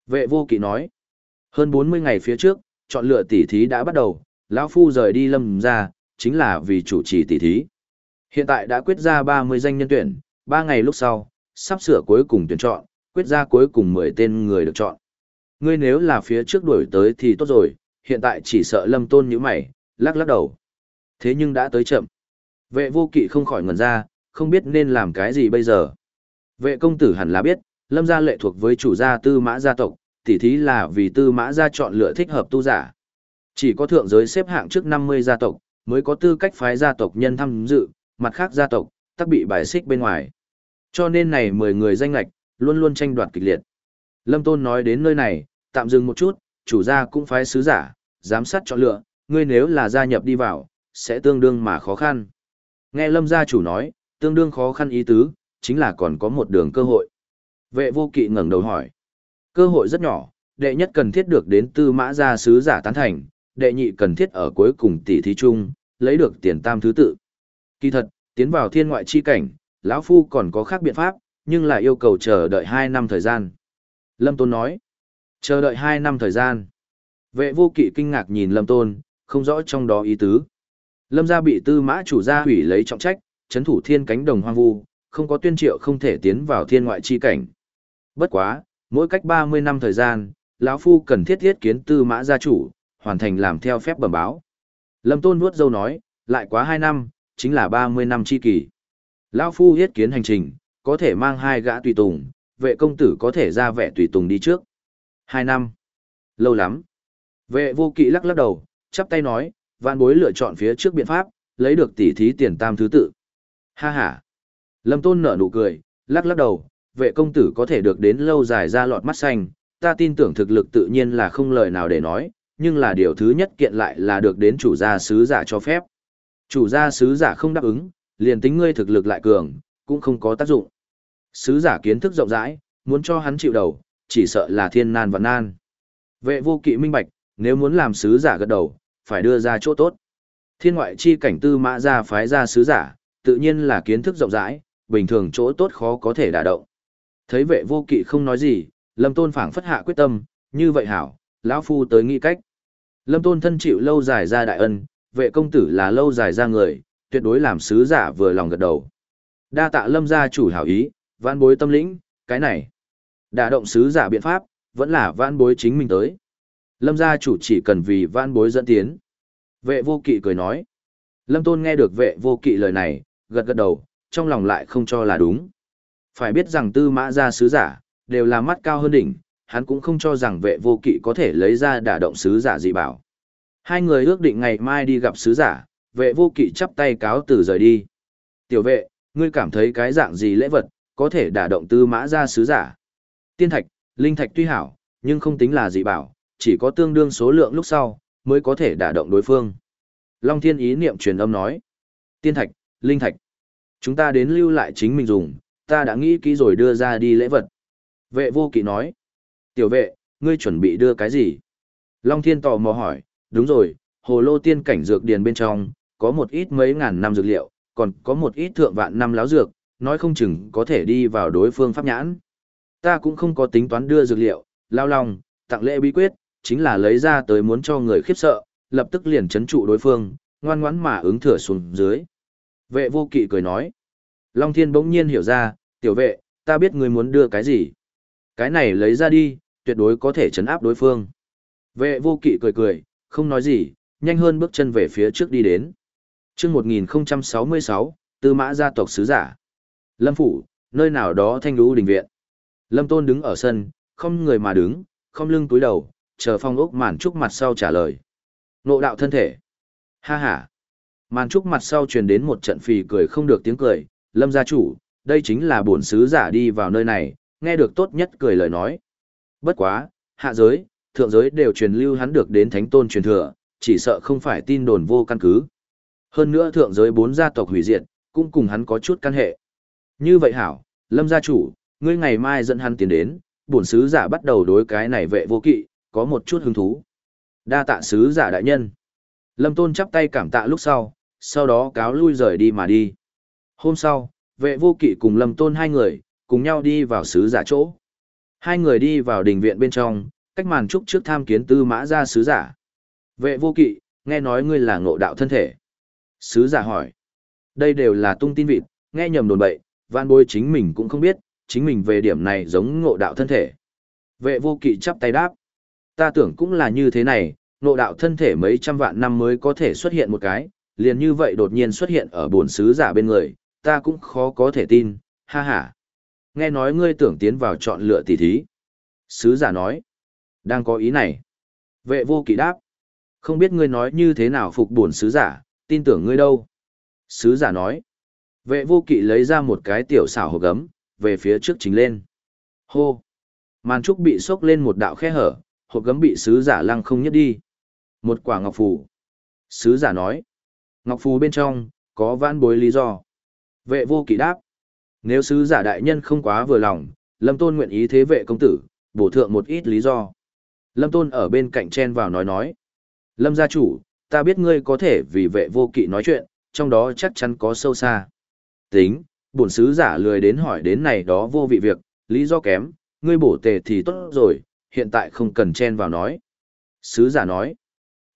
Vệ vô kỵ nói. Hơn 40 ngày phía trước, chọn lựa tỷ thí đã bắt đầu, lão phu rời đi lâm ra, chính là vì chủ trì tỷ thí. Hiện tại đã quyết ra 30 danh nhân tuyển, 3 ngày lúc sau, sắp sửa cuối cùng tuyển chọn, quyết ra cuối cùng 10 tên người được chọn. Ngươi nếu là phía trước đuổi tới thì tốt rồi, hiện tại chỉ sợ lâm tôn như mày, lắc lắc đầu. Thế nhưng đã tới chậm. Vệ vô kỵ không khỏi ngẩn ra, không biết nên làm cái gì bây giờ. Vệ công tử hẳn là biết, lâm gia lệ thuộc với chủ gia tư mã gia tộc, tỉ thí là vì tư mã gia chọn lựa thích hợp tu giả. Chỉ có thượng giới xếp hạng trước 50 gia tộc, mới có tư cách phái gia tộc nhân tham dự, mặt khác gia tộc, tắc bị bài xích bên ngoài. Cho nên này 10 người danh lạch, luôn luôn tranh đoạt kịch liệt. Lâm Tôn nói đến nơi này, tạm dừng một chút, chủ gia cũng phái sứ giả, giám sát chọn lựa, ngươi nếu là gia nhập đi vào, sẽ tương đương mà khó khăn. Nghe Lâm gia chủ nói, tương đương khó khăn ý tứ, chính là còn có một đường cơ hội. Vệ vô kỵ ngẩng đầu hỏi. Cơ hội rất nhỏ, đệ nhất cần thiết được đến tư mã gia sứ giả tán thành, đệ nhị cần thiết ở cuối cùng tỷ thí chung, lấy được tiền tam thứ tự. Kỳ thật, tiến vào thiên ngoại chi cảnh, lão phu còn có khác biện pháp, nhưng lại yêu cầu chờ đợi 2 năm thời gian. Lâm Tôn nói, chờ đợi 2 năm thời gian. Vệ vô kỵ kinh ngạc nhìn Lâm Tôn, không rõ trong đó ý tứ. Lâm gia bị tư mã chủ gia hủy lấy trọng trách, chấn thủ thiên cánh đồng hoang vu, không có tuyên triệu không thể tiến vào thiên ngoại chi cảnh. Bất quá, mỗi cách 30 năm thời gian, lão phu cần thiết thiết kiến tư mã gia chủ, hoàn thành làm theo phép bẩm báo. Lâm Tôn nuốt dâu nói, lại quá 2 năm, chính là 30 năm chi kỳ. Lão phu hiết kiến hành trình, có thể mang hai gã tùy tùng, vệ công tử có thể ra vẻ tùy tùng đi trước. 2 năm. Lâu lắm. Vệ vô kỵ lắc lắc đầu, chắp tay nói, vạn bối lựa chọn phía trước biện pháp, lấy được tỷ thí tiền tam thứ tự. Ha ha. Lâm Tôn nở nụ cười, lắc lắc đầu, vệ công tử có thể được đến lâu dài ra lọt mắt xanh, ta tin tưởng thực lực tự nhiên là không lời nào để nói, nhưng là điều thứ nhất kiện lại là được đến chủ gia sứ giả cho phép. Chủ gia sứ giả không đáp ứng, liền tính ngươi thực lực lại cường, cũng không có tác dụng. Sứ giả kiến thức rộng rãi, muốn cho hắn chịu đầu, chỉ sợ là thiên nan và nan. Vệ vô kỵ minh bạch, nếu muốn làm sứ giả gật đầu, phải đưa ra chỗ tốt. Thiên ngoại chi cảnh tư mã ra phái ra sứ giả, tự nhiên là kiến thức rộng rãi, bình thường chỗ tốt khó có thể đả động. Thấy vệ vô kỵ không nói gì, lâm tôn phảng phất hạ quyết tâm, như vậy hảo, lão phu tới nghĩ cách. Lâm tôn thân chịu lâu dài ra đại ân, vệ công tử là lâu dài ra người, tuyệt đối làm sứ giả vừa lòng gật đầu. Đa tạ lâm gia chủ hảo ý, vãn bối tâm lĩnh, cái này, đả động sứ giả biện pháp, vẫn là vãn bối chính mình tới. Lâm gia chủ chỉ cần vì vãn bối dẫn tiến. Vệ vô kỵ cười nói. Lâm tôn nghe được vệ vô kỵ lời này, gật gật đầu, trong lòng lại không cho là đúng. Phải biết rằng tư mã gia sứ giả, đều là mắt cao hơn đỉnh, hắn cũng không cho rằng vệ vô kỵ có thể lấy ra đả động sứ giả dị bảo. Hai người ước định ngày mai đi gặp sứ giả, vệ vô kỵ chắp tay cáo từ rời đi. Tiểu vệ, ngươi cảm thấy cái dạng gì lễ vật, có thể đả động tư mã ra sứ giả. Tiên thạch, linh thạch tuy hảo, nhưng không tính là dị bảo, chỉ có tương đương số lượng lúc sau, mới có thể đả động đối phương. Long thiên ý niệm truyền âm nói. Tiên thạch, linh thạch. Chúng ta đến lưu lại chính mình dùng, ta đã nghĩ kỹ rồi đưa ra đi lễ vật. Vệ vô kỵ nói. Tiểu vệ, ngươi chuẩn bị đưa cái gì? Long thiên tò mò hỏi, đúng rồi, hồ lô tiên cảnh dược điền bên trong, có một ít mấy ngàn năm dược liệu, còn có một ít thượng vạn năm láo dược, nói không chừng có thể đi vào đối phương pháp nhãn. Ta cũng không có tính toán đưa dược liệu, lao lòng, tặng lễ bí quyết, chính là lấy ra tới muốn cho người khiếp sợ, lập tức liền chấn trụ đối phương, ngoan ngoãn mà ứng thừa xuống dưới. Vệ vô kỵ cười nói. Long thiên bỗng nhiên hiểu ra, tiểu vệ, ta biết ngươi muốn đưa cái gì. Cái này lấy ra đi, tuyệt đối có thể chấn áp đối phương. Vệ vô kỵ cười cười, không nói gì, nhanh hơn bước chân về phía trước đi đến. chương 1066, Tư Mã gia tộc sứ giả. Lâm Phủ, nơi nào đó thanh lũ đình viện. Lâm Tôn đứng ở sân, không người mà đứng, không lưng túi đầu, chờ phong ốc màn trúc mặt sau trả lời. Nộ đạo thân thể. Ha ha. Màn trúc mặt sau truyền đến một trận phì cười không được tiếng cười, lâm gia chủ, đây chính là bổn sứ giả đi vào nơi này, nghe được tốt nhất cười lời nói. Bất quá, hạ giới, thượng giới đều truyền lưu hắn được đến thánh tôn truyền thừa, chỉ sợ không phải tin đồn vô căn cứ. Hơn nữa thượng giới bốn gia tộc hủy diệt, cũng cùng hắn có chút căn hệ. Như vậy hảo, lâm gia chủ, ngươi ngày mai dẫn hắn tiến đến, bổn sứ giả bắt đầu đối cái này vệ vô kỵ, có một chút hứng thú. Đa tạ sứ giả đại nhân. Lâm Tôn chắp tay cảm tạ lúc sau, sau đó cáo lui rời đi mà đi. Hôm sau, vệ vô kỵ cùng Lâm Tôn hai người, cùng nhau đi vào sứ giả chỗ. Hai người đi vào đình viện bên trong, cách màn trúc trước tham kiến tư mã ra sứ giả. Vệ vô kỵ, nghe nói ngươi là ngộ đạo thân thể. Sứ giả hỏi. Đây đều là tung tin vịt, nghe nhầm đồn bậy, van Bôi chính mình cũng không biết, chính mình về điểm này giống ngộ đạo thân thể. Vệ vô kỵ chắp tay đáp. Ta tưởng cũng là như thế này, ngộ đạo thân thể mấy trăm vạn năm mới có thể xuất hiện một cái, liền như vậy đột nhiên xuất hiện ở bổn sứ giả bên người, ta cũng khó có thể tin, ha ha. Nghe nói ngươi tưởng tiến vào chọn lựa tỷ thí. Sứ giả nói, đang có ý này. Vệ vô kỵ đáp, không biết ngươi nói như thế nào phục bổn sứ giả, tin tưởng ngươi đâu. Sứ giả nói, vệ vô kỵ lấy ra một cái tiểu xảo hộp gấm, về phía trước chính lên. Hô! Màn trúc bị sốc lên một đạo khe hở, hộp gấm bị sứ giả lăng không nhất đi. Một quả ngọc phù. Sứ giả nói. Ngọc phù bên trong, có vãn bối lý do. Vệ vô kỵ đáp. Nếu sứ giả đại nhân không quá vừa lòng, Lâm Tôn nguyện ý thế vệ công tử, bổ thượng một ít lý do. Lâm Tôn ở bên cạnh chen vào nói nói. Lâm gia chủ, ta biết ngươi có thể vì vệ vô kỵ nói chuyện, trong đó chắc chắn có sâu xa. Tính, bổn sứ giả lười đến hỏi đến này đó vô vị việc, lý do kém, ngươi bổ tề thì tốt rồi, hiện tại không cần chen vào nói. Sứ giả nói.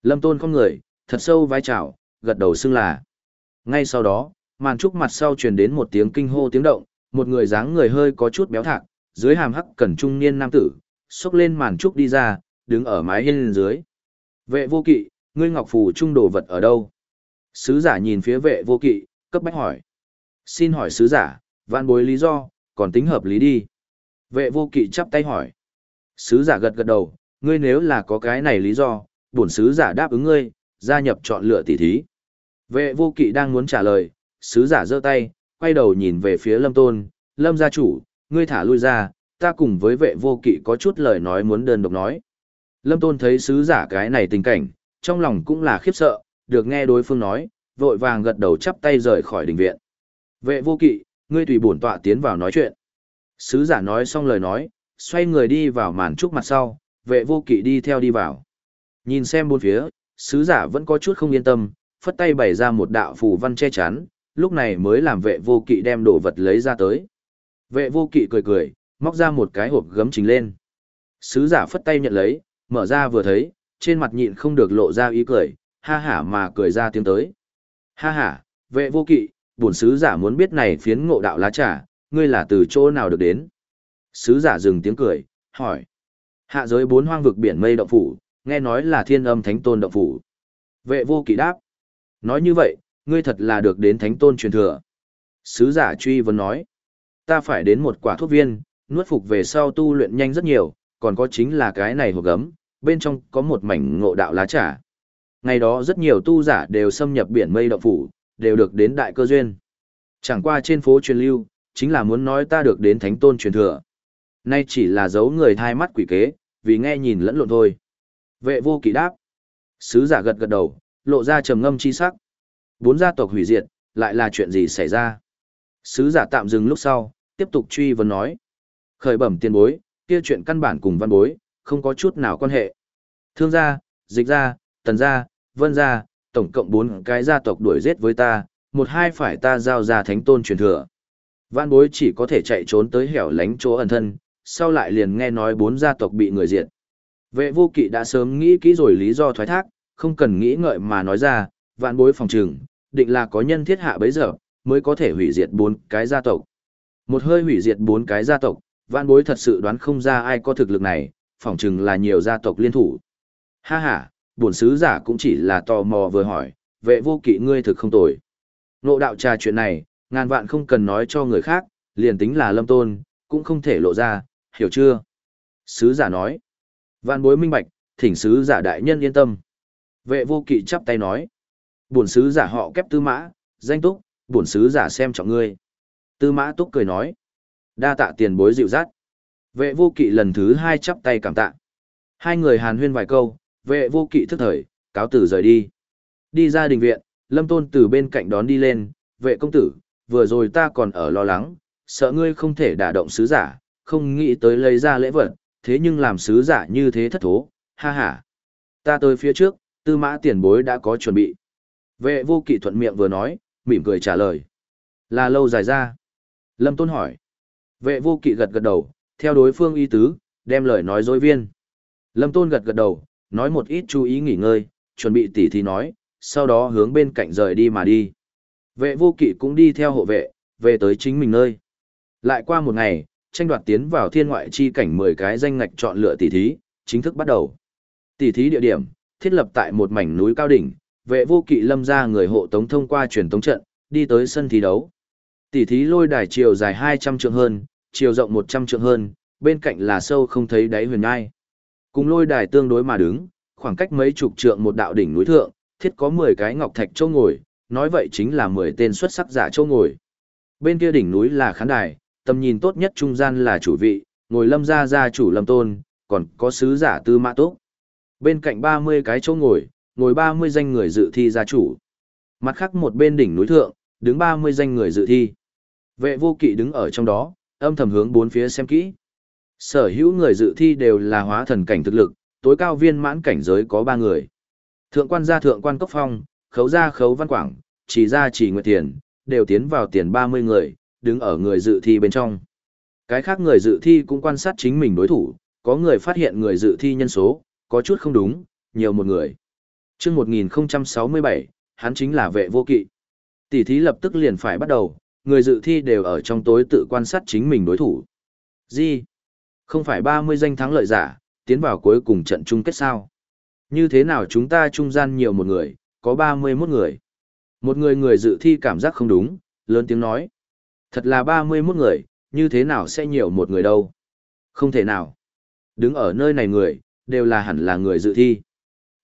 Lâm Tôn không người, thật sâu vai trào, gật đầu xưng là. Ngay sau đó, màn trúc mặt sau truyền đến một tiếng kinh hô tiếng động, một người dáng người hơi có chút béo thạc, dưới hàm hắc cẩn trung niên nam tử, xốc lên màn trúc đi ra, đứng ở mái hiên dưới. Vệ vô kỵ, ngươi ngọc phù trung đồ vật ở đâu? Sứ giả nhìn phía vệ vô kỵ, cấp bách hỏi. Xin hỏi sứ giả, vạn bối lý do, còn tính hợp lý đi. Vệ vô kỵ chắp tay hỏi. Sứ giả gật gật đầu, ngươi nếu là có cái này lý do, bổn sứ giả đáp ứng ngươi, gia nhập chọn lựa tỷ thí. Vệ vô kỵ đang muốn trả lời, sứ giả giơ tay, quay đầu nhìn về phía lâm tôn, lâm gia chủ, ngươi thả lui ra, ta cùng với vệ vô kỵ có chút lời nói muốn đơn độc nói. Lâm tôn thấy sứ giả cái này tình cảnh, trong lòng cũng là khiếp sợ, được nghe đối phương nói, vội vàng gật đầu chắp tay rời khỏi đình viện. Vệ vô kỵ, ngươi tùy bổn tọa tiến vào nói chuyện. Sứ giả nói xong lời nói, xoay người đi vào màn trúc mặt sau, vệ vô kỵ đi theo đi vào. Nhìn xem bốn phía, sứ giả vẫn có chút không yên tâm, phất tay bày ra một đạo phù văn che chắn, lúc này mới làm vệ vô kỵ đem đồ vật lấy ra tới. Vệ vô kỵ cười cười, móc ra một cái hộp gấm chính lên. Sứ giả phất tay nhận lấy, mở ra vừa thấy, trên mặt nhịn không được lộ ra ý cười, ha hả mà cười ra tiếng tới. Ha hả, vệ vô kỵ, bổn sứ giả muốn biết này phiến ngộ đạo lá trà, ngươi là từ chỗ nào được đến. Sứ giả dừng tiếng cười, hỏi. Hạ giới bốn hoang vực biển mây động phủ, nghe nói là thiên âm thánh tôn động phủ. Vệ vô kỵ đáp. Nói như vậy, ngươi thật là được đến thánh tôn truyền thừa. Sứ giả truy vấn nói. Ta phải đến một quả thuốc viên, nuốt phục về sau tu luyện nhanh rất nhiều, còn có chính là cái này hộp gấm, bên trong có một mảnh ngộ đạo lá trà. Ngày đó rất nhiều tu giả đều xâm nhập biển mây động phủ, đều được đến đại cơ duyên. Chẳng qua trên phố truyền lưu, chính là muốn nói ta được đến thánh tôn truyền thừa. Nay chỉ là giấu người thai mắt quỷ kế, vì nghe nhìn lẫn lộn thôi. Vệ vô kỵ đáp. Sứ giả gật gật đầu, lộ ra trầm ngâm chi sắc. Bốn gia tộc hủy diệt, lại là chuyện gì xảy ra? Sứ giả tạm dừng lúc sau, tiếp tục truy vấn nói. Khởi bẩm tiền bối, kia chuyện căn bản cùng văn bối, không có chút nào quan hệ. Thương gia, dịch gia, tần gia, vân gia, tổng cộng bốn cái gia tộc đuổi giết với ta, một hai phải ta giao ra thánh tôn truyền thừa. Văn bối chỉ có thể chạy trốn tới hẻo lánh chỗ ẩn thân, sau lại liền nghe nói bốn gia tộc bị người diệt. Vệ vô kỵ đã sớm nghĩ kỹ rồi lý do thoái thác, không cần nghĩ ngợi mà nói ra, vạn bối phòng trừng, định là có nhân thiết hạ bấy giờ, mới có thể hủy diệt bốn cái gia tộc. Một hơi hủy diệt bốn cái gia tộc, vạn bối thật sự đoán không ra ai có thực lực này, phỏng chừng là nhiều gia tộc liên thủ. Ha ha, bổn sứ giả cũng chỉ là tò mò vừa hỏi, vệ vô kỵ ngươi thực không tồi. Nộ đạo trà chuyện này, ngàn vạn không cần nói cho người khác, liền tính là lâm tôn, cũng không thể lộ ra, hiểu chưa? Sứ giả nói. Vạn bối minh bạch, thỉnh sứ giả đại nhân yên tâm. Vệ vô kỵ chắp tay nói. Bổn sứ giả họ kép tư mã, danh túc, bổn sứ giả xem trọng ngươi. Tư mã túc cười nói. Đa tạ tiền bối dịu dắt. Vệ vô kỵ lần thứ hai chắp tay cảm tạ. Hai người hàn huyên vài câu, vệ vô kỵ thức thời, cáo tử rời đi. Đi ra đình viện, lâm tôn từ bên cạnh đón đi lên, vệ công tử, vừa rồi ta còn ở lo lắng, sợ ngươi không thể đả động sứ giả, không nghĩ tới lấy ra lễ vật, thế nhưng làm sứ giả như thế thất thố, ha ha. Ta tới phía trước, tư mã tiền bối đã có chuẩn bị. Vệ vô kỵ thuận miệng vừa nói, mỉm cười trả lời. Là lâu dài ra. Lâm Tôn hỏi. Vệ vô kỵ gật gật đầu, theo đối phương y tứ, đem lời nói dối viên. Lâm Tôn gật gật đầu, nói một ít chú ý nghỉ ngơi, chuẩn bị tỉ thí nói, sau đó hướng bên cạnh rời đi mà đi. Vệ vô kỵ cũng đi theo hộ vệ, về tới chính mình nơi. Lại qua một ngày, tranh đoạt tiến vào thiên ngoại chi cảnh 10 cái danh ngạch chọn lựa tỷ thí, chính thức bắt đầu. Tỷ thí địa điểm, thiết lập tại một mảnh núi cao đỉnh, vệ vô kỵ lâm ra người hộ tống thông qua truyền tống trận, đi tới sân thi đấu. Tỷ thí lôi đài chiều dài 200 trượng hơn, chiều rộng 100 trượng hơn, bên cạnh là sâu không thấy đáy huyền ngai. Cùng lôi đài tương đối mà đứng, khoảng cách mấy chục trượng một đạo đỉnh núi thượng, thiết có 10 cái ngọc thạch châu ngồi, nói vậy chính là 10 tên xuất sắc giả châu ngồi. Bên kia đỉnh núi là khán đài, tầm nhìn tốt nhất trung gian là chủ vị, ngồi lâm gia gia chủ lâm tôn, còn có sứ giả tư mã túc. Bên cạnh 30 cái chỗ ngồi, ngồi 30 danh người dự thi gia chủ. Mặt khác một bên đỉnh núi thượng, đứng 30 danh người dự thi. Vệ vô kỵ đứng ở trong đó, âm thầm hướng bốn phía xem kỹ. Sở hữu người dự thi đều là hóa thần cảnh thực lực, tối cao viên mãn cảnh giới có 3 người. Thượng quan gia thượng quan cốc phong, khấu gia khấu văn quảng, chỉ gia chỉ nguyệt tiền, đều tiến vào tiền 30 người, đứng ở người dự thi bên trong. Cái khác người dự thi cũng quan sát chính mình đối thủ, có người phát hiện người dự thi nhân số, có chút không đúng, nhiều một người chương 1067, hắn chính là vệ vô kỵ. Tỷ thí lập tức liền phải bắt đầu, người dự thi đều ở trong tối tự quan sát chính mình đối thủ. Gì? Không phải 30 danh thắng lợi giả, tiến vào cuối cùng trận chung kết sao? Như thế nào chúng ta trung gian nhiều một người, có 31 người. Một người người dự thi cảm giác không đúng, lớn tiếng nói. Thật là 31 người, như thế nào sẽ nhiều một người đâu? Không thể nào. Đứng ở nơi này người, đều là hẳn là người dự thi.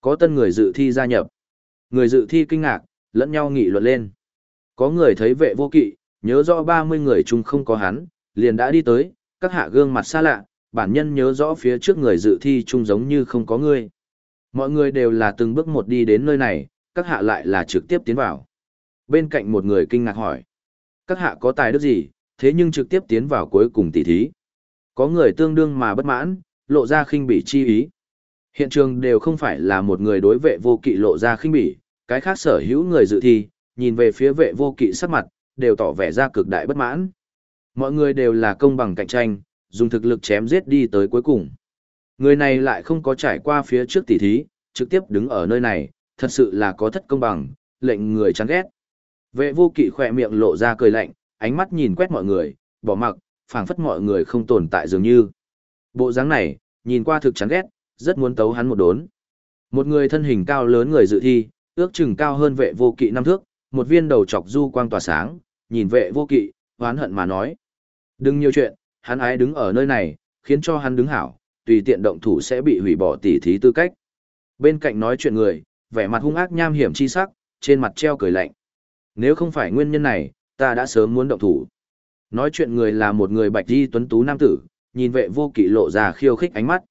Có tân người dự thi gia nhập. Người dự thi kinh ngạc, lẫn nhau nghị luận lên. Có người thấy vệ vô kỵ, nhớ rõ 30 người chung không có hắn, liền đã đi tới, các hạ gương mặt xa lạ, bản nhân nhớ rõ phía trước người dự thi chung giống như không có người. Mọi người đều là từng bước một đi đến nơi này, các hạ lại là trực tiếp tiến vào. Bên cạnh một người kinh ngạc hỏi các hạ có tài đức gì, thế nhưng trực tiếp tiến vào cuối cùng tỷ thí. Có người tương đương mà bất mãn, lộ ra khinh bỉ chi ý. Hiện trường đều không phải là một người đối vệ vô kỵ lộ ra khinh bỉ, cái khác sở hữu người dự thi, nhìn về phía vệ vô kỵ sắc mặt, đều tỏ vẻ ra cực đại bất mãn. Mọi người đều là công bằng cạnh tranh, dùng thực lực chém giết đi tới cuối cùng. Người này lại không có trải qua phía trước tỷ thí, trực tiếp đứng ở nơi này, thật sự là có thất công bằng, lệnh người chán ghét. Vệ vô kỵ khỏe miệng lộ ra cười lạnh, ánh mắt nhìn quét mọi người, bỏ mặc, phảng phất mọi người không tồn tại dường như. Bộ dáng này, nhìn qua thực chán ghét, rất muốn tấu hắn một đốn. Một người thân hình cao lớn người dự thi, ước chừng cao hơn vệ vô kỵ năm thước, một viên đầu chọc du quang tỏa sáng, nhìn vệ vô kỵ, hoán hận mà nói. Đừng nhiều chuyện, hắn ái đứng ở nơi này, khiến cho hắn đứng hảo, tùy tiện động thủ sẽ bị hủy bỏ tỉ thí tư cách. Bên cạnh nói chuyện người, vẻ mặt hung ác nham hiểm chi sắc, trên mặt treo cười lạnh. Nếu không phải nguyên nhân này, ta đã sớm muốn động thủ. Nói chuyện người là một người bạch di tuấn tú nam tử, nhìn vệ vô kỵ lộ ra khiêu khích ánh mắt.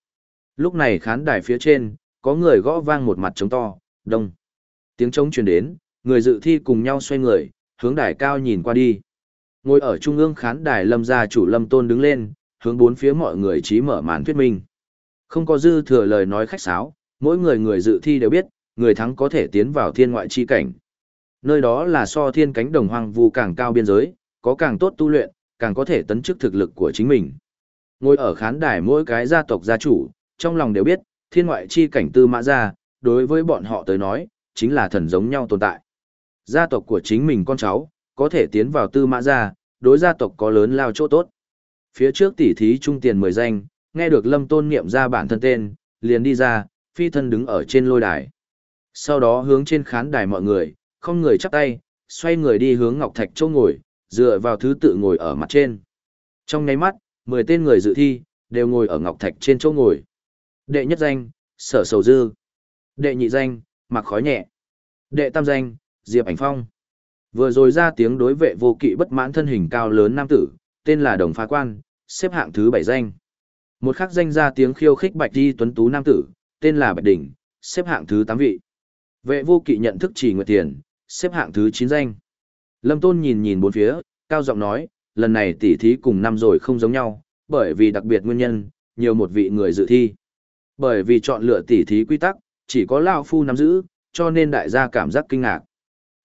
Lúc này khán đài phía trên, có người gõ vang một mặt trống to, đông. Tiếng trống truyền đến, người dự thi cùng nhau xoay người, hướng đài cao nhìn qua đi. Ngồi ở trung ương khán đài lâm gia chủ lâm tôn đứng lên, hướng bốn phía mọi người trí mở màn thuyết minh. Không có dư thừa lời nói khách sáo, mỗi người người dự thi đều biết, người thắng có thể tiến vào thiên ngoại chi cảnh. Nơi đó là so thiên cánh đồng hoang vu càng cao biên giới, có càng tốt tu luyện, càng có thể tấn chức thực lực của chính mình. Ngồi ở khán đài mỗi cái gia tộc gia chủ, trong lòng đều biết, thiên ngoại chi cảnh tư mã gia, đối với bọn họ tới nói, chính là thần giống nhau tồn tại. Gia tộc của chính mình con cháu, có thể tiến vào tư mã gia, đối gia tộc có lớn lao chỗ tốt. Phía trước tỷ thí trung tiền 10 danh, nghe được lâm tôn niệm ra bản thân tên, liền đi ra, phi thân đứng ở trên lôi đài. Sau đó hướng trên khán đài mọi người, không người chắp tay, xoay người đi hướng Ngọc Thạch châu ngồi, dựa vào thứ tự ngồi ở mặt trên. Trong nháy mắt, 10 tên người dự thi, đều ngồi ở Ngọc Thạch trên chỗ ngồi. Đệ nhất danh, Sở Sầu Dư. Đệ nhị danh, Mặc Khói Nhẹ. Đệ tam danh, Diệp Ảnh Phong. Vừa rồi ra tiếng đối vệ vô kỵ bất mãn thân hình cao lớn nam tử, tên là Đồng Phá Quan, xếp hạng thứ bảy danh. Một khắc danh ra tiếng khiêu khích Bạch Di Tuấn Tú nam tử, tên là Bạch Đỉnh, xếp hạng thứ tám vị. Vệ vô kỵ nhận thức chỉ nguyệt tiền, xếp hạng thứ chín danh. Lâm Tôn nhìn nhìn bốn phía, cao giọng nói, lần này tỉ thí cùng năm rồi không giống nhau, bởi vì đặc biệt nguyên nhân, nhiều một vị người dự thi. Bởi vì chọn lựa tỉ thí quy tắc, chỉ có Lao Phu nắm giữ, cho nên đại gia cảm giác kinh ngạc.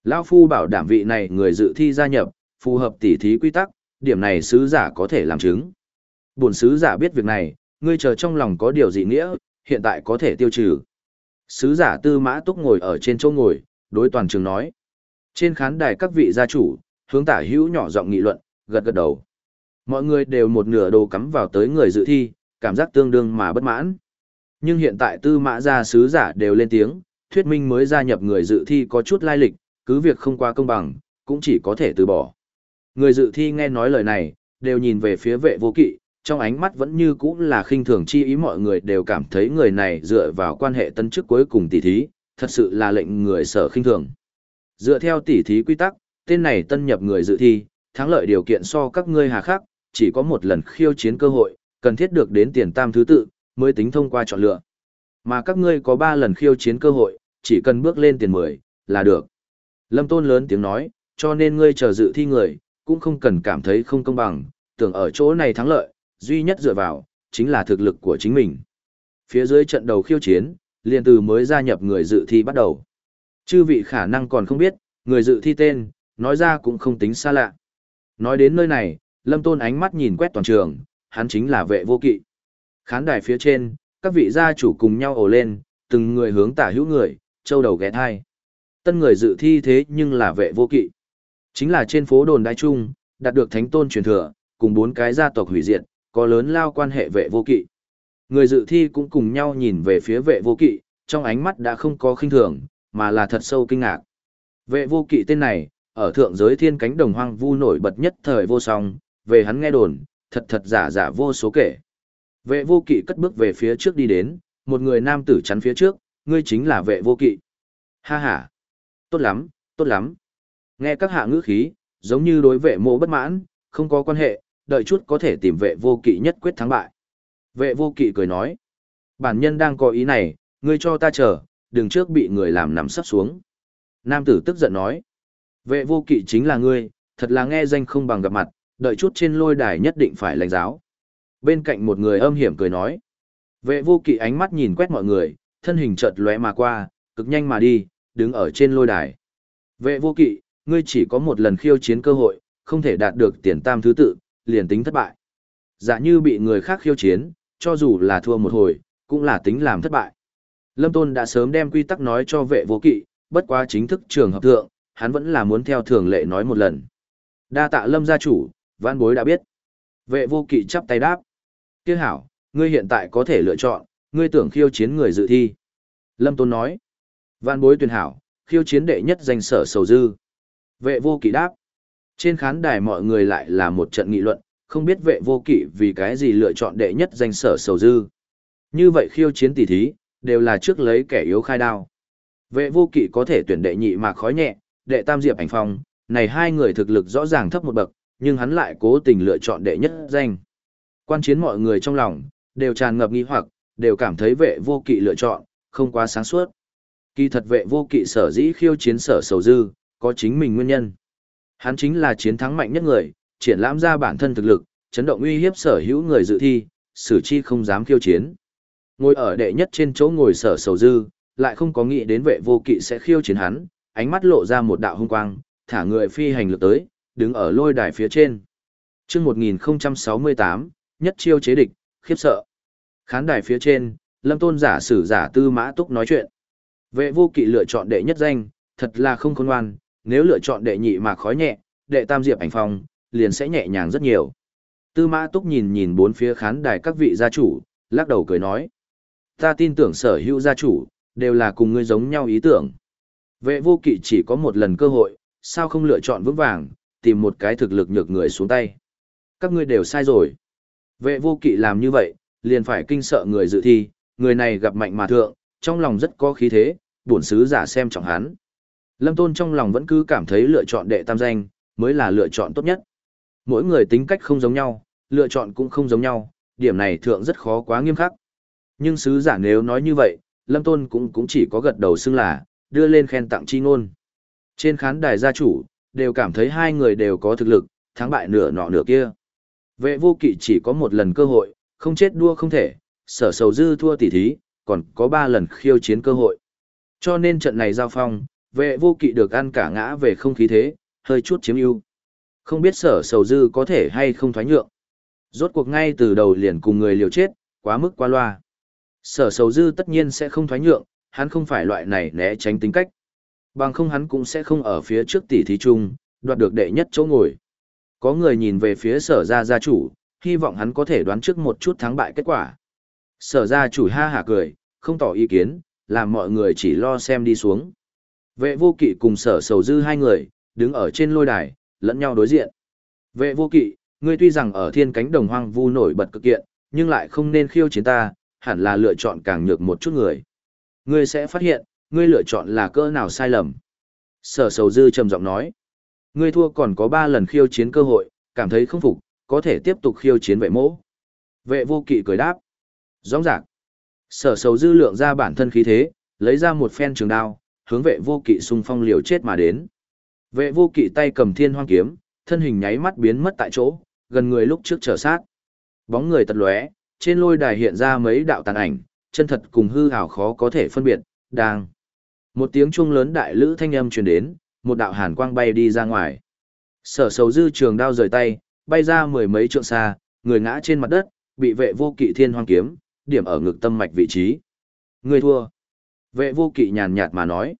Lao Phu bảo đảm vị này người dự thi gia nhập, phù hợp tỉ thí quy tắc, điểm này sứ giả có thể làm chứng. Bổn sứ giả biết việc này, ngươi chờ trong lòng có điều gì nghĩa, hiện tại có thể tiêu trừ. Sứ giả tư mã túc ngồi ở trên chỗ ngồi, đối toàn trường nói. Trên khán đài các vị gia chủ, hướng tả hữu nhỏ giọng nghị luận, gật gật đầu. Mọi người đều một nửa đồ cắm vào tới người dự thi, cảm giác tương đương mà bất mãn. Nhưng hiện tại tư mã gia sứ giả đều lên tiếng, thuyết minh mới gia nhập người dự thi có chút lai lịch, cứ việc không qua công bằng, cũng chỉ có thể từ bỏ. Người dự thi nghe nói lời này, đều nhìn về phía vệ vô kỵ, trong ánh mắt vẫn như cũ là khinh thường chi ý mọi người đều cảm thấy người này dựa vào quan hệ tân chức cuối cùng tỷ thí, thật sự là lệnh người sở khinh thường. Dựa theo tỷ thí quy tắc, tên này tân nhập người dự thi, thắng lợi điều kiện so các ngươi hà khắc, chỉ có một lần khiêu chiến cơ hội, cần thiết được đến tiền tam thứ tự, mới tính thông qua chọn lựa. Mà các ngươi có 3 lần khiêu chiến cơ hội, chỉ cần bước lên tiền 10, là được. Lâm Tôn lớn tiếng nói, cho nên ngươi chờ dự thi người, cũng không cần cảm thấy không công bằng, tưởng ở chỗ này thắng lợi, duy nhất dựa vào, chính là thực lực của chính mình. Phía dưới trận đầu khiêu chiến, liền từ mới gia nhập người dự thi bắt đầu. Chư vị khả năng còn không biết, người dự thi tên, nói ra cũng không tính xa lạ. Nói đến nơi này, Lâm Tôn ánh mắt nhìn quét toàn trường, hắn chính là vệ vô kỵ. Khán đài phía trên, các vị gia chủ cùng nhau ồ lên, từng người hướng tả hữu người, châu đầu ghé thai. Tân người dự thi thế nhưng là vệ vô kỵ. Chính là trên phố đồn đai trung, đạt được thánh tôn truyền thừa, cùng bốn cái gia tộc hủy diệt, có lớn lao quan hệ vệ vô kỵ. Người dự thi cũng cùng nhau nhìn về phía vệ vô kỵ, trong ánh mắt đã không có khinh thường, mà là thật sâu kinh ngạc. Vệ vô kỵ tên này, ở thượng giới thiên cánh đồng hoang vu nổi bật nhất thời vô song, về hắn nghe đồn, thật thật giả giả vô số kể. Vệ vô kỵ cất bước về phía trước đi đến, một người nam tử chắn phía trước, ngươi chính là vệ vô kỵ. Ha ha, tốt lắm, tốt lắm. Nghe các hạ ngữ khí, giống như đối vệ mộ bất mãn, không có quan hệ, đợi chút có thể tìm vệ vô kỵ nhất quyết thắng bại. Vệ vô kỵ cười nói, bản nhân đang có ý này, ngươi cho ta chờ, đừng trước bị người làm nằm sắp xuống. Nam tử tức giận nói, vệ vô kỵ chính là ngươi, thật là nghe danh không bằng gặp mặt, đợi chút trên lôi đài nhất định phải lãnh giáo. Bên cạnh một người âm hiểm cười nói, vệ vô kỵ ánh mắt nhìn quét mọi người, thân hình chợt lóe mà qua, cực nhanh mà đi, đứng ở trên lôi đài. Vệ vô kỵ, ngươi chỉ có một lần khiêu chiến cơ hội, không thể đạt được tiền tam thứ tự, liền tính thất bại. Dạ như bị người khác khiêu chiến, cho dù là thua một hồi, cũng là tính làm thất bại. Lâm Tôn đã sớm đem quy tắc nói cho vệ vô kỵ, bất quá chính thức trường hợp thượng, hắn vẫn là muốn theo thường lệ nói một lần. Đa tạ Lâm gia chủ, văn bối đã biết. Vệ vô kỵ chắp tay đáp. Tiếc hảo, ngươi hiện tại có thể lựa chọn, ngươi tưởng khiêu chiến người dự thi. Lâm Tôn nói. Vạn bối tuyển hảo, khiêu chiến đệ nhất danh sở sầu dư. Vệ vô kỵ đáp. Trên khán đài mọi người lại là một trận nghị luận, không biết vệ vô kỵ vì cái gì lựa chọn đệ nhất danh sở sầu dư. Như vậy khiêu chiến tỷ thí, đều là trước lấy kẻ yếu khai đao. Vệ vô kỵ có thể tuyển đệ nhị mà khói nhẹ, đệ tam diệp ảnh phong, này hai người thực lực rõ ràng thấp một bậc, nhưng hắn lại cố tình lựa chọn đệ nhất danh. Quan chiến mọi người trong lòng, đều tràn ngập nghi hoặc, đều cảm thấy vệ vô kỵ lựa chọn, không quá sáng suốt. Kỳ thật vệ vô kỵ sở dĩ khiêu chiến sở sầu dư, có chính mình nguyên nhân. Hắn chính là chiến thắng mạnh nhất người, triển lãm ra bản thân thực lực, chấn động uy hiếp sở hữu người dự thi, xử chi không dám khiêu chiến. Ngồi ở đệ nhất trên chỗ ngồi sở sầu dư, lại không có nghĩ đến vệ vô kỵ sẽ khiêu chiến hắn, ánh mắt lộ ra một đạo hung quang, thả người phi hành lực tới, đứng ở lôi đài phía trên. Trước 1068, nhất chiêu chế địch, khiếp sợ. Khán đài phía trên, lâm tôn giả sử giả tư mã túc nói chuyện. Vệ vô kỵ lựa chọn đệ nhất danh, thật là không khôn ngoan, nếu lựa chọn đệ nhị mà khói nhẹ, đệ tam diệp ảnh phong, liền sẽ nhẹ nhàng rất nhiều. Tư mã túc nhìn nhìn bốn phía khán đài các vị gia chủ, lắc đầu cười nói. Ta tin tưởng sở hữu gia chủ, đều là cùng ngươi giống nhau ý tưởng. Vệ vô kỵ chỉ có một lần cơ hội, sao không lựa chọn vững vàng, tìm một cái thực lực nhược người xuống tay. Các ngươi đều sai rồi. Vệ vô kỵ làm như vậy, liền phải kinh sợ người dự thi, người này gặp mạnh mà thượng, trong lòng rất có khí thế, bổn sứ giả xem trọng hắn. Lâm Tôn trong lòng vẫn cứ cảm thấy lựa chọn đệ tam danh, mới là lựa chọn tốt nhất. Mỗi người tính cách không giống nhau, lựa chọn cũng không giống nhau, điểm này thượng rất khó quá nghiêm khắc. Nhưng sứ giả nếu nói như vậy, Lâm Tôn cũng cũng chỉ có gật đầu xưng là, đưa lên khen tặng chi ngôn. Trên khán đài gia chủ, đều cảm thấy hai người đều có thực lực, thắng bại nửa nọ nửa kia. Vệ vô kỵ chỉ có một lần cơ hội, không chết đua không thể, sở sầu dư thua tỷ thí, còn có ba lần khiêu chiến cơ hội. Cho nên trận này giao phong, vệ vô kỵ được ăn cả ngã về không khí thế, hơi chút chiếm ưu. Không biết sở sầu dư có thể hay không thoái nhượng. Rốt cuộc ngay từ đầu liền cùng người liều chết, quá mức qua loa. Sở sầu dư tất nhiên sẽ không thoái nhượng, hắn không phải loại này né tránh tính cách. Bằng không hắn cũng sẽ không ở phía trước tỷ thí chung, đoạt được đệ nhất chỗ ngồi. Có người nhìn về phía sở gia gia chủ, hy vọng hắn có thể đoán trước một chút thắng bại kết quả. Sở gia chủ ha hả cười, không tỏ ý kiến, làm mọi người chỉ lo xem đi xuống. Vệ vô kỵ cùng sở sầu dư hai người, đứng ở trên lôi đài, lẫn nhau đối diện. Vệ vô kỵ, ngươi tuy rằng ở thiên cánh đồng hoang vu nổi bật cực kiện, nhưng lại không nên khiêu chiến ta, hẳn là lựa chọn càng nhược một chút người. Ngươi sẽ phát hiện, ngươi lựa chọn là cỡ nào sai lầm. Sở sầu dư trầm giọng nói. Ngươi thua còn có ba lần khiêu chiến cơ hội, cảm thấy không phục, có thể tiếp tục khiêu chiến vệ mỗ. Vệ vô kỵ cười đáp. Rõ ràng. Sở sầu dư lượng ra bản thân khí thế, lấy ra một phen trường đao, hướng vệ vô kỵ xung phong liều chết mà đến. Vệ vô kỵ tay cầm thiên hoang kiếm, thân hình nháy mắt biến mất tại chỗ, gần người lúc trước trở sát. Bóng người tật lóe, trên lôi đài hiện ra mấy đạo tàn ảnh, chân thật cùng hư ảo khó có thể phân biệt, đang. Một tiếng chuông lớn đại lữ thanh âm truyền đến, một đạo hàn quang bay đi ra ngoài. Sở sầu dư trường đao rời tay, bay ra mười mấy trượng xa, người ngã trên mặt đất, bị vệ vô kỵ thiên hoang kiếm, điểm ở ngực tâm mạch vị trí. Người thua. Vệ vô kỵ nhàn nhạt mà nói.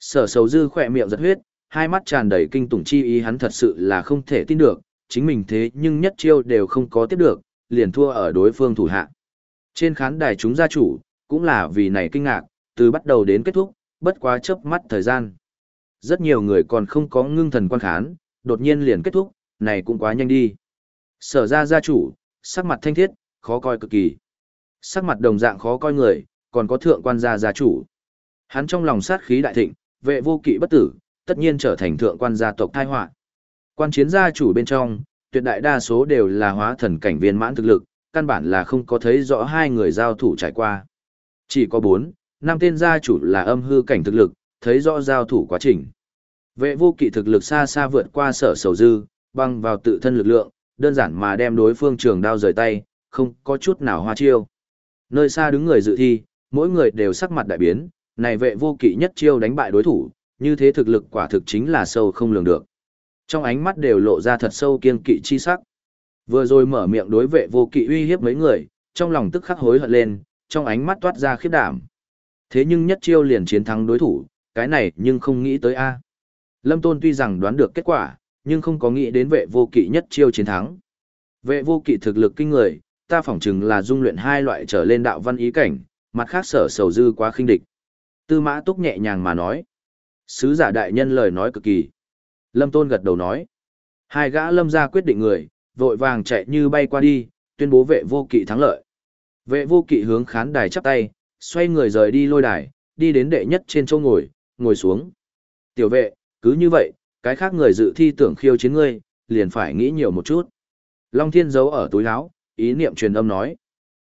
Sở sầu dư khỏe miệng giật huyết, hai mắt tràn đầy kinh tủng chi ý hắn thật sự là không thể tin được, chính mình thế nhưng nhất chiêu đều không có tiếp được, liền thua ở đối phương thủ hạ. Trên khán đài chúng gia chủ, cũng là vì này kinh ngạc, từ bắt đầu đến kết thúc, bất quá chớp mắt thời gian. Rất nhiều người còn không có ngưng thần quan khán, đột nhiên liền kết thúc, này cũng quá nhanh đi. Sở ra gia chủ, sắc mặt thanh thiết, khó coi cực kỳ. Sắc mặt đồng dạng khó coi người, còn có thượng quan gia gia chủ. Hắn trong lòng sát khí đại thịnh, vệ vô kỵ bất tử, tất nhiên trở thành thượng quan gia tộc thai họa. Quan chiến gia chủ bên trong, tuyệt đại đa số đều là hóa thần cảnh viên mãn thực lực, căn bản là không có thấy rõ hai người giao thủ trải qua. Chỉ có bốn, năm tên gia chủ là âm hư cảnh thực lực, thấy rõ giao thủ quá trình. Vệ vô kỵ thực lực xa xa vượt qua sở sầu dư, băng vào tự thân lực lượng, đơn giản mà đem đối phương trường đao rời tay, không có chút nào hoa chiêu. Nơi xa đứng người dự thi, mỗi người đều sắc mặt đại biến, này vệ vô kỵ nhất chiêu đánh bại đối thủ, như thế thực lực quả thực chính là sâu không lường được. Trong ánh mắt đều lộ ra thật sâu kiên kỵ chi sắc. Vừa rồi mở miệng đối vệ vô kỵ uy hiếp mấy người, trong lòng tức khắc hối hận lên, trong ánh mắt toát ra khiếp đảm. Thế nhưng nhất chiêu liền chiến thắng đối thủ, cái này nhưng không nghĩ tới a. Lâm Tôn tuy rằng đoán được kết quả, nhưng không có nghĩ đến vệ vô kỵ nhất chiêu chiến thắng. Vệ vô kỵ thực lực kinh người, ta phỏng chừng là dung luyện hai loại trở lên đạo văn ý cảnh, mặt khác sở sầu dư quá khinh địch. Tư mã túc nhẹ nhàng mà nói. Sứ giả đại nhân lời nói cực kỳ. Lâm Tôn gật đầu nói. Hai gã lâm ra quyết định người, vội vàng chạy như bay qua đi, tuyên bố vệ vô kỵ thắng lợi. Vệ vô kỵ hướng khán đài chắp tay, xoay người rời đi lôi đài, đi đến đệ nhất trên chỗ ngồi, ngồi xuống. Tiểu vệ, cứ như vậy, cái khác người dự thi tưởng khiêu chiến ngươi, liền phải nghĩ nhiều một chút. Long Thiên giấu ở túi áo, ý niệm truyền âm nói.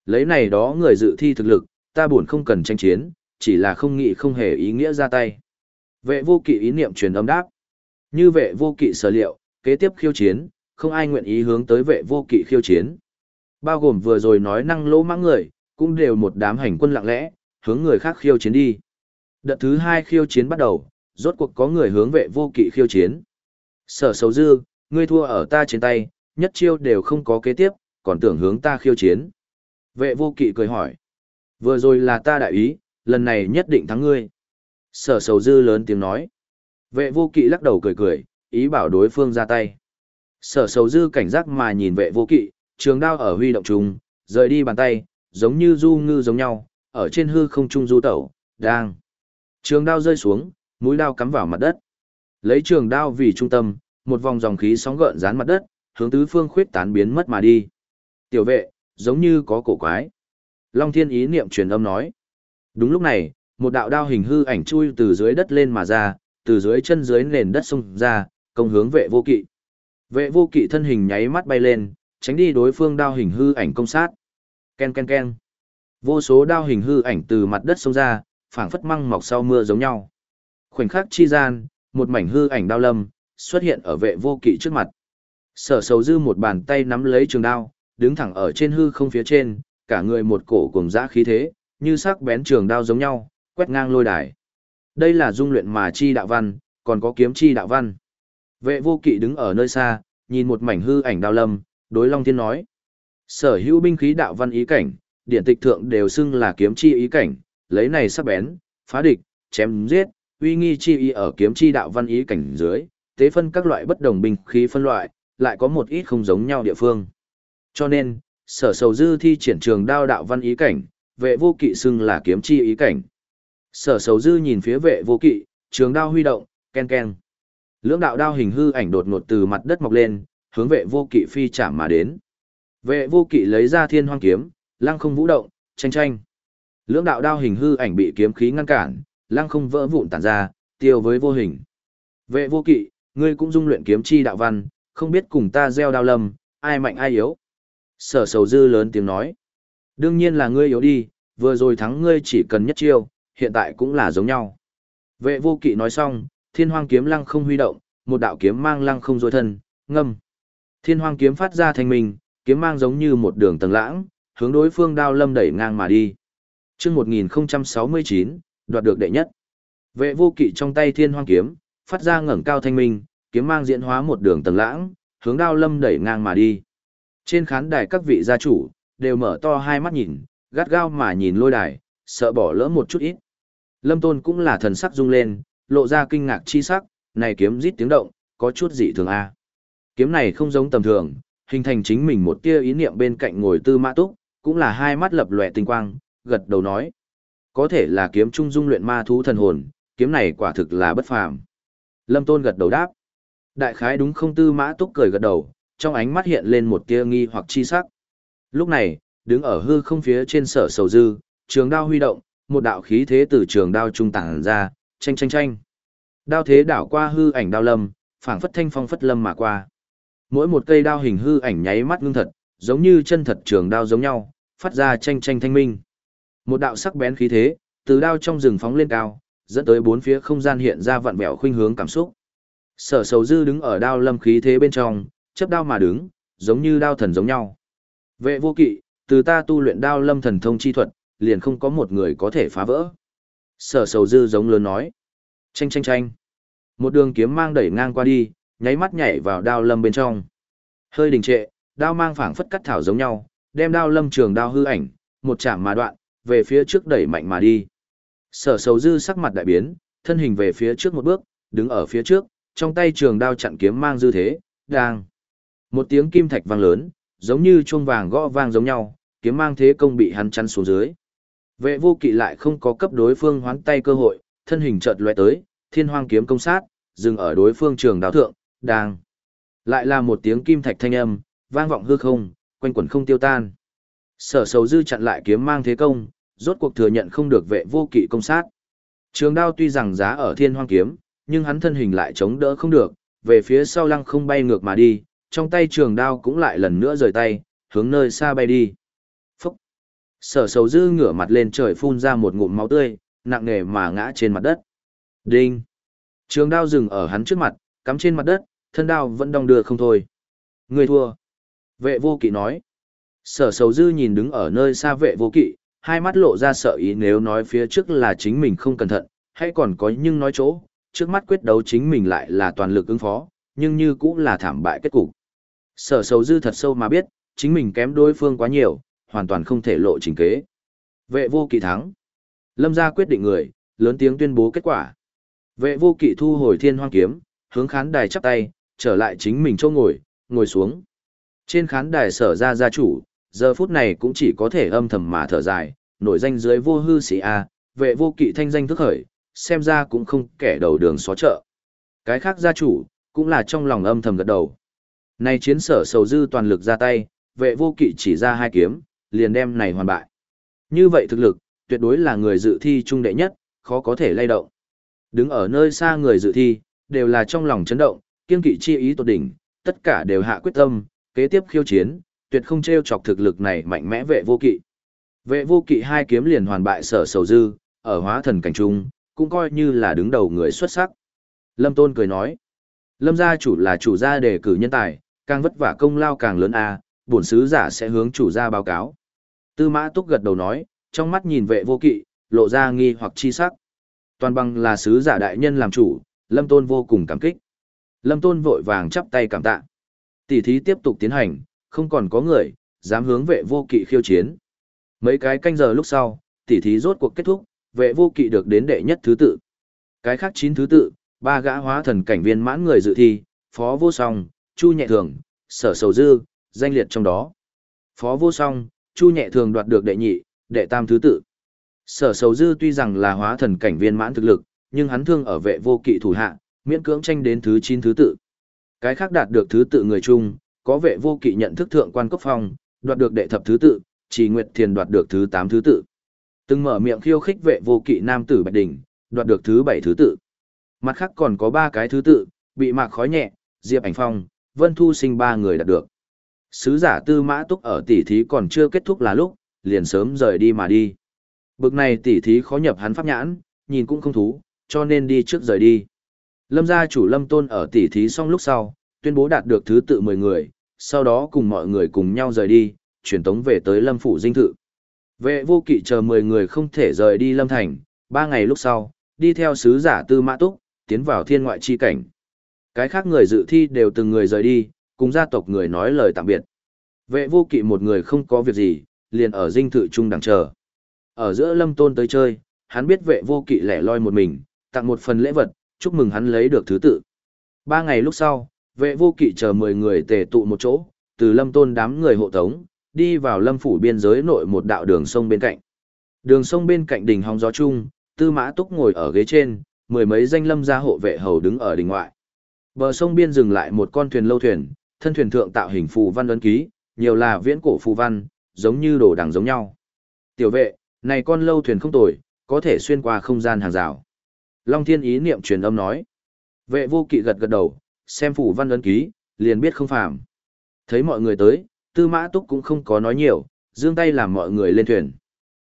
Lấy này đó người dự thi thực lực, ta buồn không cần tranh chiến, chỉ là không nghĩ không hề ý nghĩa ra tay. Vệ vô kỵ ý niệm truyền âm đáp. Như vệ vô kỵ sở liệu, kế tiếp khiêu chiến, không ai nguyện ý hướng tới vệ vô kỵ khiêu chiến. Bao gồm vừa rồi nói năng lỗ mãng người, cũng đều một đám hành quân lặng lẽ, hướng người khác khiêu chiến đi. Đợt thứ hai khiêu chiến bắt đầu, rốt cuộc có người hướng vệ vô kỵ khiêu chiến. Sở sầu dư, ngươi thua ở ta trên tay, nhất chiêu đều không có kế tiếp, còn tưởng hướng ta khiêu chiến. Vệ vô kỵ cười hỏi. Vừa rồi là ta đại ý, lần này nhất định thắng ngươi. Sở sầu dư lớn tiếng nói. Vệ vô kỵ lắc đầu cười cười, ý bảo đối phương ra tay. Sở sầu dư cảnh giác mà nhìn vệ vô kỵ, trường đao ở huy động trùng, rời đi bàn tay, giống như du ngư giống nhau, ở trên hư không trung du tẩu, đang. Trường đao rơi xuống, mũi đao cắm vào mặt đất. Lấy trường đao vì trung tâm, một vòng dòng khí sóng gợn dán mặt đất, hướng tứ phương khuyết tán biến mất mà đi. Tiểu vệ, giống như có cổ quái. Long thiên ý niệm truyền âm nói. Đúng lúc này, một đạo đao hình hư ảnh chui từ dưới đất lên mà ra, từ dưới chân dưới nền đất xông ra, công hướng vệ vô kỵ. Vệ vô kỵ thân hình nháy mắt bay lên, tránh đi đối phương đao hình hư ảnh công sát. Ken ken ken. Vô số đao hình hư ảnh từ mặt đất xông ra, phảng phất măng mọc sau mưa giống nhau. Khoảnh khắc chi gian, một mảnh hư ảnh đao lâm xuất hiện ở vệ vô kỵ trước mặt. Sở sầu dư một bàn tay nắm lấy trường đao, đứng thẳng ở trên hư không phía trên, cả người một cổ cùng dã khí thế, như sắc bén trường đao giống nhau, quét ngang lôi đài. Đây là dung luyện mà chi đạo văn, còn có kiếm chi đạo văn. Vệ vô kỵ đứng ở nơi xa, nhìn một mảnh hư ảnh đao lâm, đối Long Thiên nói. Sở hữu binh khí đạo văn ý cảnh, điển tịch thượng đều xưng là kiếm chi ý cảnh, lấy này sắc bén, phá địch, chém giết, uy nghi chi ý ở kiếm chi đạo văn ý cảnh dưới, tế phân các loại bất đồng binh khí phân loại, lại có một ít không giống nhau địa phương. Cho nên, sở sầu dư thi triển trường đao đạo văn ý cảnh, vệ vô kỵ xưng là kiếm chi ý cảnh. Sở sầu dư nhìn phía vệ vô kỵ, trường đao huy động, ken ken. Lưỡng đạo đao hình hư ảnh đột ngột từ mặt đất mọc lên, hướng vệ vô kỵ phi chạm mà đến. Vệ vô kỵ lấy ra thiên hoang kiếm, lăng không vũ động, tranh tranh. Lưỡng đạo đao hình hư ảnh bị kiếm khí ngăn cản, lăng không vỡ vụn tản ra, tiêu với vô hình. Vệ vô kỵ, ngươi cũng dung luyện kiếm chi đạo văn, không biết cùng ta gieo đao lâm, ai mạnh ai yếu. Sở sầu dư lớn tiếng nói. Đương nhiên là ngươi yếu đi, vừa rồi thắng ngươi chỉ cần nhất chiêu, hiện tại cũng là giống nhau. Vệ vô kỵ nói xong, thiên hoang kiếm lăng không huy động, một đạo kiếm mang lăng không dối thân, ngâm. Thiên hoang kiếm phát ra thành mình, kiếm mang giống như một đường tầng lãng, hướng đối phương đao lâm đẩy ngang mà đi. chương 1069, đoạt được đệ nhất. Vệ vô kỵ trong tay thiên hoang kiếm, phát ra ngẩng cao thanh minh, kiếm mang diễn hóa một đường tầng lãng, hướng đao lâm đẩy ngang mà đi. Trên khán đài các vị gia chủ, đều mở to hai mắt nhìn, gắt gao mà nhìn lôi đài, sợ bỏ lỡ một chút ít. Lâm Tôn cũng là thần sắc rung lên, lộ ra kinh ngạc chi sắc, này kiếm rít tiếng động, có chút dị thường a. Kiếm này không giống tầm thường, hình thành chính mình một tia ý niệm bên cạnh ngồi tư mã túc, cũng là hai mắt lập lòe tinh quang, gật đầu nói. Có thể là kiếm trung dung luyện ma thú thần hồn, kiếm này quả thực là bất phàm. Lâm Tôn gật đầu đáp. Đại khái đúng không tư mã túc cười gật đầu, trong ánh mắt hiện lên một tia nghi hoặc chi sắc. Lúc này, đứng ở hư không phía trên sở sầu dư, trường đao huy động, một đạo khí thế từ trường đao trung tản ra, tranh tranh tranh. Đao thế đảo qua hư ảnh đao lâm, phảng phất thanh phong phất lâm mà qua. Mỗi một cây đao hình hư ảnh nháy mắt ngưng thật, giống như chân thật trường đao giống nhau, phát ra tranh tranh thanh minh. Một đạo sắc bén khí thế, từ đao trong rừng phóng lên cao, dẫn tới bốn phía không gian hiện ra vặn vẹo khuynh hướng cảm xúc. Sở Sầu Dư đứng ở đao lâm khí thế bên trong, chấp đao mà đứng, giống như đao thần giống nhau. Vệ vô kỵ, từ ta tu luyện đao lâm thần thông chi thuật, liền không có một người có thể phá vỡ. Sở Sầu Dư giống lớn nói. Chanh chanh chanh. Một đường kiếm mang đẩy ngang qua đi, nháy mắt nhảy vào đao lâm bên trong. Hơi đình trệ, đao mang phảng phất cắt thảo giống nhau, đem đao lâm trường đao hư ảnh, một chạm mà đoạn, về phía trước đẩy mạnh mà đi. Sở sầu dư sắc mặt đại biến, thân hình về phía trước một bước, đứng ở phía trước, trong tay trường đao chặn kiếm mang dư thế, đang. Một tiếng kim thạch vang lớn, giống như chuông vàng gõ vang giống nhau, kiếm mang thế công bị hắn chắn xuống dưới. Vệ vô kỵ lại không có cấp đối phương hoán tay cơ hội, thân hình chợt lóe tới, thiên hoang kiếm công sát, dừng ở đối phương trường đao thượng, đang. Lại là một tiếng kim thạch thanh âm, vang vọng hư không, quanh quẩn không tiêu tan. Sở sầu dư chặn lại kiếm mang thế công, rốt cuộc thừa nhận không được vệ vô kỵ công sát. Trường đao tuy rằng giá ở thiên hoang kiếm, nhưng hắn thân hình lại chống đỡ không được, về phía sau lăng không bay ngược mà đi, trong tay trường đao cũng lại lần nữa rời tay, hướng nơi xa bay đi. Phúc! Sở sầu dư ngửa mặt lên trời phun ra một ngụm máu tươi, nặng nề mà ngã trên mặt đất. Đinh! Trường đao dừng ở hắn trước mặt, cắm trên mặt đất, thân đao vẫn đong đưa không thôi. Người thua. Vệ vô kỵ nói. Sở sầu dư nhìn đứng ở nơi xa vệ vô kỵ, hai mắt lộ ra sợ ý nếu nói phía trước là chính mình không cẩn thận, hay còn có nhưng nói chỗ, trước mắt quyết đấu chính mình lại là toàn lực ứng phó, nhưng như cũng là thảm bại kết cục. Sở sầu dư thật sâu mà biết, chính mình kém đối phương quá nhiều, hoàn toàn không thể lộ trình kế. Vệ vô kỵ thắng. Lâm gia quyết định người, lớn tiếng tuyên bố kết quả. Vệ vô kỵ thu hồi thiên hoang kiếm, hướng khán đài chắp tay, trở lại chính mình chỗ ngồi, ngồi xuống. Trên khán đài sở ra gia chủ, giờ phút này cũng chỉ có thể âm thầm mà thở dài, nổi danh dưới vô hư sĩ A, vệ vô kỵ thanh danh thức khởi, xem ra cũng không kẻ đầu đường xó chợ. Cái khác gia chủ, cũng là trong lòng âm thầm gật đầu. Nay chiến sở sầu dư toàn lực ra tay, vệ vô kỵ chỉ ra hai kiếm, liền đem này hoàn bại. Như vậy thực lực, tuyệt đối là người dự thi trung đệ nhất, khó có thể lay động. Đứng ở nơi xa người dự thi, đều là trong lòng chấn động, kiên kỵ chi ý tột đỉnh, tất cả đều hạ quyết tâm, kế tiếp khiêu chiến, tuyệt không treo chọc thực lực này mạnh mẽ vệ vô kỵ. Vệ vô kỵ hai kiếm liền hoàn bại sở sầu dư, ở hóa thần cảnh trung, cũng coi như là đứng đầu người xuất sắc. Lâm Tôn cười nói, Lâm gia chủ là chủ gia đề cử nhân tài, càng vất vả công lao càng lớn a, bổn sứ giả sẽ hướng chủ gia báo cáo. Tư Mã Túc gật đầu nói, trong mắt nhìn vệ vô kỵ, lộ ra nghi hoặc chi sắc. Toàn bằng là sứ giả đại nhân làm chủ, Lâm Tôn vô cùng cảm kích. Lâm Tôn vội vàng chắp tay cảm tạ. Tỷ thí tiếp tục tiến hành, không còn có người, dám hướng vệ vô kỵ khiêu chiến. Mấy cái canh giờ lúc sau, tỷ thí rốt cuộc kết thúc, vệ vô kỵ được đến đệ nhất thứ tự. Cái khác chín thứ tự, ba gã hóa thần cảnh viên mãn người dự thi, phó vô song, chu nhẹ thường, sở sầu dư, danh liệt trong đó. Phó vô song, chu nhẹ thường đoạt được đệ nhị, đệ tam thứ tự. Sở sầu dư tuy rằng là hóa thần cảnh viên mãn thực lực, nhưng hắn thương ở vệ vô kỵ thủ hạ, miễn cưỡng tranh đến thứ 9 thứ tự. Cái khác đạt được thứ tự người chung, có vệ vô kỵ nhận thức thượng quan cấp phong, đoạt được đệ thập thứ tự, chỉ nguyệt thiền đoạt được thứ 8 thứ tự. Từng mở miệng khiêu khích vệ vô kỵ nam tử Bạch Đình, đoạt được thứ 7 thứ tự. Mặt khác còn có 3 cái thứ tự, bị mạc khói nhẹ, Diệp Ảnh Phong, Vân Thu Sinh ba người đạt được. Sứ giả Tư Mã Túc ở tỷ thí còn chưa kết thúc là lúc, liền sớm rời đi mà đi. Bực này tỷ thí khó nhập hắn pháp nhãn, nhìn cũng không thú, cho nên đi trước rời đi. Lâm gia chủ Lâm Tôn ở tỷ thí xong lúc sau, tuyên bố đạt được thứ tự 10 người, sau đó cùng mọi người cùng nhau rời đi, chuyển tống về tới Lâm phủ dinh thự. Vệ vô kỵ chờ 10 người không thể rời đi Lâm thành, 3 ngày lúc sau, đi theo sứ giả Tư Mã Túc, tiến vào thiên ngoại chi cảnh. Cái khác người dự thi đều từng người rời đi, cùng gia tộc người nói lời tạm biệt. Vệ vô kỵ một người không có việc gì, liền ở dinh thự trung đằng chờ. Ở giữa lâm tôn tới chơi, hắn biết vệ vô kỵ lẻ loi một mình, tặng một phần lễ vật, chúc mừng hắn lấy được thứ tự. Ba ngày lúc sau, vệ vô kỵ chờ 10 người tề tụ một chỗ, từ lâm tôn đám người hộ tống, đi vào lâm phủ biên giới nội một đạo đường sông bên cạnh. Đường sông bên cạnh đỉnh hóng gió chung, tư mã túc ngồi ở ghế trên, mười mấy danh lâm gia hộ vệ hầu đứng ở đỉnh ngoại. Bờ sông biên dừng lại một con thuyền lâu thuyền, thân thuyền thượng tạo hình phù văn ấn ký, nhiều là viễn cổ phù văn, giống như đồ đằng giống nhau. Tiểu vệ, này con lâu thuyền không tồi, có thể xuyên qua không gian hàng rào. Long thiên ý niệm truyền âm nói. Vệ vô kỵ gật gật đầu, xem phủ văn ấn ký, liền biết không phàm. Thấy mọi người tới, tư mã túc cũng không có nói nhiều, giương tay làm mọi người lên thuyền.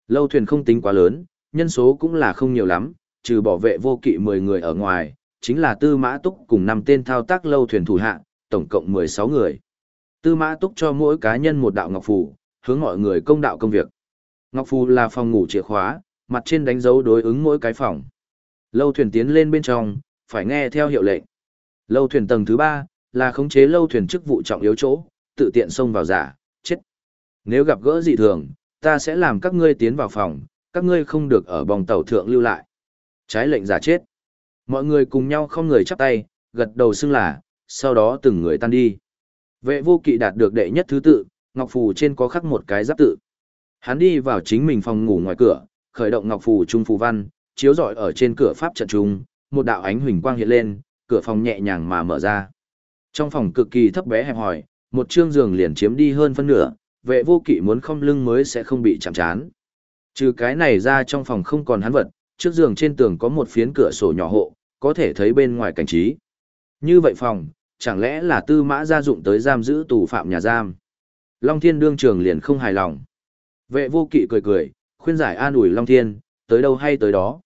Lâu thuyền không tính quá lớn, nhân số cũng là không nhiều lắm, trừ bảo vệ vô kỵ 10 người ở ngoài, chính là tư mã túc cùng năm tên thao tác lâu thuyền thủ hạ, tổng cộng 16 người. Tư mã túc cho mỗi cá nhân một đạo ngọc phù, hướng mọi người công đạo công việc. Ngọc phù là phòng ngủ chìa khóa, mặt trên đánh dấu đối ứng mỗi cái phòng. Lâu thuyền tiến lên bên trong, phải nghe theo hiệu lệnh. Lâu thuyền tầng thứ ba là khống chế lâu thuyền chức vụ trọng yếu chỗ, tự tiện xông vào giả, chết. Nếu gặp gỡ dị thường, ta sẽ làm các ngươi tiến vào phòng, các ngươi không được ở bòng tàu thượng lưu lại. Trái lệnh giả chết. Mọi người cùng nhau không người chắp tay, gật đầu xưng là, sau đó từng người tan đi. Vệ vô kỵ đạt được đệ nhất thứ tự, ngọc phù trên có khắc một cái giáp tự. Hắn đi vào chính mình phòng ngủ ngoài cửa, khởi động ngọc phù trung phù văn, chiếu rọi ở trên cửa pháp trận trung, một đạo ánh huỳnh quang hiện lên, cửa phòng nhẹ nhàng mà mở ra. Trong phòng cực kỳ thấp bé hẹp hòi, một chương giường liền chiếm đi hơn phân nửa, vệ vô kỵ muốn không lưng mới sẽ không bị chạm chán. Trừ cái này ra trong phòng không còn hắn vật, trước giường trên tường có một phiến cửa sổ nhỏ hộ, có thể thấy bên ngoài cảnh trí. Như vậy phòng, chẳng lẽ là tư mã gia dụng tới giam giữ tù phạm nhà giam. Long Thiên đương trường liền không hài lòng. Vệ vô kỵ cười cười, khuyên giải an ủi Long Thiên, tới đâu hay tới đó.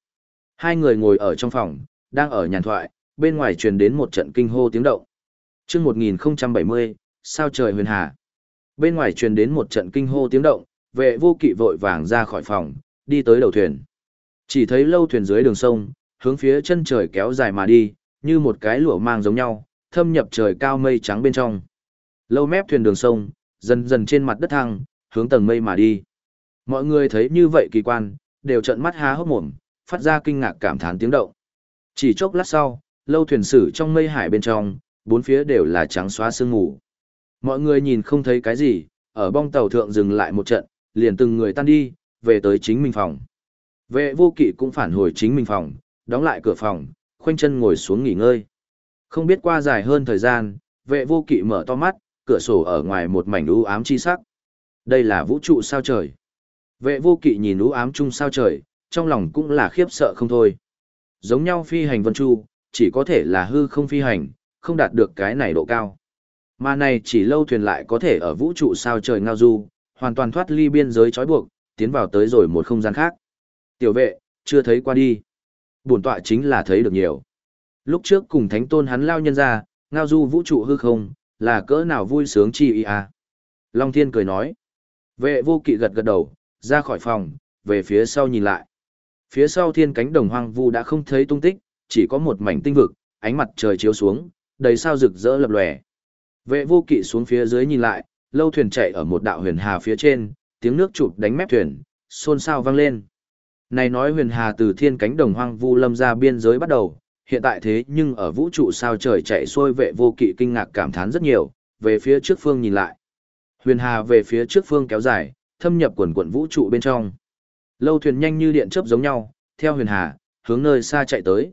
Hai người ngồi ở trong phòng, đang ở nhàn thoại, bên ngoài truyền đến một trận kinh hô tiếng động. chương 1070, sao trời huyền hà. Bên ngoài truyền đến một trận kinh hô tiếng động, vệ vô kỵ vội vàng ra khỏi phòng, đi tới đầu thuyền. Chỉ thấy lâu thuyền dưới đường sông, hướng phía chân trời kéo dài mà đi, như một cái lụa mang giống nhau, thâm nhập trời cao mây trắng bên trong. Lâu mép thuyền đường sông, dần dần trên mặt đất thăng, hướng tầng mây mà đi. Mọi người thấy như vậy kỳ quan, đều trợn mắt há hốc mồm, phát ra kinh ngạc cảm thán tiếng động. Chỉ chốc lát sau, lâu thuyền sử trong mây hải bên trong, bốn phía đều là trắng xóa sương mù. Mọi người nhìn không thấy cái gì, ở bong tàu thượng dừng lại một trận, liền từng người tan đi, về tới chính mình phòng. Vệ vô kỵ cũng phản hồi chính mình phòng, đóng lại cửa phòng, khoanh chân ngồi xuống nghỉ ngơi. Không biết qua dài hơn thời gian, vệ vô kỵ mở to mắt, cửa sổ ở ngoài một mảnh u ám chi sắc. Đây là vũ trụ sao trời. Vệ vô kỵ nhìn u ám chung sao trời, trong lòng cũng là khiếp sợ không thôi. Giống nhau phi hành vân chu, chỉ có thể là hư không phi hành, không đạt được cái này độ cao. Mà này chỉ lâu thuyền lại có thể ở vũ trụ sao trời ngao du, hoàn toàn thoát ly biên giới trói buộc, tiến vào tới rồi một không gian khác. Tiểu vệ, chưa thấy qua đi. Bổn tọa chính là thấy được nhiều. Lúc trước cùng thánh tôn hắn lao nhân ra, ngao du vũ trụ hư không, là cỡ nào vui sướng chi ý à. Long thiên cười nói. Vệ vô kỵ gật gật đầu, ra khỏi phòng, về phía sau nhìn lại. Phía sau thiên cánh đồng hoang vu đã không thấy tung tích, chỉ có một mảnh tinh vực, ánh mặt trời chiếu xuống, đầy sao rực rỡ lập lòe. Vệ vô kỵ xuống phía dưới nhìn lại, lâu thuyền chạy ở một đạo huyền hà phía trên, tiếng nước chụp đánh mép thuyền, xôn xao vang lên. Này nói huyền hà từ thiên cánh đồng hoang vu lâm ra biên giới bắt đầu, hiện tại thế nhưng ở vũ trụ sao trời chạy xuôi vệ vô kỵ kinh ngạc cảm thán rất nhiều, về phía trước phương nhìn lại. Huyền hà về phía trước phương kéo dài, thâm nhập quần quận vũ trụ bên trong. Lâu thuyền nhanh như điện chớp giống nhau, theo huyền hà, hướng nơi xa chạy tới.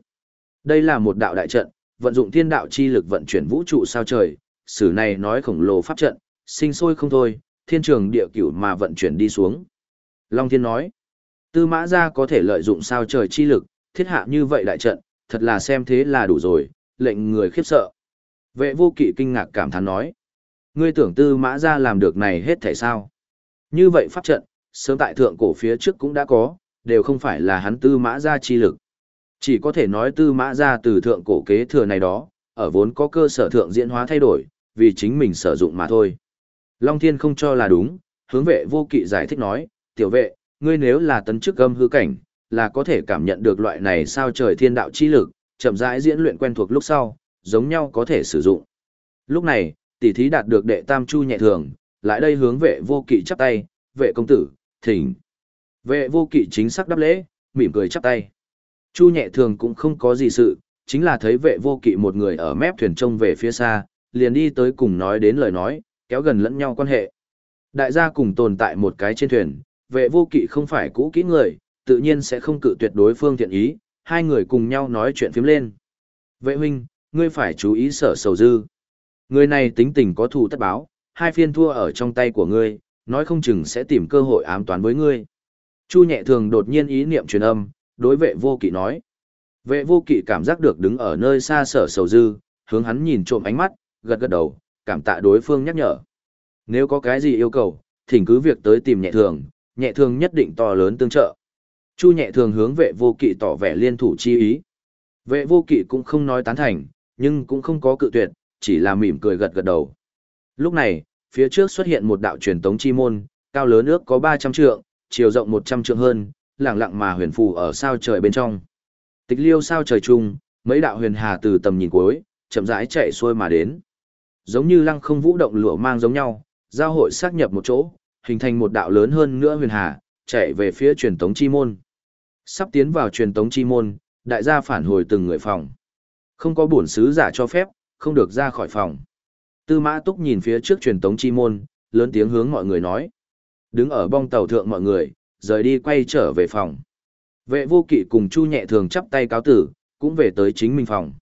Đây là một đạo đại trận, vận dụng thiên đạo chi lực vận chuyển vũ trụ sao trời, sử này nói khổng lồ pháp trận, sinh sôi không thôi, thiên trường địa cửu mà vận chuyển đi xuống. Long Thiên nói, tư mã gia có thể lợi dụng sao trời chi lực, thiết hạ như vậy đại trận, thật là xem thế là đủ rồi, lệnh người khiếp sợ. Vệ vô kỵ kinh ngạc cảm thán nói, ngươi tưởng tư mã gia làm được này hết thể sao? Như vậy pháp trận, sớm tại thượng cổ phía trước cũng đã có, đều không phải là hắn tư mã gia chi lực. Chỉ có thể nói tư mã gia từ thượng cổ kế thừa này đó, ở vốn có cơ sở thượng diễn hóa thay đổi, vì chính mình sử dụng mà thôi. Long Thiên không cho là đúng, hướng vệ vô kỵ giải thích nói, tiểu vệ, ngươi nếu là tấn chức âm hư cảnh, là có thể cảm nhận được loại này sao trời thiên đạo chi lực, chậm rãi diễn luyện quen thuộc lúc sau, giống nhau có thể sử dụng. Lúc này, tỷ thí đạt được đệ tam chu nhẹ thường, lại đây hướng vệ vô kỵ chắp tay, vệ công tử, thỉnh. Vệ vô kỵ chính xác đáp lễ, mỉm cười chắp tay. Chu nhẹ thường cũng không có gì sự, chính là thấy vệ vô kỵ một người ở mép thuyền trông về phía xa, liền đi tới cùng nói đến lời nói, kéo gần lẫn nhau quan hệ. Đại gia cùng tồn tại một cái trên thuyền, vệ vô kỵ không phải cũ kỹ người, tự nhiên sẽ không cự tuyệt đối phương thiện ý, hai người cùng nhau nói chuyện phím lên. Vệ huynh, ngươi phải chú ý sở sầu dư. Người này tính tình có thù tất báo, hai phiên thua ở trong tay của ngươi, nói không chừng sẽ tìm cơ hội ám toán với ngươi. Chu nhẹ thường đột nhiên ý niệm truyền âm, đối vệ vô kỵ nói. Vệ vô kỵ cảm giác được đứng ở nơi xa sở sầu dư, hướng hắn nhìn trộm ánh mắt, gật gật đầu, cảm tạ đối phương nhắc nhở. Nếu có cái gì yêu cầu, thỉnh cứ việc tới tìm nhẹ thường, nhẹ thường nhất định to lớn tương trợ. Chu nhẹ thường hướng vệ vô kỵ tỏ vẻ liên thủ chi ý. Vệ vô kỵ cũng không nói tán thành, nhưng cũng không có cự tuyệt, chỉ là mỉm cười gật gật đầu. Lúc này, phía trước xuất hiện một đạo truyền tống chi môn, cao lớn ước có 300 trượng, chiều rộng 100 trượng hơn, lẳng lặng mà huyền phù ở sao trời bên trong. Tịch liêu sao trời chung, mấy đạo huyền hà từ tầm nhìn cuối, chậm rãi chạy xuôi mà đến. Giống như lăng không vũ động lửa mang giống nhau, giao hội xác nhập một chỗ, hình thành một đạo lớn hơn nữa huyền hà, chạy về phía truyền tống chi môn. Sắp tiến vào truyền tống chi môn, đại gia phản hồi từng người phòng. Không có bổn sứ giả cho phép, không được ra khỏi phòng. Tư mã túc nhìn phía trước truyền tống chi môn, lớn tiếng hướng mọi người nói. Đứng ở bong tàu thượng mọi người, rời đi quay trở về phòng. Vệ vô kỵ cùng Chu nhẹ thường chắp tay cáo tử, cũng về tới chính mình phòng.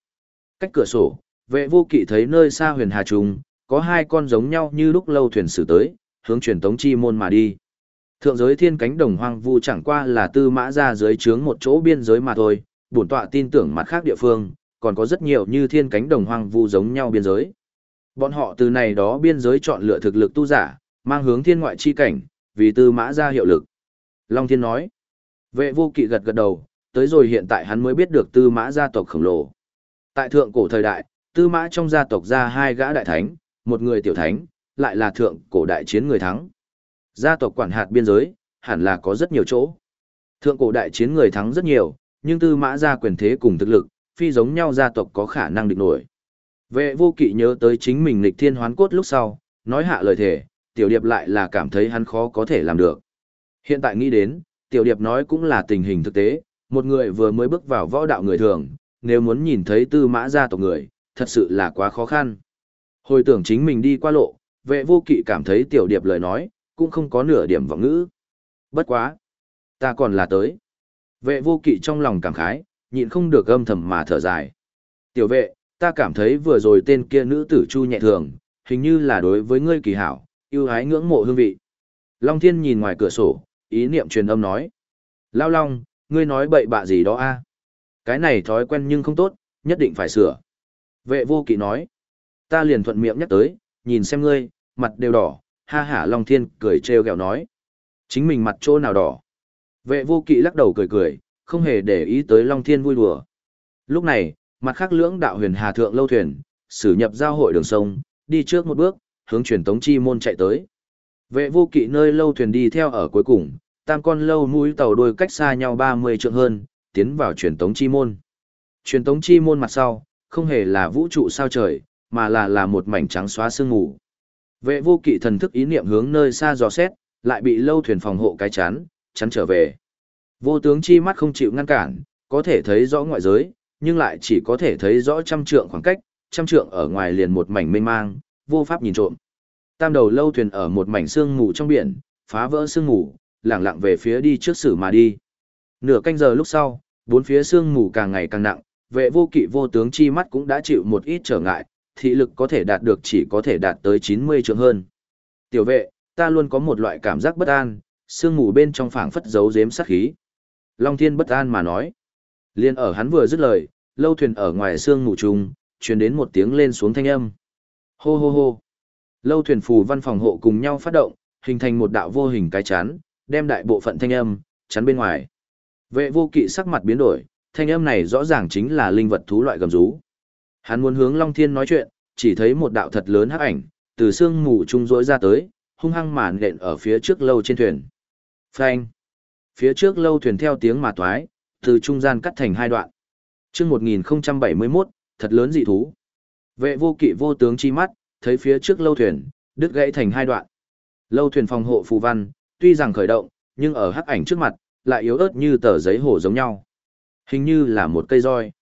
Cách cửa sổ, vệ vô kỵ thấy nơi xa huyền hà trung, có hai con giống nhau như lúc lâu thuyền xử tới, hướng truyền tống chi môn mà đi. Thượng giới thiên cánh đồng hoang vu chẳng qua là tư mã ra dưới trướng một chỗ biên giới mà thôi, bổn tọa tin tưởng mặt khác địa phương, còn có rất nhiều như thiên cánh đồng hoang vu giống nhau biên giới. Bọn họ từ này đó biên giới chọn lựa thực lực tu giả, mang hướng thiên ngoại chi cảnh, vì tư mã ra hiệu lực. Long Thiên nói, vệ vô kỵ gật gật đầu, tới rồi hiện tại hắn mới biết được tư mã gia tộc khổng lồ. Tại thượng cổ thời đại, tư mã trong gia tộc ra hai gã đại thánh, một người tiểu thánh, lại là thượng cổ đại chiến người thắng. Gia tộc quản hạt biên giới, hẳn là có rất nhiều chỗ. Thượng cổ đại chiến người thắng rất nhiều, nhưng tư mã gia quyền thế cùng thực lực, phi giống nhau gia tộc có khả năng địch nổi. Vệ vô kỵ nhớ tới chính mình lịch thiên hoán cốt lúc sau, nói hạ lời thề, tiểu điệp lại là cảm thấy hắn khó có thể làm được. Hiện tại nghĩ đến, tiểu điệp nói cũng là tình hình thực tế, một người vừa mới bước vào võ đạo người thường, nếu muốn nhìn thấy tư mã gia tộc người, thật sự là quá khó khăn. Hồi tưởng chính mình đi qua lộ, vệ vô kỵ cảm thấy tiểu điệp lời nói, cũng không có nửa điểm vọng ngữ. Bất quá. Ta còn là tới. Vệ vô kỵ trong lòng cảm khái, nhịn không được âm thầm mà thở dài. Tiểu vệ, ta cảm thấy vừa rồi tên kia nữ tử chu nhẹ thường, hình như là đối với ngươi kỳ hảo, yêu hái ngưỡng mộ hương vị. Long thiên nhìn ngoài cửa sổ, ý niệm truyền âm nói. Lao long, ngươi nói bậy bạ gì đó a? Cái này thói quen nhưng không tốt, nhất định phải sửa. Vệ vô kỵ nói. Ta liền thuận miệng nhắc tới, nhìn xem ngươi, mặt đều đỏ, ha hả Long Thiên cười trêu ghẹo nói. Chính mình mặt chỗ nào đỏ. Vệ vô kỵ lắc đầu cười cười, không hề để ý tới Long Thiên vui đùa. Lúc này, mặt khác lưỡng đạo huyền hà thượng lâu thuyền, xử nhập giao hội đường sông, đi trước một bước, hướng truyền tống chi môn chạy tới. Vệ vô kỵ nơi lâu thuyền đi theo ở cuối cùng, tam con lâu mũi tàu đôi cách xa nhau 30 trượng hơn, tiến vào truyền tống chi môn. Truyền tống chi môn mặt sau, không hề là vũ trụ sao trời, mà là là một mảnh trắng xóa sương mù. Vệ vô kỵ thần thức ý niệm hướng nơi xa dò xét, lại bị lâu thuyền phòng hộ cái chắn, chắn trở về. Vô tướng chi mắt không chịu ngăn cản, có thể thấy rõ ngoại giới, nhưng lại chỉ có thể thấy rõ trăm trượng khoảng cách, trăm trượng ở ngoài liền một mảnh mênh mang, vô pháp nhìn trộm. Tam đầu lâu thuyền ở một mảnh sương mù trong biển, phá vỡ sương mù, lẳng lặng về phía đi trước sử mà đi. Nửa canh giờ lúc sau, bốn phía sương mù càng ngày càng nặng, vệ vô kỵ vô tướng chi mắt cũng đã chịu một ít trở ngại, thị lực có thể đạt được chỉ có thể đạt tới 90 trượng hơn. Tiểu vệ, ta luôn có một loại cảm giác bất an, sương mù bên trong phảng phất giấu giếm sát khí. Long Thiên bất an mà nói. Liên ở hắn vừa dứt lời, lâu thuyền ở ngoài xương ngủ trùng, truyền đến một tiếng lên xuống thanh âm. Hô hô hô. Lâu thuyền phù văn phòng hộ cùng nhau phát động, hình thành một đạo vô hình cái chắn, đem đại bộ phận thanh âm, chắn bên ngoài. Vệ vô kỵ sắc mặt biến đổi, thanh âm này rõ ràng chính là linh vật thú loại gầm rú. Hắn muốn hướng Long Thiên nói chuyện, chỉ thấy một đạo thật lớn hắc ảnh, từ sương mù trung rỗi ra tới, hung hăng màn nện ở phía trước lâu trên thuyền. Phanh! Phía trước lâu thuyền theo tiếng mà toái, từ trung gian cắt thành hai đoạn. chương 1071, thật lớn dị thú. Vệ vô kỵ vô tướng chi mắt, thấy phía trước lâu thuyền, đứt gãy thành hai đoạn. Lâu thuyền phòng hộ phù văn, tuy rằng khởi động, nhưng ở hắc ảnh trước mặt, lại yếu ớt như tờ giấy hổ giống nhau. Hình như là một cây roi.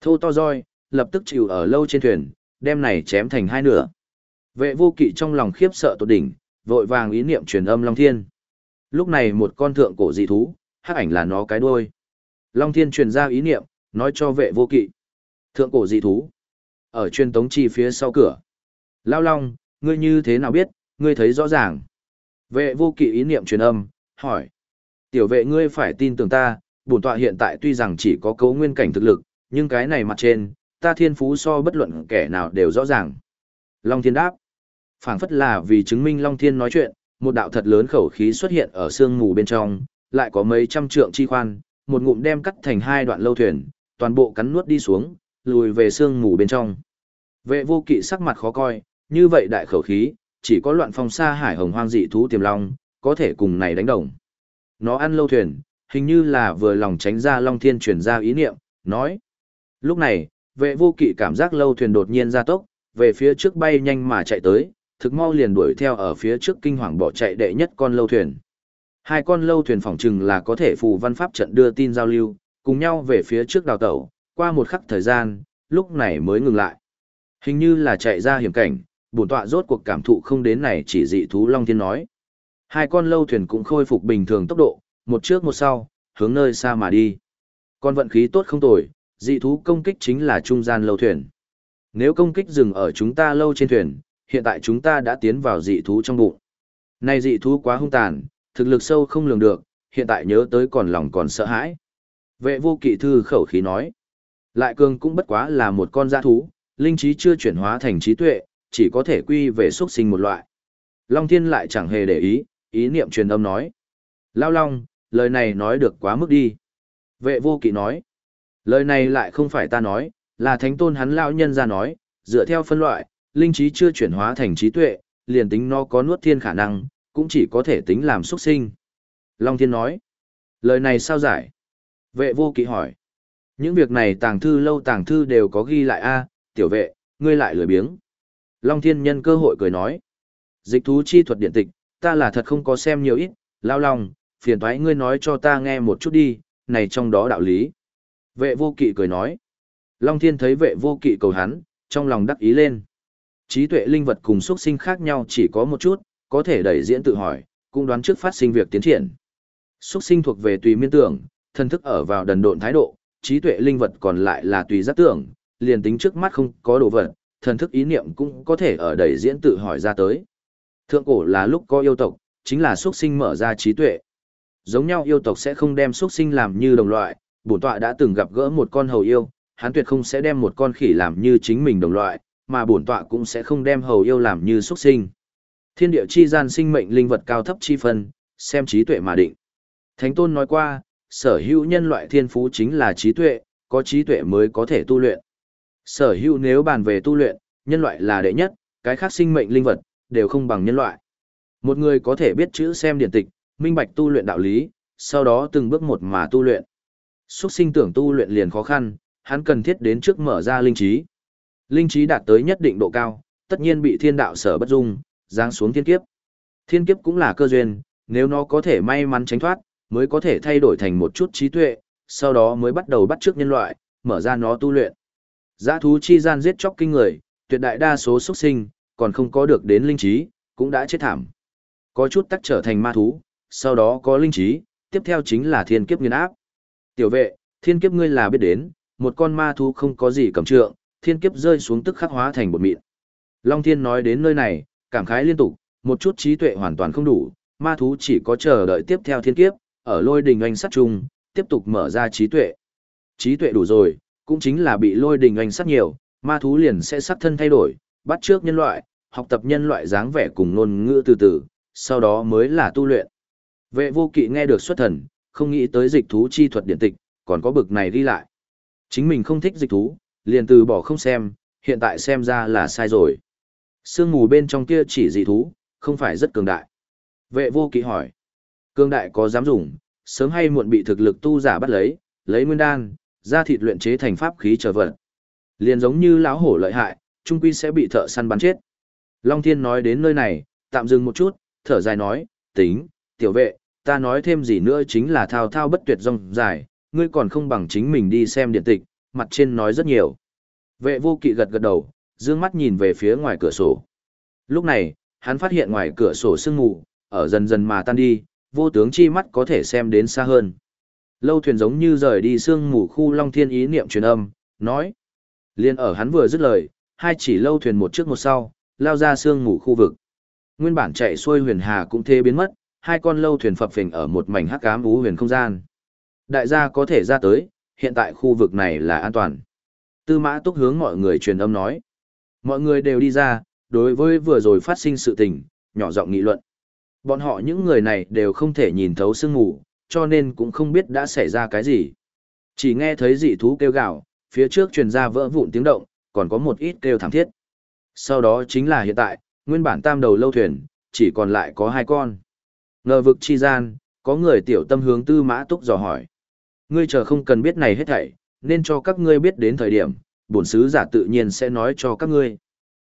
Thô to roi, lập tức chịu ở lâu trên thuyền, đem này chém thành hai nửa. Vệ vô kỵ trong lòng khiếp sợ tột đỉnh, vội vàng ý niệm truyền âm Long Thiên. Lúc này một con thượng cổ dị thú, hắc ảnh là nó cái đuôi. Long Thiên truyền ra ý niệm, nói cho vệ vô kỵ. Thượng cổ dị thú. Ở truyền tống chi phía sau cửa. Lao Long, ngươi như thế nào biết, ngươi thấy rõ ràng. Vệ vô kỵ ý niệm truyền âm, hỏi. Tiểu vệ ngươi phải tin tưởng ta, bổn tọa hiện tại tuy rằng chỉ có cấu nguyên cảnh thực lực, nhưng cái này mặt trên, ta thiên phú so bất luận kẻ nào đều rõ ràng. Long Thiên đáp. phảng phất là vì chứng minh Long Thiên nói chuyện, một đạo thật lớn khẩu khí xuất hiện ở sương mù bên trong, lại có mấy trăm trượng chi khoan, một ngụm đem cắt thành hai đoạn lâu thuyền, toàn bộ cắn nuốt đi xuống, lùi về sương mù bên trong. Vệ vô kỵ sắc mặt khó coi, như vậy đại khẩu khí, chỉ có loạn phong xa hải hồng hoang dị thú tiềm long, có thể cùng này đánh đồng. Nó ăn lâu thuyền, hình như là vừa lòng tránh ra Long Thiên truyền ra ý niệm, nói. Lúc này, vệ vô kỵ cảm giác lâu thuyền đột nhiên ra tốc, về phía trước bay nhanh mà chạy tới, thực mau liền đuổi theo ở phía trước kinh hoàng bỏ chạy đệ nhất con lâu thuyền. Hai con lâu thuyền phỏng chừng là có thể phù văn pháp trận đưa tin giao lưu, cùng nhau về phía trước đào tẩu, qua một khắc thời gian, lúc này mới ngừng lại. Hình như là chạy ra hiểm cảnh, bổn tọa rốt cuộc cảm thụ không đến này chỉ dị thú Long Thiên nói. Hai con lâu thuyền cũng khôi phục bình thường tốc độ, một trước một sau, hướng nơi xa mà đi. Con vận khí tốt không tồi, dị thú công kích chính là trung gian lâu thuyền. Nếu công kích dừng ở chúng ta lâu trên thuyền, hiện tại chúng ta đã tiến vào dị thú trong bụng. Này dị thú quá hung tàn, thực lực sâu không lường được, hiện tại nhớ tới còn lòng còn sợ hãi. Vệ vô kỵ thư khẩu khí nói. Lại cường cũng bất quá là một con giã thú, linh trí chưa chuyển hóa thành trí tuệ, chỉ có thể quy về xuất sinh một loại. Long thiên lại chẳng hề để ý, ý niệm truyền âm nói. Lao long, lời này nói được quá mức đi. Vệ vô kỵ nói. Lời này lại không phải ta nói, là thánh tôn hắn lão nhân ra nói, dựa theo phân loại, linh trí chưa chuyển hóa thành trí tuệ, liền tính nó có nuốt thiên khả năng, cũng chỉ có thể tính làm xuất sinh. Long thiên nói. Lời này sao giải? Vệ vô kỵ hỏi. Những việc này tàng thư lâu tàng thư đều có ghi lại a tiểu vệ, ngươi lại lười biếng. Long thiên nhân cơ hội cười nói. Dịch thú chi thuật điện tịch, ta là thật không có xem nhiều ít, lao lòng, phiền thoái ngươi nói cho ta nghe một chút đi, này trong đó đạo lý. Vệ vô kỵ cười nói. Long thiên thấy vệ vô kỵ cầu hắn, trong lòng đắc ý lên. Trí tuệ linh vật cùng xuất sinh khác nhau chỉ có một chút, có thể đẩy diễn tự hỏi, cũng đoán trước phát sinh việc tiến triển. Xuất sinh thuộc về tùy miên tưởng, thân thức ở vào đần độn thái độ, trí tuệ linh vật còn lại là tùy giác tưởng, liền tính trước mắt không có đồ vật, thần thức ý niệm cũng có thể ở đẩy diễn tự hỏi ra tới. Thượng cổ là lúc có yêu tộc, chính là xuất sinh mở ra trí tuệ. Giống nhau yêu tộc sẽ không đem xuất sinh làm như đồng loại, bổn tọa đã từng gặp gỡ một con hầu yêu, hắn tuyệt không sẽ đem một con khỉ làm như chính mình đồng loại, mà bổn tọa cũng sẽ không đem hầu yêu làm như xuất sinh. Thiên địa chi gian sinh mệnh linh vật cao thấp chi phân, xem trí tuệ mà định. Thánh tôn nói qua, sở hữu nhân loại thiên phú chính là trí tuệ, có trí tuệ mới có thể tu luyện. Sở hữu nếu bàn về tu luyện, nhân loại là đệ nhất, cái khác sinh mệnh linh vật, đều không bằng nhân loại. Một người có thể biết chữ xem điển tịch, minh bạch tu luyện đạo lý, sau đó từng bước một mà tu luyện. Xuất sinh tưởng tu luyện liền khó khăn, hắn cần thiết đến trước mở ra linh trí. Linh trí đạt tới nhất định độ cao, tất nhiên bị thiên đạo sở bất dung, giáng xuống thiên kiếp. Thiên kiếp cũng là cơ duyên, nếu nó có thể may mắn tránh thoát, mới có thể thay đổi thành một chút trí tuệ, sau đó mới bắt đầu bắt chước nhân loại, mở ra nó tu luyện. Giã thú chi gian giết chóc kinh người, tuyệt đại đa số xuất sinh, còn không có được đến linh trí, cũng đã chết thảm. Có chút tắc trở thành ma thú, sau đó có linh trí, tiếp theo chính là thiên kiếp nghiên áp. Tiểu vệ, thiên kiếp ngươi là biết đến, một con ma thú không có gì cầm trượng, thiên kiếp rơi xuống tức khắc hóa thành bột mịn. Long thiên nói đến nơi này, cảm khái liên tục, một chút trí tuệ hoàn toàn không đủ, ma thú chỉ có chờ đợi tiếp theo thiên kiếp, ở lôi đình oanh sát chung, tiếp tục mở ra trí tuệ. Trí tuệ đủ rồi, cũng chính là bị lôi đình oanh sát nhiều, ma thú liền sẽ sắc thân thay đổi, bắt trước nhân loại, học tập nhân loại dáng vẻ cùng ngôn ngữ từ từ, sau đó mới là tu luyện. Vệ vô kỵ nghe được xuất thần, không nghĩ tới dịch thú chi thuật điện tịch, còn có bực này đi lại. Chính mình không thích dịch thú, liền từ bỏ không xem, hiện tại xem ra là sai rồi. Sương mù bên trong kia chỉ dị thú, không phải rất cường đại. Vệ vô kỵ hỏi. Cường đại có dám dùng, sớm hay muộn bị thực lực tu giả bắt lấy, lấy nguyên đan, ra thịt luyện chế thành pháp khí trở vật. Liền giống như lão hổ lợi hại, trung quy sẽ bị thợ săn bắn chết. Long Thiên nói đến nơi này, tạm dừng một chút, thở dài nói, tính, tiểu vệ, ta nói thêm gì nữa chính là thao thao bất tuyệt rong dài, ngươi còn không bằng chính mình đi xem điện tịch, mặt trên nói rất nhiều. Vệ vô kỵ gật gật đầu, dương mắt nhìn về phía ngoài cửa sổ. Lúc này, hắn phát hiện ngoài cửa sổ sương mù, ở dần dần mà tan đi, vô tướng chi mắt có thể xem đến xa hơn. Lâu thuyền giống như rời đi sương mù khu Long Thiên ý niệm truyền âm, nói. Liên ở hắn vừa dứt lời, hai chỉ lâu thuyền một trước một sau, lao ra sương mù khu vực. Nguyên bản chạy xuôi huyền hà cũng thế biến mất, hai con lâu thuyền phập phình ở một mảnh hắc ám ú huyền không gian. Đại gia có thể ra tới, hiện tại khu vực này là an toàn. Tư mã túc hướng mọi người truyền âm nói. Mọi người đều đi ra, đối với vừa rồi phát sinh sự tình, nhỏ giọng nghị luận. Bọn họ những người này đều không thể nhìn thấu sương mù, cho nên cũng không biết đã xảy ra cái gì. Chỉ nghe thấy dị thú kêu gào, phía trước truyền ra vỡ vụn tiếng động, còn có một ít kêu thảm thiết. Sau đó chính là hiện tại, nguyên bản tam đầu lâu thuyền, chỉ còn lại có hai con. Ngờ vực chi gian, có người tiểu tâm hướng tư mã túc dò hỏi. Ngươi chờ không cần biết này hết thảy, nên cho các ngươi biết đến thời điểm, bổn sứ giả tự nhiên sẽ nói cho các ngươi.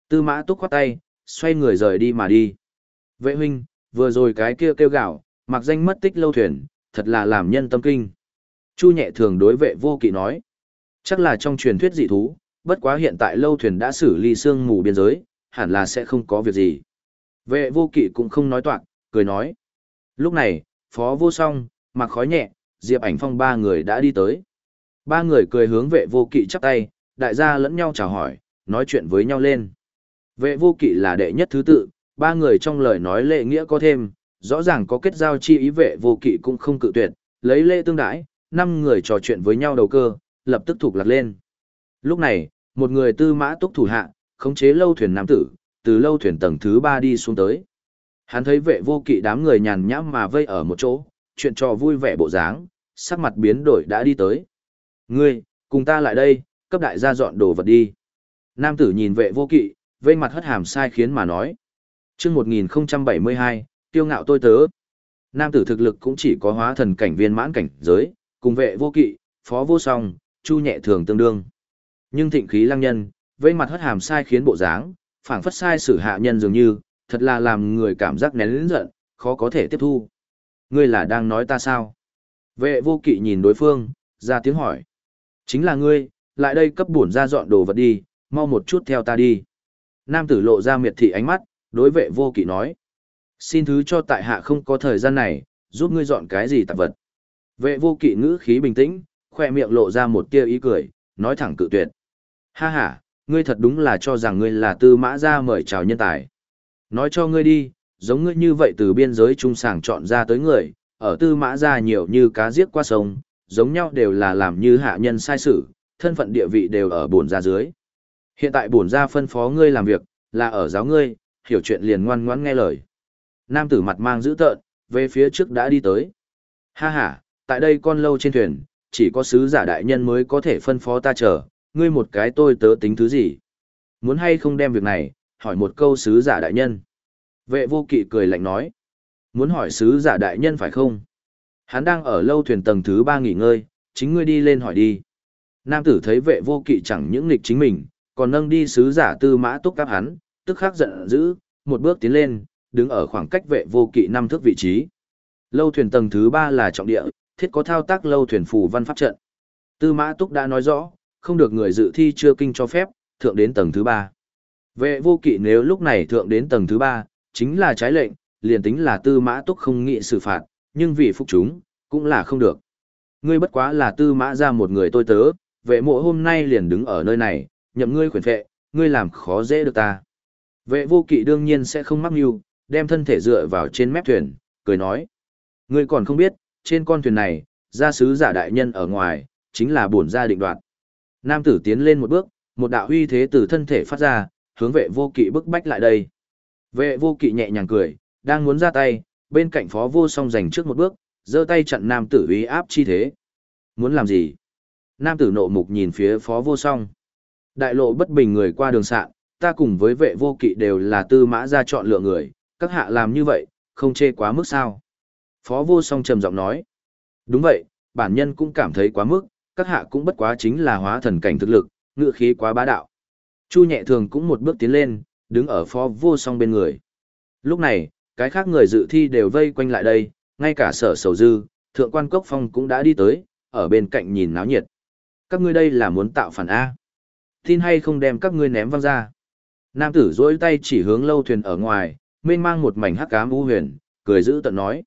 Tư mã túc khoát tay, xoay người rời đi mà đi. Vệ huynh, vừa rồi cái kia kêu gạo, mặc danh mất tích lâu thuyền, thật là làm nhân tâm kinh. Chu nhẹ thường đối vệ vô kỵ nói. Chắc là trong truyền thuyết dị thú, bất quá hiện tại lâu thuyền đã xử ly xương mù biên giới, hẳn là sẽ không có việc gì. Vệ vô kỵ cũng không nói toạc, cười nói. Lúc này, phó vô song, mặc khói nhẹ, diệp ảnh phong ba người đã đi tới. Ba người cười hướng vệ vô kỵ chắp tay, đại gia lẫn nhau chào hỏi, nói chuyện với nhau lên. Vệ vô kỵ là đệ nhất thứ tự, ba người trong lời nói lệ nghĩa có thêm, rõ ràng có kết giao chi ý vệ vô kỵ cũng không cự tuyệt, lấy lễ tương đãi, năm người trò chuyện với nhau đầu cơ, lập tức thuộc lạc lên. Lúc này, một người tư mã túc thủ hạ, khống chế lâu thuyền nam tử, từ lâu thuyền tầng thứ ba đi xuống tới. Hắn thấy vệ vô kỵ đám người nhàn nhãm mà vây ở một chỗ, chuyện trò vui vẻ bộ dáng, sắc mặt biến đổi đã đi tới. Ngươi, cùng ta lại đây, cấp đại gia dọn đồ vật đi. Nam tử nhìn vệ vô kỵ, vây mặt hất hàm sai khiến mà nói. chương 1072, tiêu ngạo tôi tớ. Nam tử thực lực cũng chỉ có hóa thần cảnh viên mãn cảnh giới, cùng vệ vô kỵ, phó vô song, chu nhẹ thường tương đương. Nhưng thịnh khí lăng nhân, vây mặt hất hàm sai khiến bộ dáng, phảng phất sai sử hạ nhân dường như, thật là làm người cảm giác nén lĩnh giận, khó có thể tiếp thu. Ngươi là đang nói ta sao? Vệ vô kỵ nhìn đối phương, ra tiếng hỏi. Chính là ngươi, lại đây cấp bổn ra dọn đồ vật đi, mau một chút theo ta đi. Nam tử lộ ra miệt thị ánh mắt, đối vệ vô kỵ nói. Xin thứ cho tại hạ không có thời gian này, giúp ngươi dọn cái gì tạp vật. Vệ vô kỵ ngữ khí bình tĩnh, khoe miệng lộ ra một tia ý cười, nói thẳng cự tuyệt. Ha ha, ngươi thật đúng là cho rằng ngươi là tư mã ra mời chào nhân tài. Nói cho ngươi đi, giống ngươi như vậy từ biên giới trung sàng chọn ra tới người, ở tư mã ra nhiều như cá giết qua sông, giống nhau đều là làm như hạ nhân sai sự, thân phận địa vị đều ở bổn gia dưới. Hiện tại bổn gia phân phó ngươi làm việc, là ở giáo ngươi, hiểu chuyện liền ngoan ngoãn nghe lời. Nam tử mặt mang dữ tợn, về phía trước đã đi tới. Ha ha, tại đây con lâu trên thuyền, chỉ có sứ giả đại nhân mới có thể phân phó ta chờ, ngươi một cái tôi tớ tính thứ gì. Muốn hay không đem việc này, hỏi một câu sứ giả đại nhân. Vệ vô kỵ cười lạnh nói. Muốn hỏi sứ giả đại nhân phải không? Hắn đang ở lâu thuyền tầng thứ ba nghỉ ngơi, chính ngươi đi lên hỏi đi. Nam tử thấy vệ vô kỵ chẳng những nghịch chính mình, còn nâng đi sứ giả tư mã túc cáp hắn, tức khắc giận dữ, một bước tiến lên, đứng ở khoảng cách vệ vô kỵ năm thước vị trí. Lâu thuyền tầng thứ ba là trọng địa, thiết có thao tác lâu thuyền phù văn pháp trận. Tư mã túc đã nói rõ, không được người dự thi chưa kinh cho phép, thượng đến tầng thứ ba. Vệ vô kỵ nếu lúc này thượng đến tầng thứ ba, chính là trái lệnh, liền tính là tư mã túc không nghị xử phạt, nhưng vì phục chúng, cũng là không được. Ngươi bất quá là tư mã ra một người tôi tớ, vệ mộ hôm nay liền đứng ở nơi này, nhậm ngươi khuyển vệ, ngươi làm khó dễ được ta. Vệ vô kỵ đương nhiên sẽ không mắc mưu, đem thân thể dựa vào trên mép thuyền, cười nói. Ngươi còn không biết, trên con thuyền này, gia sứ giả đại nhân ở ngoài, chính là bổn gia định đoạt. Nam tử tiến lên một bước, một đạo huy thế từ thân thể phát ra, hướng vệ vô kỵ bức bách lại đây. Vệ vô kỵ nhẹ nhàng cười, đang muốn ra tay, bên cạnh phó vô song giành trước một bước, giơ tay chặn nam tử uy áp chi thế. Muốn làm gì? Nam tử nộ mục nhìn phía phó vô song. Đại lộ bất bình người qua đường sạn, ta cùng với vệ vô kỵ đều là tư mã ra chọn lựa người, các hạ làm như vậy, không chê quá mức sao. Phó vô song trầm giọng nói. Đúng vậy, bản nhân cũng cảm thấy quá mức, các hạ cũng bất quá chính là hóa thần cảnh thực lực, ngựa khí quá bá đạo. Chu nhẹ thường cũng một bước tiến lên, đứng ở phó vô song bên người. Lúc này, cái khác người dự thi đều vây quanh lại đây, ngay cả sở sầu dư, thượng quan cốc phong cũng đã đi tới, ở bên cạnh nhìn náo nhiệt. Các ngươi đây là muốn tạo phản A. Tin hay không đem các ngươi ném văng ra. Nam tử dỗi tay chỉ hướng lâu thuyền ở ngoài, mênh mang một mảnh hắc cám u huyền, cười giữ tận nói.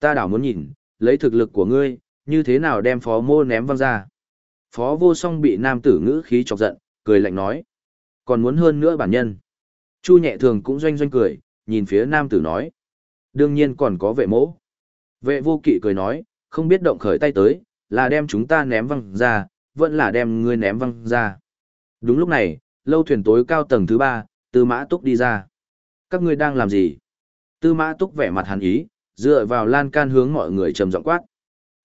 Ta đảo muốn nhìn, lấy thực lực của ngươi, như thế nào đem phó mô ném văng ra. Phó vô song bị nam tử ngữ khí chọc giận, cười lạnh nói. Còn muốn hơn nữa bản nhân. Chu nhẹ thường cũng doanh doanh cười, nhìn phía nam tử nói. Đương nhiên còn có vệ mỗ. Vệ vô kỵ cười nói, không biết động khởi tay tới, là đem chúng ta ném văng ra, vẫn là đem ngươi ném văng ra. Đúng lúc này, lâu thuyền tối cao tầng thứ ba, tư mã túc đi ra. Các ngươi đang làm gì? Tư mã túc vẻ mặt hàn ý, dựa vào lan can hướng mọi người trầm giọng quát.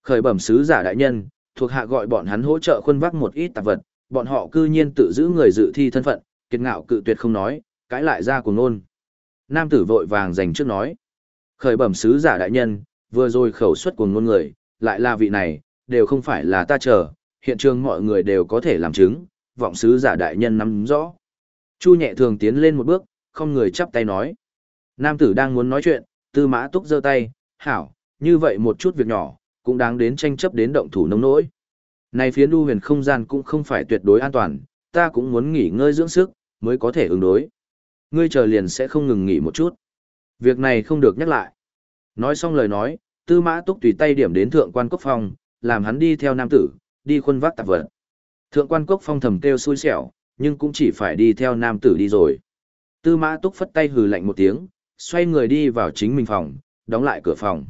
Khởi bẩm sứ giả đại nhân, thuộc hạ gọi bọn hắn hỗ trợ khuân vác một ít tạp vật, bọn họ cư nhiên tự giữ người dự thi thân phận, kiệt ngạo cự tuyệt không nói, cãi lại ra cùng nôn. Nam tử vội vàng giành trước nói. Khởi bẩm sứ giả đại nhân, vừa rồi khẩu xuất của ngôn người, lại là vị này, đều không phải là ta chờ, hiện trường mọi người đều có thể làm chứng, vọng sứ giả đại nhân nắm rõ. Chu nhẹ thường tiến lên một bước, không người chắp tay nói. Nam tử đang muốn nói chuyện, tư mã túc giơ tay, hảo, như vậy một chút việc nhỏ, cũng đáng đến tranh chấp đến động thủ nông nỗi. Này phía đu huyền không gian cũng không phải tuyệt đối an toàn, ta cũng muốn nghỉ ngơi dưỡng sức, mới có thể ứng đối. Ngươi chờ liền sẽ không ngừng nghỉ một chút. Việc này không được nhắc lại. Nói xong lời nói, tư mã túc tùy tay điểm đến thượng quan cốc phòng, làm hắn đi theo nam tử, đi khuân vác tạp vật. Thượng quan cốc phong thầm kêu xui xẻo, nhưng cũng chỉ phải đi theo nam tử đi rồi. Tư mã túc phất tay hừ lạnh một tiếng, xoay người đi vào chính mình phòng, đóng lại cửa phòng.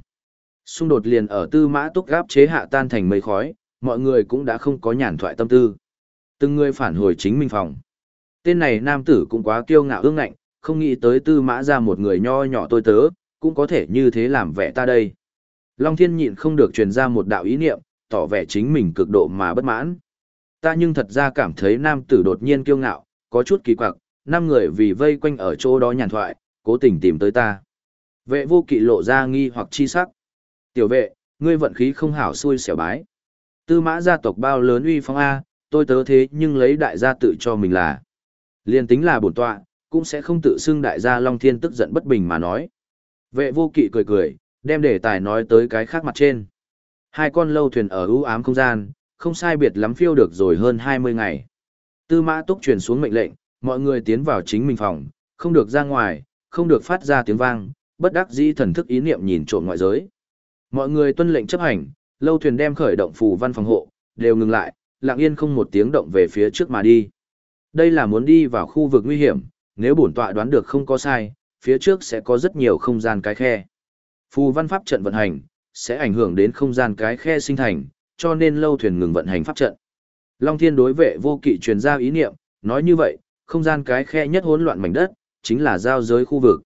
Xung đột liền ở tư mã túc gáp chế hạ tan thành mây khói, mọi người cũng đã không có nhàn thoại tâm tư. Từng người phản hồi chính mình phòng. Tên này nam tử cũng quá kiêu ngạo ương ngạnh, không nghĩ tới tư mã ra một người nho nhỏ tôi tớ, cũng có thể như thế làm vẻ ta đây. Long thiên nhịn không được truyền ra một đạo ý niệm, tỏ vẻ chính mình cực độ mà bất mãn. Ta nhưng thật ra cảm thấy nam tử đột nhiên kiêu ngạo, có chút kỳ quặc, năm người vì vây quanh ở chỗ đó nhàn thoại, cố tình tìm tới ta. Vệ vô kỵ lộ ra nghi hoặc chi sắc. Tiểu vệ, ngươi vận khí không hảo xui xẻo bái. Tư mã gia tộc bao lớn uy phong A, tôi tớ thế nhưng lấy đại gia tự cho mình là. Liên tính là bổn tọa, cũng sẽ không tự xưng đại gia Long Thiên tức giận bất bình mà nói. Vệ vô kỵ cười cười, đem đề tài nói tới cái khác mặt trên. Hai con lâu thuyền ở ưu ám không gian, không sai biệt lắm phiêu được rồi hơn 20 ngày. Tư mã túc truyền xuống mệnh lệnh, mọi người tiến vào chính mình phòng, không được ra ngoài, không được phát ra tiếng vang, bất đắc dĩ thần thức ý niệm nhìn trộm ngoại giới. Mọi người tuân lệnh chấp hành, lâu thuyền đem khởi động phù văn phòng hộ, đều ngừng lại, lặng yên không một tiếng động về phía trước mà đi. Đây là muốn đi vào khu vực nguy hiểm, nếu bổn tọa đoán được không có sai, phía trước sẽ có rất nhiều không gian cái khe. Phù văn pháp trận vận hành, sẽ ảnh hưởng đến không gian cái khe sinh thành, cho nên lâu thuyền ngừng vận hành pháp trận. Long Thiên đối vệ vô kỵ truyền ra ý niệm, nói như vậy, không gian cái khe nhất hỗn loạn mảnh đất, chính là giao giới khu vực.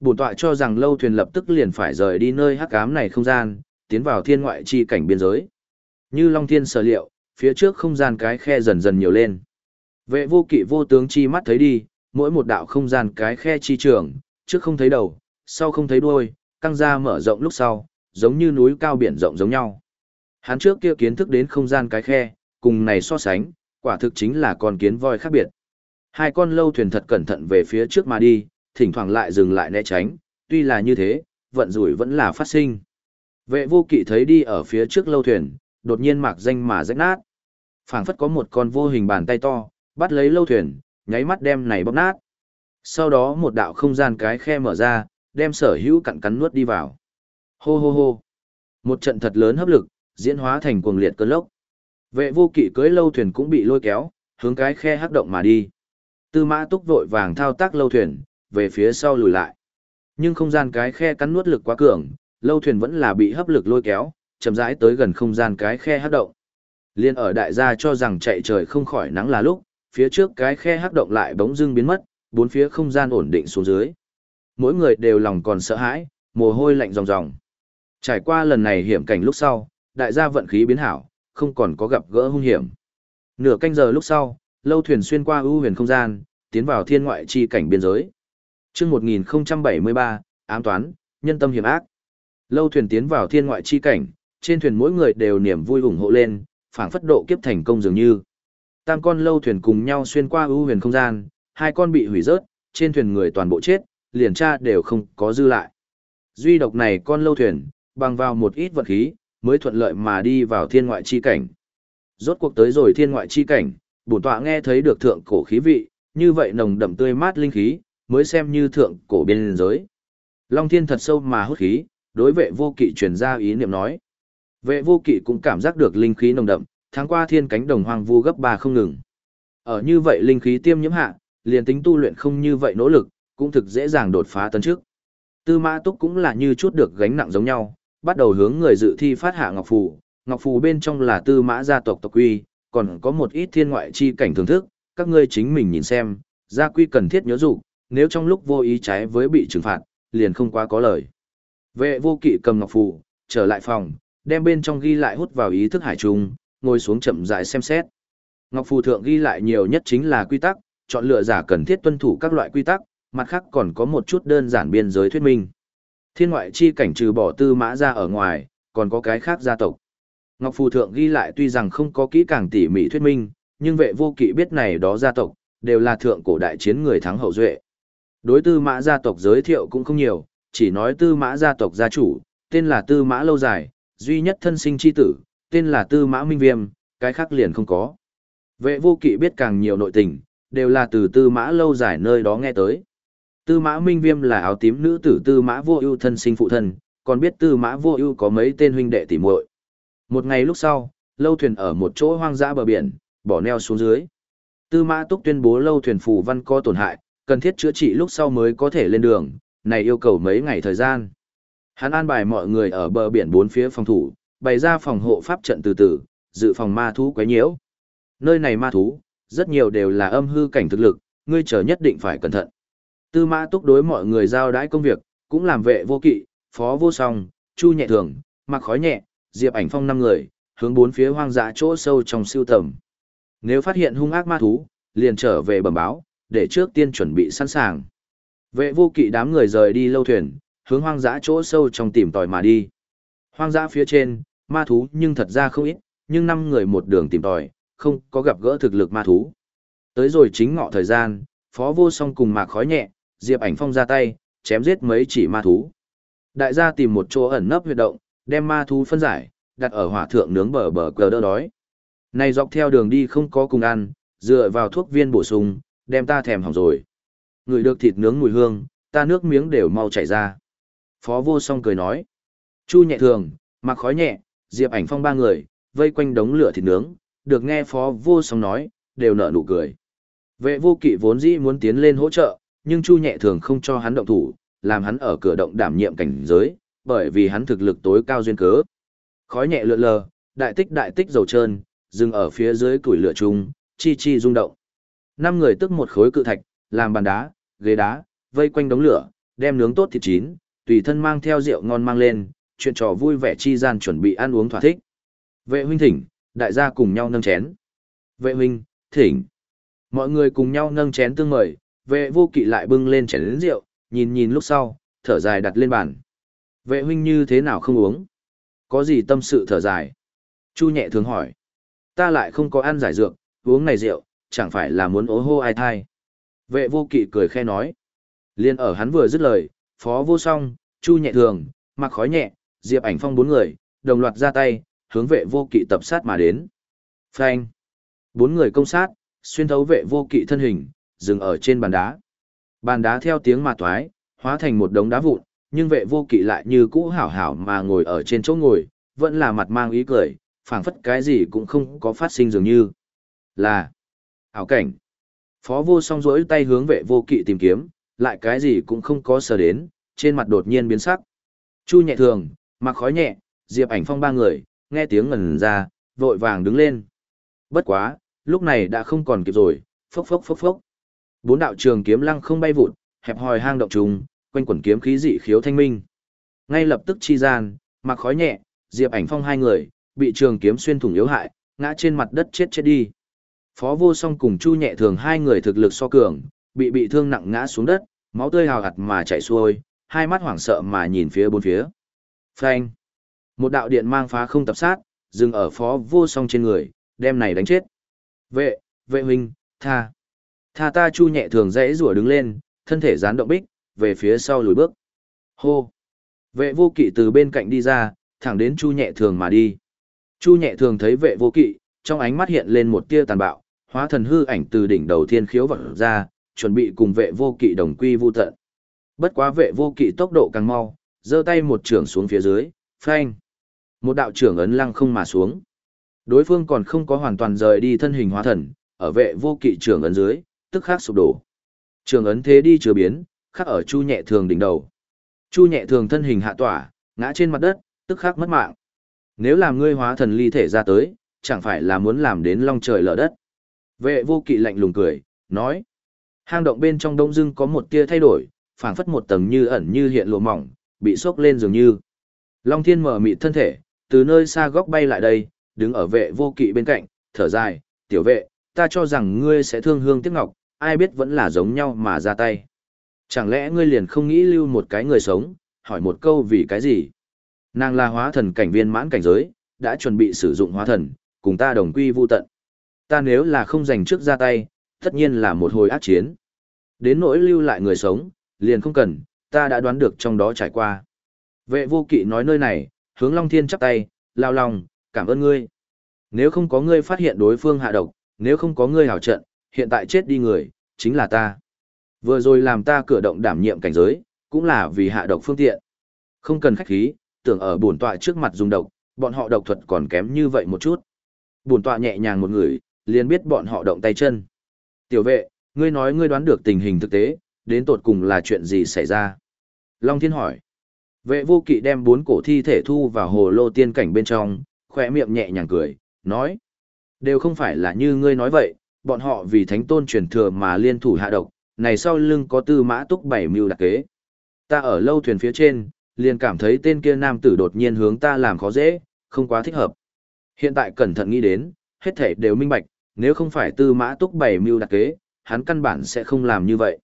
Bổn tọa cho rằng lâu thuyền lập tức liền phải rời đi nơi hắc ám này không gian, tiến vào thiên ngoại chi cảnh biên giới. Như Long Thiên sở liệu, phía trước không gian cái khe dần dần nhiều lên. Vệ vô kỵ vô tướng chi mắt thấy đi, mỗi một đạo không gian cái khe chi trường, trước không thấy đầu, sau không thấy đuôi, căng ra mở rộng lúc sau, giống như núi cao biển rộng giống nhau. Hắn trước kia kiến thức đến không gian cái khe, cùng này so sánh, quả thực chính là con kiến voi khác biệt. Hai con lâu thuyền thật cẩn thận về phía trước mà đi, thỉnh thoảng lại dừng lại né tránh, tuy là như thế, vận rủi vẫn là phát sinh. Vệ vô kỵ thấy đi ở phía trước lâu thuyền, đột nhiên mạc danh mà rách nát. phảng phất có một con vô hình bàn tay to, bắt lấy lâu thuyền, nháy mắt đem này bóp nát. Sau đó một đạo không gian cái khe mở ra, đem sở hữu cặn cắn nuốt đi vào. Hô hô hô. Một trận thật lớn hấp lực, diễn hóa thành cuồng liệt cơn lốc. Vệ vô kỵ cưới lâu thuyền cũng bị lôi kéo, hướng cái khe hắc động mà đi. Tư mã túc vội vàng thao tác lâu thuyền, về phía sau lùi lại. Nhưng không gian cái khe cắn nuốt lực quá cường, lâu thuyền vẫn là bị hấp lực lôi kéo, chậm rãi tới gần không gian cái khe hắc động. Liên ở đại gia cho rằng chạy trời không khỏi nắng là lúc, phía trước cái khe hắc động lại bỗng dưng biến mất, bốn phía không gian ổn định xuống dưới. Mỗi người đều lòng còn sợ hãi, mồ hôi lạnh ròng ròng. Trải qua lần này hiểm cảnh lúc sau, đại gia vận khí biến hảo, không còn có gặp gỡ hung hiểm. Nửa canh giờ lúc sau, lâu thuyền xuyên qua ưu huyền không gian, tiến vào thiên ngoại chi cảnh biên giới. Chương 1073, ám toán, nhân tâm hiểm ác. Lâu thuyền tiến vào thiên ngoại chi cảnh, trên thuyền mỗi người đều niềm vui ủng hộ lên, phảng phất độ kiếp thành công dường như. Tam con lâu thuyền cùng nhau xuyên qua ưu huyền không gian, hai con bị hủy rớt, trên thuyền người toàn bộ chết, liền cha đều không có dư lại. Duy độc này con lâu thuyền, bằng vào một ít vật khí, mới thuận lợi mà đi vào thiên ngoại chi cảnh. Rốt cuộc tới rồi thiên ngoại chi cảnh, bổn tọa nghe thấy được thượng cổ khí vị, như vậy nồng đậm tươi mát linh khí, mới xem như thượng cổ biên giới. Long thiên thật sâu mà hút khí, đối vệ vô kỵ truyền ra ý niệm nói. Vệ vô kỵ cũng cảm giác được linh khí nồng đậm, tháng qua thiên cánh đồng hoang vu gấp ba không ngừng. Ở như vậy linh khí tiêm nhiễm hạ, liền tính tu luyện không như vậy nỗ lực, cũng thực dễ dàng đột phá tấn trước. Tư mã túc cũng là như chút được gánh nặng giống nhau, bắt đầu hướng người dự thi phát hạ ngọc phù. Ngọc phù bên trong là tư mã gia tộc tộc quy, còn có một ít thiên ngoại chi cảnh thưởng thức, các ngươi chính mình nhìn xem, gia quy cần thiết nhớ dụ, nếu trong lúc vô ý trái với bị trừng phạt, liền không quá có lời. Vệ vô kỵ cầm ngọc phù, trở lại phòng, đem bên trong ghi lại hút vào ý thức hải trung, ngồi xuống chậm rãi xem xét. Ngọc phù thượng ghi lại nhiều nhất chính là quy tắc, chọn lựa giả cần thiết tuân thủ các loại quy tắc, mặt khác còn có một chút đơn giản biên giới thuyết minh. Thiên ngoại chi cảnh trừ bỏ tư mã ra ở ngoài, còn có cái khác gia tộc. Ngọc phù thượng ghi lại tuy rằng không có kỹ càng tỉ mỉ thuyết minh, nhưng vệ vô kỵ biết này đó gia tộc, đều là thượng cổ đại chiến người thắng hậu duệ. Đối tư mã gia tộc giới thiệu cũng không nhiều, chỉ nói tư mã gia tộc gia chủ, tên là tư mã lâu dài, duy nhất thân sinh chi tử, tên là tư mã minh viêm, cái khác liền không có. Vệ vô kỵ biết càng nhiều nội tình, đều là từ tư mã lâu dài nơi đó nghe tới. Tư mã minh viêm là áo tím nữ tử tư mã vô ưu thân sinh phụ thân, còn biết tư mã vô ưu có mấy tên huynh đệ tỉ muội. Một ngày lúc sau, lâu thuyền ở một chỗ hoang dã bờ biển, bỏ neo xuống dưới. Tư mã túc tuyên bố lâu thuyền phù văn có tổn hại, cần thiết chữa trị lúc sau mới có thể lên đường, này yêu cầu mấy ngày thời gian. Hắn an bài mọi người ở bờ biển bốn phía phòng thủ, bày ra phòng hộ pháp trận từ từ, dự phòng ma thú quấy nhiễu. Nơi này ma thú, rất nhiều đều là âm hư cảnh thực lực, ngươi chờ nhất định phải cẩn thận. Tư mã túc đối mọi người giao đãi công việc, cũng làm vệ vô kỵ, phó vô song, chu nhẹ thường, mặc khói nhẹ, diệp ảnh phong năm người, hướng bốn phía hoang dã chỗ sâu trong siêu tầm. Nếu phát hiện hung ác ma thú, liền trở về bẩm báo, để trước tiên chuẩn bị sẵn sàng. Vệ vô kỵ đám người rời đi lâu thuyền, hướng hoang dã chỗ sâu trong tìm tòi mà đi. Hoang dã phía trên, ma thú nhưng thật ra không ít, nhưng năm người một đường tìm tòi, không có gặp gỡ thực lực ma thú. Tới rồi chính ngọ thời gian, Phó Vô Song cùng Mạc Khói nhẹ, Diệp Ảnh Phong ra tay, chém giết mấy chỉ ma thú. Đại gia tìm một chỗ ẩn nấp huyệt động, đem ma thú phân giải, đặt ở hỏa thượng nướng bờ bờ cờ đỡ đói. Này dọc theo đường đi không có cùng ăn, dựa vào thuốc viên bổ sung, đem ta thèm hỏng rồi. Người được thịt nướng mùi hương, ta nước miếng đều mau chảy ra. Phó vô song cười nói. Chu nhẹ thường, mặc khói nhẹ, diệp ảnh phong ba người, vây quanh đống lửa thịt nướng, được nghe phó vô song nói, đều nở nụ cười. Vệ vô kỵ vốn dĩ muốn tiến lên hỗ trợ, nhưng chu nhẹ thường không cho hắn động thủ, làm hắn ở cửa động đảm nhiệm cảnh giới, bởi vì hắn thực lực tối cao duyên cớ. Khói nhẹ lượn lờ, đại tích đại tích dầu trơn, dừng ở phía dưới củi lửa chung, chi chi rung động. Năm người tức một khối cự thạch, làm bàn đá, ghế đá, vây quanh đống lửa, đem nướng tốt thịt chín, tùy thân mang theo rượu ngon mang lên, chuyện trò vui vẻ chi gian chuẩn bị ăn uống thỏa thích. Vệ huynh thỉnh, đại gia cùng nhau nâng chén. Vệ huynh, thỉnh. Mọi người cùng nhau nâng chén tương mời, vệ vô kỵ lại bưng lên chén lớn rượu, nhìn nhìn lúc sau, thở dài đặt lên bàn. Vệ huynh như thế nào không uống? Có gì tâm sự thở dài? Chu nhẹ thường hỏi. Ta lại không có ăn giải dược, uống này rượu, chẳng phải là muốn ố hô ai thai. Vệ vô kỵ cười khe nói. Liên ở hắn vừa dứt lời, phó vô song, chu nhẹ thường, mặc khói nhẹ, diệp ảnh phong bốn người, đồng loạt ra tay, hướng vệ vô kỵ tập sát mà đến. Phanh. Bốn người công sát, xuyên thấu vệ vô kỵ thân hình, dừng ở trên bàn đá. Bàn đá theo tiếng mà toái, hóa thành một đống đá vụn, nhưng vệ vô kỵ lại như cũ hảo hảo mà ngồi ở trên chỗ ngồi, vẫn là mặt mang ý cười, phảng phất cái gì cũng không có phát sinh dường như. Là ảo cảnh. Phó vô song rỗi tay hướng vệ vô kỵ tìm kiếm, lại cái gì cũng không có sờ đến, trên mặt đột nhiên biến sắc. Chu nhẹ thường, mặc khói nhẹ, diệp ảnh phong ba người, nghe tiếng ngần ra, vội vàng đứng lên. Bất quá, lúc này đã không còn kịp rồi, phốc phốc phốc phốc. Bốn đạo trường kiếm lăng không bay vụt, hẹp hòi hang động trùng, quanh quẩn kiếm khí dị khiếu thanh minh. Ngay lập tức chi gian, mặc khói nhẹ, diệp ảnh phong hai người, bị trường kiếm xuyên thủng yếu hại, ngã trên mặt đất chết chết đi. Phó vô song cùng chu nhẹ thường hai người thực lực so cường, bị bị thương nặng ngã xuống đất, máu tươi hào hạt mà chảy xuôi, hai mắt hoảng sợ mà nhìn phía bốn phía. Phanh! Một đạo điện mang phá không tập sát, dừng ở phó vô song trên người, đem này đánh chết. Vệ, vệ huynh, tha. Tha ta chu nhẹ thường dãy rủa đứng lên, thân thể gián động bích, về phía sau lùi bước. Hô! Vệ vô kỵ từ bên cạnh đi ra, thẳng đến chu nhẹ thường mà đi. Chu nhẹ thường thấy vệ vô kỵ, trong ánh mắt hiện lên một tia tàn bạo, hóa thần hư ảnh từ đỉnh đầu thiên khiếu vật ra, chuẩn bị cùng vệ vô kỵ đồng quy vu tận. Bất quá vệ vô kỵ tốc độ càng mau, giơ tay một trưởng xuống phía dưới, phanh. Một đạo trưởng ấn lăng không mà xuống. Đối phương còn không có hoàn toàn rời đi thân hình hóa thần, ở vệ vô kỵ trưởng ấn dưới, tức khắc sụp đổ. trường ấn thế đi chưa biến, khắc ở chu nhẹ thường đỉnh đầu. Chu nhẹ thường thân hình hạ tỏa, ngã trên mặt đất, tức khắc mất mạng. Nếu làm ngươi hóa thần ly thể ra tới, chẳng phải là muốn làm đến long trời lở đất. Vệ vô kỵ lạnh lùng cười, nói. Hang động bên trong đông dưng có một tia thay đổi, phảng phất một tầng như ẩn như hiện lụa mỏng, bị sốc lên dường như. Long thiên mở mịt thân thể, từ nơi xa góc bay lại đây, đứng ở vệ vô kỵ bên cạnh, thở dài, tiểu vệ, ta cho rằng ngươi sẽ thương hương tiếc ngọc, ai biết vẫn là giống nhau mà ra tay. Chẳng lẽ ngươi liền không nghĩ lưu một cái người sống, hỏi một câu vì cái gì? Nàng là hóa thần cảnh viên mãn cảnh giới, đã chuẩn bị sử dụng hóa thần, cùng ta đồng quy vu tận. Ta nếu là không giành trước ra tay, tất nhiên là một hồi ác chiến. Đến nỗi lưu lại người sống, liền không cần, ta đã đoán được trong đó trải qua. Vệ vô kỵ nói nơi này, hướng Long Thiên chắp tay, lao lòng, cảm ơn ngươi. Nếu không có ngươi phát hiện đối phương hạ độc, nếu không có ngươi hảo trận, hiện tại chết đi người, chính là ta. Vừa rồi làm ta cử động đảm nhiệm cảnh giới, cũng là vì hạ độc phương tiện. Không cần khách khí, tưởng ở bổn tọa trước mặt dùng độc, bọn họ độc thuật còn kém như vậy một chút. Bổn tọa nhẹ nhàng một người, liền biết bọn họ động tay chân. Tiểu vệ, ngươi nói ngươi đoán được tình hình thực tế, đến tột cùng là chuyện gì xảy ra? Long Thiên hỏi. Vệ vô kỵ đem bốn cổ thi thể thu vào hồ lô tiên cảnh bên trong, khỏe miệng nhẹ nhàng cười, nói. Đều không phải là như ngươi nói vậy, bọn họ vì thánh tôn truyền thừa mà liên thủ hạ độc, này sau lưng có tư mã túc bảy mưu đặc kế. Ta ở lâu thuyền phía trên, liền cảm thấy tên kia nam tử đột nhiên hướng ta làm khó dễ, không quá thích hợp. Hiện tại cẩn thận nghĩ đến, hết thể đều minh bạch, nếu không phải tư mã túc bảy mưu đặc kế, hắn căn bản sẽ không làm như vậy.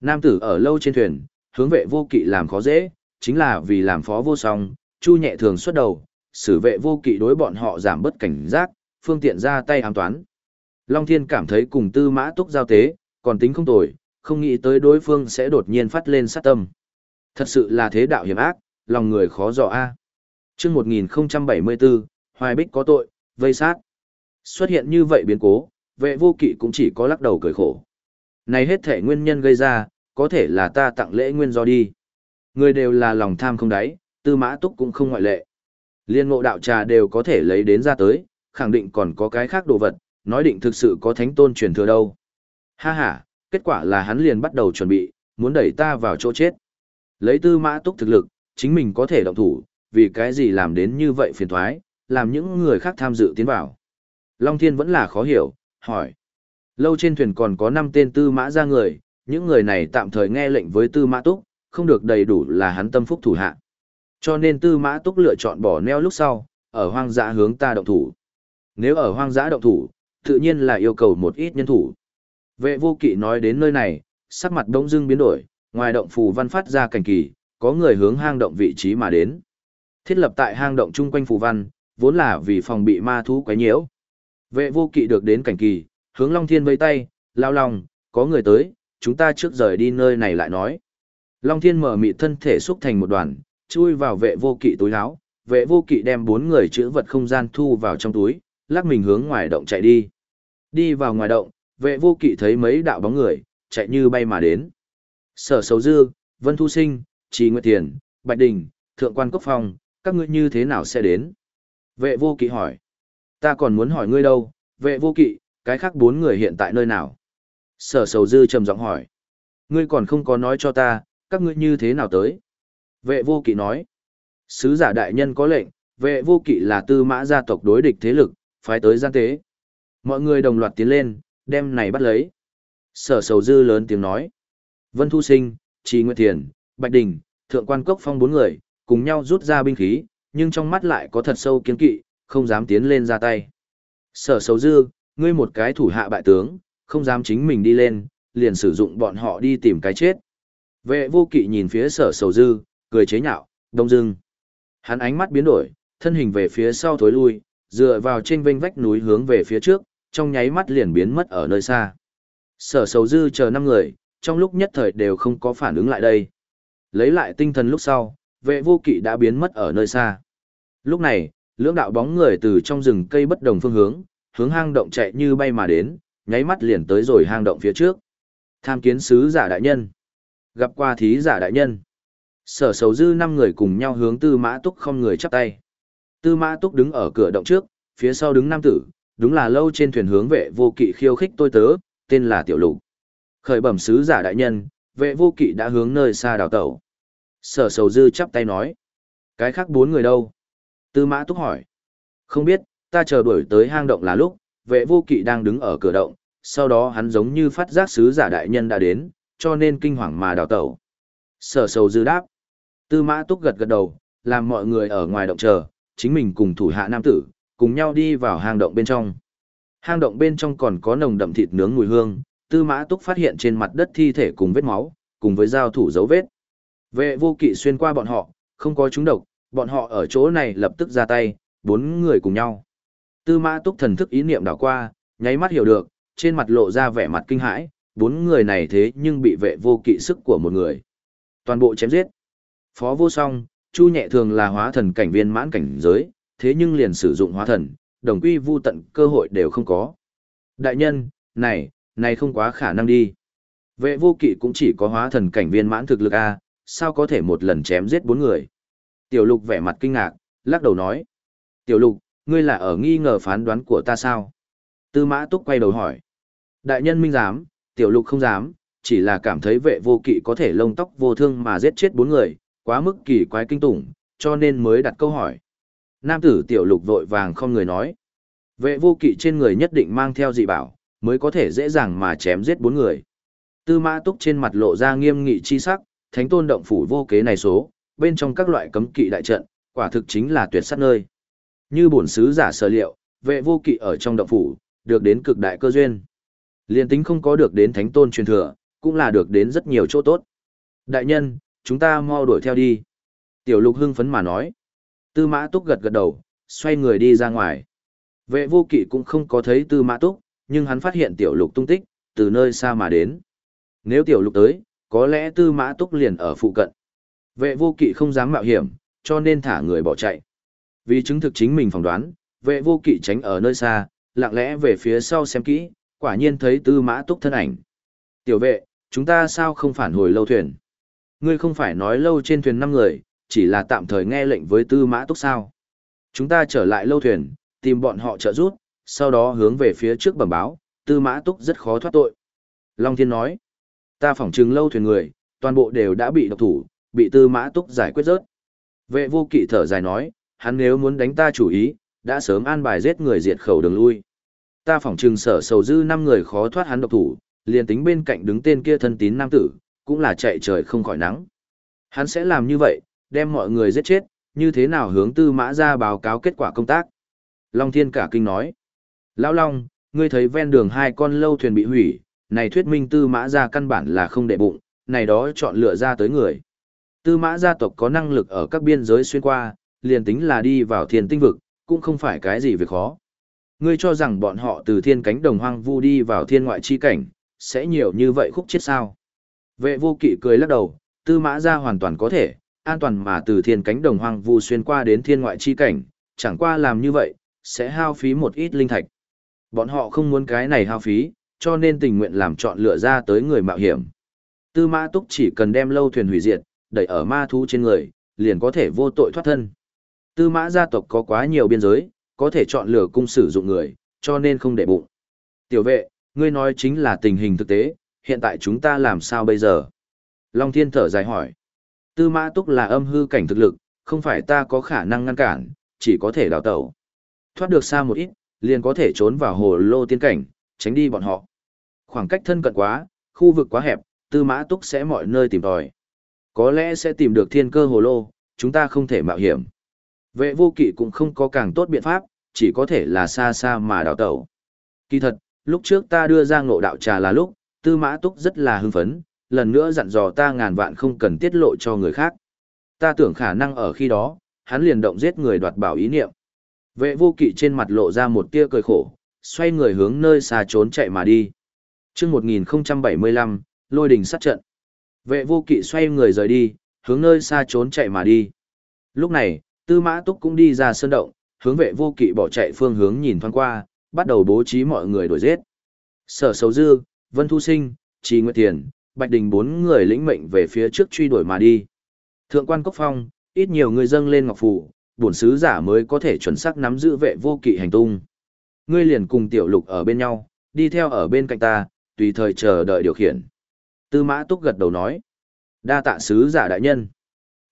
Nam tử ở lâu trên thuyền, hướng vệ vô kỵ làm khó dễ, chính là vì làm phó vô song, chu nhẹ thường xuất đầu, xử vệ vô kỵ đối bọn họ giảm bất cảnh giác, phương tiện ra tay ám toán. Long Thiên cảm thấy cùng tư mã túc giao tế, còn tính không tồi, không nghĩ tới đối phương sẽ đột nhiên phát lên sát tâm. Thật sự là thế đạo hiểm ác, lòng người khó dò a. À. Chương 1074, Hoài Bích có tội, vây sát. Xuất hiện như vậy biến cố, vệ vô kỵ cũng chỉ có lắc đầu cười khổ. Này hết thể nguyên nhân gây ra, có thể là ta tặng lễ nguyên do đi. Người đều là lòng tham không đáy, tư mã túc cũng không ngoại lệ. Liên ngộ đạo trà đều có thể lấy đến ra tới, khẳng định còn có cái khác đồ vật, nói định thực sự có thánh tôn truyền thừa đâu. Ha ha, kết quả là hắn liền bắt đầu chuẩn bị, muốn đẩy ta vào chỗ chết. Lấy tư mã túc thực lực, chính mình có thể động thủ, vì cái gì làm đến như vậy phiền thoái, làm những người khác tham dự tiến vào. Long Thiên vẫn là khó hiểu, hỏi. Lâu trên thuyền còn có 5 tên tư mã ra người, những người này tạm thời nghe lệnh với tư mã túc, không được đầy đủ là hắn tâm phúc thủ hạ. Cho nên tư mã túc lựa chọn bỏ neo lúc sau, ở hoang dã hướng ta động thủ. Nếu ở hoang dã động thủ, tự nhiên là yêu cầu một ít nhân thủ. Vệ vô kỵ nói đến nơi này, sắc mặt đông dưng biến đổi, ngoài động phù văn phát ra cảnh kỳ, có người hướng hang động vị trí mà đến. Thiết lập tại hang động chung quanh phù văn, vốn là vì phòng bị ma thú quấy nhiễu. Vệ vô kỵ được đến cảnh kỳ, hướng Long Thiên vây tay, lao lòng, có người tới, chúng ta trước rời đi nơi này lại nói. Long Thiên mở mị thân thể xúc thành một đoàn, chui vào vệ vô kỵ túi áo, vệ vô kỵ đem bốn người chữ vật không gian thu vào trong túi, lắc mình hướng ngoài động chạy đi. Đi vào ngoài động, vệ vô kỵ thấy mấy đạo bóng người, chạy như bay mà đến. Sở Sầu Dư, Vân Thu Sinh, trí Nguyệt Tiền, Bạch Đình, Thượng quan Cốc Phong, các ngươi như thế nào sẽ đến? Vệ vô kỵ hỏi. Ta còn muốn hỏi ngươi đâu, vệ vô kỵ, cái khác bốn người hiện tại nơi nào? Sở Sầu Dư trầm giọng hỏi. Ngươi còn không có nói cho ta, các ngươi như thế nào tới? Vệ vô kỵ nói. Sứ giả đại nhân có lệnh, vệ vô kỵ là tư mã gia tộc đối địch thế lực, phái tới gian tế. Mọi người đồng loạt tiến lên, đem này bắt lấy. Sở sầu dư lớn tiếng nói. Vân Thu Sinh, Trí Nguyệt Thiền, Bạch Đình, Thượng quan Cốc Phong bốn người, cùng nhau rút ra binh khí, nhưng trong mắt lại có thật sâu kiến kỵ, không dám tiến lên ra tay. Sở sầu dư, ngươi một cái thủ hạ bại tướng, không dám chính mình đi lên, liền sử dụng bọn họ đi tìm cái chết. Vệ vô kỵ nhìn phía sở sầu dư, cười chế nhạo, đông dưng. Hắn ánh mắt biến đổi, thân hình về phía sau thối lui, dựa vào trên vênh vách núi hướng về phía trước, trong nháy mắt liền biến mất ở nơi xa. Sở sầu dư chờ năm người, trong lúc nhất thời đều không có phản ứng lại đây. Lấy lại tinh thần lúc sau, vệ vô kỵ đã biến mất ở nơi xa. Lúc này, lưỡng đạo bóng người từ trong rừng cây bất đồng phương hướng, hướng hang động chạy như bay mà đến, nháy mắt liền tới rồi hang động phía trước. Tham kiến sứ giả đại nhân. Gặp qua thí giả đại nhân. Sở sầu dư năm người cùng nhau hướng tư mã túc không người chắp tay. Tư mã túc đứng ở cửa động trước, phía sau đứng nam tử, đúng là lâu trên thuyền hướng vệ vô kỵ khiêu khích tôi tớ, tên là Tiểu Lục. Khởi bẩm sứ giả đại nhân, vệ vô kỵ đã hướng nơi xa đào tẩu. Sở sầu dư chắp tay nói. Cái khác bốn người đâu? Tư mã túc hỏi. Không biết, ta chờ đuổi tới hang động là lúc, vệ vô kỵ đang đứng ở cửa động, sau đó hắn giống như phát giác sứ giả đại nhân đã đến, cho nên kinh hoàng mà đào tẩu. Sở sầu dư đáp. Tư mã túc gật gật đầu, làm mọi người ở ngoài động chờ, chính mình cùng thủ hạ nam tử, cùng nhau đi vào hang động bên trong. Hang động bên trong còn có nồng đậm thịt nướng mùi hương, tư mã túc phát hiện trên mặt đất thi thể cùng vết máu, cùng với dao thủ dấu vết. Vệ vô kỵ xuyên qua bọn họ, không có chúng độc, bọn họ ở chỗ này lập tức ra tay, bốn người cùng nhau. Tư mã túc thần thức ý niệm đảo qua, nháy mắt hiểu được, trên mặt lộ ra vẻ mặt kinh hãi, bốn người này thế nhưng bị vệ vô kỵ sức của một người. Toàn bộ chém giết. Phó vô song, Chu nhẹ thường là hóa thần cảnh viên mãn cảnh giới, thế nhưng liền sử dụng hóa thần, đồng quy vu tận cơ hội đều không có. Đại nhân, này, này không quá khả năng đi. Vệ vô kỵ cũng chỉ có hóa thần cảnh viên mãn thực lực A, sao có thể một lần chém giết bốn người. Tiểu lục vẻ mặt kinh ngạc, lắc đầu nói. Tiểu lục, ngươi là ở nghi ngờ phán đoán của ta sao? Tư mã túc quay đầu hỏi. Đại nhân minh dám, tiểu lục không dám, chỉ là cảm thấy vệ vô kỵ có thể lông tóc vô thương mà giết chết bốn người, quá mức kỳ quái kinh tủng, cho nên mới đặt câu hỏi. Nam tử tiểu lục vội vàng không người nói. Vệ vô kỵ trên người nhất định mang theo dị bảo, mới có thể dễ dàng mà chém giết bốn người. Tư mã túc trên mặt lộ ra nghiêm nghị chi sắc, thánh tôn động phủ vô kế này số, bên trong các loại cấm kỵ đại trận, quả thực chính là tuyệt sát nơi. Như bổn sứ giả sở liệu, vệ vô kỵ ở trong động phủ, được đến cực đại cơ duyên. Liên tính không có được đến thánh tôn truyền thừa, cũng là được đến rất nhiều chỗ tốt. Đại nhân, chúng ta mau đuổi theo đi. Tiểu lục hưng phấn mà nói. Tư mã túc gật gật đầu, xoay người đi ra ngoài. Vệ vô kỵ cũng không có thấy tư mã túc, nhưng hắn phát hiện tiểu lục tung tích, từ nơi xa mà đến. Nếu tiểu lục tới, có lẽ tư mã túc liền ở phụ cận. Vệ vô kỵ không dám mạo hiểm, cho nên thả người bỏ chạy. Vì chứng thực chính mình phỏng đoán, vệ vô kỵ tránh ở nơi xa, lặng lẽ về phía sau xem kỹ, quả nhiên thấy tư mã túc thân ảnh. Tiểu vệ, chúng ta sao không phản hồi lâu thuyền? Ngươi không phải nói lâu trên thuyền năm người, chỉ là tạm thời nghe lệnh với tư mã túc sao. Chúng ta trở lại lâu thuyền, tìm bọn họ trợ giúp, sau đó hướng về phía trước bẩm báo, tư mã túc rất khó thoát tội. Long Thiên nói, ta phỏng chứng lâu thuyền người, toàn bộ đều đã bị độc thủ, bị tư mã túc giải quyết rớt. Vệ vô kỵ thở dài nói, hắn nếu muốn đánh ta chủ ý, đã sớm an bài giết người diệt khẩu đường lui. Ta phỏng trừng sở sầu dư năm người khó thoát hắn độc thủ, liền tính bên cạnh đứng tên kia thân tín nam tử, cũng là chạy trời không khỏi nắng. Hắn sẽ làm như vậy, đem mọi người giết chết, như thế nào hướng tư mã ra báo cáo kết quả công tác. Long Thiên cả kinh nói. Lão Long, ngươi thấy ven đường hai con lâu thuyền bị hủy, này thuyết minh tư mã ra căn bản là không đệ bụng, này đó chọn lựa ra tới người. Tư mã gia tộc có năng lực ở các biên giới xuyên qua, liền tính là đi vào thiên tinh vực, cũng không phải cái gì việc khó. Ngươi cho rằng bọn họ từ thiên cánh đồng hoang vu đi vào thiên ngoại chi cảnh, sẽ nhiều như vậy khúc chết sao? Vệ vô kỵ cười lắc đầu, tư mã gia hoàn toàn có thể, an toàn mà từ thiên cánh đồng hoang vu xuyên qua đến thiên ngoại chi cảnh, chẳng qua làm như vậy, sẽ hao phí một ít linh thạch. Bọn họ không muốn cái này hao phí, cho nên tình nguyện làm chọn lựa ra tới người mạo hiểm. Tư mã túc chỉ cần đem lâu thuyền hủy diệt, đẩy ở ma thú trên người, liền có thể vô tội thoát thân. Tư mã gia tộc có quá nhiều biên giới, có thể chọn lựa cung sử dụng người, cho nên không để bụng. Tiểu vệ, ngươi nói chính là tình hình thực tế, hiện tại chúng ta làm sao bây giờ? Long thiên thở dài hỏi. Tư mã túc là âm hư cảnh thực lực, không phải ta có khả năng ngăn cản, chỉ có thể đào tẩu. Thoát được xa một ít, liền có thể trốn vào hồ lô tiên cảnh, tránh đi bọn họ. Khoảng cách thân cận quá, khu vực quá hẹp, tư mã túc sẽ mọi nơi tìm tòi. Có lẽ sẽ tìm được thiên cơ hồ lô, chúng ta không thể mạo hiểm. Vệ vô kỵ cũng không có càng tốt biện pháp, chỉ có thể là xa xa mà đào tẩu. Kỳ thật, lúc trước ta đưa ra ngộ đạo trà là lúc, tư mã túc rất là hưng phấn, lần nữa dặn dò ta ngàn vạn không cần tiết lộ cho người khác. Ta tưởng khả năng ở khi đó, hắn liền động giết người đoạt bảo ý niệm. Vệ vô kỵ trên mặt lộ ra một tia cười khổ, xoay người hướng nơi xa trốn chạy mà đi. Trước 1075, lôi đình sát trận. Vệ vô kỵ xoay người rời đi, hướng nơi xa trốn chạy mà đi. Lúc này, tư mã túc cũng đi ra sơn động, hướng vệ vô kỵ bỏ chạy phương hướng nhìn thoáng qua, bắt đầu bố trí mọi người đuổi giết. Sở Sấu Dư, Vân Thu Sinh, Trì Nguyệt Tiền, Bạch Đình bốn người lĩnh mệnh về phía trước truy đuổi mà đi. Thượng quan Cốc Phong, ít nhiều người dâng lên ngọc phủ, bổn sứ giả mới có thể chuẩn xác nắm giữ vệ vô kỵ hành tung. Ngươi liền cùng tiểu lục ở bên nhau, đi theo ở bên cạnh ta, tùy thời chờ đợi điều khiển. Tư mã túc gật đầu nói. Đa tạ sứ giả đại nhân.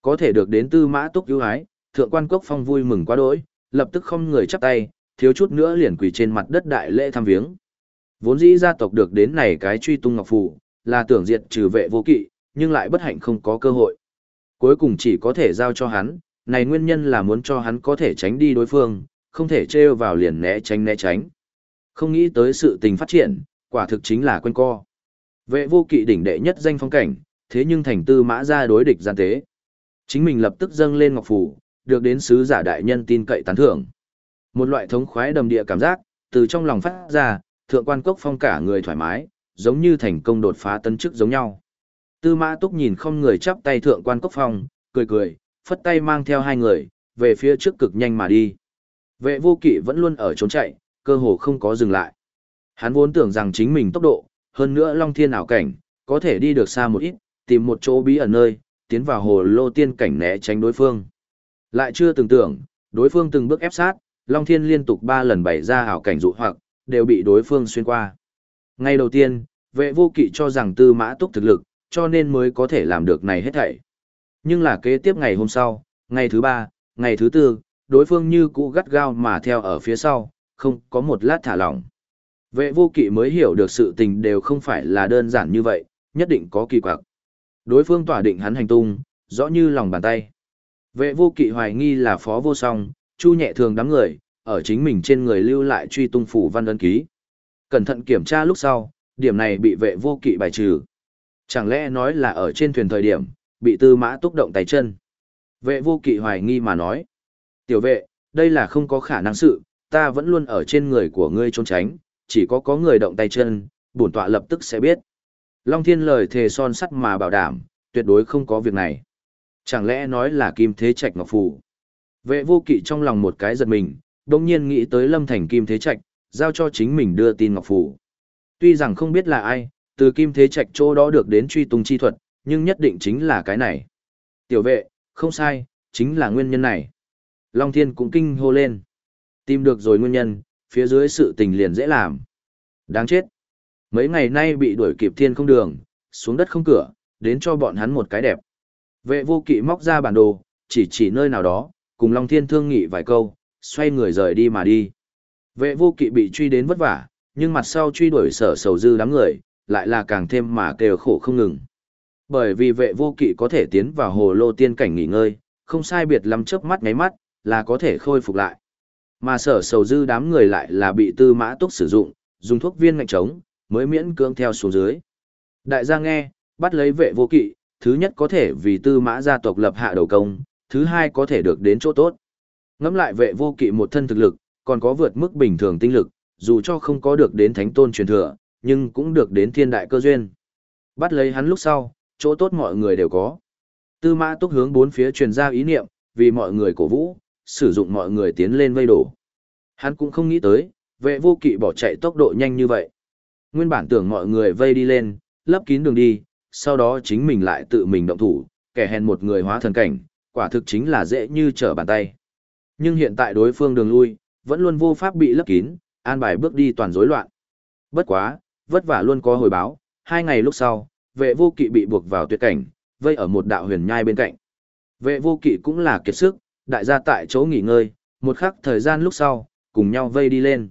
Có thể được đến tư mã túc ưu ái, thượng quan cốc phong vui mừng quá đỗi, lập tức không người chắp tay, thiếu chút nữa liền quỳ trên mặt đất đại lễ thăm viếng. Vốn dĩ gia tộc được đến này cái truy tung ngọc phù, là tưởng diệt trừ vệ vô kỵ, nhưng lại bất hạnh không có cơ hội. Cuối cùng chỉ có thể giao cho hắn, này nguyên nhân là muốn cho hắn có thể tránh đi đối phương, không thể trêu vào liền né tránh né tránh. Không nghĩ tới sự tình phát triển, quả thực chính là quên co. Vệ vô kỵ đỉnh đệ nhất danh phong cảnh, thế nhưng thành tư mã ra đối địch gian tế. Chính mình lập tức dâng lên ngọc phủ, được đến sứ giả đại nhân tin cậy tán thưởng. Một loại thống khoái đầm địa cảm giác, từ trong lòng phát ra, thượng quan cốc phong cả người thoải mái, giống như thành công đột phá tân chức giống nhau. Tư mã túc nhìn không người chắp tay thượng quan cốc phong, cười cười, phất tay mang theo hai người, về phía trước cực nhanh mà đi. Vệ vô kỵ vẫn luôn ở trốn chạy, cơ hồ không có dừng lại. Hắn vốn tưởng rằng chính mình tốc độ, hơn nữa long thiên ảo cảnh, có thể đi được xa một ít, tìm một chỗ bí ẩn nơi, tiến vào hồ lô tiên cảnh né tránh đối phương. Lại chưa từng tưởng, đối phương từng bước ép sát, Long Thiên liên tục ba lần bày ra ảo cảnh dụ hoặc, đều bị đối phương xuyên qua. Ngay đầu tiên, vệ vô kỵ cho rằng tư mã túc thực lực, cho nên mới có thể làm được này hết thảy. Nhưng là kế tiếp ngày hôm sau, ngày thứ ba, ngày thứ tư, đối phương như cũ gắt gao mà theo ở phía sau, không có một lát thả lỏng. Vệ vô kỵ mới hiểu được sự tình đều không phải là đơn giản như vậy, nhất định có kỳ quặc. Đối phương tỏa định hắn hành tung, rõ như lòng bàn tay. Vệ vô kỵ hoài nghi là phó vô song, chu nhẹ thường đám người, ở chính mình trên người lưu lại truy tung phủ văn ấn ký. Cẩn thận kiểm tra lúc sau, điểm này bị vệ vô kỵ bài trừ. Chẳng lẽ nói là ở trên thuyền thời điểm, bị tư mã túc động tay chân. Vệ vô kỵ hoài nghi mà nói. Tiểu vệ, đây là không có khả năng sự, ta vẫn luôn ở trên người của ngươi trốn tránh, chỉ có có người động tay chân, bổn tọa lập tức sẽ biết. Long thiên lời thề son sắt mà bảo đảm, tuyệt đối không có việc này. Chẳng lẽ nói là kim thế trạch ngọc phù? Vệ vô kỵ trong lòng một cái giật mình, đồng nhiên nghĩ tới lâm thành kim thế trạch, giao cho chính mình đưa tin ngọc phủ Tuy rằng không biết là ai, từ kim thế trạch chỗ đó được đến truy tung chi thuật, nhưng nhất định chính là cái này. Tiểu vệ, không sai, chính là nguyên nhân này. Long thiên cũng kinh hô lên. Tìm được rồi nguyên nhân, phía dưới sự tình liền dễ làm. Đáng chết. Mấy ngày nay bị đuổi kịp thiên không đường, xuống đất không cửa, đến cho bọn hắn một cái đẹp. Vệ vô kỵ móc ra bản đồ, chỉ chỉ nơi nào đó, cùng Long Thiên thương nghị vài câu, xoay người rời đi mà đi. Vệ vô kỵ bị truy đến vất vả, nhưng mặt sau truy đuổi sở sầu dư đám người, lại là càng thêm mà kêu khổ không ngừng. Bởi vì vệ vô kỵ có thể tiến vào hồ lô tiên cảnh nghỉ ngơi, không sai biệt lắm chớp mắt ngáy mắt, là có thể khôi phục lại. Mà sở sầu dư đám người lại là bị tư mã túc sử dụng, dùng thuốc viên ngạnh trống, mới miễn cưỡng theo xuống dưới. Đại gia nghe, bắt lấy vệ vô kỵ, thứ nhất có thể vì tư mã gia tộc lập hạ đầu công, thứ hai có thể được đến chỗ tốt. Ngắm lại vệ vô kỵ một thân thực lực, còn có vượt mức bình thường tinh lực, dù cho không có được đến thánh tôn truyền thừa, nhưng cũng được đến thiên đại cơ duyên. Bắt lấy hắn lúc sau, chỗ tốt mọi người đều có. Tư mã túc hướng bốn phía truyền ra ý niệm, vì mọi người cổ vũ, sử dụng mọi người tiến lên vây đổ. Hắn cũng không nghĩ tới, vệ vô kỵ bỏ chạy tốc độ nhanh như vậy. Nguyên bản tưởng mọi người vây đi lên, lấp kín đường đi, sau đó chính mình lại tự mình động thủ, kẻ hèn một người hóa thần cảnh, quả thực chính là dễ như trở bàn tay. Nhưng hiện tại đối phương đường lui, vẫn luôn vô pháp bị lấp kín, an bài bước đi toàn rối loạn. Bất quá, vất vả luôn có hồi báo, hai ngày lúc sau, vệ vô kỵ bị buộc vào tuyệt cảnh, vây ở một đạo huyền nhai bên cạnh. Vệ vô kỵ cũng là kiệt sức, đại gia tại chỗ nghỉ ngơi, một khắc thời gian lúc sau, cùng nhau vây đi lên.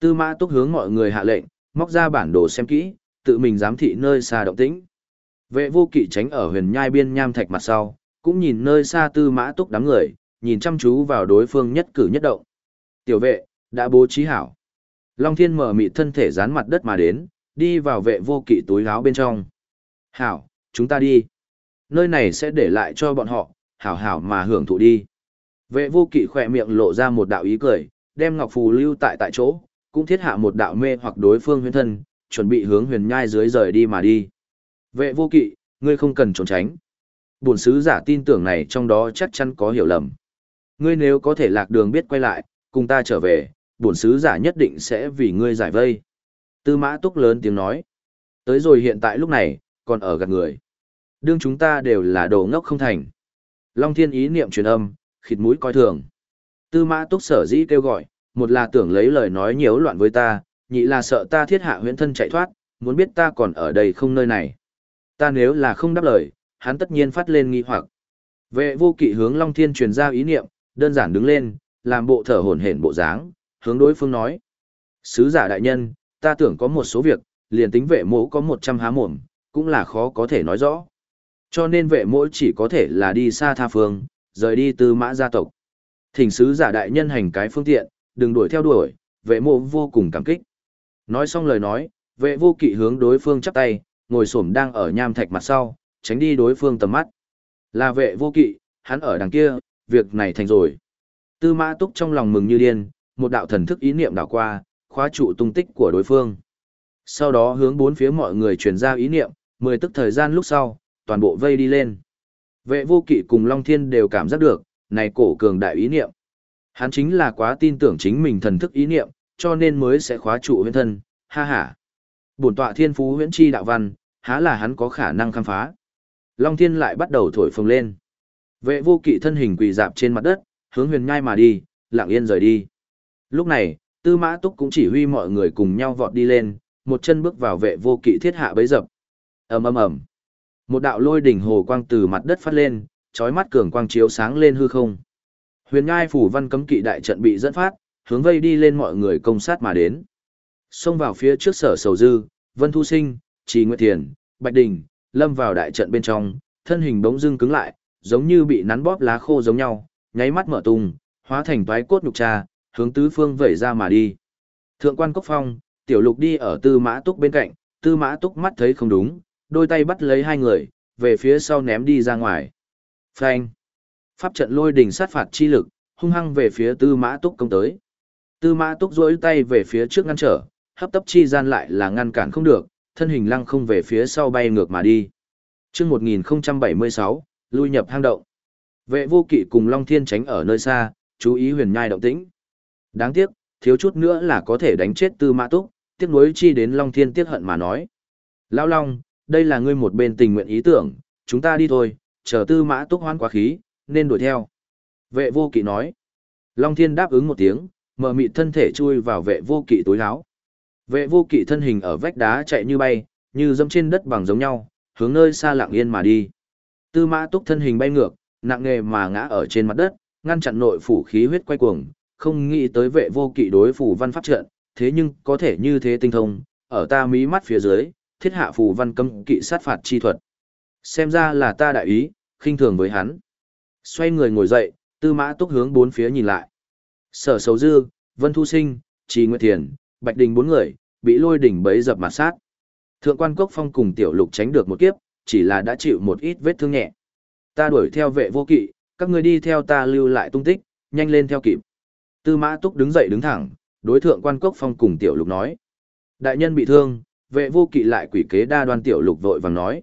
Tư mã túc hướng mọi người hạ lệnh, móc ra bản đồ xem kỹ, tự mình giám thị nơi xa động tĩnh. Vệ vô kỵ tránh ở huyền nhai biên nham thạch mặt sau, cũng nhìn nơi xa tư mã túc đám người, nhìn chăm chú vào đối phương nhất cử nhất động. Tiểu vệ, đã bố trí hảo. Long thiên mở mị thân thể dán mặt đất mà đến, đi vào vệ vô kỵ túi áo bên trong. Hảo, chúng ta đi. Nơi này sẽ để lại cho bọn họ, hảo hảo mà hưởng thụ đi. Vệ vô kỵ khỏe miệng lộ ra một đạo ý cười, đem ngọc phù lưu tại tại chỗ, cũng thiết hạ một đạo mê hoặc đối phương huyền thân, chuẩn bị hướng huyền nhai dưới rời đi mà đi. Vệ vô kỵ, ngươi không cần trốn tránh. Bổn sứ giả tin tưởng này trong đó chắc chắn có hiểu lầm. Ngươi nếu có thể lạc đường biết quay lại, cùng ta trở về, bổn sứ giả nhất định sẽ vì ngươi giải vây. Tư mã túc lớn tiếng nói. Tới rồi hiện tại lúc này, còn ở gạt người. Đương chúng ta đều là đồ ngốc không thành. Long thiên ý niệm truyền âm, khịt mũi coi thường. Tư mã túc sở dĩ kêu gọi, một là tưởng lấy lời nói nhiễu loạn với ta, nhị là sợ ta thiết hạ huyễn thân chạy thoát, muốn biết ta còn ở đây không nơi này. Ta nếu là không đáp lời, hắn tất nhiên phát lên nghi hoặc. Vệ vô kỵ hướng Long Thiên truyền ra ý niệm, đơn giản đứng lên, làm bộ thở hổn hển bộ dáng, hướng đối phương nói. Sứ giả đại nhân, ta tưởng có một số việc, liền tính vệ mỗ có một trăm há mồm, cũng là khó có thể nói rõ. Cho nên vệ mỗ chỉ có thể là đi xa tha phương, rời đi từ mã gia tộc. Thỉnh sứ giả đại nhân hành cái phương tiện, đừng đuổi theo đuổi, vệ mộ vô cùng cảm kích. Nói xong lời nói, vệ vô kỵ hướng đối phương chắp tay, ngồi xổm đang ở nham thạch mặt sau, tránh đi đối phương tầm mắt. Là vệ vô kỵ, hắn ở đằng kia, việc này thành rồi. Tư mã túc trong lòng mừng như điên, một đạo thần thức ý niệm đảo qua, khóa trụ tung tích của đối phương. Sau đó hướng bốn phía mọi người truyền ra ý niệm, mười tức thời gian lúc sau, toàn bộ vây đi lên. Vệ vô kỵ cùng Long Thiên đều cảm giác được, này cổ cường đại ý niệm. Hắn chính là quá tin tưởng chính mình thần thức ý niệm, cho nên mới sẽ khóa trụ huyễn thân, ha ha. Bổn tọa thiên phú huyễn chi đạo văn, há là hắn có khả năng khám phá. Long Thiên lại bắt đầu thổi phồng lên. Vệ vô kỵ thân hình quỳ dạp trên mặt đất, hướng huyền nhai mà đi, lặng yên rời đi. Lúc này, tư mã túc cũng chỉ huy mọi người cùng nhau vọt đi lên, một chân bước vào vệ vô kỵ thiết hạ bấy dập. ầm ầm ầm, Một đạo lôi đỉnh hồ quang từ mặt đất phát lên, trói mắt cường quang chiếu sáng lên hư không. Huyền nhai phủ văn cấm kỵ đại trận bị dẫn phát, hướng vây đi lên mọi người công sát mà đến. Xông vào phía trước sở sầu dư, Vân Thu Sinh, Trì Nguyệt Thiền, Bạch Đình, lâm vào đại trận bên trong, thân hình bỗng dưng cứng lại, giống như bị nắn bóp lá khô giống nhau, nháy mắt mở tung, hóa thành toái cốt nhục trà, hướng tứ phương vẩy ra mà đi. Thượng quan Cốc Phong, Tiểu Lục đi ở Tư Mã Túc bên cạnh, Tư Mã Túc mắt thấy không đúng, đôi tay bắt lấy hai người, về phía sau ném đi ra ngoài. Phanh! Pháp trận lôi đỉnh sát phạt chi lực, hung hăng về phía Tư Mã Túc công tới. Tư Mã Túc duỗi tay về phía trước ngăn trở, hấp tấp chi gian lại là ngăn cản không được, thân hình lăng không về phía sau bay ngược mà đi. Trước 1076, lui nhập hang động. Vệ vô kỵ cùng Long Thiên tránh ở nơi xa, chú ý huyền nhai động tĩnh. Đáng tiếc, thiếu chút nữa là có thể đánh chết Tư Mã Túc, tiếc nuối chi đến Long Thiên tiếc hận mà nói. Lão Long, đây là ngươi một bên tình nguyện ý tưởng, chúng ta đi thôi, chờ Tư Mã Túc hoan quá khí, nên đuổi theo. Vệ vô kỵ nói. Long Thiên đáp ứng một tiếng, mở mịt thân thể chui vào vệ vô kỵ tối áo. Vệ vô kỵ thân hình ở vách đá chạy như bay, như dẫm trên đất bằng giống nhau, hướng nơi xa lặng yên mà đi. Tư mã túc thân hình bay ngược, nặng nghề mà ngã ở trên mặt đất, ngăn chặn nội phủ khí huyết quay cuồng, không nghĩ tới vệ vô kỵ đối phủ văn pháp trận, thế nhưng có thể như thế tinh thông, ở ta mí mắt phía dưới, thiết hạ phủ văn cấm kỵ sát phạt chi thuật. Xem ra là ta đại ý, khinh thường với hắn. Xoay người ngồi dậy, tư mã túc hướng bốn phía nhìn lại. Sở sầu dư, Vân Thu Sinh, Trì Nguyệt Thiền, Bạch Đình bốn người, bị lôi đỉnh bấy dập mặt sát. Thượng quan Cốc Phong cùng Tiểu Lục tránh được một kiếp, chỉ là đã chịu một ít vết thương nhẹ. Ta đuổi theo vệ vô kỵ, các ngươi đi theo ta lưu lại tung tích, nhanh lên theo kịp. Tư Mã Túc đứng dậy đứng thẳng, đối thượng quan Cốc Phong cùng Tiểu Lục nói. Đại nhân bị thương, vệ vô kỵ lại quỷ kế đa đoan Tiểu Lục vội vàng nói.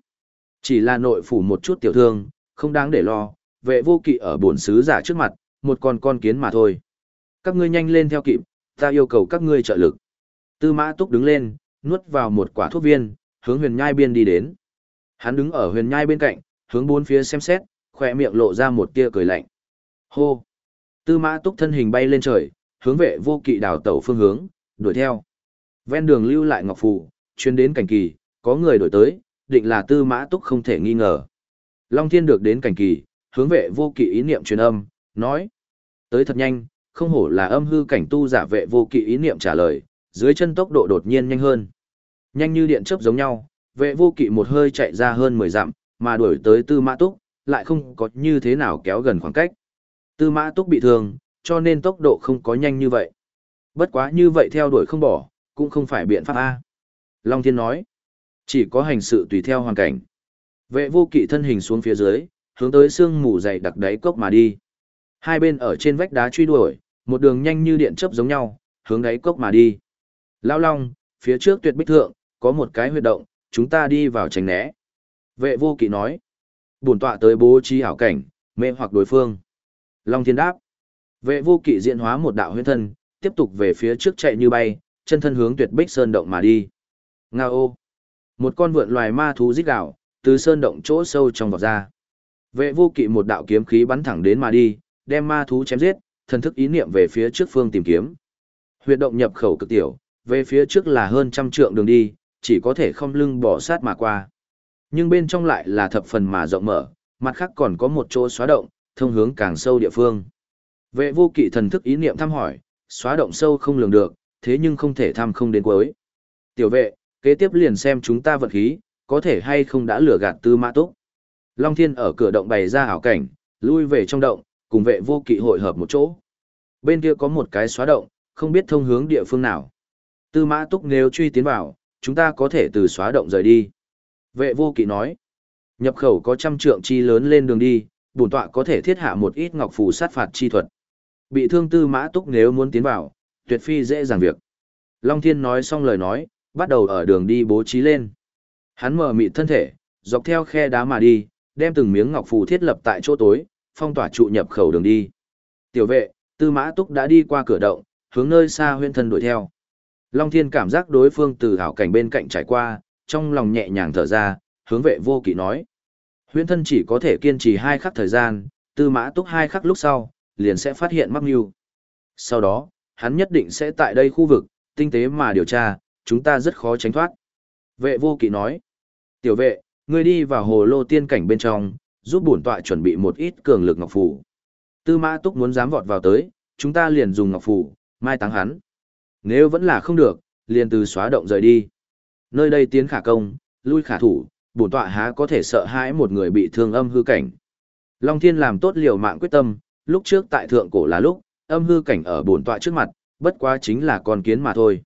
Chỉ là nội phủ một chút tiểu thương, không đáng để lo, vệ vô kỵ ở bổn sứ giả trước mặt, một con con kiến mà thôi. Các ngươi nhanh lên theo kịp, ta yêu cầu các ngươi trợ lực. Tư mã túc đứng lên, nuốt vào một quả thuốc viên, hướng huyền nhai biên đi đến. Hắn đứng ở huyền nhai bên cạnh, hướng bốn phía xem xét, khỏe miệng lộ ra một tia cười lạnh. Hô! Tư mã túc thân hình bay lên trời, hướng vệ vô kỵ đào tẩu phương hướng, đuổi theo. Ven đường lưu lại ngọc phù, chuyên đến cảnh kỳ, có người đổi tới, định là tư mã túc không thể nghi ngờ. Long thiên được đến cảnh kỳ, hướng vệ vô kỵ ý niệm truyền âm, nói. Tới thật nhanh, không hổ là âm hư cảnh tu giả vệ vô kỵ ý niệm trả lời, dưới chân tốc độ đột nhiên nhanh hơn. Nhanh như điện chớp giống nhau, vệ vô kỵ một hơi chạy ra hơn 10 dặm, mà đuổi tới tư mã túc, lại không có như thế nào kéo gần khoảng cách. Tư mã túc bị thương, cho nên tốc độ không có nhanh như vậy. Bất quá như vậy theo đuổi không bỏ, cũng không phải biện pháp A. Long Thiên nói, chỉ có hành sự tùy theo hoàn cảnh. Vệ vô kỵ thân hình xuống phía dưới, hướng tới sương mù dày đặc đáy cốc mà đi. Hai bên ở trên vách đá truy đuổi, một đường nhanh như điện chớp giống nhau, hướng đáy cốc mà đi. Lão Long, phía trước tuyệt bích thượng, có một cái huyệt động, chúng ta đi vào tránh né. Vệ vô kỵ nói. Bổn tọa tới bố trí ảo cảnh, mê hoặc đối phương. Long thiên đáp. Vệ vô kỵ diện hóa một đạo huyễn thân, tiếp tục về phía trước chạy như bay, chân thân hướng tuyệt bích sơn động mà đi. Nga ô. Một con vượn loài ma thú rít gạo, từ sơn động chỗ sâu trong vọt ra. Vệ vô kỵ một đạo kiếm khí bắn thẳng đến mà đi, đem ma thú chém giết, thần thức ý niệm về phía trước phương tìm kiếm. Huyệt động nhập khẩu cực tiểu, về phía trước là hơn trăm trượng đường đi, chỉ có thể không lưng bỏ sát mà qua. Nhưng bên trong lại là thập phần mà rộng mở, mặt khác còn có một chỗ xóa động, thông hướng càng sâu địa phương. Vệ vô kỵ thần thức ý niệm thăm hỏi, xóa động sâu không lường được, thế nhưng không thể thăm không đến cuối. Tiểu vệ, kế tiếp liền xem chúng ta vật khí, có thể hay không đã lừa gạt tư mã túc. Long thiên ở cửa động bày ra hảo cảnh, lui về trong động, cùng vệ vô kỵ hội hợp một chỗ. Bên kia có một cái xóa động, không biết thông hướng địa phương nào. Tư mã túc nếu truy tiến vào, chúng ta có thể từ xóa động rời đi. Vệ vô kỵ nói, nhập khẩu có trăm trượng chi lớn lên đường đi, bổn tọa có thể thiết hạ một ít ngọc phù sát phạt chi thuật. Bị thương tư mã túc nếu muốn tiến vào, tuyệt phi dễ dàng việc. Long thiên nói xong lời nói, bắt đầu ở đường đi bố trí lên. Hắn mở mịt thân thể, dọc theo khe đá mà đi, đem từng miếng ngọc phù thiết lập tại chỗ tối, phong tỏa trụ nhập khẩu đường đi. Tiểu vệ, tư mã túc đã đi qua cửa động, hướng nơi xa huyên thân đuổi theo. Long Thiên cảm giác đối phương từ hảo cảnh bên cạnh trải qua, trong lòng nhẹ nhàng thở ra, hướng vệ vô kỵ nói. Huyễn thân chỉ có thể kiên trì hai khắc thời gian, tư mã túc hai khắc lúc sau, liền sẽ phát hiện mắc mưu. Sau đó, hắn nhất định sẽ tại đây khu vực, tinh tế mà điều tra, chúng ta rất khó tránh thoát. Vệ vô kỵ nói, tiểu vệ, ngươi đi vào hồ lô tiên cảnh bên trong, giúp bổn tọa chuẩn bị một ít cường lực ngọc phủ. Tư mã túc muốn dám vọt vào tới, chúng ta liền dùng ngọc phủ, mai táng hắn. Nếu vẫn là không được, liền từ xóa động rời đi. Nơi đây tiến khả công, lui khả thủ, bổn tọa há có thể sợ hãi một người bị thương âm hư cảnh. Long Thiên làm tốt liều mạng quyết tâm, lúc trước tại thượng cổ là lúc, âm hư cảnh ở bổn tọa trước mặt, bất quá chính là con kiến mà thôi.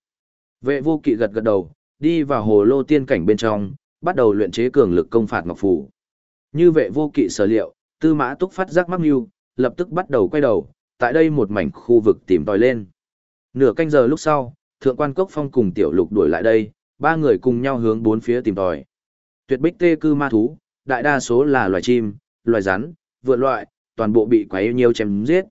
Vệ vô kỵ gật gật đầu, đi vào hồ lô tiên cảnh bên trong, bắt đầu luyện chế cường lực công phạt ngọc phù. Như vệ vô kỵ sở liệu, tư mã túc phát giác mắc mưu, lập tức bắt đầu quay đầu, tại đây một mảnh khu vực tìm tòi lên. Nửa canh giờ lúc sau, thượng quan cốc phong cùng tiểu lục đuổi lại đây, ba người cùng nhau hướng bốn phía tìm tòi. Tuyệt bích tê cư ma thú, đại đa số là loài chim, loài rắn, vượn loại, toàn bộ bị quấy nhiều chém giết.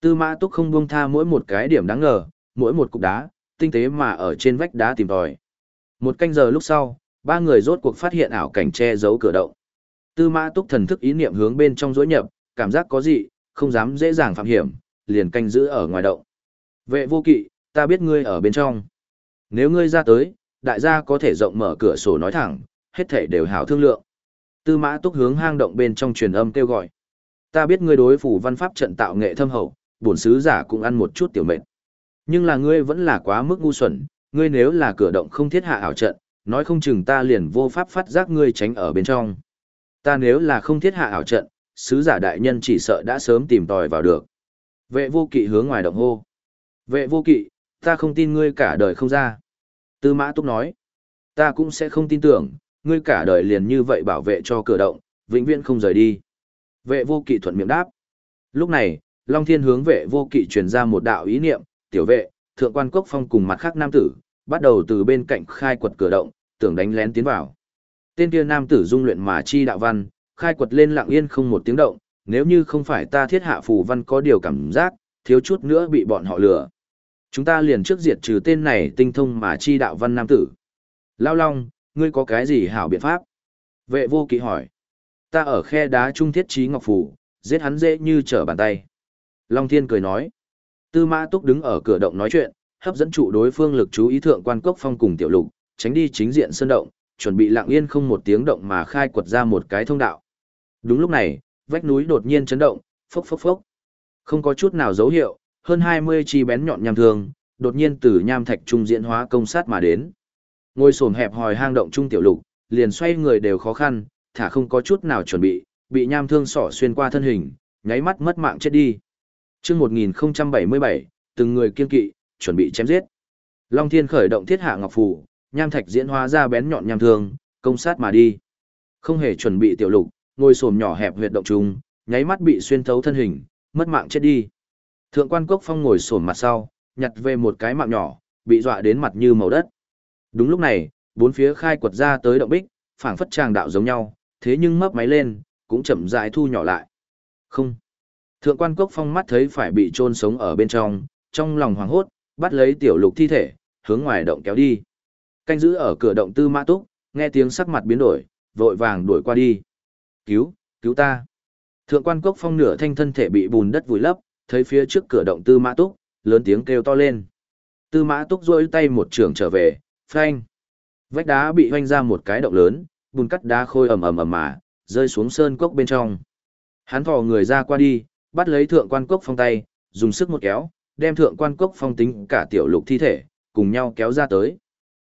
Tư mã túc không buông tha mỗi một cái điểm đáng ngờ, mỗi một cục đá, tinh tế mà ở trên vách đá tìm tòi. Một canh giờ lúc sau, ba người rốt cuộc phát hiện ảo cảnh che giấu cửa động. Tư mã túc thần thức ý niệm hướng bên trong dối nhập, cảm giác có gì, không dám dễ dàng phạm hiểm, liền canh giữ ở ngoài động. Vệ vô kỵ, ta biết ngươi ở bên trong. Nếu ngươi ra tới, đại gia có thể rộng mở cửa sổ nói thẳng, hết thể đều hảo thương lượng. Tư mã túc hướng hang động bên trong truyền âm kêu gọi. Ta biết ngươi đối phủ văn pháp trận tạo nghệ thâm hậu, bổn sứ giả cũng ăn một chút tiểu mệnh. Nhưng là ngươi vẫn là quá mức ngu xuẩn, ngươi nếu là cửa động không thiết hạ ảo trận, nói không chừng ta liền vô pháp phát giác ngươi tránh ở bên trong. Ta nếu là không thiết hạ ảo trận, sứ giả đại nhân chỉ sợ đã sớm tìm tòi vào được. Vệ vô kỵ hướng ngoài động hô. Vệ vô kỵ, ta không tin ngươi cả đời không ra. Tư mã túc nói. Ta cũng sẽ không tin tưởng, ngươi cả đời liền như vậy bảo vệ cho cửa động, vĩnh viễn không rời đi. Vệ vô kỵ thuận miệng đáp. Lúc này, Long Thiên hướng vệ vô kỵ truyền ra một đạo ý niệm, tiểu vệ, thượng quan cốc phong cùng mặt khác nam tử, bắt đầu từ bên cạnh khai quật cửa động, tưởng đánh lén tiến vào. Tên kia nam tử dung luyện mà chi đạo văn, khai quật lên lặng yên không một tiếng động, nếu như không phải ta thiết hạ phù văn có điều cảm giác, thiếu chút nữa bị bọn họ lừa. Chúng ta liền trước diệt trừ tên này tinh thông mà chi đạo văn nam tử. Lao Long, ngươi có cái gì hảo biện pháp? Vệ vô kỵ hỏi. Ta ở khe đá trung thiết trí ngọc phủ, giết hắn dễ như trở bàn tay. Long Thiên cười nói. Tư Mã Túc đứng ở cửa động nói chuyện, hấp dẫn trụ đối phương lực chú ý thượng quan cốc phong cùng tiểu lục, tránh đi chính diện sân động, chuẩn bị lặng yên không một tiếng động mà khai quật ra một cái thông đạo. Đúng lúc này, vách núi đột nhiên chấn động, phốc phốc phốc. Không có chút nào dấu hiệu, hơn 20 chi bén nhọn nham thương, đột nhiên từ nham thạch trung diễn hóa công sát mà đến. Ngôi sồn hẹp hòi hang động trung tiểu lục, liền xoay người đều khó khăn, thả không có chút nào chuẩn bị, bị nham thương sỏ xuyên qua thân hình, nháy mắt mất mạng chết đi. Trước 1077, từng người kiên kỵ, chuẩn bị chém giết. Long Thiên khởi động thiết hạ ngọc phù, nham thạch diễn hóa ra bén nhọn nham thương, công sát mà đi. Không hề chuẩn bị tiểu lục, ngôi sồn nhỏ hẹp huyệt động trung, nháy mắt bị xuyên thấu thân hình, mất mạng chết đi. Thượng quan cốc phong ngồi sồn mặt sau, nhặt về một cái mạng nhỏ, bị dọa đến mặt như màu đất. Đúng lúc này, bốn phía khai quật ra tới động bích, phảng phất tràng đạo giống nhau, thế nhưng mấp máy lên, cũng chậm rãi thu nhỏ lại. Không. Thượng quan cốc phong mắt thấy phải bị chôn sống ở bên trong, trong lòng hoảng hốt, bắt lấy tiểu lục thi thể, hướng ngoài động kéo đi. Canh giữ ở cửa động tư mã túc, nghe tiếng sắc mặt biến đổi, vội vàng đuổi qua đi. Cứu, cứu ta. Thượng quan cốc phong nửa thanh thân thể bị bùn đất vùi lấp, thấy phía trước cửa động tư mã túc, lớn tiếng kêu to lên. Tư mã túc rôi tay một trường trở về, phanh. Vách đá bị hoanh ra một cái động lớn, bùn cắt đá khôi ầm ầm ầm mà, rơi xuống sơn cốc bên trong. Hắn thò người ra qua đi, bắt lấy thượng quan cốc phong tay, dùng sức một kéo, đem thượng quan cốc phong tính cả tiểu lục thi thể, cùng nhau kéo ra tới.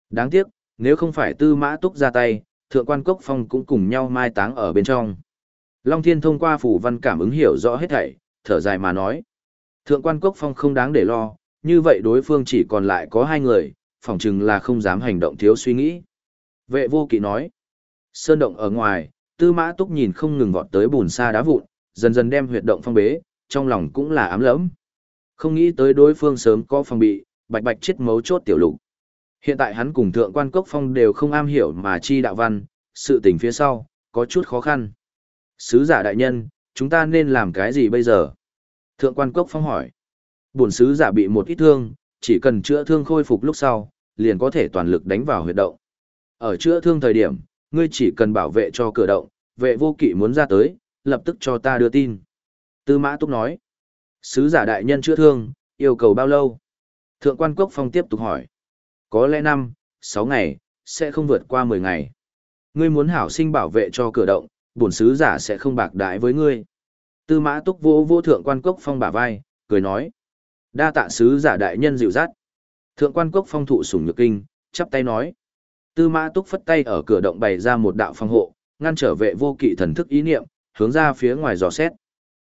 Đáng tiếc, nếu không phải tư mã túc ra tay, thượng quan cốc phong cũng cùng nhau mai táng ở bên trong. Long Thiên thông qua phủ văn cảm ứng hiểu rõ hết thảy, thở dài mà nói. Thượng quan cốc phong không đáng để lo, như vậy đối phương chỉ còn lại có hai người, phỏng chừng là không dám hành động thiếu suy nghĩ. Vệ vô kỵ nói. Sơn động ở ngoài, tư mã túc nhìn không ngừng vọt tới bùn xa đá vụn, dần dần đem huyệt động phong bế, trong lòng cũng là ám lẫm. Không nghĩ tới đối phương sớm có phòng bị, bạch bạch chết mấu chốt tiểu lục. Hiện tại hắn cùng thượng quan cốc phong đều không am hiểu mà chi đạo văn, sự tình phía sau, có chút khó khăn. Sứ giả đại nhân, chúng ta nên làm cái gì bây giờ? Thượng quan cốc phong hỏi. Bổn sứ giả bị một ít thương, chỉ cần chữa thương khôi phục lúc sau, liền có thể toàn lực đánh vào huyệt động. Ở chữa thương thời điểm, ngươi chỉ cần bảo vệ cho cửa động, vệ vô kỵ muốn ra tới, lập tức cho ta đưa tin. Tư mã túc nói. Sứ giả đại nhân chữa thương, yêu cầu bao lâu? Thượng quan Cốc Phong tiếp tục hỏi. Có lẽ năm, sáu ngày, sẽ không vượt qua mười ngày. Ngươi muốn hảo sinh bảo vệ cho cửa động, bổn sứ giả sẽ không bạc đãi với ngươi. Tư mã túc vô vô thượng quan Cốc Phong bả vai, cười nói. Đa tạ sứ giả đại nhân dịu dắt. Thượng quan Cốc Phong thụ sủng nhược kinh, chắp tay nói. Tư mã túc phất tay ở cửa động bày ra một đạo phong hộ, ngăn trở vệ vô kỵ thần thức ý niệm, hướng ra phía ngoài dò xét.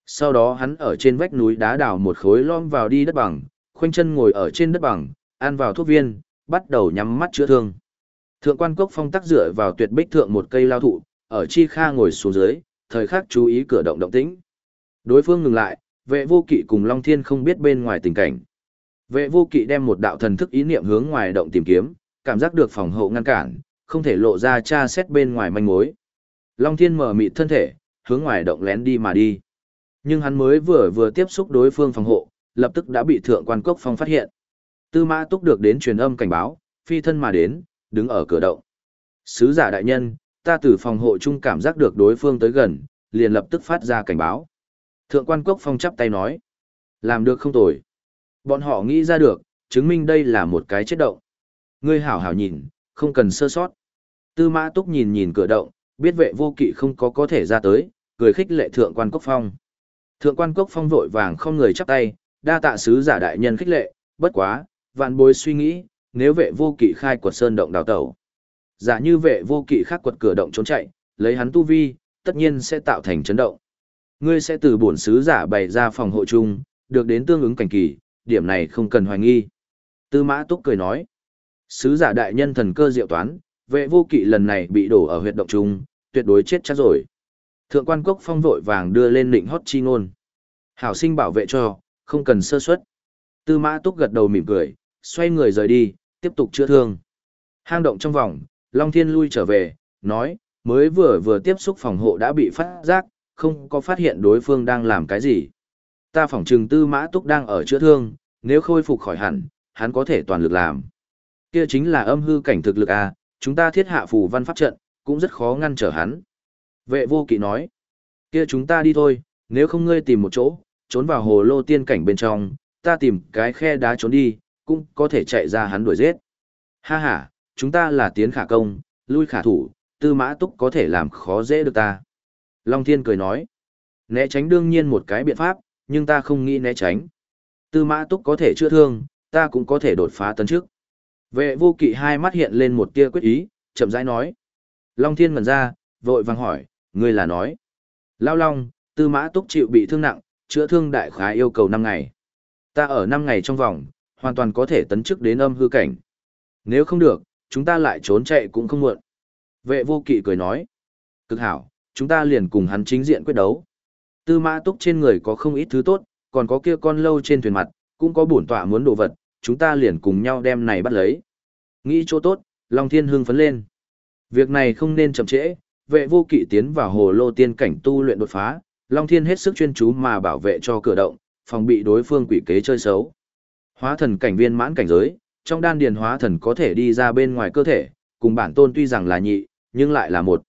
Sau đó hắn ở trên vách núi đá đào một khối lom vào đi đất bằng, khoanh chân ngồi ở trên đất bằng, ăn vào thuốc viên, bắt đầu nhắm mắt chữa thương. Thượng quan cốc phong tắc dựa vào tuyệt bích thượng một cây lao thụ, ở chi kha ngồi xuống dưới, thời khắc chú ý cửa động động tĩnh. Đối phương ngừng lại, vệ vô kỵ cùng Long Thiên không biết bên ngoài tình cảnh. Vệ vô kỵ đem một đạo thần thức ý niệm hướng ngoài động tìm kiếm, cảm giác được phòng hộ ngăn cản, không thể lộ ra tra xét bên ngoài manh mối. Long Thiên mở mịt thân thể, hướng ngoài động lén đi mà đi. Nhưng hắn mới vừa vừa tiếp xúc đối phương phòng hộ, lập tức đã bị thượng quan cốc phong phát hiện. Tư mã túc được đến truyền âm cảnh báo, phi thân mà đến, đứng ở cửa động. Sứ giả đại nhân, ta từ phòng hộ chung cảm giác được đối phương tới gần, liền lập tức phát ra cảnh báo. Thượng quan cốc phong chắp tay nói. Làm được không tồi. Bọn họ nghĩ ra được, chứng minh đây là một cái chết động. Ngươi hảo hảo nhìn, không cần sơ sót. Tư mã túc nhìn nhìn cửa động, biết vệ vô kỵ không có có thể ra tới, cười khích lệ thượng quan cốc phong. Thượng quan cốc phong vội vàng không người chắp tay, đa tạ sứ giả đại nhân khích lệ, bất quá, vạn bối suy nghĩ, nếu vệ vô kỵ khai quật sơn động đào tẩu. Giả như vệ vô kỵ khác quật cửa động trốn chạy, lấy hắn tu vi, tất nhiên sẽ tạo thành chấn động. Ngươi sẽ từ bổn sứ giả bày ra phòng hộ chung, được đến tương ứng cảnh kỳ, điểm này không cần hoài nghi. Tư mã túc cười nói, sứ giả đại nhân thần cơ diệu toán, vệ vô kỵ lần này bị đổ ở huyệt động chung, tuyệt đối chết chắc rồi. Thượng quan cốc phong vội vàng đưa lên lệnh hót chi ngôn. Hảo sinh bảo vệ cho, không cần sơ suất. Tư mã túc gật đầu mỉm cười, xoay người rời đi, tiếp tục chữa thương. Hang động trong vòng, Long Thiên lui trở về, nói, mới vừa vừa tiếp xúc phòng hộ đã bị phát giác, không có phát hiện đối phương đang làm cái gì. Ta phỏng trừng tư mã túc đang ở chữa thương, nếu khôi phục khỏi hẳn, hắn có thể toàn lực làm. Kia chính là âm hư cảnh thực lực à, chúng ta thiết hạ phù văn pháp trận, cũng rất khó ngăn trở hắn. Vệ vô kỵ nói, kia chúng ta đi thôi, nếu không ngươi tìm một chỗ, trốn vào hồ lô tiên cảnh bên trong, ta tìm cái khe đá trốn đi, cũng có thể chạy ra hắn đuổi giết. Ha ha, chúng ta là tiến khả công, lui khả thủ, tư mã túc có thể làm khó dễ được ta. Long Thiên cười nói, né tránh đương nhiên một cái biện pháp, nhưng ta không nghĩ né tránh. Tư mã túc có thể chữa thương, ta cũng có thể đột phá tấn trước. Vệ vô kỵ hai mắt hiện lên một tia quyết ý, chậm rãi nói. Long Thiên ngẩn ra, vội vàng hỏi, ngươi là nói. Lao Long, tư mã túc chịu bị thương nặng, chữa thương đại khái yêu cầu 5 ngày. Ta ở 5 ngày trong vòng, hoàn toàn có thể tấn chức đến âm hư cảnh. Nếu không được, chúng ta lại trốn chạy cũng không muộn. Vệ vô kỵ cười nói. Cực hảo, chúng ta liền cùng hắn chính diện quyết đấu. Tư mã túc trên người có không ít thứ tốt, còn có kia con lâu trên thuyền mặt, cũng có bổn tọa muốn đồ vật, chúng ta liền cùng nhau đem này bắt lấy. Nghĩ chỗ tốt, Long Thiên hưng phấn lên. Việc này không nên chậm trễ, vệ vô kỵ tiến vào hồ lô tiên cảnh tu luyện đột phá, Long Thiên hết sức chuyên chú mà bảo vệ cho cửa động, phòng bị đối phương quỷ kế chơi xấu. Hóa thần cảnh viên mãn cảnh giới, trong đan điền hóa thần có thể đi ra bên ngoài cơ thể, cùng bản tôn tuy rằng là nhị, nhưng lại là một.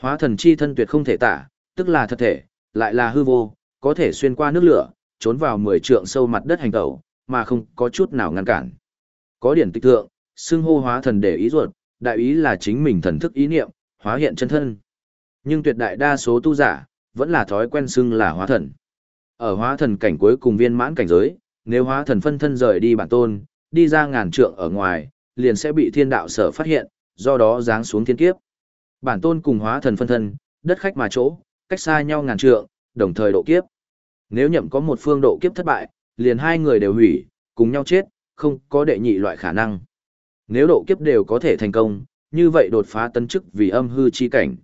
Hóa thần chi thân tuyệt không thể tả, tức là thật thể, lại là hư vô, có thể xuyên qua nước lửa, trốn vào mười trượng sâu mặt đất hành tẩu, mà không có chút nào ngăn cản. Có điển tịch thượng, xưng hô hóa thần để ý ruột, đại ý là chính mình thần thức ý niệm, hóa hiện chân thân. Nhưng tuyệt đại đa số tu giả, vẫn là thói quen xưng là hóa thần. Ở hóa thần cảnh cuối cùng viên mãn cảnh giới, nếu hóa thần phân thân rời đi bản tôn, đi ra ngàn trượng ở ngoài, liền sẽ bị thiên đạo sở phát hiện, do đó giáng xuống thiên kiếp. Bản tôn cùng hóa thần phân thân, đất khách mà chỗ, cách xa nhau ngàn trượng, đồng thời độ kiếp. Nếu nhậm có một phương độ kiếp thất bại, liền hai người đều hủy, cùng nhau chết, không có đệ nhị loại khả năng. Nếu độ kiếp đều có thể thành công, như vậy đột phá tấn chức vì âm hư chi cảnh.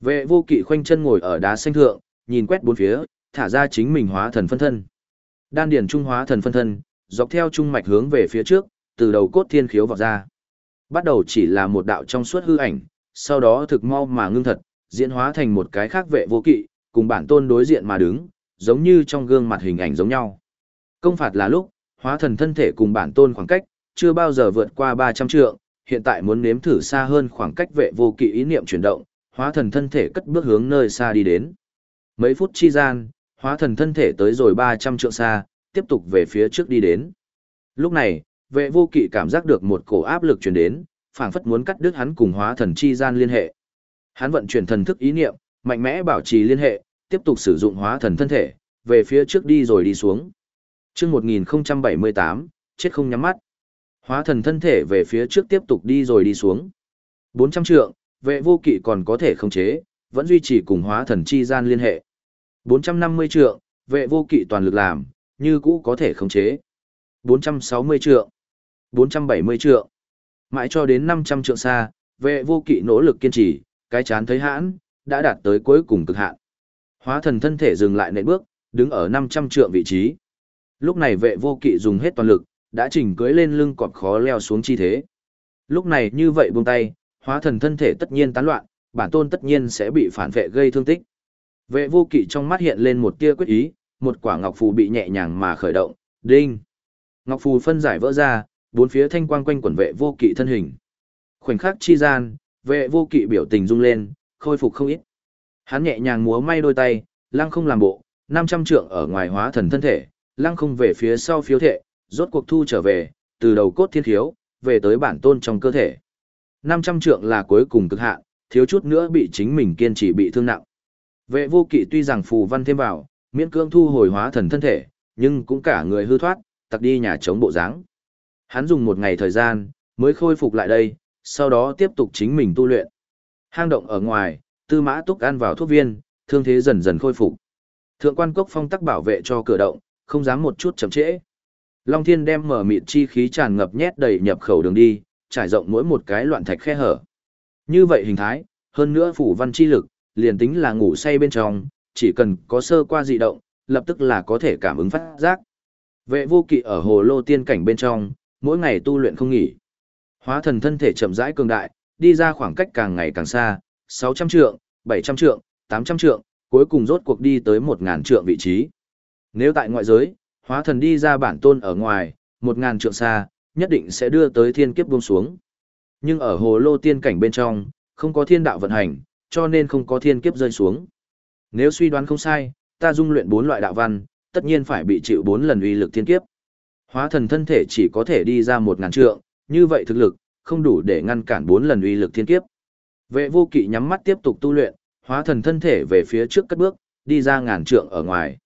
Vệ vô kỵ khoanh chân ngồi ở đá xanh thượng, nhìn quét bốn phía, thả ra chính mình hóa thần phân thân. Đan điển trung hóa thần phân thân, dọc theo trung mạch hướng về phía trước, từ đầu cốt thiên khiếu vọt ra. Bắt đầu chỉ là một đạo trong suốt hư ảnh, sau đó thực mau mà ngưng thật, diễn hóa thành một cái khác vệ vô kỵ, cùng bản tôn đối diện mà đứng, giống như trong gương mặt hình ảnh giống nhau. Công phạt là lúc, hóa thần thân thể cùng bản tôn khoảng cách, chưa bao giờ vượt qua 300 trượng, hiện tại muốn nếm thử xa hơn khoảng cách vệ vô kỵ ý niệm chuyển động, hóa thần thân thể cất bước hướng nơi xa đi đến. Mấy phút chi gian, hóa thần thân thể tới rồi 300 trượng xa, tiếp tục về phía trước đi đến. Lúc này, vệ vô kỵ cảm giác được một cổ áp lực truyền đến, phảng phất muốn cắt đứt hắn cùng hóa thần chi gian liên hệ. Hắn vận chuyển thần thức ý niệm, mạnh mẽ bảo trì liên hệ, tiếp tục sử dụng hóa thần thân thể, về phía trước đi rồi đi xuống. Chương 1078, chết không nhắm mắt. Hóa thần thân thể về phía trước tiếp tục đi rồi đi xuống. 400 trượng, vệ vô kỵ còn có thể khống chế, vẫn duy trì cùng hóa thần chi gian liên hệ. 450 trượng, vệ vô kỵ toàn lực làm, như cũ có thể khống chế. 460 trượng, 470 trượng, mãi cho đến 500 trượng xa, vệ vô kỵ nỗ lực kiên trì, cái chán thấy hãn, đã đạt tới cuối cùng cực hạn. Hóa thần thân thể dừng lại nệm bước, đứng ở 500 trượng vị trí. Lúc này vệ vô kỵ dùng hết toàn lực, đã chỉnh cưới lên lưng cọp khó leo xuống chi thế. Lúc này như vậy buông tay, hóa thần thân thể tất nhiên tán loạn, bản tôn tất nhiên sẽ bị phản vệ gây thương tích. Vệ vô kỵ trong mắt hiện lên một tia quyết ý, một quả ngọc phù bị nhẹ nhàng mà khởi động, đinh. Ngọc phù phân giải vỡ ra, bốn phía thanh quang quanh quẩn vệ vô kỵ thân hình. Khoảnh khắc chi gian, vệ vô kỵ biểu tình rung lên, khôi phục không ít. Hắn nhẹ nhàng múa may đôi tay, lăng không làm bộ, 500 trượng ở ngoài hóa thần thân thể, lăng không về phía sau phiếu thệ, rốt cuộc thu trở về, từ đầu cốt thiên thiếu về tới bản tôn trong cơ thể. 500 trượng là cuối cùng cực hạn, thiếu chút nữa bị chính mình kiên trì bị thương nặng. Vệ vô kỵ tuy rằng phù văn thêm vào, miễn cưỡng thu hồi hóa thần thân thể, nhưng cũng cả người hư thoát, tặc đi nhà chống bộ dáng. Hắn dùng một ngày thời gian, mới khôi phục lại đây, sau đó tiếp tục chính mình tu luyện. Hang động ở ngoài, tư mã túc ăn vào thuốc viên, thương thế dần dần khôi phục. Thượng quan cốc phong tắc bảo vệ cho cửa động, không dám một chút chậm trễ. Long thiên đem mở mịt chi khí tràn ngập nhét đầy nhập khẩu đường đi, trải rộng mỗi một cái loạn thạch khe hở. Như vậy hình thái, hơn nữa phủ văn chi lực, liền tính là ngủ say bên trong, chỉ cần có sơ qua dị động, lập tức là có thể cảm ứng phát giác. Vệ vô kỵ ở hồ lô tiên cảnh bên trong, mỗi ngày tu luyện không nghỉ. Hóa thần thân thể chậm rãi cường đại, đi ra khoảng cách càng ngày càng xa, 600 trượng, 700 trượng, 800 trượng, cuối cùng rốt cuộc đi tới 1000 trượng vị trí. Nếu tại ngoại giới, hóa thần đi ra bản tôn ở ngoài, 1000 trượng xa, nhất định sẽ đưa tới thiên kiếp buông xuống. Nhưng ở hồ lô tiên cảnh bên trong, không có thiên đạo vận hành, cho nên không có thiên kiếp rơi xuống. Nếu suy đoán không sai, ta dung luyện bốn loại đạo văn, tất nhiên phải bị chịu bốn lần uy lực thiên kiếp. Hóa thần thân thể chỉ có thể đi ra một ngàn trượng, như vậy thực lực, không đủ để ngăn cản bốn lần uy lực thiên kiếp. Vệ vô kỵ nhắm mắt tiếp tục tu luyện, hóa thần thân thể về phía trước cất bước, đi ra ngàn trượng ở ngoài.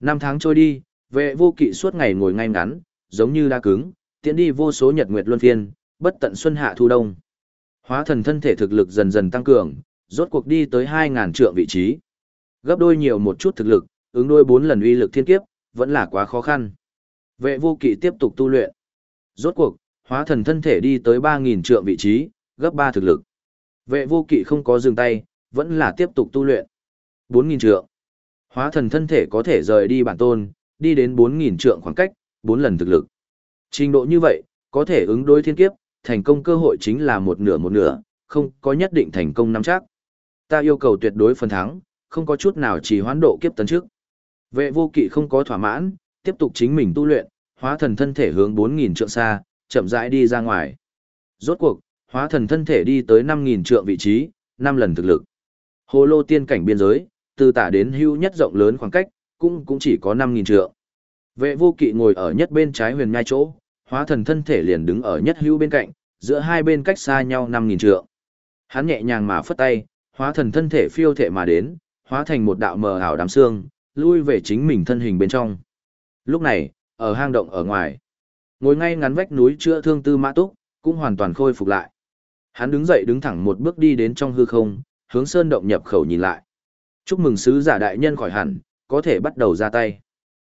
Năm tháng trôi đi, vệ vô kỵ suốt ngày ngồi ngay ngắn, giống như đa cứng, tiến đi vô số nhật nguyệt luân phiên, bất tận xuân hạ thu đông. Hóa thần thân thể thực lực dần dần tăng cường, rốt cuộc đi tới 2.000 trượng vị trí. Gấp đôi nhiều một chút thực lực, ứng đôi 4 lần uy lực thiên kiếp, vẫn là quá khó khăn. Vệ vô kỵ tiếp tục tu luyện. Rốt cuộc, hóa thần thân thể đi tới 3.000 trượng vị trí, gấp 3 thực lực. Vệ vô kỵ không có dừng tay, vẫn là tiếp tục tu luyện. 4.000 trượng. Hóa thần thân thể có thể rời đi bản tôn, đi đến 4.000 trượng khoảng cách, 4 lần thực lực. Trình độ như vậy, có thể ứng đối thiên kiếp, thành công cơ hội chính là một nửa một nửa, không có nhất định thành công nắm chắc. Ta yêu cầu tuyệt đối phần thắng, không có chút nào chỉ hoán độ kiếp tấn trước. Vệ vô kỵ không có thỏa mãn, tiếp tục chính mình tu luyện, hóa thần thân thể hướng 4.000 trượng xa, chậm rãi đi ra ngoài. Rốt cuộc, hóa thần thân thể đi tới 5.000 trượng vị trí, 5 lần thực lực. Hồ lô tiên cảnh biên giới, từ tả đến hưu nhất rộng lớn khoảng cách, cũng cũng chỉ có 5.000 trượng. Vệ vô kỵ ngồi ở nhất bên trái huyền nhai chỗ, hóa thần thân thể liền đứng ở nhất hưu bên cạnh, giữa hai bên cách xa nhau 5.000 trượng. Hắn nhẹ nhàng mà phất tay, hóa thần thân thể phiêu thể mà đến, hóa thành một đạo mờ ảo đám xương, lui về chính mình thân hình bên trong. Lúc này, ở hang động ở ngoài, ngồi ngay ngắn vách núi chữa thương tư mã túc, cũng hoàn toàn khôi phục lại. Hắn đứng dậy đứng thẳng một bước đi đến trong hư không, hướng sơn động nhập khẩu nhìn lại. Chúc mừng sứ giả đại nhân khỏi hẳn, có thể bắt đầu ra tay.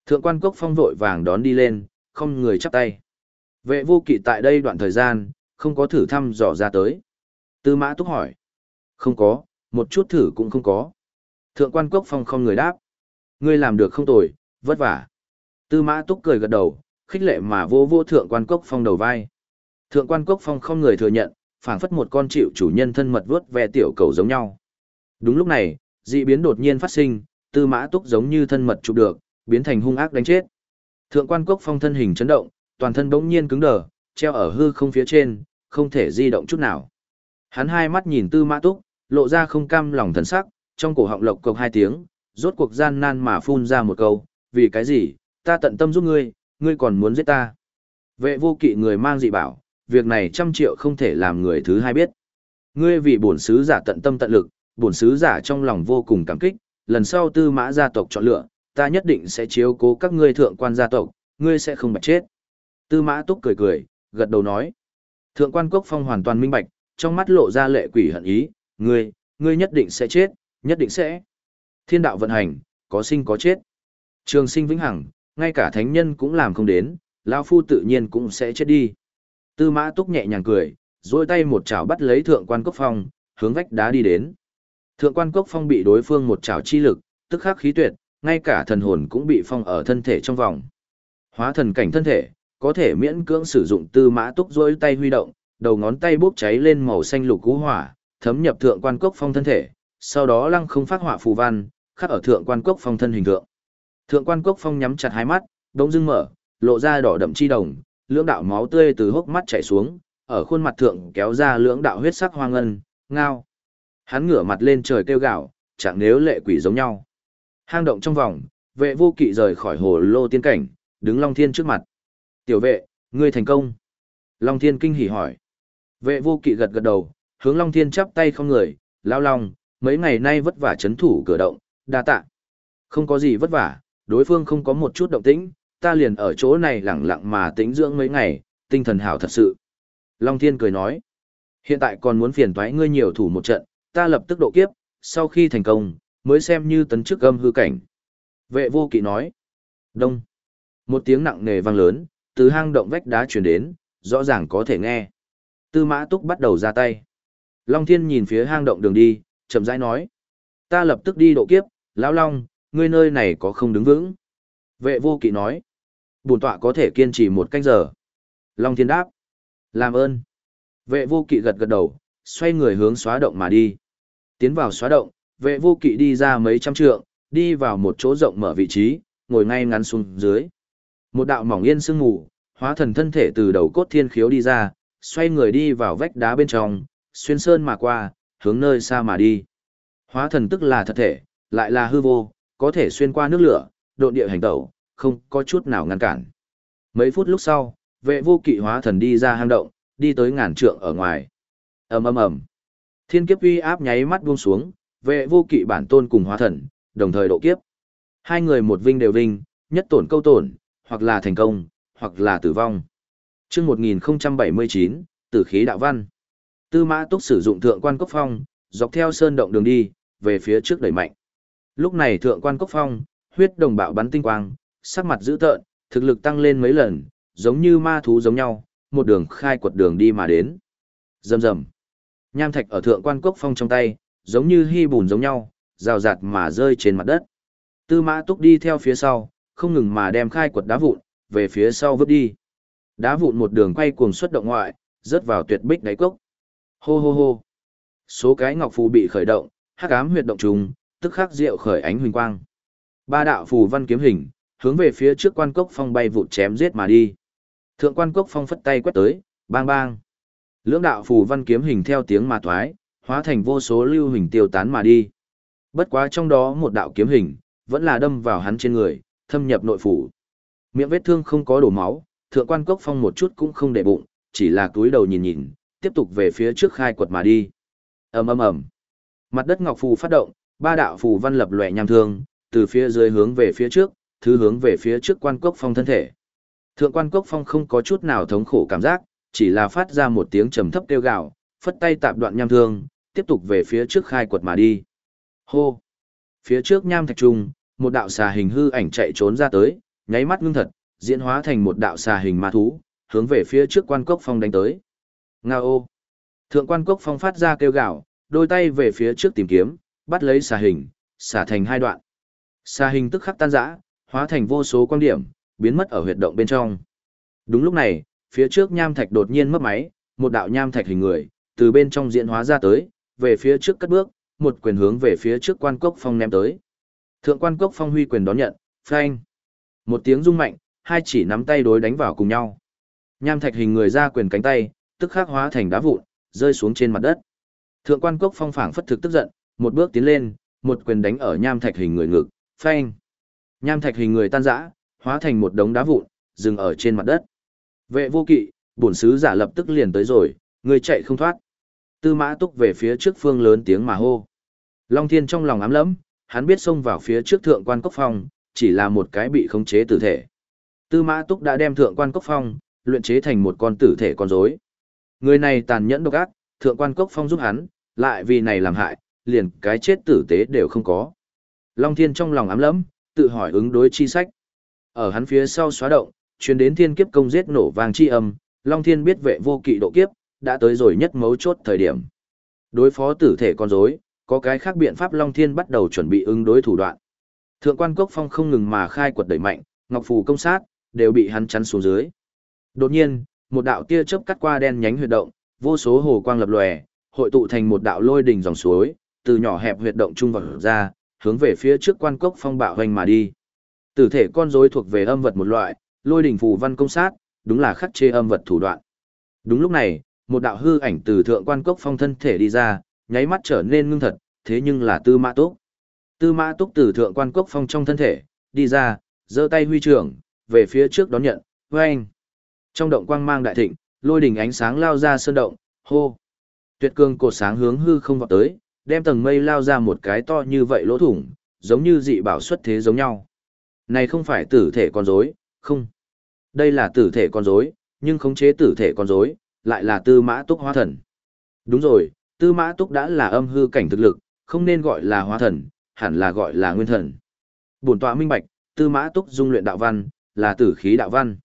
Thượng quan cốc phong vội vàng đón đi lên, không người chắp tay. Vệ vô kỵ tại đây đoạn thời gian, không có thử thăm dò ra tới. Tư mã túc hỏi. Không có, một chút thử cũng không có. Thượng quan cốc phong không người đáp. Ngươi làm được không tồi, vất vả. Tư mã túc cười gật đầu, khích lệ mà vô vô thượng quan cốc phong đầu vai. Thượng quan cốc phong không người thừa nhận, phảng phất một con chịu chủ nhân thân mật vuốt ve tiểu cầu giống nhau. Đúng lúc này, dị biến đột nhiên phát sinh, tư mã túc giống như thân mật chụp được, biến thành hung ác đánh chết. Thượng quan cốc phong thân hình chấn động, toàn thân bỗng nhiên cứng đờ, treo ở hư không phía trên, không thể di động chút nào. Hắn hai mắt nhìn Tư Mã Túc, lộ ra không cam lòng thần sắc, trong cổ họng lộc cộc hai tiếng, rốt cuộc gian nan mà phun ra một câu, vì cái gì, ta tận tâm giúp ngươi, ngươi còn muốn giết ta. Vệ vô kỵ người mang dị bảo, việc này trăm triệu không thể làm người thứ hai biết. Ngươi vì bổn sứ giả tận tâm tận lực, bổn sứ giả trong lòng vô cùng cảm kích, lần sau tư mã gia tộc chọn lựa, ta nhất định sẽ chiếu cố các ngươi thượng quan gia tộc, ngươi sẽ không bạch chết. Tư mã túc cười cười, gật đầu nói. Thượng quan cốc phong hoàn toàn minh bạch, trong mắt lộ ra lệ quỷ hận ý, ngươi, ngươi nhất định sẽ chết, nhất định sẽ. Thiên đạo vận hành, có sinh có chết. Trường sinh vĩnh hằng, ngay cả thánh nhân cũng làm không đến, lão phu tự nhiên cũng sẽ chết đi. Tư mã túc nhẹ nhàng cười, duỗi tay một chảo bắt lấy thượng quan cốc phong, hướng vách đá đi đến. Thượng quan cốc phong bị đối phương một chảo chi lực, tức khắc khí tuyệt, ngay cả thần hồn cũng bị phong ở thân thể trong vòng. Hóa thần cảnh thân thể, có thể miễn cưỡng sử dụng tư mã túc duỗi tay huy động, đầu ngón tay bốc cháy lên màu xanh lục cú hỏa, thấm nhập thượng quan cốc phong thân thể, sau đó lăng không phát hỏa phù văn, khắc ở thượng quan cốc phong thân hình tượng. Thượng quan cốc phong nhắm chặt hai mắt, đống dưng mở, lộ ra đỏ đậm chi đồng, lưỡng đạo máu tươi từ hốc mắt chảy xuống, ở khuôn mặt thượng kéo ra lưỡng đạo huyết sắc hoang ngân, ngao. Hắn ngửa mặt lên trời kêu gào, chẳng nếu lệ quỷ giống nhau. Hang động trong vòng, vệ vô kỵ rời khỏi hồ lô tiên cảnh, đứng Long Thiên trước mặt. Tiểu vệ, ngươi thành công. Long Thiên kinh hỉ hỏi. Vệ vô kỵ gật gật đầu, hướng Long Thiên chắp tay không người, lao long, mấy ngày nay vất vả chấn thủ cửa động, đa tạ. Không có gì vất vả, đối phương không có một chút động tĩnh, ta liền ở chỗ này lẳng lặng mà tĩnh dưỡng mấy ngày, tinh thần hảo thật sự. Long Thiên cười nói, hiện tại còn muốn phiền toái ngươi nhiều thủ một trận, ta lập tức độ kiếp, sau khi thành công, mới xem như tấn chức âm hư cảnh. Vệ vô kỵ nói, đông. Một tiếng nặng nề vang lớn, từ hang động vách đá truyền đến, rõ ràng có thể nghe. Tư mã túc bắt đầu ra tay. Long Thiên nhìn phía hang động đường đi, chậm rãi nói. Ta lập tức đi độ kiếp, lão Long, ngươi nơi này có không đứng vững. Vệ vô kỵ nói. Bùn tọa có thể kiên trì một canh giờ. Long Thiên đáp. Làm ơn. Vệ vô kỵ gật gật đầu, xoay người hướng xóa động mà đi. Tiến vào xóa động, vệ vô kỵ đi ra mấy trăm trượng, đi vào một chỗ rộng mở vị trí, ngồi ngay ngắn xuống dưới. Một đạo mỏng yên sương mù, hóa thần thân thể từ đầu cốt thiên khiếu đi ra, xoay người đi vào vách đá bên trong, xuyên sơn mà qua, hướng nơi xa mà đi. Hóa thần tức là thật thể, lại là hư vô, có thể xuyên qua nước lửa, độn địa hành tẩu, không có chút nào ngăn cản. Mấy phút lúc sau, vệ vô kỵ hóa thần đi ra hang động, đi tới ngàn trượng ở ngoài. ầm ầm ầm, thiên kiếp uy áp nháy mắt buông xuống, vệ vô kỵ bản tôn cùng hóa thần, đồng thời độ kiếp. Hai người một vinh đều vinh, nhất tổn câu tổn, hoặc là thành công, hoặc là tử vong. Chương 1079, Tử khí đạo văn. Tư Mã Túc sử dụng thượng quan cốc phong, dọc theo sơn động đường đi, về phía trước đẩy mạnh. Lúc này thượng quan cốc phong, huyết đồng bạo bắn tinh quang, sắc mặt dữ tợn, thực lực tăng lên mấy lần, giống như ma thú giống nhau, một đường khai quật đường đi mà đến. Rầm rầm. Nham thạch ở thượng quan cốc phong trong tay, giống như hy bùn giống nhau, rào rạt mà rơi trên mặt đất. Tư Mã Túc đi theo phía sau, không ngừng mà đem khai quật đá vụn, về phía sau vứt đi. Đá vụn một đường quay cuồng xuất động ngoại, rớt vào tuyệt bích đáy cốc. Hô hô hô. Số cái ngọc phù bị khởi động, hắc ám huyệt động trùng, tức khắc diệu khởi ánh huỳnh quang. Ba đạo phù văn kiếm hình, hướng về phía trước quan cốc phong bay vụt chém giết mà đi. Thượng quan cốc phong phất tay quét tới, bang bang. Lưỡng đạo phù văn kiếm hình theo tiếng mà thoái, hóa thành vô số lưu hình tiêu tán mà đi. Bất quá trong đó một đạo kiếm hình, vẫn là đâm vào hắn trên người, thâm nhập nội phủ. Miệng vết thương không có đổ máu, thượng quan cốc phong một chút cũng không để bụng, chỉ là túi đầu nhìn nhìn, tiếp tục về phía trước khai quật mà đi. ầm ầm ầm, mặt đất ngọc phù phát động, ba đạo phù văn lập lòe nham thương, từ phía dưới hướng về phía trước, thứ hướng về phía trước quan cốc phong thân thể. Thượng quan cốc phong không có chút nào thống khổ cảm giác, chỉ là phát ra một tiếng trầm thấp kêu gào, phất tay tạm đoạn nham thương, tiếp tục về phía trước khai quật mà đi. Hô! Phía trước nham thạch trung, một đạo xà hình hư ảnh chạy trốn ra tới, nháy mắt ngưng thật, diễn hóa thành một đạo xà hình ma thú, hướng về phía trước quan cốc phong đánh tới. Nga ô! Thượng quan cốc phong phát ra kêu gào, đôi tay về phía trước tìm kiếm, bắt lấy xà hình, xả thành hai đoạn. Xà hình tức khắc tan rã, hóa thành vô số quan điểm, biến mất ở huyệt động bên trong. Đúng lúc này, phía trước nham thạch đột nhiên mất máy, một đạo nham thạch hình người, từ bên trong diễn hóa ra tới, về phía trước cất bước, một quyền hướng về phía trước quan cốc phong ném tới. Thượng quan cốc phong huy quyền đón nhận, phanh. Một tiếng rung mạnh, hai chỉ nắm tay đối đánh vào cùng nhau. Nham thạch hình người ra quyền cánh tay, tức khắc hóa thành đá vụn, rơi xuống trên mặt đất. Thượng quan cốc phong phảng phất thực tức giận, một bước tiến lên, một quyền đánh ở nham thạch hình người ngực, phanh. Nham thạch hình người tan rã, hóa thành một đống đá vụn, dừng ở trên mặt đất. Vệ vô kỵ, bổn sứ giả lập tức liền tới rồi, người chạy không thoát. Tư mã túc về phía trước phương lớn tiếng mà hô. Long thiên trong lòng ám lẫm, hắn biết xông vào phía trước thượng quan cốc phong, chỉ là một cái bị khống chế tử thể. Tư mã túc đã đem thượng quan cốc phong, luyện chế thành một con tử thể con rối. Người này tàn nhẫn độc ác, thượng quan cốc phong giúp hắn, lại vì này làm hại, liền cái chết tử tế đều không có. Long thiên trong lòng ám lẫm, tự hỏi ứng đối chi sách. Ở hắn phía sau xóa động, truyền đến thiên kiếp công giết nổ vàng chi âm, Long Thiên biết vệ vô kỵ độ kiếp, đã tới rồi nhất mấu chốt thời điểm. Đối phó tử thể con rối, có cái khác biện pháp Long Thiên bắt đầu chuẩn bị ứng đối thủ đoạn. Thượng quan Cốc Phong không ngừng mà khai quật đẩy mạnh, Ngọc Phù công sát, đều bị hắn chắn xuống dưới. Đột nhiên, một đạo tia chớp cắt qua đen nhánh huyệt động, vô số hồ quang lập lòe, hội tụ thành một đạo lôi đỉnh dòng suối, từ nhỏ hẹp huyệt động trung vật ra, hướng về phía trước quan cốc phong bạo hoành mà đi. Tử thể con rối thuộc về âm vật một loại, lôi đỉnh phù văn công sát, đúng là khắc chế âm vật thủ đoạn. Đúng lúc này, một đạo hư ảnh từ thượng quan cốc phong thân thể đi ra, nháy mắt trở nên ngưng thật, thế nhưng là Tư Mã Túc. Tư Mã Túc từ thượng quan cốc phong trong thân thể, đi ra, giơ tay huy trưởng, về phía trước đón nhận, oeng. Trong động quang mang đại thịnh, lôi đỉnh ánh sáng lao ra sơn động, hô. Tuyệt cương cột sáng hướng hư không vọt tới, đem tầng mây lao ra một cái to như vậy lỗ thủng, giống như dị bảo xuất thế giống nhau. Này không phải tử thể con rối, không. Đây là tử thể con rối, nhưng khống chế tử thể con rối, lại là tư mã túc hóa thần. Đúng rồi, tư mã túc đã là âm hư cảnh thực lực, không nên gọi là hóa thần, hẳn là gọi là nguyên thần. Bổn tọa minh bạch, tư mã túc dung luyện đạo văn, là tử khí đạo văn.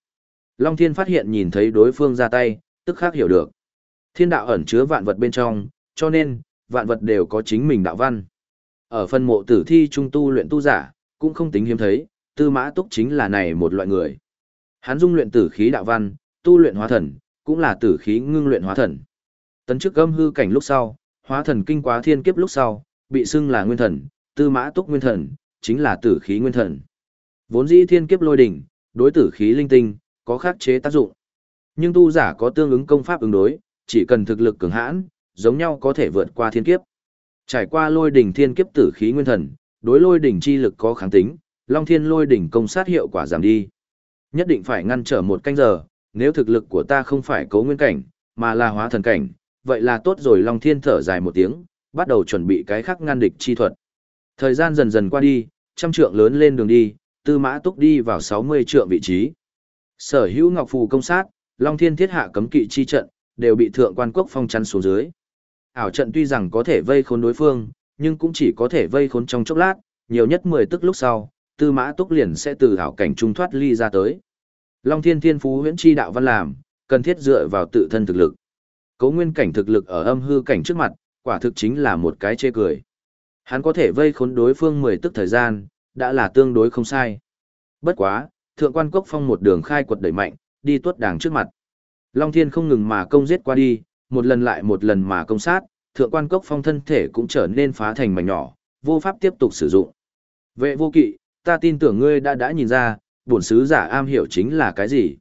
Long thiên phát hiện nhìn thấy đối phương ra tay, tức khác hiểu được. Thiên đạo ẩn chứa vạn vật bên trong, cho nên, vạn vật đều có chính mình đạo văn. Ở phân mộ tử thi trung tu luyện tu giả, cũng không tính hiếm thấy, tư mã túc chính là này một loại người. Hắn dung luyện tử khí đạo văn, tu luyện hóa thần, cũng là tử khí ngưng luyện hóa thần. Tấn chức âm hư cảnh lúc sau, hóa thần kinh quá thiên kiếp lúc sau, bị xưng là nguyên thần, tư mã túc nguyên thần, chính là tử khí nguyên thần. Vốn dĩ thiên kiếp lôi đỉnh, đối tử khí linh tinh, có khắc chế tác dụng. Nhưng tu giả có tương ứng công pháp ứng đối, chỉ cần thực lực cường hãn, giống nhau có thể vượt qua thiên kiếp. Trải qua lôi đỉnh thiên kiếp tử khí nguyên thần, đối lôi đỉnh chi lực có kháng tính, Long Thiên lôi đỉnh công sát hiệu quả giảm đi. Nhất định phải ngăn trở một canh giờ, nếu thực lực của ta không phải cấu nguyên cảnh, mà là hóa thần cảnh, vậy là tốt rồi Long Thiên thở dài một tiếng, bắt đầu chuẩn bị cái khác ngăn địch chi thuật. Thời gian dần dần qua đi, trăm trượng lớn lên đường đi, tư mã túc đi vào 60 trượng vị trí. Sở hữu ngọc phù công sát, Long Thiên thiết hạ cấm kỵ chi trận, đều bị thượng quan quốc phong chắn xuống dưới. Ảo trận tuy rằng có thể vây khốn đối phương, nhưng cũng chỉ có thể vây khốn trong chốc lát, nhiều nhất 10 tức lúc sau, tư mã túc liền sẽ từ ảo cảnh trung thoát ly ra tới. Long thiên thiên phú huyễn chi đạo văn làm, cần thiết dựa vào tự thân thực lực. Cấu nguyên cảnh thực lực ở âm hư cảnh trước mặt, quả thực chính là một cái chê cười. Hắn có thể vây khốn đối phương 10 tức thời gian, đã là tương đối không sai. Bất quá, thượng quan cốc phong một đường khai quật đẩy mạnh, đi tuốt đảng trước mặt. Long thiên không ngừng mà công giết qua đi, một lần lại một lần mà công sát, thượng quan cốc phong thân thể cũng trở nên phá thành mảnh nhỏ, vô pháp tiếp tục sử dụng. Vệ vô kỵ, ta tin tưởng ngươi đã đã nhìn ra, bổn sứ giả am hiểu chính là cái gì.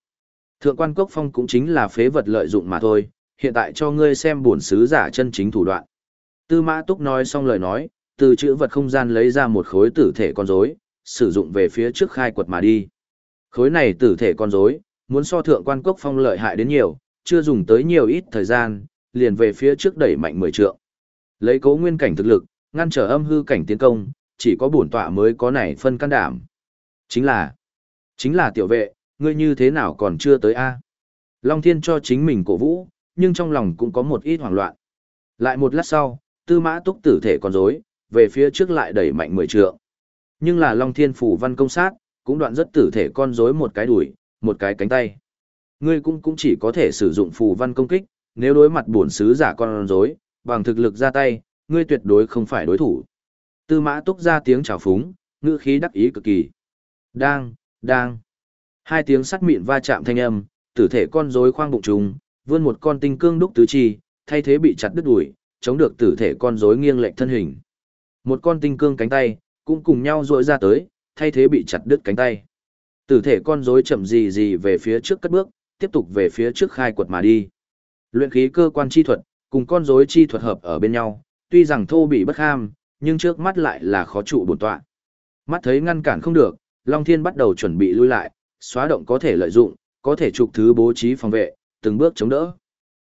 Thượng quan cốc phong cũng chính là phế vật lợi dụng mà thôi, hiện tại cho ngươi xem bổn sứ giả chân chính thủ đoạn. Tư mã túc nói xong lời nói, từ chữ vật không gian lấy ra một khối tử thể con rối, sử dụng về phía trước khai quật mà đi. Khối này tử thể con rối, muốn so thượng quan cốc phong lợi hại đến nhiều, chưa dùng tới nhiều ít thời gian, liền về phía trước đẩy mạnh mười trượng. Lấy cố nguyên cảnh thực lực, ngăn trở âm hư cảnh tiến công, chỉ có bổn tọa mới có này phân can đảm. Chính là, chính là tiểu vệ, ngươi như thế nào còn chưa tới a? Long Thiên cho chính mình cổ vũ, nhưng trong lòng cũng có một ít hoảng loạn. Lại một lát sau, tư mã túc tử thể còn rối về phía trước lại đẩy mạnh mười trượng. Nhưng là Long Thiên phủ văn công sát, cũng đoạn rất tử thể con rối một cái đuổi, một cái cánh tay. Ngươi cũng cũng chỉ có thể sử dụng phù văn công kích, nếu đối mặt bổn sứ giả con rối, bằng thực lực ra tay, ngươi tuyệt đối không phải đối thủ. Tư mã túc ra tiếng chào phúng, ngữ khí đắc ý cực kỳ. Đang, đang. Hai tiếng sắt mịn va chạm thanh âm, tử thể con rối khoang bụng trùng, vươn một con tinh cương đúc tứ chi, thay thế bị chặt đứt đuổi, chống được tử thể con rối nghiêng lệch thân hình. Một con tinh cương cánh tay, cũng cùng nhau rỗi ra tới, thay thế bị chặt đứt cánh tay. Tử thể con rối chậm gì gì về phía trước cất bước, tiếp tục về phía trước khai quật mà đi. Luyện khí cơ quan chi thuật, cùng con rối chi thuật hợp ở bên nhau, tuy rằng thô bị bất ham, nhưng trước mắt lại là khó trụ bổn tọa. Mắt thấy ngăn cản không được, Long Thiên bắt đầu chuẩn bị lui lại, xóa động có thể lợi dụng, có thể trục thứ bố trí phòng vệ, từng bước chống đỡ.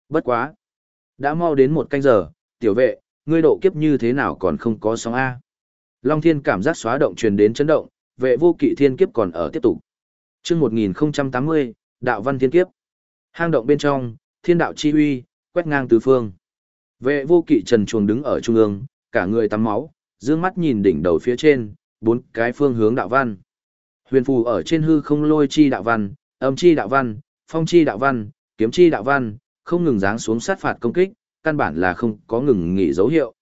Bất quá. Đã mau đến một canh giờ, tiểu vệ, ngươi độ kiếp như thế nào còn không có sóng A. Long Thiên cảm giác xóa động truyền đến chấn động, vệ vô kỵ thiên kiếp còn ở tiếp tục. chương 1080, đạo văn thiên kiếp. Hang động bên trong, thiên đạo chi huy, quét ngang tứ phương. Vệ vô kỵ trần chuồng đứng ở trung ương, cả người tắm máu, dương mắt nhìn đỉnh đầu phía trên, bốn cái phương hướng đạo văn. Huyền phù ở trên hư không lôi chi đạo văn, âm chi đạo văn, phong chi đạo văn, kiếm chi đạo văn, không ngừng giáng xuống sát phạt công kích, căn bản là không có ngừng nghỉ dấu hiệu.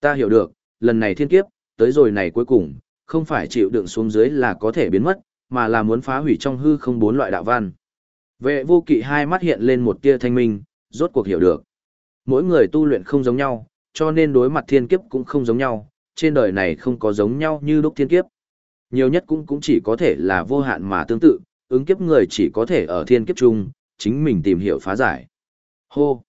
Ta hiểu được, lần này thiên kiếp, tới rồi này cuối cùng, không phải chịu đựng xuống dưới là có thể biến mất, mà là muốn phá hủy trong hư không bốn loại đạo văn. Vệ vô kỵ hai mắt hiện lên một tia thanh minh, rốt cuộc hiểu được. Mỗi người tu luyện không giống nhau, cho nên đối mặt thiên kiếp cũng không giống nhau, trên đời này không có giống nhau như đúc thiên kiếp. Nhiều nhất cũng cũng chỉ có thể là vô hạn mà tương tự, ứng kiếp người chỉ có thể ở thiên kiếp chung, chính mình tìm hiểu phá giải. Hô!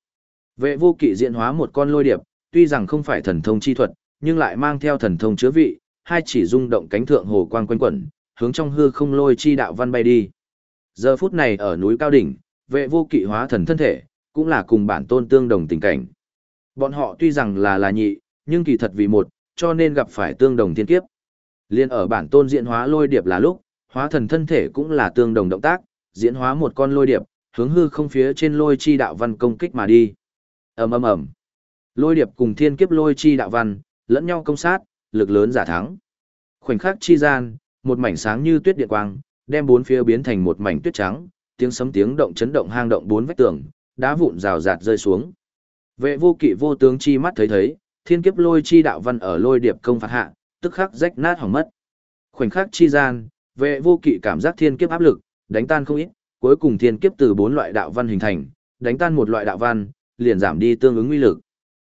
Vệ vô kỵ diện hóa một con lôi điệp, tuy rằng không phải thần thông chi thuật, nhưng lại mang theo thần thông chứa vị, hai chỉ rung động cánh thượng hồ quang quanh quẩn, hướng trong hư không lôi chi đạo văn bay đi. Giờ phút này ở núi cao đỉnh, vệ vô kỵ hóa thần thân thể, cũng là cùng bản tôn tương đồng tình cảnh. Bọn họ tuy rằng là là nhị, nhưng kỳ thật vì một, cho nên gặp phải tương đồng thiên kiếp. Liên ở bản tôn diễn hóa lôi điệp là lúc, hóa thần thân thể cũng là tương đồng động tác, diễn hóa một con lôi điệp, hướng hư không phía trên lôi chi đạo văn công kích mà đi. Ầm ầm ầm. Lôi điệp cùng thiên kiếp lôi chi đạo văn, lẫn nhau công sát, lực lớn giả thắng. Khoảnh khắc chi gian, một mảnh sáng như tuyết điện quang, đem bốn phía biến thành một mảnh tuyết trắng, tiếng sấm tiếng động chấn động hang động bốn vách tường, đá vụn rào rạt rơi xuống. Vệ vô kỵ vô tướng chi mắt thấy thấy, thiên kiếp lôi chi đạo văn ở lôi điệp công phạt hạ, tức khắc rách nát hỏng mất. Khoảnh khắc chi gian, vệ vô kỵ cảm giác thiên kiếp áp lực, đánh tan không ít, cuối cùng thiên kiếp từ bốn loại đạo văn hình thành, đánh tan một loại đạo văn, liền giảm đi tương ứng uy lực.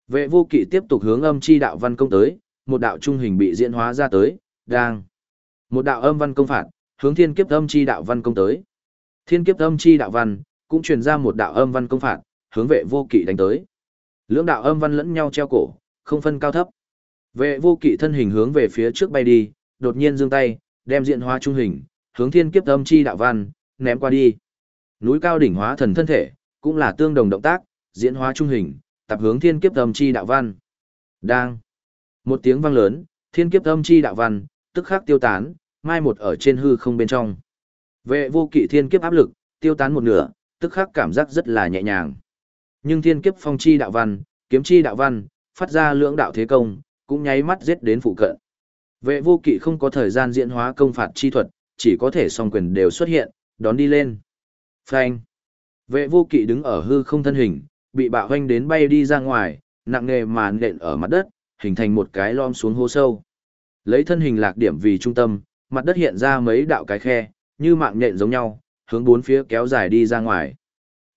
Vệ vô kỵ tiếp tục hướng âm chi đạo văn công tới, một đạo trung hình bị diễn hóa ra tới, đang. Một đạo âm văn công phạt, hướng thiên kiếp âm chi đạo văn công tới. Thiên kiếp âm chi đạo văn, cũng truyền ra một đạo âm văn công phạt, hướng vệ vô kỵ đánh tới. Lưỡng đạo âm văn lẫn nhau treo cổ, không phân cao thấp. Vệ vô kỵ thân hình hướng về phía trước bay đi, đột nhiên giương tay, đem diện hóa trung hình, hướng thiên kiếp âm chi đạo văn, ném qua đi. Núi cao đỉnh hóa thần thân thể, cũng là tương đồng động tác, diễn hóa trung hình, tập hướng thiên kiếp âm chi đạo văn. Đang. Một tiếng vang lớn, thiên kiếp âm chi đạo văn, tức khắc tiêu tán, mai một ở trên hư không bên trong. Vệ vô kỵ thiên kiếp áp lực, tiêu tán một nửa, tức khắc cảm giác rất là nhẹ nhàng. Nhưng thiên kiếp phong chi đạo văn, kiếm chi đạo văn, phát ra lưỡng đạo thế công, cũng nháy mắt giết đến phụ cận. Vệ vô kỵ không có thời gian diễn hóa công phạt chi thuật, chỉ có thể song quyền đều xuất hiện, đón đi lên. Phanh. Vệ vô kỵ đứng ở hư không thân hình, bị bạo hoanh đến bay đi ra ngoài, nặng nề mà nện ở mặt đất, hình thành một cái lom xuống hố sâu. Lấy thân hình lạc điểm vì trung tâm, mặt đất hiện ra mấy đạo cái khe, như mạng nện giống nhau, hướng bốn phía kéo dài đi ra ngoài.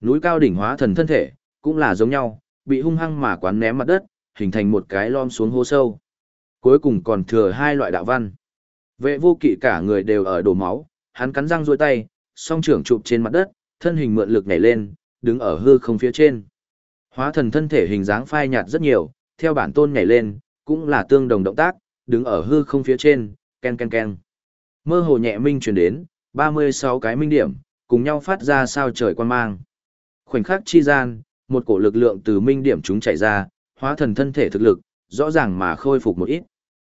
Núi cao đỉnh hóa thần thân thể, cũng là giống nhau, bị hung hăng mà quán ném mặt đất, hình thành một cái lom xuống hố sâu. Cuối cùng còn thừa hai loại đạo văn. Vệ vô kỵ cả người đều ở đổ máu, hắn cắn răng duỗi tay, song trưởng chụp trên mặt đất, thân hình mượn lực nhảy lên, đứng ở hư không phía trên. Hóa thần thân thể hình dáng phai nhạt rất nhiều, theo bản tôn nhảy lên, cũng là tương đồng động tác, đứng ở hư không phía trên, ken ken ken. Mơ hồ nhẹ minh truyền đến, 36 cái minh điểm, cùng nhau phát ra sao trời quan mang. Khoảnh khắc chi gian, một cổ lực lượng từ minh điểm chúng chạy ra, hóa thần thân thể thực lực, rõ ràng mà khôi phục một ít.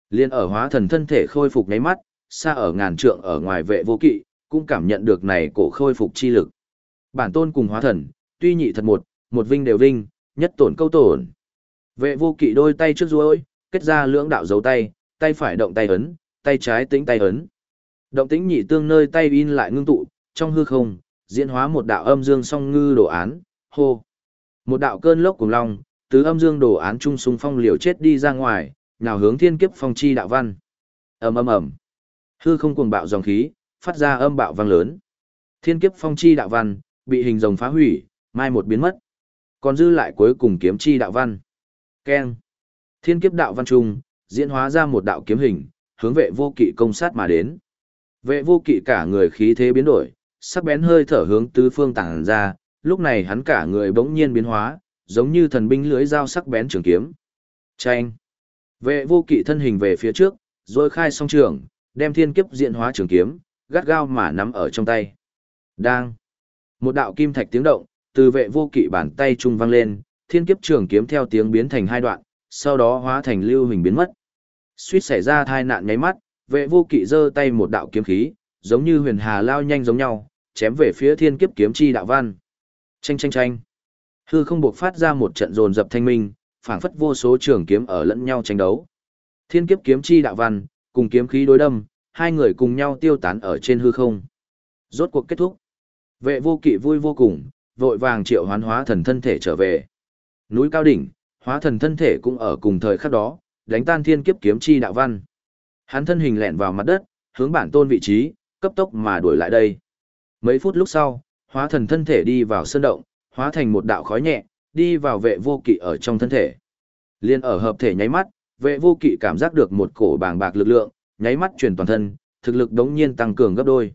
Liên ở hóa thần thân thể khôi phục nháy mắt, xa ở ngàn trượng ở ngoài vệ vô kỵ, cũng cảm nhận được này cổ khôi phục chi lực. Bản tôn cùng hóa thần, tuy nhị thật một, một vinh đều vinh, nhất tổn câu tổn. Vệ vô kỵ đôi tay trước ruôi, kết ra lưỡng đạo dấu tay, tay phải động tay ấn, tay trái tính tay ấn. Động tĩnh nhị tương nơi tay in lại ngưng tụ, trong hư không, diễn hóa một đạo âm dương song ngư đồ án, hô. Một đạo cơn lốc cùng long, từ âm dương đồ án trung sung phong liều chết đi ra ngoài, nào hướng thiên kiếp phong chi đạo văn. ầm ầm ầm, hư không cuồng bạo dòng khí, phát ra âm bạo vang lớn. Thiên kiếp phong chi đạo văn bị hình rồng phá hủy, mai một biến mất. Còn dư lại cuối cùng kiếm chi đạo văn. Keng. Thiên kiếp đạo văn trung, diễn hóa ra một đạo kiếm hình, hướng vệ vô kỵ công sát mà đến. Vệ vô kỵ cả người khí thế biến đổi, sắc bén hơi thở hướng tứ phương tàng ra, lúc này hắn cả người bỗng nhiên biến hóa, giống như thần binh lưới dao sắc bén trường kiếm. Chanh! Vệ vô kỵ thân hình về phía trước, rồi khai song trường, đem thiên kiếp diện hóa trường kiếm, gắt gao mà nắm ở trong tay. Đang! Một đạo kim thạch tiếng động, từ vệ vô kỵ bàn tay trung vang lên, thiên kiếp trường kiếm theo tiếng biến thành hai đoạn, sau đó hóa thành lưu hình biến mất. Suýt xảy ra thai nạn nháy mắt, vệ vô kỵ giơ tay một đạo kiếm khí, giống như huyền hà lao nhanh giống nhau, chém về phía thiên kiếp kiếm chi đạo văn. Chanh chanh chanh. Hư không buộc phát ra một trận rồn dập thanh minh, phảng phất vô số trường kiếm ở lẫn nhau tranh đấu. Thiên kiếp kiếm chi đạo văn, cùng kiếm khí đối đâm, hai người cùng nhau tiêu tán ở trên hư không. Rốt cuộc kết thúc. Vệ vô kỵ vui vô cùng, vội vàng triệu hoán hóa thần thân thể trở về. Núi cao đỉnh, hóa thần thân thể cũng ở cùng thời khắc đó, đánh tan thiên kiếp kiếm chi đạo văn. Hắn thân hình lẹn vào mặt đất, hướng bản tôn vị trí, cấp tốc mà đuổi lại đây. Mấy phút lúc sau, hóa thần thân thể đi vào sơn động, hóa thành một đạo khói nhẹ, đi vào vệ vô kỵ ở trong thân thể. Liên ở hợp thể nháy mắt, vệ vô kỵ cảm giác được một cổ bàng bạc lực lượng, nháy mắt truyền toàn thân, thực lực đống nhiên tăng cường gấp đôi.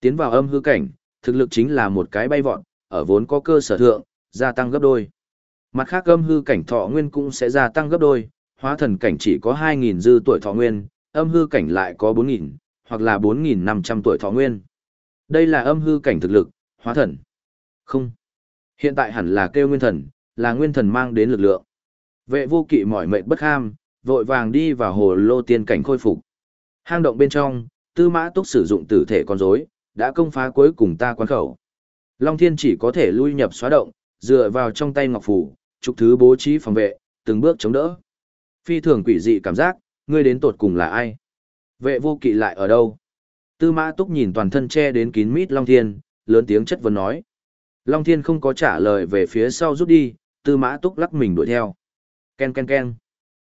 Tiến vào âm hư cảnh, thực lực chính là một cái bay vọt, ở vốn có cơ sở thượng, gia tăng gấp đôi. Mặt khác âm hư cảnh thọ nguyên cũng sẽ gia tăng gấp đôi, hóa thần cảnh chỉ có 2.000 dư tuổi thọ nguyên, âm hư cảnh lại có 4.000, hoặc là 4.500 tuổi thọ nguyên. Đây là âm hư cảnh thực lực, hóa thần. Không. Hiện tại hẳn là kêu nguyên thần, là nguyên thần mang đến lực lượng. Vệ vô kỵ mỏi mệt bất ham, vội vàng đi vào hồ lô tiên cảnh khôi phục. Hang động bên trong, tư mã túc sử dụng tử thể con rối, đã công phá cuối cùng ta quan khẩu. Long thiên chỉ có thể lui nhập xóa động, dựa vào trong tay ngọc phủ, trục thứ bố trí phòng vệ, từng bước chống đỡ. Phi thường quỷ dị cảm giác, ngươi đến tột cùng là ai? Vệ vô kỵ lại ở đâu? Tư mã túc nhìn toàn thân che đến kín mít Long Thiên, lớn tiếng chất vấn nói. Long Thiên không có trả lời về phía sau rút đi, tư mã túc lắc mình đuổi theo. Ken ken ken.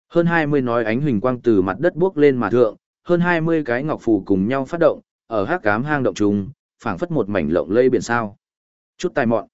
Hơn 20 nói ánh huỳnh quang từ mặt đất bước lên mà thượng, hơn 20 cái ngọc phù cùng nhau phát động, ở hắc cám hang động trùng, phảng phất một mảnh lộng lây biển sao. Chút tài mọn.